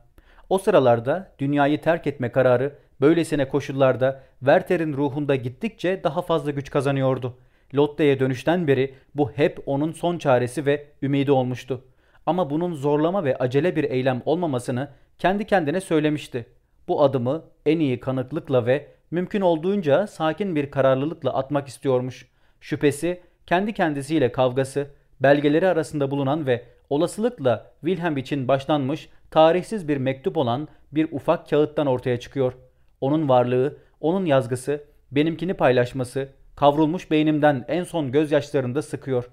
O sıralarda dünyayı terk etme kararı böylesine koşullarda Werther'in ruhunda gittikçe daha fazla güç kazanıyordu. Lotte'ye dönüşten beri bu hep onun son çaresi ve ümidi olmuştu. Ama bunun zorlama ve acele bir eylem olmamasını kendi kendine söylemişti. Bu adımı en iyi kanıklıkla ve mümkün olduğunca sakin bir kararlılıkla atmak istiyormuş. Şüphesi, kendi kendisiyle kavgası, belgeleri arasında bulunan ve olasılıkla Wilhelm için başlanmış tarihsiz bir mektup olan bir ufak kağıttan ortaya çıkıyor. Onun varlığı, onun yazgısı, benimkini paylaşması, kavrulmuş beynimden en son gözyaşlarında sıkıyor.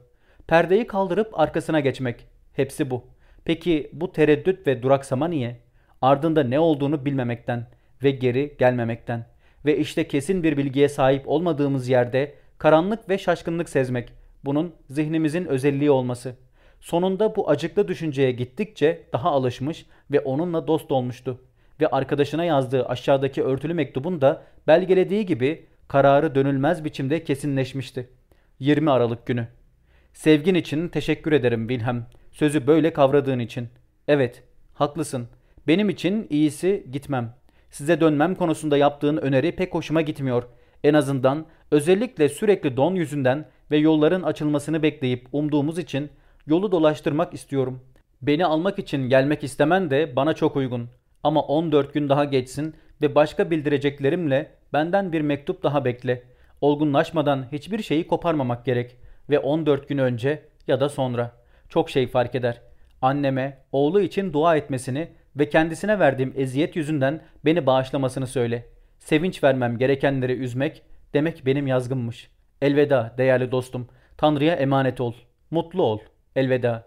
Perdeyi kaldırıp arkasına geçmek. Hepsi bu. Peki bu tereddüt ve duraksama niye? Ardında ne olduğunu bilmemekten ve geri gelmemekten. Ve işte kesin bir bilgiye sahip olmadığımız yerde karanlık ve şaşkınlık sezmek. Bunun zihnimizin özelliği olması. Sonunda bu acıklı düşünceye gittikçe daha alışmış ve onunla dost olmuştu. Ve arkadaşına yazdığı aşağıdaki örtülü mektubun da belgelediği gibi kararı dönülmez biçimde kesinleşmişti. 20 Aralık günü. Sevgin için teşekkür ederim Wilhelm. Sözü böyle kavradığın için. Evet, haklısın. Benim için iyisi gitmem. Size dönmem konusunda yaptığın öneri pek hoşuma gitmiyor. En azından özellikle sürekli don yüzünden ve yolların açılmasını bekleyip umduğumuz için yolu dolaştırmak istiyorum. Beni almak için gelmek istemen de bana çok uygun. Ama 14 gün daha geçsin ve başka bildireceklerimle benden bir mektup daha bekle. Olgunlaşmadan hiçbir şeyi koparmamak gerek ve 14 gün önce ya da sonra. Çok şey fark eder. Anneme oğlu için dua etmesini ve kendisine verdiğim eziyet yüzünden beni bağışlamasını söyle. Sevinç vermem gerekenleri üzmek demek benim yazgımmış. Elveda değerli dostum. Tanrı'ya emanet ol. Mutlu ol. Elveda.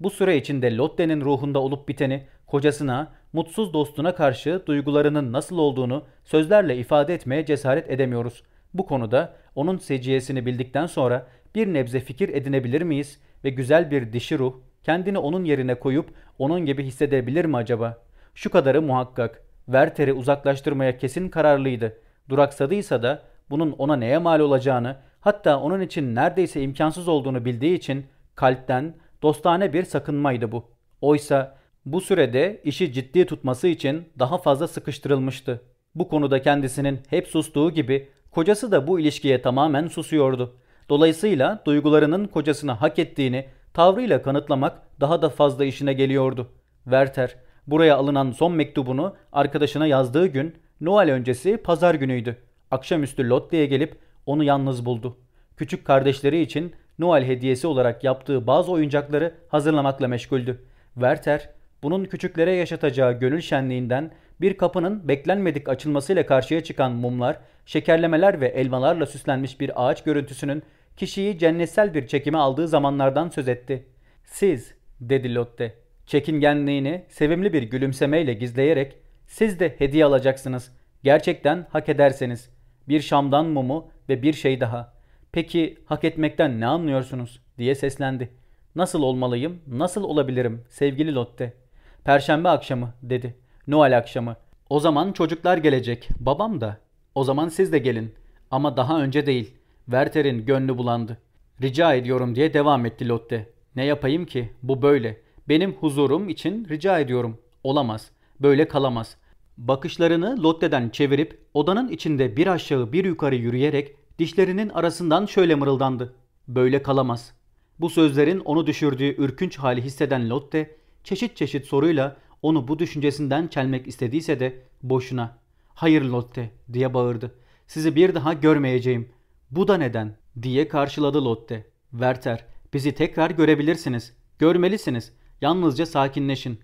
Bu süre içinde Lotte'nin ruhunda olup biteni kocasına, mutsuz dostuna karşı duygularının nasıl olduğunu sözlerle ifade etmeye cesaret edemiyoruz. Bu konuda onun seciyesini bildikten sonra bir nebze fikir edinebilir miyiz ve güzel bir dişi ruh kendini onun yerine koyup onun gibi hissedebilir mi acaba? Şu kadarı muhakkak. Werther'i uzaklaştırmaya kesin kararlıydı. Duraksadıysa da bunun ona neye mal olacağını, hatta onun için neredeyse imkansız olduğunu bildiği için kalpten, dostane bir sakınmaydı bu. Oysa bu sürede işi ciddi tutması için daha fazla sıkıştırılmıştı. Bu konuda kendisinin hep sustuğu gibi kocası da bu ilişkiye tamamen susuyordu. Dolayısıyla duygularının kocasına hak ettiğini tavrıyla kanıtlamak daha da fazla işine geliyordu. Werther buraya alınan son mektubunu arkadaşına yazdığı gün Noel öncesi pazar günüydü. Akşamüstü Lotte'ye gelip onu yalnız buldu. Küçük kardeşleri için Noel hediyesi olarak yaptığı bazı oyuncakları hazırlamakla meşguldü. Werther bunun küçüklere yaşatacağı gönül şenliğinden bir kapının beklenmedik açılmasıyla karşıya çıkan mumlar, şekerlemeler ve elmalarla süslenmiş bir ağaç görüntüsünün kişiyi cennetsel bir çekime aldığı zamanlardan söz etti. Siz, dedi Lotte, çekingenliğini sevimli bir gülümsemeyle gizleyerek, siz de hediye alacaksınız. Gerçekten hak ederseniz. Bir şamdan mumu ve bir şey daha. Peki hak etmekten ne anlıyorsunuz? diye seslendi. Nasıl olmalıyım, nasıl olabilirim sevgili Lotte? Perşembe akşamı dedi. Noel akşamı. O zaman çocuklar gelecek. Babam da. O zaman siz de gelin. Ama daha önce değil. Werther'in gönlü bulandı. Rica ediyorum diye devam etti Lotte. Ne yapayım ki? Bu böyle. Benim huzurum için rica ediyorum. Olamaz. Böyle kalamaz. Bakışlarını Lotte'den çevirip odanın içinde bir aşağı bir yukarı yürüyerek dişlerinin arasından şöyle mırıldandı. Böyle kalamaz. Bu sözlerin onu düşürdüğü ürkünç hali hisseden Lotte çeşit çeşit soruyla onu bu düşüncesinden çelmek istediyse de boşuna. Hayır Lotte diye bağırdı. Sizi bir daha görmeyeceğim. Bu da neden? diye karşıladı Lotte. Werther Bizi tekrar görebilirsiniz. Görmelisiniz. Yalnızca sakinleşin.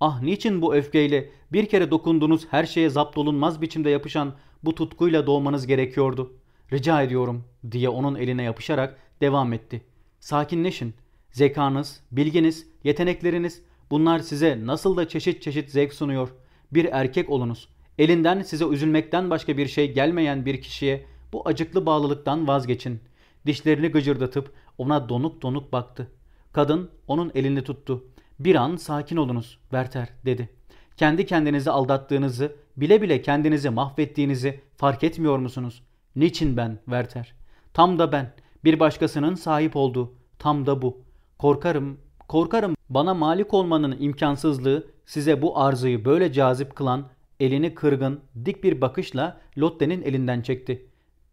Ah niçin bu öfkeyle bir kere dokunduğunuz her şeye zapt olunmaz biçimde yapışan bu tutkuyla doğmanız gerekiyordu. Rica ediyorum diye onun eline yapışarak devam etti. Sakinleşin. Zekanız, bilginiz, yetenekleriniz bunlar size nasıl da çeşit çeşit zevk sunuyor. Bir erkek olunuz. Elinden size üzülmekten başka bir şey gelmeyen bir kişiye bu acıklı bağlılıktan vazgeçin. Dişlerini gıcırdatıp ona donuk donuk baktı. Kadın onun elini tuttu. Bir an sakin olunuz Werther dedi. Kendi kendinizi aldattığınızı, bile bile kendinizi mahvettiğinizi fark etmiyor musunuz? Niçin ben Werther? Tam da ben. Bir başkasının sahip olduğu. Tam da bu. Korkarım, korkarım bana malik olmanın imkansızlığı size bu arzuyu böyle cazip kılan elini kırgın, dik bir bakışla Lotte'nin elinden çekti.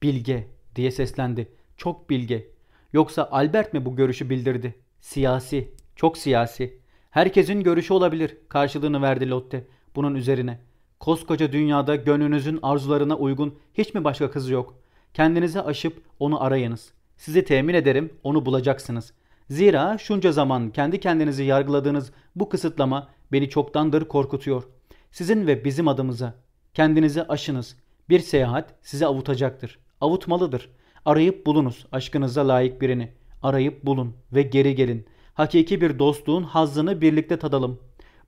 Bilge diye seslendi. Çok bilge. Yoksa Albert mi bu görüşü bildirdi? Siyasi, çok siyasi. Herkesin görüşü olabilir karşılığını verdi Lotte bunun üzerine. Koskoca dünyada gönlünüzün arzularına uygun hiç mi başka kız yok? Kendinize aşıp onu arayınız. Sizi temin ederim onu bulacaksınız. Zira şunca zaman kendi kendinizi yargıladığınız bu kısıtlama beni çoktandır korkutuyor. Sizin ve bizim adımıza. Kendinizi aşınız. Bir seyahat sizi avutacaktır. Avutmalıdır. Arayıp bulunuz aşkınıza layık birini. Arayıp bulun ve geri gelin. Hakiki bir dostluğun hazzını birlikte tadalım.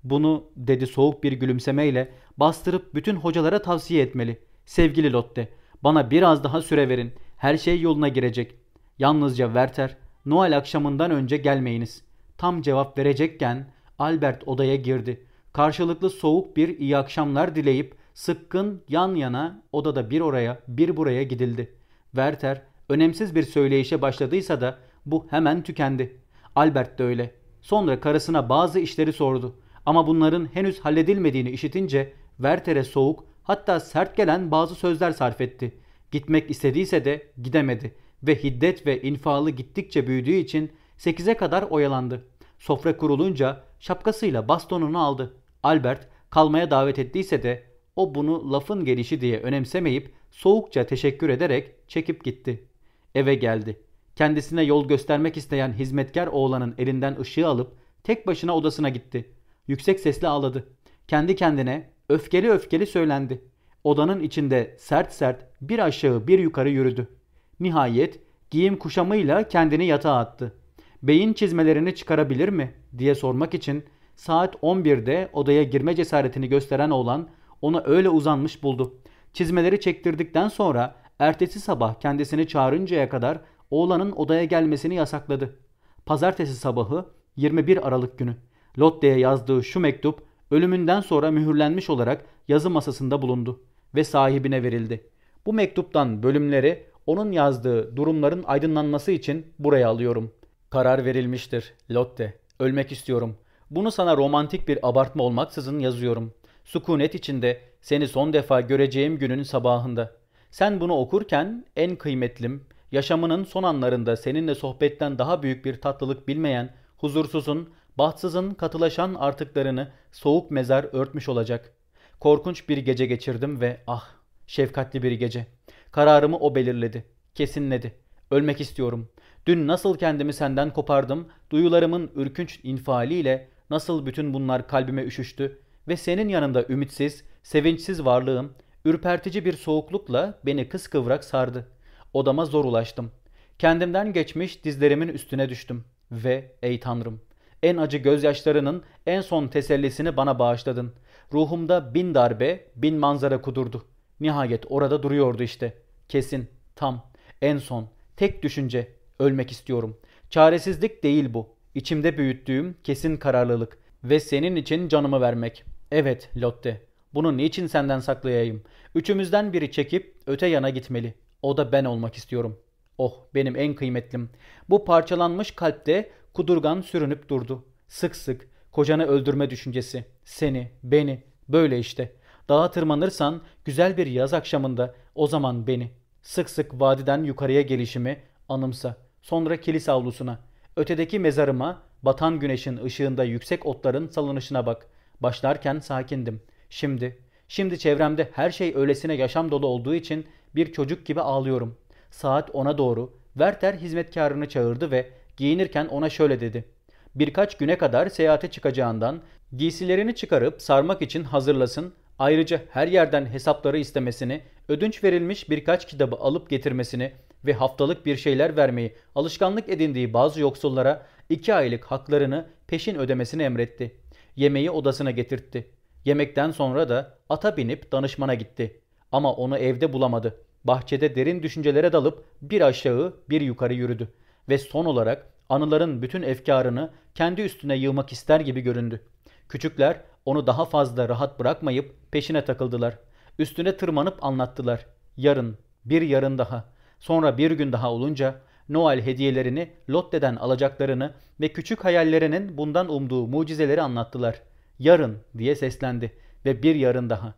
Bunu dedi soğuk bir gülümsemeyle bastırıp bütün hocalara tavsiye etmeli. Sevgili Lotte, bana biraz daha süre verin. Her şey yoluna girecek. Yalnızca Werther, Noel akşamından önce gelmeyiniz. Tam cevap verecekken Albert odaya girdi. Karşılıklı soğuk bir iyi akşamlar dileyip sıkkın yan yana odada bir oraya bir buraya gidildi. Werther önemsiz bir söyleyişe başladıysa da bu hemen tükendi. Albert de öyle. Sonra karısına bazı işleri sordu. Ama bunların henüz halledilmediğini işitince Werther'e soğuk hatta sert gelen bazı sözler sarf etti. Gitmek istediyse de gidemedi ve hiddet ve infalı gittikçe büyüdüğü için 8'e kadar oyalandı. Sofra kurulunca şapkasıyla bastonunu aldı. Albert kalmaya davet ettiyse de o bunu lafın gelişi diye önemsemeyip soğukça teşekkür ederek çekip gitti. Eve geldi. Kendisine yol göstermek isteyen hizmetkar oğlanın elinden ışığı alıp tek başına odasına gitti. Yüksek sesle ağladı. Kendi kendine öfkeli öfkeli söylendi. Odanın içinde sert sert bir aşağı bir yukarı yürüdü. Nihayet giyim kuşamıyla kendini yatağa attı. Beyin çizmelerini çıkarabilir mi diye sormak için saat 11'de odaya girme cesaretini gösteren oğlan onu öyle uzanmış buldu. Çizmeleri çektirdikten sonra ertesi sabah kendisini çağırıncaya kadar oğlanın odaya gelmesini yasakladı. Pazartesi sabahı 21 Aralık günü Lotte'ye yazdığı şu mektup ölümünden sonra mühürlenmiş olarak yazı masasında bulundu ve sahibine verildi. Bu mektuptan bölümleri onun yazdığı durumların aydınlanması için buraya alıyorum. Karar verilmiştir Lotte. Ölmek istiyorum. Bunu sana romantik bir abartma olmaksızın yazıyorum. Sukunet içinde seni son defa göreceğim günün sabahında. Sen bunu okurken en kıymetlim, yaşamının son anlarında seninle sohbetten daha büyük bir tatlılık bilmeyen, huzursuzun, bahtsızın katılaşan artıklarını soğuk mezar örtmüş olacak. Korkunç bir gece geçirdim ve ah, şefkatli bir gece. Kararımı o belirledi, kesinledi. Ölmek istiyorum. Dün nasıl kendimi senden kopardım, duyularımın ürkünç infialiyle nasıl bütün bunlar kalbime üşüştü ve senin yanında ümitsiz, sevinçsiz varlığım, ürpertici bir soğuklukla beni kıskıvrak sardı. Odama zor ulaştım. Kendimden geçmiş dizlerimin üstüne düştüm. Ve ey Tanrım, en acı gözyaşlarının en son tesellisini bana bağışladın. Ruhumda bin darbe, bin manzara kudurdu. Nihayet orada duruyordu işte. Kesin, tam, en son, tek düşünce, ölmek istiyorum. Çaresizlik değil bu. İçimde büyüttüğüm kesin kararlılık ve senin için canımı vermek. Evet Lotte, bunu niçin senden saklayayım? Üçümüzden biri çekip öte yana gitmeli. O da ben olmak istiyorum. Oh benim en kıymetlim. Bu parçalanmış kalpte kudurgan sürünüp durdu. Sık sık kocanı öldürme düşüncesi. Seni, beni, böyle işte. Dağa tırmanırsan güzel bir yaz akşamında o zaman beni. Sık sık vadiden yukarıya gelişimi anımsa. Sonra kilise avlusuna. Ötedeki mezarıma batan güneşin ışığında yüksek otların salınışına bak. Başlarken sakindim. Şimdi, şimdi çevremde her şey öylesine yaşam dolu olduğu için bir çocuk gibi ağlıyorum. Saat ona doğru Werther hizmetkarını çağırdı ve giyinirken ona şöyle dedi. Birkaç güne kadar seyahate çıkacağından giysilerini çıkarıp sarmak için hazırlasın. Ayrıca her yerden hesapları istemesini, ödünç verilmiş birkaç kitabı alıp getirmesini ve haftalık bir şeyler vermeyi alışkanlık edindiği bazı yoksullara iki aylık haklarını peşin ödemesini emretti. Yemeği odasına getirtti. Yemekten sonra da ata binip danışmana gitti. Ama onu evde bulamadı. Bahçede derin düşüncelere dalıp bir aşağı bir yukarı yürüdü. Ve son olarak anıların bütün efkarını kendi üstüne yığmak ister gibi göründü. Küçükler onu daha fazla rahat bırakmayıp peşine takıldılar. Üstüne tırmanıp anlattılar. Yarın, bir yarın daha, sonra bir gün daha olunca Noel hediyelerini Lotte'den alacaklarını ve küçük hayallerinin bundan umduğu mucizeleri anlattılar. Yarın diye seslendi ve bir yarın daha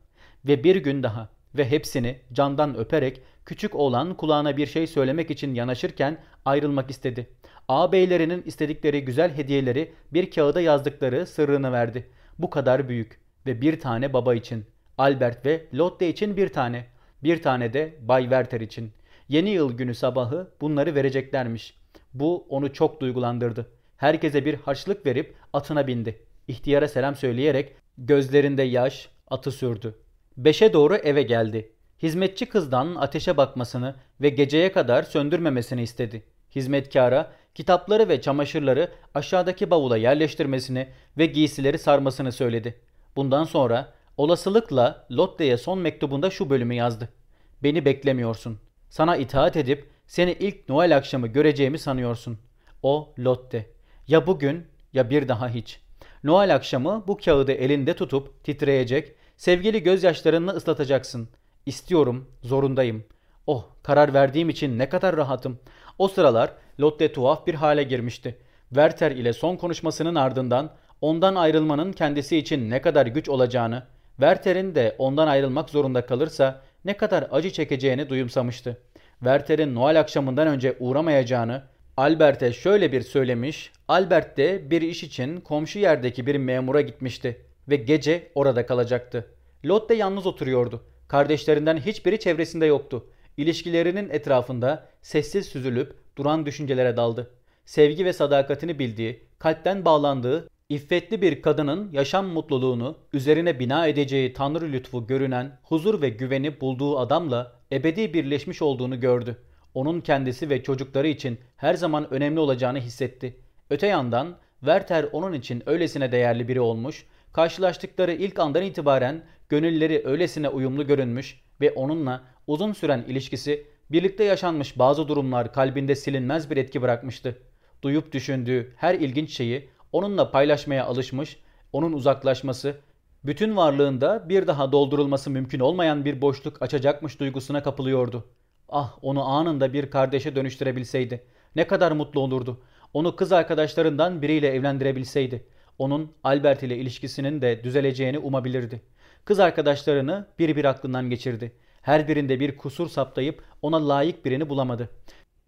ve bir gün daha ve hepsini candan öperek küçük oğlan kulağına bir şey söylemek için yanaşırken ayrılmak istedi. Ağabeylerinin istedikleri güzel hediyeleri bir kağıda yazdıkları sırrını verdi. Bu kadar büyük ve bir tane baba için. Albert ve Lotte için bir tane. Bir tane de Bay Werther için. Yeni yıl günü sabahı bunları vereceklermiş. Bu onu çok duygulandırdı. Herkese bir harçlık verip atına bindi. İhtiyara selam söyleyerek gözlerinde yaş atı sürdü. Beşe doğru eve geldi. Hizmetçi kızdan ateşe bakmasını ve geceye kadar söndürmemesini istedi. Hizmetkara kitapları ve çamaşırları aşağıdaki bavula yerleştirmesini ve giysileri sarmasını söyledi. Bundan sonra olasılıkla Lotte'ye son mektubunda şu bölümü yazdı. Beni beklemiyorsun. Sana itaat edip seni ilk Noel akşamı göreceğimi sanıyorsun. O Lotte. Ya bugün ya bir daha hiç. Noel akşamı bu kağıdı elinde tutup titreyecek, sevgili gözyaşlarınla ıslatacaksın. İstiyorum, zorundayım. Oh, karar verdiğim için ne kadar rahatım. O sıralar Lotte tuhaf bir hale girmişti. Werther ile son konuşmasının ardından ondan ayrılmanın kendisi için ne kadar güç olacağını, Werther'in de ondan ayrılmak zorunda kalırsa ne kadar acı çekeceğini duyumsamıştı. Werther'in Noel akşamından önce uğramayacağını, Albert'e şöyle bir söylemiş, Albert de bir iş için komşu yerdeki bir memura gitmişti ve gece orada kalacaktı. Lotte yalnız oturuyordu. Kardeşlerinden hiçbiri çevresinde yoktu. İlişkilerinin etrafında sessiz süzülüp duran düşüncelere daldı. Sevgi ve sadakatini bildiği, kalpten bağlandığı, iffetli bir kadının yaşam mutluluğunu üzerine bina edeceği tanrı lütfu görünen, huzur ve güveni bulduğu adamla ebedi birleşmiş olduğunu gördü. Onun kendisi ve çocukları için her zaman önemli olacağını hissetti. Öte yandan Werther onun için öylesine değerli biri olmuş, karşılaştıkları ilk andan itibaren gönülleri öylesine uyumlu görünmüş ve onunla uzun süren ilişkisi birlikte yaşanmış bazı durumlar kalbinde silinmez bir etki bırakmıştı. Duyup düşündüğü her ilginç şeyi onunla paylaşmaya alışmış, onun uzaklaşması, bütün varlığında bir daha doldurulması mümkün olmayan bir boşluk açacakmış duygusuna kapılıyordu. Ah onu anında bir kardeşe dönüştürebilseydi. Ne kadar mutlu olurdu. Onu kız arkadaşlarından biriyle evlendirebilseydi. Onun Albert ile ilişkisinin de düzeleceğini umabilirdi. Kız arkadaşlarını bir bir aklından geçirdi. Her birinde bir kusur saptayıp ona layık birini bulamadı.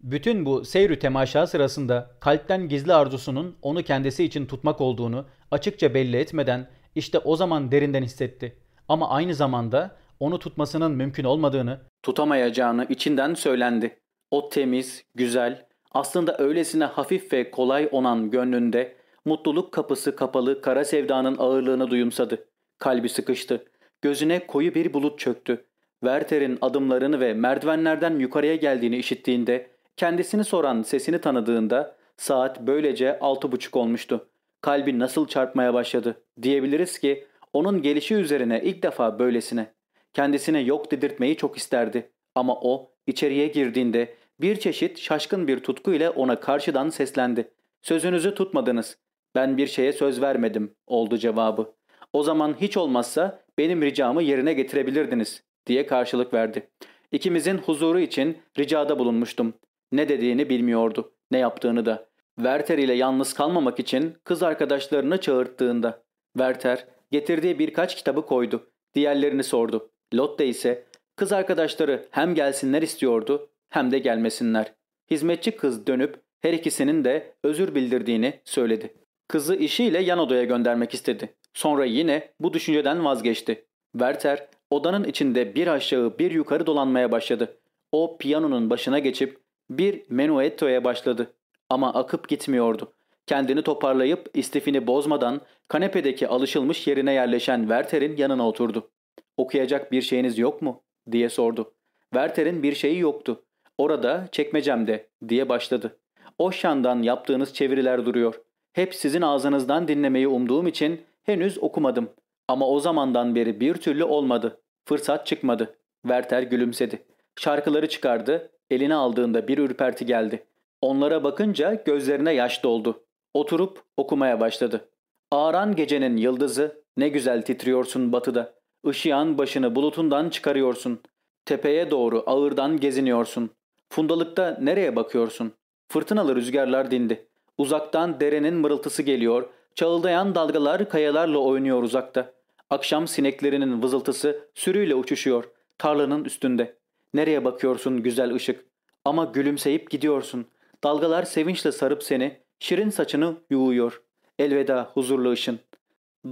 Bütün bu seyrü temaşa sırasında kalpten gizli arzusunun onu kendisi için tutmak olduğunu açıkça belli etmeden işte o zaman derinden hissetti. Ama aynı zamanda onu tutmasının mümkün olmadığını, tutamayacağını içinden söylendi. O temiz, güzel, aslında öylesine hafif ve kolay onan gönlünde mutluluk kapısı kapalı kara sevdanın ağırlığını duyumsadı. Kalbi sıkıştı. Gözüne koyu bir bulut çöktü. Werther'in adımlarını ve merdivenlerden yukarıya geldiğini işittiğinde, kendisini soran sesini tanıdığında saat böylece altı buçuk olmuştu. Kalbi nasıl çarpmaya başladı diyebiliriz ki onun gelişi üzerine ilk defa böylesine. Kendisine yok dedirtmeyi çok isterdi. Ama o içeriye girdiğinde bir çeşit şaşkın bir tutku ile ona karşıdan seslendi. Sözünüzü tutmadınız. Ben bir şeye söz vermedim oldu cevabı. O zaman hiç olmazsa benim ricamı yerine getirebilirdiniz diye karşılık verdi. İkimizin huzuru için ricada bulunmuştum. Ne dediğini bilmiyordu, ne yaptığını da. Werther ile yalnız kalmamak için kız arkadaşlarını çağırttığında. Werther getirdiği birkaç kitabı koydu. Diğerlerini sordu. Lotte ise kız arkadaşları hem gelsinler istiyordu hem de gelmesinler. Hizmetçi kız dönüp her ikisinin de özür bildirdiğini söyledi. Kızı işiyle yan odaya göndermek istedi. Sonra yine bu düşünceden vazgeçti. Werther odanın içinde bir aşağı bir yukarı dolanmaya başladı. O piyanonun başına geçip bir menuettoya başladı. Ama akıp gitmiyordu. Kendini toparlayıp istifini bozmadan kanepedeki alışılmış yerine yerleşen Werther'in yanına oturdu. Okuyacak bir şeyiniz yok mu? diye sordu. Werther'in bir şeyi yoktu. Orada çekmecemde diye başladı. O şandan yaptığınız çeviriler duruyor. Hep sizin ağzınızdan dinlemeyi umduğum için henüz okumadım. Ama o zamandan beri bir türlü olmadı. Fırsat çıkmadı. Werther gülümsedi. Şarkıları çıkardı. Eline aldığında bir ürperti geldi. Onlara bakınca gözlerine yaş doldu. Oturup okumaya başladı. Ağaran gecenin yıldızı ne güzel titriyorsun batıda. Işıyan başını bulutundan çıkarıyorsun. Tepeye doğru ağırdan geziniyorsun. Fundalıkta nereye bakıyorsun? Fırtınalı rüzgarlar dindi. Uzaktan derenin mırıltısı geliyor. Çağıldayan dalgalar kayalarla oynuyor uzakta. Akşam sineklerinin vızıltısı sürüyle uçuşuyor. Tarlanın üstünde. Nereye bakıyorsun güzel ışık? Ama gülümseyip gidiyorsun. Dalgalar sevinçle sarıp seni, şirin saçını yuğuyor. Elveda huzurlu ışın.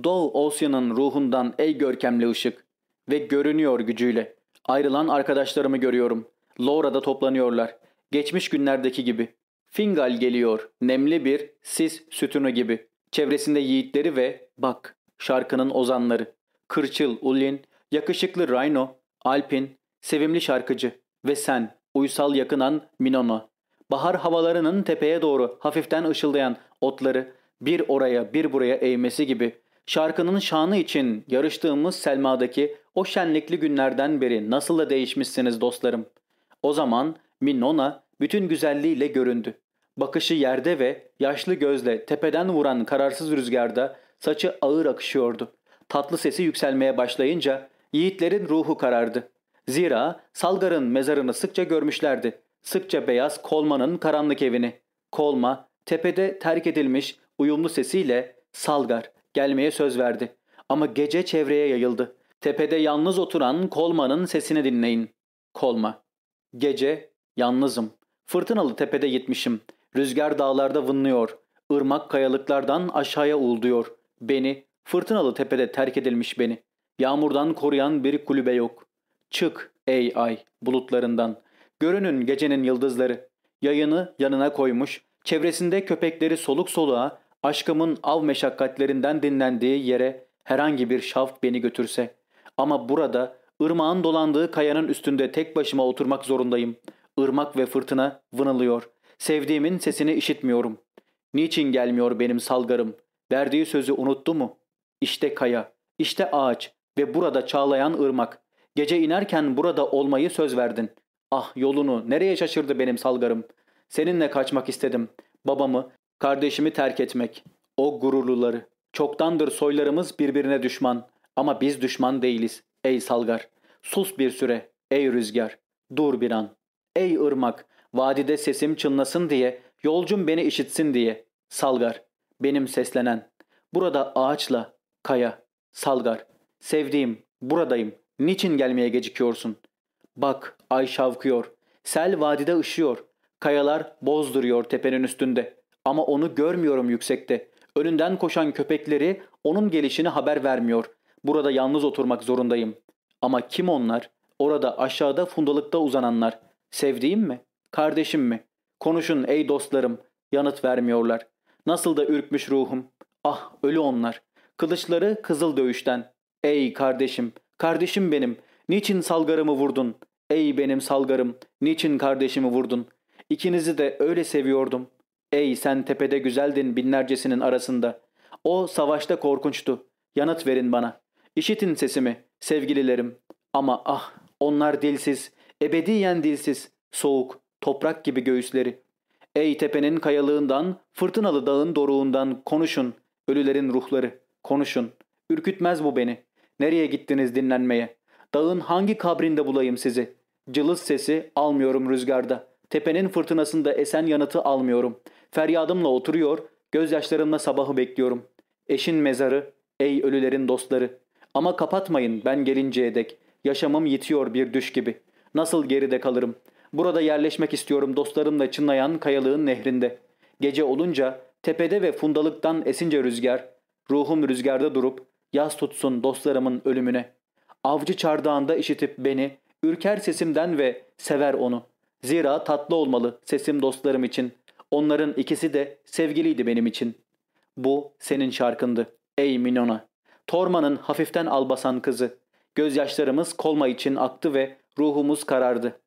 Dol Ocean'ın ruhundan ey görkemli ışık. Ve görünüyor gücüyle. Ayrılan arkadaşlarımı görüyorum. Laura'da toplanıyorlar. Geçmiş günlerdeki gibi. Fingal geliyor. Nemli bir sis sütunu gibi. Çevresinde yiğitleri ve bak şarkının ozanları. Kırçıl Ulin, yakışıklı Rhino, Alpin, sevimli şarkıcı ve sen uysal yakınan Minona. Bahar havalarının tepeye doğru hafiften ışıldayan otları bir oraya bir buraya eğmesi gibi şarkının şanı için yarıştığımız Selma'daki o şenlikli günlerden beri nasıl da değişmişsiniz dostlarım. O zaman Minona bütün güzelliğiyle göründü. Bakışı yerde ve yaşlı gözle tepeden vuran kararsız rüzgarda saçı ağır akışıyordu. Tatlı sesi yükselmeye başlayınca yiğitlerin ruhu karardı. Zira Salgar'ın mezarını sıkça görmüşlerdi. Sıkça beyaz Kolma'nın karanlık evini. Kolma tepede terk edilmiş uyumlu sesiyle Salgar gelmeye söz verdi. Ama gece çevreye yayıldı. Tepede yalnız oturan Kolma'nın sesini dinleyin. Kolma. Gece yalnızım. Fırtınalı tepede gitmişim. Rüzgar dağlarda vınlıyor. Irmak kayalıklardan aşağıya uğulduyor. Beni, fırtınalı tepede terk edilmiş beni. Yağmurdan koruyan bir kulübe yok. Çık ey ay bulutlarından. Görünün gecenin yıldızları. Yayını yanına koymuş, çevresinde köpekleri soluk soluğa, aşkımın av meşakkatlerinden dinlendiği yere herhangi bir şaft beni götürse. Ama burada ırmağın dolandığı kayanın üstünde tek başıma oturmak zorundayım. Irmak ve fırtına vınılıyor. Sevdiğimin sesini işitmiyorum. Niçin gelmiyor benim salgarım? Verdiği sözü unuttu mu? İşte kaya, işte ağaç ve burada çağlayan ırmak. Gece inerken burada olmayı söz verdin. Ah yolunu nereye şaşırdı benim salgarım. Seninle kaçmak istedim. Babamı, kardeşimi terk etmek. O gururluları. Çoktandır soylarımız birbirine düşman. Ama biz düşman değiliz. Ey salgar. Sus bir süre. Ey rüzgar. Dur bir an. Ey ırmak. Vadide sesim çınlasın diye. Yolcum beni işitsin diye. Salgar. Benim seslenen. Burada ağaçla. Kaya. Salgar. Sevdiğim. Buradayım. Niçin gelmeye gecikiyorsun? Bak ay şavkıyor. Sel vadide ışıyor. Kayalar bozduruyor tepenin üstünde. Ama onu görmüyorum yüksekte. Önünden koşan köpekleri onun gelişini haber vermiyor. Burada yalnız oturmak zorundayım. Ama kim onlar? Orada aşağıda fundalıkta uzananlar. Sevdiğim mi? Kardeşim mi? Konuşun ey dostlarım. Yanıt vermiyorlar. Nasıl da ürkmüş ruhum. Ah ölü onlar. Kılıçları kızıl dövüşten. Ey kardeşim, kardeşim benim. Niçin salgarımı vurdun? Ey benim salgarım, niçin kardeşimi vurdun? İkinizi de öyle seviyordum. Ey sen tepede güzeldin binlercesinin arasında. O savaşta korkunçtu. Yanıt verin bana. İşitin sesimi, sevgililerim. Ama ah, onlar dilsiz, ebediyen dilsiz, soğuk, toprak gibi göğüsleri. Ey tepenin kayalığından, fırtınalı dağın doruğundan konuşun, ölülerin ruhları, konuşun. Ürkütmez bu beni. Nereye gittiniz dinlenmeye? Dağın hangi kabrinde bulayım sizi? Cılız sesi almıyorum rüzgarda. Tepenin fırtınasında esen yanıtı almıyorum. Feryadımla oturuyor, gözyaşlarımla sabahı bekliyorum. Eşin mezarı, ey ölülerin dostları. Ama kapatmayın ben gelinceye dek. Yaşamım yitiyor bir düş gibi. Nasıl geride kalırım? Burada yerleşmek istiyorum dostlarımla çınlayan kayalığın nehrinde. Gece olunca tepede ve fundalıktan esince rüzgar, ruhum rüzgarda durup yaz tutsun dostlarımın ölümüne. Avcı çardağında işitip beni, ürker sesimden ve sever onu. Zira tatlı olmalı sesim dostlarım için. Onların ikisi de sevgiliydi benim için. Bu senin şarkındı. Ey Minona. Torman'ın hafiften albasan kızı. Gözyaşlarımız kolma için aktı ve ruhumuz karardı.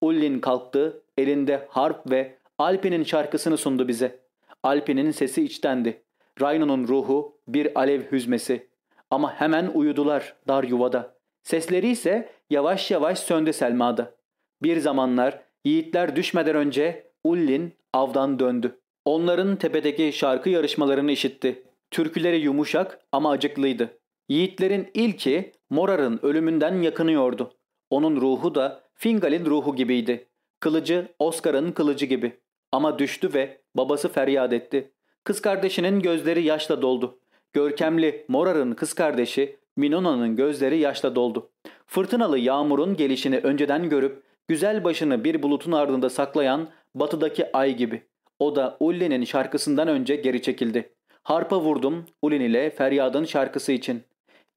Ullin kalktı, elinde harp ve Alpi'nin şarkısını sundu bize. Alpi'nin sesi içtendi. Rhino'nun ruhu bir alev hüzmesi. Ama hemen uyudular dar yuvada. Sesleri ise yavaş yavaş söndü Selma'da. Bir zamanlar yiğitler düşmeden önce Ullin avdan döndü. Onların tepedeki şarkı yarışmalarını işitti. Türküleri yumuşak ama acıklıydı. Yiğitlerin ilki Morar'ın ölümünden yakınıyordu. Onun ruhu da Fingal'in ruhu gibiydi. Kılıcı Oscar'ın kılıcı gibi. Ama düştü ve babası feryat etti. Kız kardeşinin gözleri yaşla doldu. Görkemli Morar'ın kız kardeşi Minona'nın gözleri yaşla doldu. Fırtınalı yağmurun gelişini önceden görüp güzel başını bir bulutun ardında saklayan batıdaki ay gibi. O da Ulli'nin şarkısından önce geri çekildi. Harpa vurdum Ulin ile feryadın şarkısı için.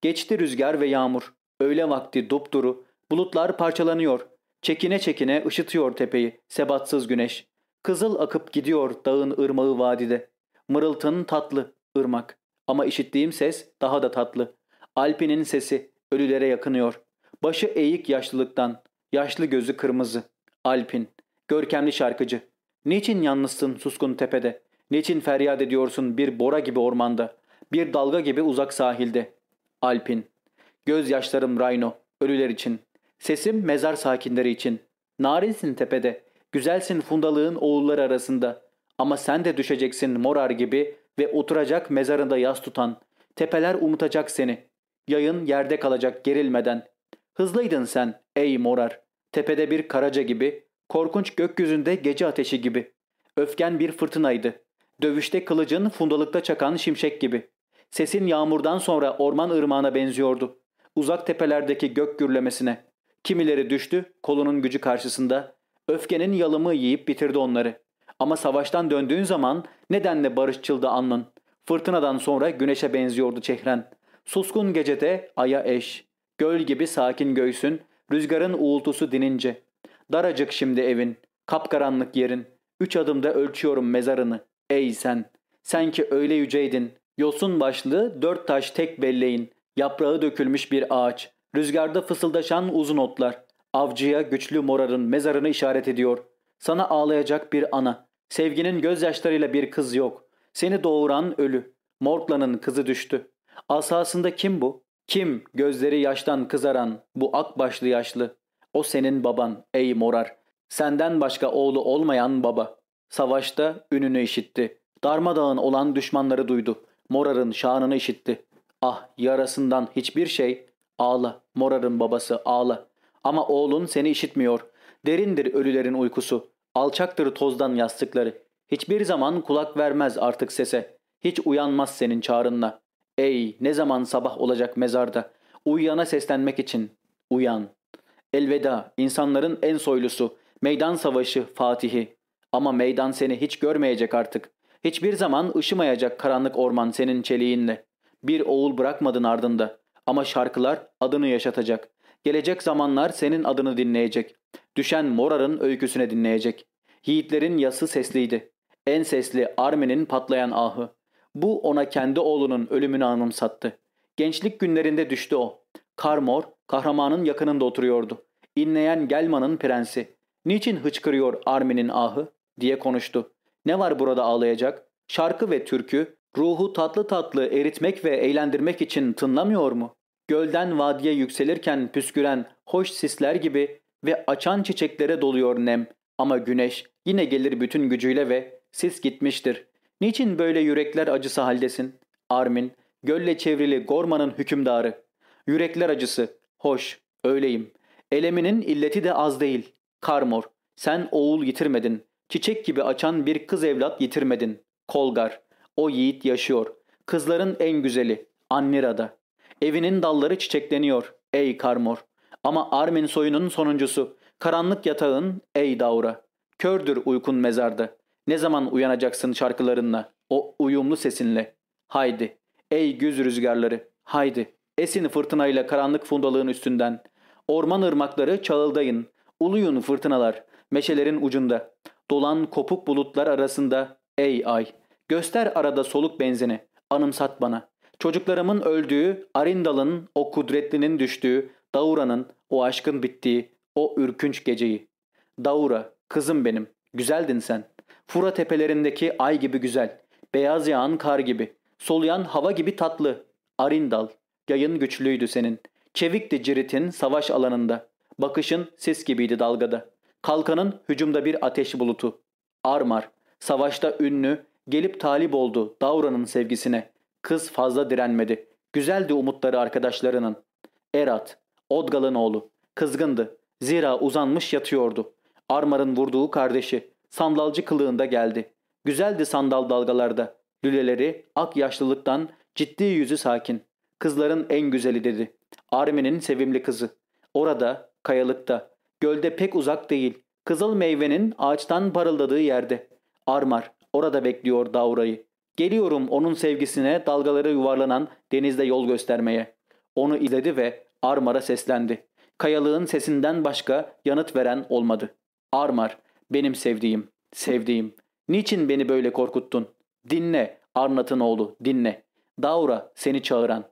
Geçti rüzgar ve yağmur. Öğle vakti dupduru. Bulutlar parçalanıyor. Çekine çekine ışıtıyor tepeyi. Sebatsız güneş. Kızıl akıp gidiyor dağın ırmağı vadide. Mırıltın tatlı ırmak. Ama işittiğim ses daha da tatlı. Alpinin sesi ölülere yakınıyor. Başı eğik yaşlılıktan. Yaşlı gözü kırmızı. Alpin. Görkemli şarkıcı. Niçin yalnızsın suskun tepede? Niçin feryat ediyorsun bir bora gibi ormanda? Bir dalga gibi uzak sahilde? Alpin. Gözyaşlarım Rhino. Ölüler için. Sesim mezar sakinleri için. Narinsin tepede. Güzelsin fundalığın oğulları arasında. Ama sen de düşeceksin morar gibi ve oturacak mezarında yas tutan. Tepeler umutacak seni. Yayın yerde kalacak gerilmeden. Hızlıydın sen ey morar. Tepede bir karaca gibi. Korkunç gökyüzünde gece ateşi gibi. Öfken bir fırtınaydı. Dövüşte kılıcın fundalıkta çakan şimşek gibi. Sesin yağmurdan sonra orman ırmağına benziyordu. Uzak tepelerdeki gök gürlemesine. Kimileri düştü kolunun gücü karşısında. Öfkenin yalımı yiyip bitirdi onları. Ama savaştan döndüğün zaman nedenle barışçıldı alnın. Fırtınadan sonra güneşe benziyordu çehren. Suskun gecede aya eş. Göl gibi sakin göğsün, rüzgarın uğultusu dinince. Daracık şimdi evin, kapkaranlık yerin. Üç adımda ölçüyorum mezarını. Ey sen! Sen ki öyle yüceydin. Yosun başlı dört taş tek belleğin. Yaprağı dökülmüş bir ağaç. Rüzgarda fısıldaşan uzun otlar. Avcıya güçlü morarın mezarını işaret ediyor. Sana ağlayacak bir ana. Sevginin gözyaşlarıyla bir kız yok. Seni doğuran ölü. Mortlan'ın kızı düştü. Asasında kim bu? Kim gözleri yaştan kızaran bu ak başlı yaşlı? O senin baban ey morar. Senden başka oğlu olmayan baba. Savaşta ününü işitti. Darmadağın olan düşmanları duydu. Morar'ın şanını işitti. Ah yarasından hiçbir şey. Ağla Morar'ın babası ağla. Ama oğlun seni işitmiyor. Derindir ölülerin uykusu. Alçaktır tozdan yastıkları. Hiçbir zaman kulak vermez artık sese. Hiç uyanmaz senin çağrınla. Ey ne zaman sabah olacak mezarda. Uyuyana seslenmek için. Uyan. Elveda insanların en soylusu. Meydan savaşı Fatihi. Ama meydan seni hiç görmeyecek artık. Hiçbir zaman ışımayacak karanlık orman senin çeliğinle. Bir oğul bırakmadın ardında. Ama şarkılar adını yaşatacak. Gelecek zamanlar senin adını dinleyecek. Düşen Morar'ın öyküsüne dinleyecek. Yiğitlerin yası sesliydi. En sesli Armin'in patlayan ahı. Bu ona kendi oğlunun ölümünü anımsattı. Gençlik günlerinde düştü o. Karmor, kahramanın yakınında oturuyordu. İnleyen Gelman'ın prensi. Niçin hıçkırıyor Armin'in ahı? diye konuştu. Ne var burada ağlayacak? Şarkı ve türkü ruhu tatlı tatlı eritmek ve eğlendirmek için tınlamıyor mu? Gölden vadiye yükselirken püsküren hoş sisler gibi ve açan çiçeklere doluyor nem. Ama güneş yine gelir bütün gücüyle ve sis gitmiştir. Niçin böyle yürekler acısı haldesin? Armin, gölle çevrili Gorman'ın hükümdarı. Yürekler acısı. Hoş, öyleyim. Eleminin illeti de az değil. Karmor, sen oğul yitirmedin. Çiçek gibi açan bir kız evlat yitirmedin. Kolgar, o yiğit yaşıyor. Kızların en güzeli. Annira'da. Evinin dalları çiçekleniyor. Ey Karmor. Ama Armin soyunun sonuncusu. Karanlık yatağın ey Daura. Kördür uykun mezarda. Ne zaman uyanacaksın şarkılarınla, o uyumlu sesinle. Haydi, ey güz rüzgarları, haydi. Esin fırtınayla karanlık fundalığın üstünden. Orman ırmakları çağıldayın. Uluyun fırtınalar, meşelerin ucunda. Dolan kopuk bulutlar arasında ey ay göster arada soluk benzini anımsat bana. Çocuklarımın öldüğü, Arindal'ın, o kudretlinin düştüğü, Daura'nın, o aşkın bittiği, o ürkünç geceyi. Daura, kızım benim, güzeldin sen. Fura tepelerindeki ay gibi güzel, beyaz yağan kar gibi, soluyan hava gibi tatlı. Arindal, yayın güçlüydü senin. Çevikti ciritin savaş alanında. Bakışın sis gibiydi dalgada. Kalkanın hücumda bir ateş bulutu. Armar, savaşta ünlü, gelip talip oldu Daura'nın sevgisine. Kız fazla direnmedi. Güzeldi umutları arkadaşlarının. Erat, Odgal'ın oğlu. Kızgındı. Zira uzanmış yatıyordu. Armar'ın vurduğu kardeşi. Sandalcı kılığında geldi. Güzeldi sandal dalgalarda. Lüleleri ak yaşlılıktan ciddi yüzü sakin. Kızların en güzeli dedi. Armin'in sevimli kızı. Orada, kayalıkta. Gölde pek uzak değil. Kızıl meyvenin ağaçtan parıldadığı yerde. Armar orada bekliyor Daura'yı. Geliyorum onun sevgisine dalgaları yuvarlanan denizde yol göstermeye. Onu izledi ve Armar'a seslendi. Kayalığın sesinden başka yanıt veren olmadı. Armar, benim sevdiğim, sevdiğim. Niçin beni böyle korkuttun? Dinle, Arnat'ın oğlu, dinle. Daura, seni çağıran.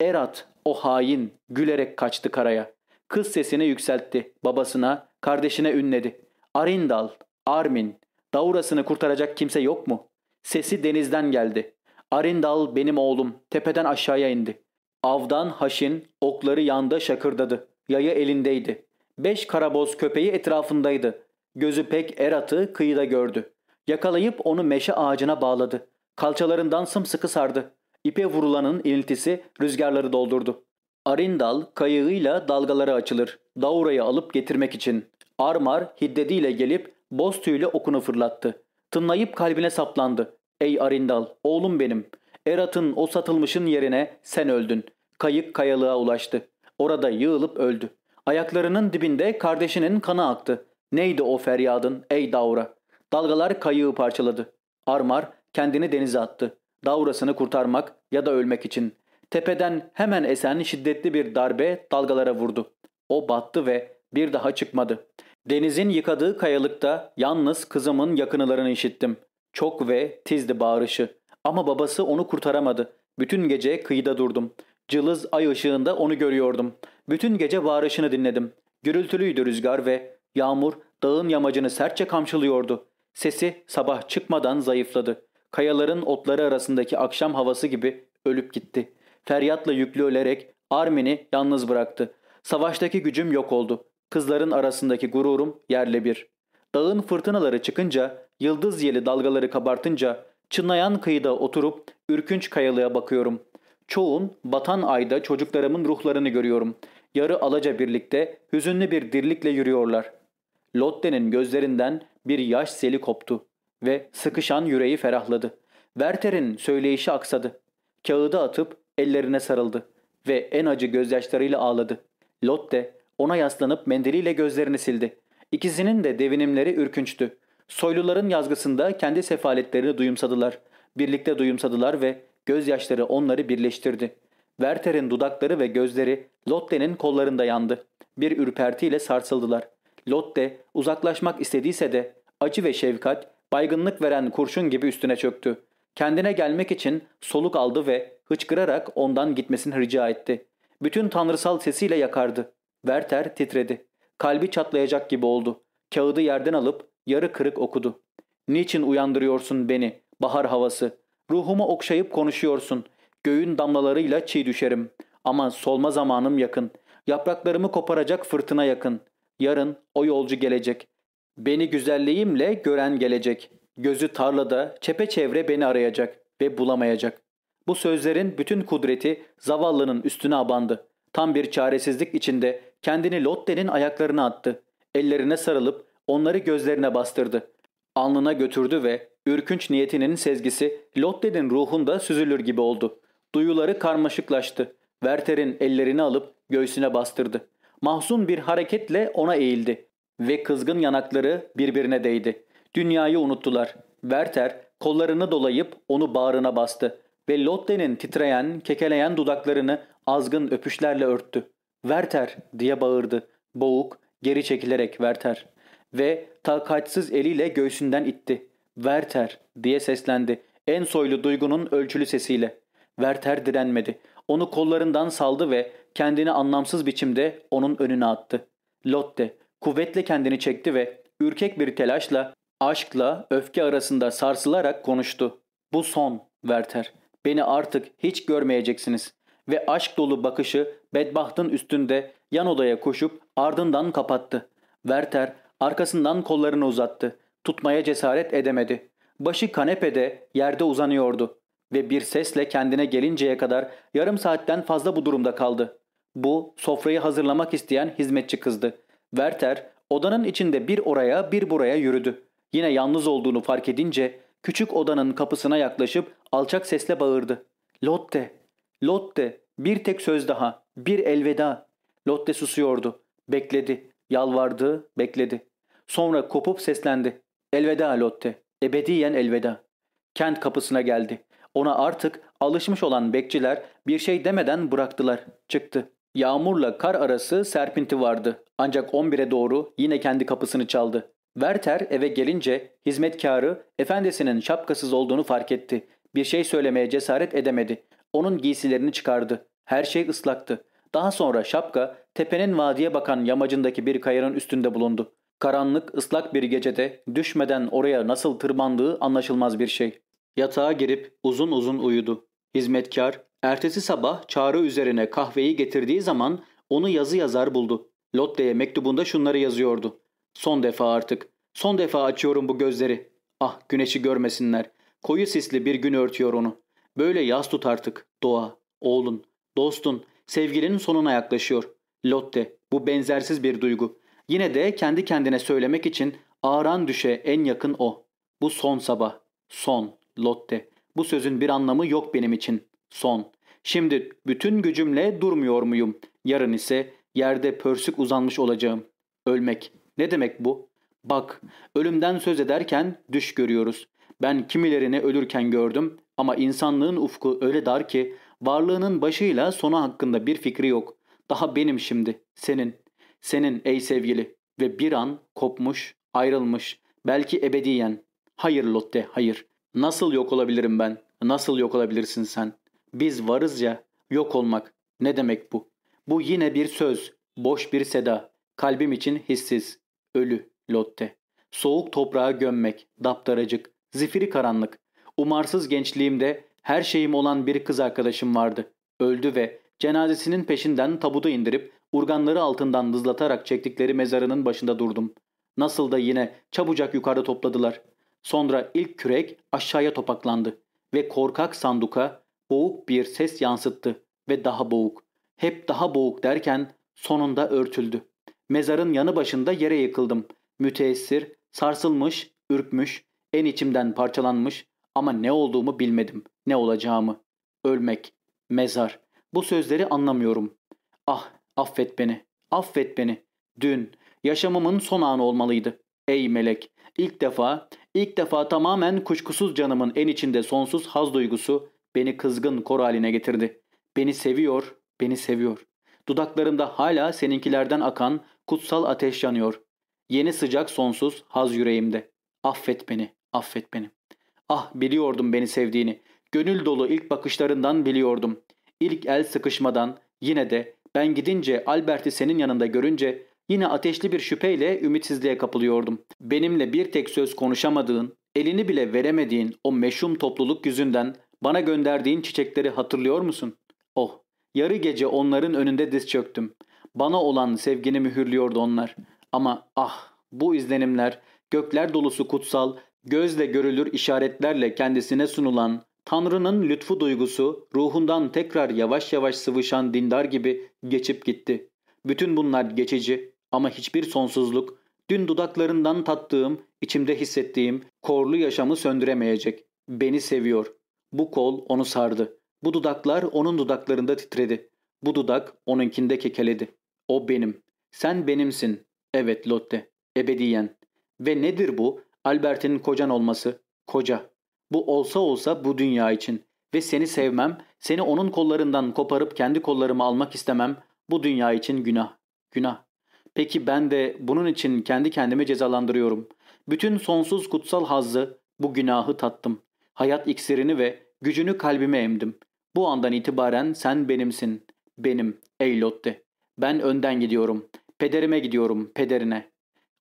Erat, o hain, gülerek kaçtı karaya. Kız sesini yükseltti. Babasına, kardeşine ünledi. Arindal, Armin, Daurasını kurtaracak kimse yok mu? Sesi denizden geldi. Arindal benim oğlum. Tepeden aşağıya indi. Avdan haşin, okları yanda şakırdadı. Yayı elindeydi. Beş karaboz köpeği etrafındaydı. Gözü pek Erat'ı kıyıda gördü. Yakalayıp onu meşe ağacına bağladı. Kalçalarından sımsıkı sardı. İpe vurulanın iniltisi rüzgarları doldurdu. Arindal kayığıyla dalgalara açılır. Daura'yı alıp getirmek için. Armar hiddetiyle gelip boz tüyle okunu fırlattı. Tınlayıp kalbine saplandı. Ey Arindal, oğlum benim. Erat'ın o satılmışın yerine sen öldün. Kayık kayalığa ulaştı. Orada yığılıp öldü. Ayaklarının dibinde kardeşinin kanı aktı. Neydi o feryadın ey Daura? Dalgalar kayığı parçaladı. Armar kendini denize attı. Daurasını kurtarmak ya da ölmek için. Tepeden hemen esen şiddetli bir darbe dalgalara vurdu. O battı ve bir daha çıkmadı. Denizin yıkadığı kayalıkta yalnız kızımın yakınılarını işittim. Çok ve tizdi bağırışı. Ama babası onu kurtaramadı. Bütün gece kıyıda durdum. Cılız ay ışığında onu görüyordum. Bütün gece bağırışını dinledim. Gürültülüydü rüzgar ve yağmur dağın yamacını sertçe kamçılıyordu. Sesi sabah çıkmadan zayıfladı. Kayaların otları arasındaki akşam havası gibi ölüp gitti. Feryatla yüklü ölerek Armin'i yalnız bıraktı. Savaştaki gücüm yok oldu. Kızların arasındaki gururum yerle bir. Dağın fırtınaları çıkınca, yıldız yeli dalgaları kabartınca, çınlayan kıyıda oturup ürkünç kayalığa bakıyorum. Çoğun batan ayda çocuklarımın ruhlarını görüyorum. Yarı alaca birlikte hüzünlü bir dirlikle yürüyorlar. Lotte'nin gözlerinden bir yaş seli koptu ve sıkışan yüreği ferahladı. Werther'in söyleyişi aksadı. Kağıdı atıp ellerine sarıldı ve en acı gözyaşlarıyla ağladı. Lotte ona yaslanıp mendiliyle gözlerini sildi. İkisinin de devinimleri ürkünçtü. Soyluların yazgısında kendi sefaletlerini duyumsadılar. Birlikte duyumsadılar ve gözyaşları onları birleştirdi. Werther'in dudakları ve gözleri Lotte'nin kollarında yandı. Bir ürpertiyle sarsıldılar. Lotte uzaklaşmak istediyse de acı ve şefkat baygınlık veren kurşun gibi üstüne çöktü. Kendine gelmek için soluk aldı ve hıçkırarak ondan gitmesini rica etti. Bütün tanrısal sesiyle yakardı. Werther titredi. Kalbi çatlayacak gibi oldu. Kağıdı yerden alıp yarı kırık okudu. Niçin uyandırıyorsun beni, bahar havası? Ruhumu okşayıp konuşuyorsun. Göğün damlalarıyla çiğ düşerim. Ama solma zamanım yakın. Yapraklarımı koparacak fırtına yakın. Yarın o yolcu gelecek. Beni güzelliğimle gören gelecek. Gözü tarlada çepeçevre beni arayacak ve bulamayacak. Bu sözlerin bütün kudreti zavallının üstüne abandı. Tam bir çaresizlik içinde kendini Lotte'nin ayaklarına attı. Ellerine sarılıp onları gözlerine bastırdı. Alnına götürdü ve ürkünç niyetinin sezgisi Lotte'nin ruhunda süzülür gibi oldu. Duyuları karmaşıklaştı. Werther'in ellerini alıp göğsüne bastırdı. Mahzun bir hareketle ona eğildi ve kızgın yanakları birbirine değdi. Dünyayı unuttular. Werther kollarını dolayıp onu bağrına bastı ve Lotte'nin titreyen, kekeleyen dudaklarını azgın öpüşlerle örttü. Werther diye bağırdı. Boğuk, geri çekilerek Werther. ve takatsiz eliyle göğsünden itti. Werther diye seslendi en soylu duygunun ölçülü sesiyle. Werther direnmedi. Onu kollarından saldı ve kendini anlamsız biçimde onun önüne attı. Lotte kuvvetle kendini çekti ve ürkek bir telaşla, aşkla öfke arasında sarsılarak konuştu. Bu son, Werther. Beni artık hiç görmeyeceksiniz. Ve aşk dolu bakışı bedbahtın üstünde yan odaya koşup ardından kapattı. Werther arkasından kollarını uzattı. Tutmaya cesaret edemedi. Başı kanepede yerde uzanıyordu ve bir sesle kendine gelinceye kadar yarım saatten fazla bu durumda kaldı. Bu sofrayı hazırlamak isteyen hizmetçi kızdı. Werther odanın içinde bir oraya bir buraya yürüdü. Yine yalnız olduğunu fark edince küçük odanın kapısına yaklaşıp alçak sesle bağırdı. Lotte, Lotte, bir tek söz daha, bir elveda. Lotte susuyordu. Bekledi, yalvardı, bekledi. Sonra kopup seslendi. Elveda Lotte, ebediyen elveda. Kent kapısına geldi. Ona artık alışmış olan bekçiler bir şey demeden bıraktılar. Çıktı. Yağmurla kar arası serpinti vardı. Ancak 11'e doğru yine kendi kapısını çaldı. Werther eve gelince hizmetkarı efendisinin şapkasız olduğunu fark etti. Bir şey söylemeye cesaret edemedi. Onun giysilerini çıkardı. Her şey ıslaktı. Daha sonra şapka tepenin vadiye bakan yamacındaki bir kayanın üstünde bulundu. Karanlık, ıslak bir gecede düşmeden oraya nasıl tırmandığı anlaşılmaz bir şey. Yatağa girip uzun uzun uyudu. Hizmetkar, ertesi sabah çağrı üzerine kahveyi getirdiği zaman onu yazı yazar buldu. Lotte'ye mektubunda şunları yazıyordu. Son defa artık. Son defa açıyorum bu gözleri. Ah güneşi görmesinler. Koyu sisli bir gün örtüyor onu. Böyle yaz tut artık. Doğa, oğlun, dostun, sevgilinin sonuna yaklaşıyor. Lotte, bu benzersiz bir duygu. Yine de kendi kendine söylemek için ağıran düşe en yakın o. Bu son sabah. Son. Lotte. Bu sözün bir anlamı yok benim için. Son. Şimdi bütün gücümle durmuyor muyum? Yarın ise yerde pörsük uzanmış olacağım. Ölmek. Ne demek bu? Bak, ölümden söz ederken düş görüyoruz. Ben kimilerini ölürken gördüm ama insanlığın ufku öyle dar ki varlığının başıyla sonu hakkında bir fikri yok. Daha benim şimdi, senin. Senin ey sevgili ve bir an kopmuş, ayrılmış, belki ebediyen. Hayır Lotte, hayır. Nasıl yok olabilirim ben? Nasıl yok olabilirsin sen? Biz varız ya, yok olmak. Ne demek bu? Bu yine bir söz, boş bir seda. Kalbim için hissiz. Ölü, Lotte. Soğuk toprağa gömmek, daptaracık, zifiri karanlık. Umarsız gençliğimde her şeyim olan bir kız arkadaşım vardı. Öldü ve cenazesinin peşinden tabuda indirip urganları altından dızlatarak çektikleri mezarının başında durdum. Nasıl da yine çabucak yukarıda topladılar. Sonra ilk kürek aşağıya topaklandı ve korkak sanduka boğuk bir ses yansıttı ve daha boğuk. Hep daha boğuk derken sonunda örtüldü. Mezarın yanı başında yere yıkıldım. Müteessir, sarsılmış, ürkmüş, en içimden parçalanmış ama ne olduğumu bilmedim, ne olacağımı. Ölmek, mezar. Bu sözleri anlamıyorum. Ah, affet beni, affet beni. Dün, yaşamımın son anı olmalıydı. Ey melek, ilk defa, ilk defa tamamen kuşkusuz canımın en içinde sonsuz haz duygusu beni kızgın kor haline getirdi. Beni seviyor, beni seviyor. Dudaklarımda hala seninkilerden akan kutsal ateş yanıyor. Yeni sıcak sonsuz haz yüreğimde. Affet beni, affet beni. Ah biliyordum beni sevdiğini. Gönül dolu ilk bakışlarından biliyordum. İlk el sıkışmadan yine de ben gidince Albert'i senin yanında görünce yine ateşli bir şüpheyle ümitsizliğe kapılıyordum. Benimle bir tek söz konuşamadığın, elini bile veremediğin o meşhum topluluk yüzünden bana gönderdiğin çiçekleri hatırlıyor musun? Oh, yarı gece onların önünde diz çöktüm. Bana olan sevgini mühürlüyordu onlar. Ama ah bu izlenimler gökler dolusu kutsal, gözle görülür işaretlerle kendisine sunulan Tanrı'nın lütfu duygusu ruhundan tekrar yavaş yavaş sıvışan dindar gibi geçip gitti. Bütün bunlar geçici ama hiçbir sonsuzluk dün dudaklarından tattığım, içimde hissettiğim korlu yaşamı söndüremeyecek. Beni seviyor. Bu kol onu sardı. Bu dudaklar onun dudaklarında titredi. Bu dudak onunkinde kekeledi. O benim. Sen benimsin. Evet Lotte. Ebediyen. Ve nedir bu? Albert'in kocan olması. Koca. Bu olsa olsa bu dünya için. Ve seni sevmem, seni onun kollarından koparıp kendi kollarıma almak istemem bu dünya için günah. Günah. Peki ben de bunun için kendi kendimi cezalandırıyorum. Bütün sonsuz kutsal hazzı, bu günahı tattım. Hayat iksirini ve gücünü kalbime emdim. Bu andan itibaren sen benimsin. Benim, ey Lotte. Ben önden gidiyorum. Pederime gidiyorum, pederine.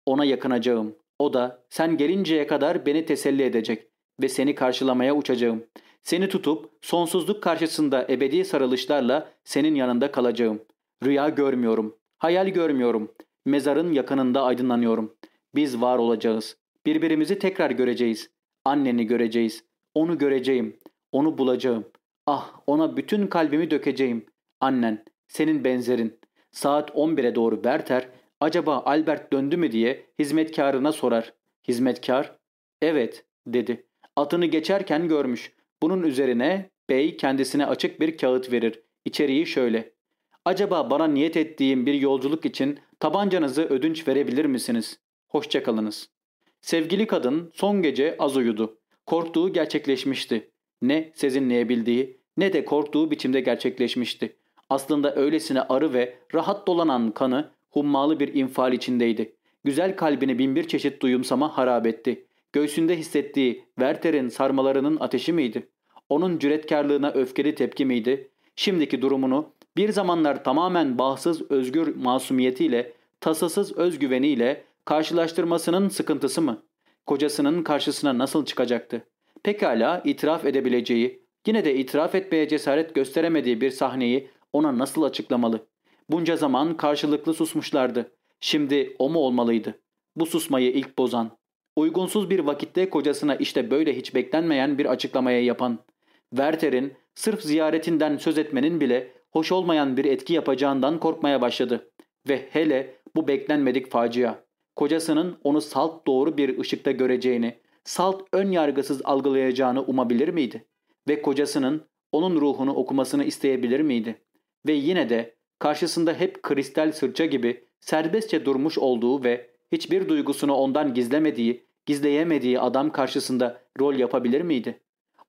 Ona yakınacağım. O da sen gelinceye kadar beni teselli edecek ve seni karşılamaya uçacağım. Seni tutup sonsuzluk karşısında ebedi sarılışlarla senin yanında kalacağım. Rüya görmüyorum. Hayal görmüyorum. Mezarın yakınında aydınlanıyorum. Biz var olacağız. Birbirimizi tekrar göreceğiz. Anneni göreceğiz. Onu göreceğim. Onu bulacağım. Ah ona bütün kalbimi dökeceğim. Annen, senin benzerin. Saat 11'e doğru Werther acaba Albert döndü mü diye hizmetkarına sorar. Hizmetkar, evet dedi. Atını geçerken görmüş. Bunun üzerine bey kendisine açık bir kağıt verir. İçeriği şöyle. Acaba bana niyet ettiğim bir yolculuk için tabancanızı ödünç verebilir misiniz? Hoşçakalınız. Sevgili kadın son gece az uyudu. Korktuğu gerçekleşmişti. Ne sezinleyebildiği ne de korktuğu biçimde gerçekleşmişti. Aslında öylesine arı ve rahat dolanan kanı hummalı bir infial içindeydi. Güzel kalbini binbir çeşit duyumsama harap etti. Göğsünde hissettiği Werther'in sarmalarının ateşi miydi? Onun cüretkarlığına öfkeli tepki miydi? Şimdiki durumunu bir zamanlar tamamen bağımsız özgür masumiyetiyle, tasasız özgüveniyle karşılaştırmasının sıkıntısı mı? Kocasının karşısına nasıl çıkacaktı? Pekala itiraf edebileceği, yine de itiraf etmeye cesaret gösteremediği bir sahneyi ona nasıl açıklamalı? Bunca zaman karşılıklı susmuşlardı. Şimdi o mu olmalıydı? Bu susmayı ilk bozan. Uygunsuz bir vakitte kocasına işte böyle hiç beklenmeyen bir açıklamaya yapan. Werther'in sırf ziyaretinden söz etmenin bile hoş olmayan bir etki yapacağından korkmaya başladı. Ve hele bu beklenmedik facia. Kocasının onu salt doğru bir ışıkta göreceğini, salt ön yargısız algılayacağını umabilir miydi? Ve kocasının onun ruhunu okumasını isteyebilir miydi? Ve yine de karşısında hep kristal sırça gibi serbestçe durmuş olduğu ve hiçbir duygusunu ondan gizlemediği, gizleyemediği adam karşısında rol yapabilir miydi?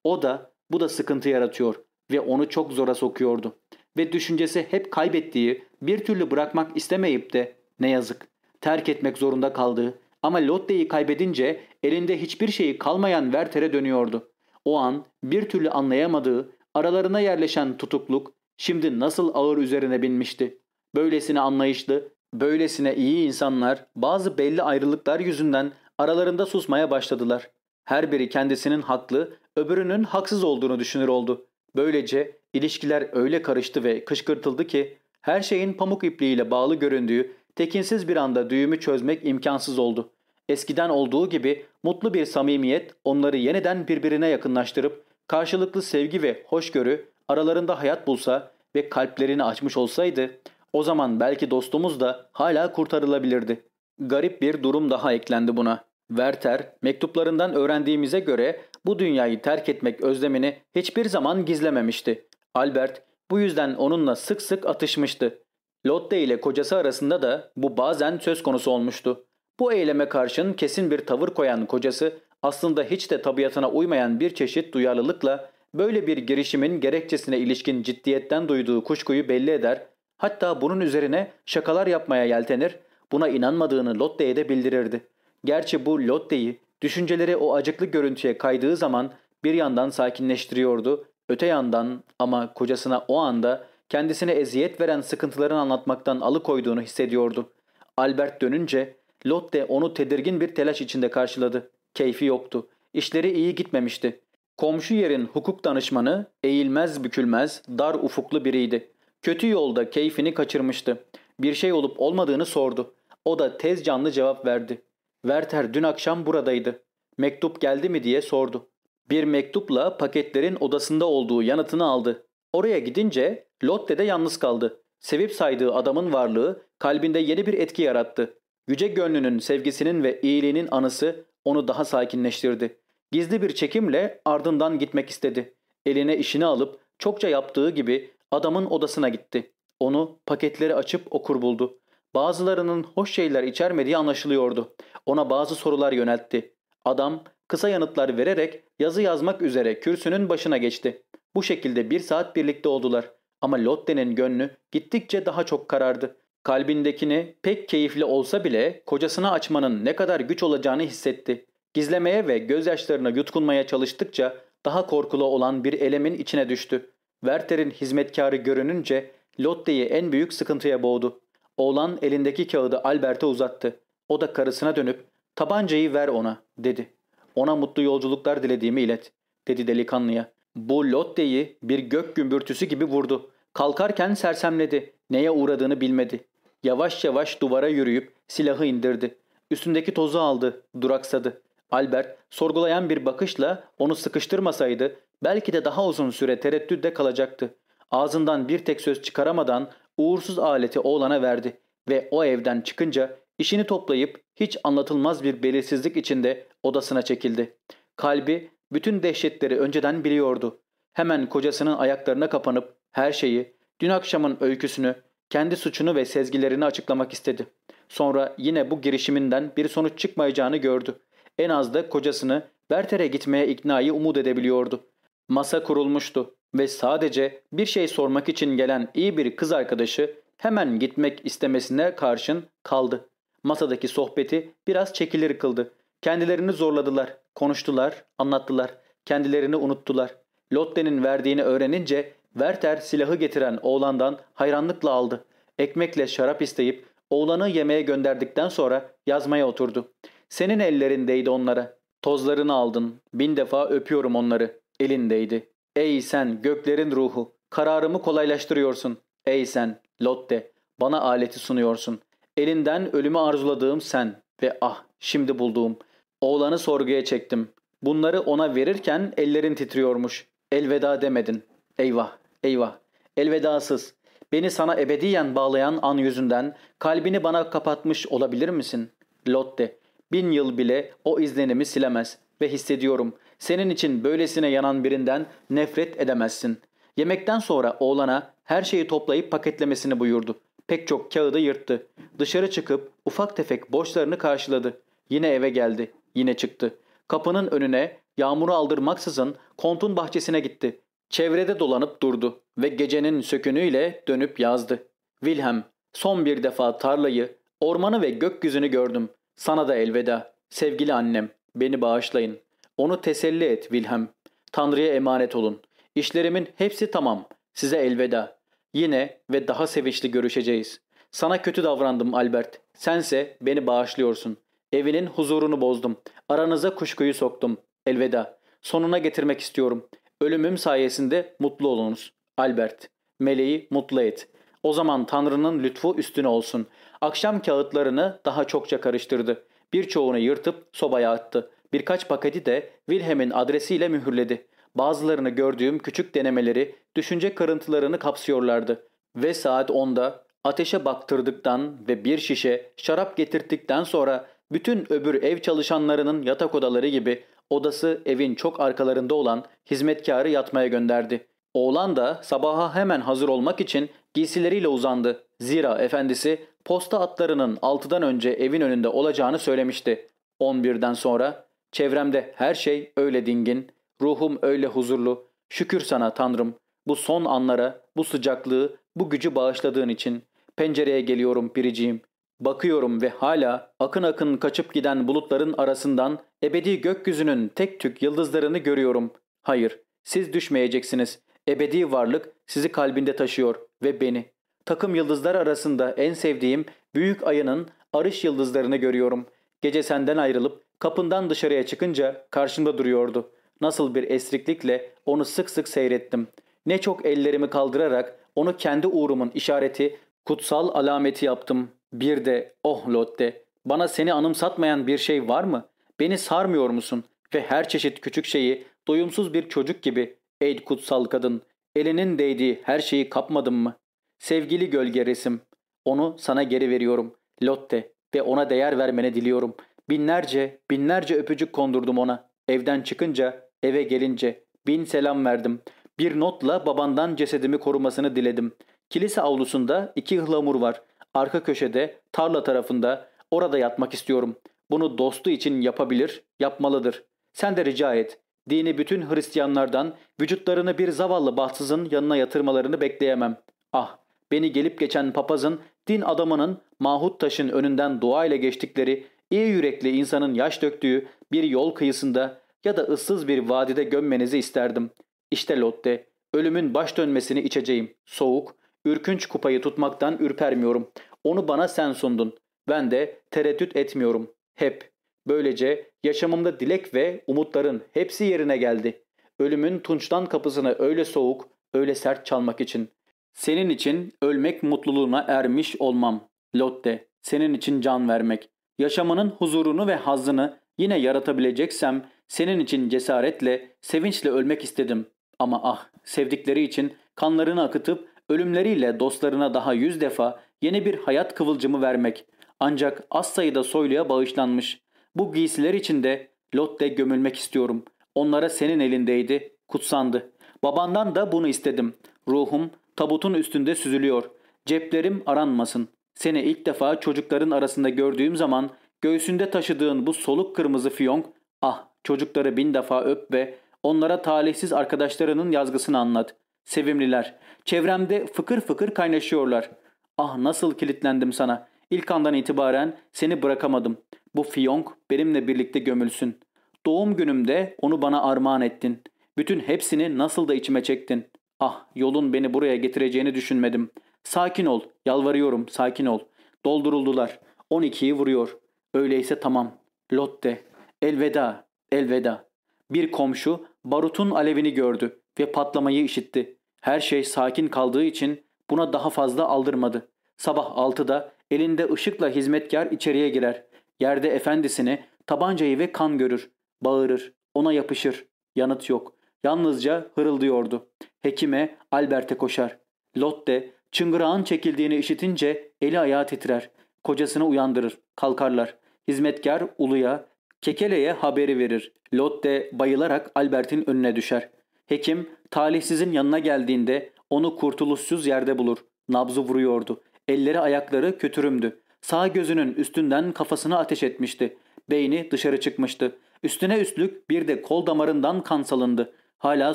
O da bu da sıkıntı yaratıyor ve onu çok zora sokuyordu. Ve düşüncesi hep kaybettiği, bir türlü bırakmak istemeyip de ne yazık terk etmek zorunda kaldığı ama Lotte'yi kaybedince elinde hiçbir şeyi kalmayan Werther'e dönüyordu. O an bir türlü anlayamadığı, aralarına yerleşen tutukluk şimdi nasıl ağır üzerine binmişti. Böylesine anlayışlı, böylesine iyi insanlar bazı belli ayrılıklar yüzünden aralarında susmaya başladılar. Her biri kendisinin haklı, öbürünün haksız olduğunu düşünür oldu. Böylece ilişkiler öyle karıştı ve kışkırtıldı ki her şeyin pamuk ipliğiyle bağlı göründüğü tekinsiz bir anda düğümü çözmek imkansız oldu. Eskiden olduğu gibi mutlu bir samimiyet onları yeniden birbirine yakınlaştırıp karşılıklı sevgi ve hoşgörü aralarında hayat bulsa ve kalplerini açmış olsaydı o zaman belki dostumuz da hala kurtarılabilirdi. Garip bir durum daha eklendi buna. Werther mektuplarından öğrendiğimize göre bu dünyayı terk etmek özlemini hiçbir zaman gizlememişti. Albert bu yüzden onunla sık sık atışmıştı. Lotte ile kocası arasında da bu bazen söz konusu olmuştu. Bu eyleme karşın kesin bir tavır koyan kocası aslında hiç de tabiatına uymayan bir çeşit duyarlılıkla böyle bir girişimin gerekçesine ilişkin ciddiyetten duyduğu kuşkuyu belli eder, hatta bunun üzerine şakalar yapmaya yeltenir, buna inanmadığını Lotte'ye de bildirirdi. Gerçi bu Lotte'yi düşünceleri o acıklı görüntüye kaydığı zaman bir yandan sakinleştiriyordu, öte yandan ama kocasına o anda kendisine eziyet veren sıkıntılarını anlatmaktan alıkoyduğunu hissediyordu. Albert dönünce Lotte onu tedirgin bir telaş içinde karşıladı. Keyfi yoktu. İşleri iyi gitmemişti. Komşu yerin hukuk danışmanı eğilmez bükülmez, dar ufuklu biriydi. Kötü yolda keyfini kaçırmıştı. Bir şey olup olmadığını sordu. O da tez canlı cevap verdi. Werther dün akşam buradaydı. Mektup geldi mi diye sordu. Bir mektupla paketlerin odasında olduğu yanıtını aldı. Oraya gidince Lotte de yalnız kaldı. Sevip saydığı adamın varlığı kalbinde yeni bir etki yarattı. Yüce gönlünün sevgisinin ve iyiliğinin anısı onu daha sakinleştirdi. Gizli bir çekimle ardından gitmek istedi. Eline işini alıp çokça yaptığı gibi adamın odasına gitti. Onu paketleri açıp okur buldu. Bazılarının hoş şeyler içermediği anlaşılıyordu. Ona bazı sorular yöneltti. Adam kısa yanıtlar vererek yazı yazmak üzere kürsünün başına geçti. Bu şekilde bir saat birlikte oldular. Ama Lotte'nin gönlü gittikçe daha çok karardı. Kalbindekini pek keyifli olsa bile kocasına açmanın ne kadar güç olacağını hissetti. Gizlemeye ve gözyaşlarına yutkunmaya çalıştıkça daha korkulu olan bir elemin içine düştü. Werther'in hizmetkarı görününce Lotte'yi en büyük sıkıntıya boğdu. Oğlan elindeki kağıdı Albert'e uzattı. O da karısına dönüp tabancayı ver ona dedi. Ona mutlu yolculuklar dilediğimi ilet dedi delikanlıya. Bu Lotte'yi bir gök gümbürtüsü gibi vurdu. Kalkarken sersemledi. Neye uğradığını bilmedi. Yavaş yavaş duvara yürüyüp silahı indirdi. Üstündeki tozu aldı, duraksadı. Albert sorgulayan bir bakışla onu sıkıştırmasaydı belki de daha uzun süre tereddütte kalacaktı. Ağzından bir tek söz çıkaramadan uğursuz aleti oğlana verdi ve o evden çıkınca işini toplayıp hiç anlatılmaz bir belirsizlik içinde odasına çekildi. Kalbi bütün dehşetleri önceden biliyordu. Hemen kocasının ayaklarına kapanıp her şeyi, dün akşamın öyküsünü, kendi suçunu ve sezgilerini açıklamak istedi. Sonra yine bu girişiminden bir sonuç çıkmayacağını gördü. En az da kocasını Werther'e gitmeye iknayı umut edebiliyordu. Masa kurulmuştu ve sadece bir şey sormak için gelen iyi bir kız arkadaşı hemen gitmek istemesine karşın kaldı. Masadaki sohbeti biraz çekilir kıldı. Kendilerini zorladılar, konuştular, anlattılar. Kendilerini unuttular. Lotte'nin verdiğini öğrenince Werther silahı getiren oğlandan hayranlıkla aldı. Ekmekle şarap isteyip oğlanı yemeğe gönderdikten sonra yazmaya oturdu. Senin ellerindeydi onlara. Tozlarını aldın. Bin defa öpüyorum onları. Elindeydi. Ey sen göklerin ruhu. Kararımı kolaylaştırıyorsun. Ey sen Lotte. Bana aleti sunuyorsun. Elinden ölümü arzuladığım sen. Ve ah şimdi bulduğum. Oğlanı sorguya çektim. Bunları ona verirken ellerin titriyormuş. Elveda demedin. Eyvah, eyvah. Elvedasız. Beni sana ebediyen bağlayan an yüzünden kalbini bana kapatmış olabilir misin? Lotte, bin yıl bile o izlenimi silemez ve hissediyorum. Senin için böylesine yanan birinden nefret edemezsin. Yemekten sonra oğlana her şeyi toplayıp paketlemesini buyurdu. Pek çok kağıdı yırttı. Dışarı çıkıp ufak tefek borçlarını karşıladı. Yine eve geldi. Yine çıktı. Kapının önüne yağmuru aldırmaksızın kontun bahçesine gitti. Çevrede dolanıp durdu ve gecenin sökünüyle dönüp yazdı. Wilhelm, son bir defa tarlayı, ormanı ve gökyüzünü gördüm. Sana da elveda. Sevgili annem, beni bağışlayın. Onu teselli et Wilhelm. Tanrı'ya emanet olun. İşlerimin hepsi tamam. Size elveda. Yine ve daha sevinçli görüşeceğiz. Sana kötü davrandım Albert. Sense beni bağışlıyorsun. Evinin huzurunu bozdum. Aranıza kuşkuyu soktum. Elveda. Sonuna getirmek istiyorum. Ölümüm sayesinde mutlu olunuz. Albert. Meleği mutlu et. O zaman Tanrı'nın lütfu üstüne olsun. Akşam kağıtlarını daha çokça karıştırdı. Birçoğunu yırtıp sobaya attı. Birkaç paketi de Wilhelm'in adresiyle mühürledi. Bazılarını gördüğüm küçük denemeleri, düşünce kırıntılarını kapsıyorlardı. Ve saat 10'da ateşe baktırdıktan ve bir şişe şarap getirttikten sonra bütün öbür ev çalışanlarının yatak odaları gibi odası evin çok arkalarında olan hizmetkarı yatmaya gönderdi. Oğlan da sabaha hemen hazır olmak için giysileriyle uzandı. Zira efendisi posta atlarının altıdan önce evin önünde olacağını söylemişti. 11'den sonra çevremde her şey öyle dingin, ruhum öyle huzurlu. Şükür sana Tanrım bu son anlara, bu sıcaklığı, bu gücü bağışladığın için. Pencereye geliyorum biriciğim. Bakıyorum ve hala akın akın kaçıp giden bulutların arasından ebedi gökyüzünün tek tük yıldızlarını görüyorum. Hayır, siz düşmeyeceksiniz. Ebedi varlık sizi kalbinde taşıyor ve beni. Takım yıldızlar arasında en sevdiğim büyük ayının arış yıldızlarını görüyorum. Gece senden ayrılıp kapından dışarıya çıkınca karşımda duruyordu. Nasıl bir esriklikle onu sık sık seyrettim. Ne çok ellerimi kaldırarak onu kendi uğrumun işareti, kutsal alameti yaptım. Bir de oh Lotte bana seni anımsatmayan bir şey var mı? Beni sarmıyor musun? Ve her çeşit küçük şeyi doyumsuz bir çocuk gibi ey kutsal kadın elinin değdiği her şeyi kapmadın mı? Sevgili gölge resim onu sana geri veriyorum Lotte ve ona değer vermene diliyorum. Binlerce binlerce öpücük kondurdum ona. Evden çıkınca eve gelince bin selam verdim. Bir notla babandan cesedimi korumasını diledim. Kilise avlusunda iki ıhlamur var. Arka köşede, tarla tarafında, orada yatmak istiyorum. Bunu dostu için yapabilir, yapmalıdır. Sen de rica et. Dini bütün Hristiyanlardan vücutlarını bir zavallı bahtsızın yanına yatırmalarını bekleyemem. Ah, beni gelip geçen papazın, din adamının mahut taşın önünden dua ile geçtikleri, iyi yürekli insanın yaş döktüğü bir yol kıyısında ya da ıssız bir vadide gömmenizi isterdim. İşte Lotte, ölümün baş dönmesini içeceğim. Soğuk, ürkünç kupayı tutmaktan ürpermiyorum. Onu bana sen sundun. Ben de tereddüt etmiyorum. Hep. Böylece yaşamımda dilek ve umutların hepsi yerine geldi. Ölümün tunçtan kapısını öyle soğuk, öyle sert çalmak için. Senin için ölmek mutluluğuna ermiş olmam. Lotte, senin için can vermek. Yaşamının huzurunu ve hazzını yine yaratabileceksem senin için cesaretle, sevinçle ölmek istedim. Ama ah, sevdikleri için kanlarını akıtıp ölümleriyle dostlarına daha yüz defa yeni bir hayat kıvılcımı vermek. Ancak az sayıda soyluya bağışlanmış. Bu giysiler içinde Lotte gömülmek istiyorum. Onlara senin elindeydi, kutsandı. Babandan da bunu istedim. Ruhum tabutun üstünde süzülüyor. Ceplerim aranmasın. Seni ilk defa çocukların arasında gördüğüm zaman göğsünde taşıdığın bu soluk kırmızı fiyonk, ah çocukları bin defa öp ve onlara talihsiz arkadaşlarının yazgısını anlat. Sevimliler. Çevremde fıkır fıkır kaynaşıyorlar. Ah nasıl kilitlendim sana. İlk andan itibaren seni bırakamadım. Bu fiyonk benimle birlikte gömülsün. Doğum günümde onu bana armağan ettin. Bütün hepsini nasıl da içime çektin. Ah yolun beni buraya getireceğini düşünmedim. Sakin ol, yalvarıyorum, sakin ol. Dolduruldular. 12'yi vuruyor. Öyleyse tamam. Lotte. Elveda, elveda. Bir komşu barutun alevini gördü ve patlamayı işitti. Her şey sakin kaldığı için buna daha fazla aldırmadı. Sabah 6'da elinde ışıkla hizmetkar içeriye girer. Yerde efendisini, tabancayı ve kan görür. Bağırır, ona yapışır. Yanıt yok. Yalnızca hırıldıyordu. Hekime, Albert'e koşar. Lotte, çıngırağın çekildiğini işitince eli ayağı titrer. Kocasını uyandırır. Kalkarlar. Hizmetkar Ulu'ya, Kekele'ye haberi verir. Lotte bayılarak Albert'in önüne düşer. Hekim talihsizin yanına geldiğinde onu kurtuluşsuz yerde bulur. Nabzı vuruyordu. Elleri ayakları kötürümdü. Sağ gözünün üstünden kafasına ateş etmişti. Beyni dışarı çıkmıştı. Üstüne üstlük bir de kol damarından kan salındı. Hala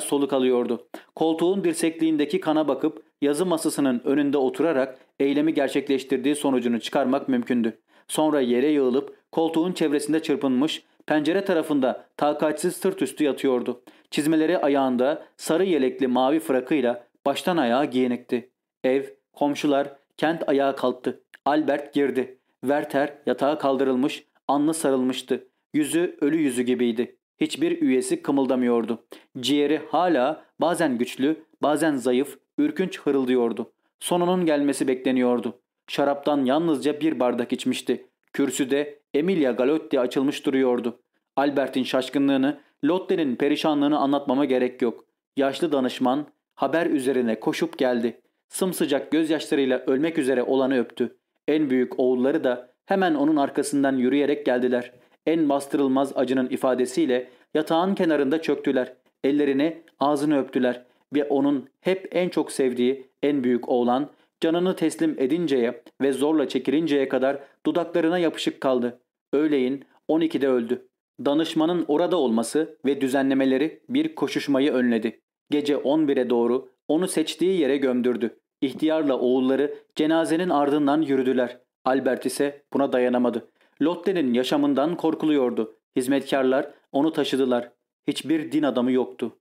soluk alıyordu. Koltuğun dirsekliğindeki kana bakıp yazı masasının önünde oturarak eylemi gerçekleştirdiği sonucunu çıkarmak mümkündü. Sonra yere yığılıp koltuğun çevresinde çırpınmış, pencere tarafında takatsiz sırt üstü yatıyordu. Çizmeleri ayağında sarı yelekli mavi frakıyla baştan ayağa giyinikti. Ev, komşular, kent ayağa kalktı. Albert girdi. Werther yatağa kaldırılmış, anlı sarılmıştı. Yüzü ölü yüzü gibiydi. Hiçbir üyesi kımıldamıyordu. Ciğeri hala bazen güçlü, bazen zayıf, ürkünç hırıldıyordu. Sonunun gelmesi bekleniyordu. Şaraptan yalnızca bir bardak içmişti. Kürsüde Emilia Galotti açılmış duruyordu. Albert'in şaşkınlığını, Lotte'nin perişanlığını anlatmama gerek yok. Yaşlı danışman haber üzerine koşup geldi. Sımsıcak gözyaşlarıyla ölmek üzere olanı öptü. En büyük oğulları da hemen onun arkasından yürüyerek geldiler. En bastırılmaz acının ifadesiyle yatağın kenarında çöktüler. Ellerini, ağzını öptüler ve onun hep en çok sevdiği en büyük oğlan canını teslim edinceye ve zorla çekilinceye kadar dudaklarına yapışık kaldı. Öğleyin 12'de öldü. Danışmanın orada olması ve düzenlemeleri bir koşuşmayı önledi. Gece 11'e doğru onu seçtiği yere gömdürdü. İhtiyarla oğulları cenazenin ardından yürüdüler. Albert ise buna dayanamadı. Lotte'nin yaşamından korkuluyordu. Hizmetkarlar onu taşıdılar. Hiçbir din adamı yoktu.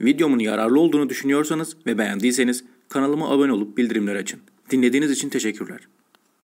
Videomun yararlı olduğunu düşünüyorsanız ve beğendiyseniz kanalıma abone olup bildirimleri açın. Dinlediğiniz için teşekkürler.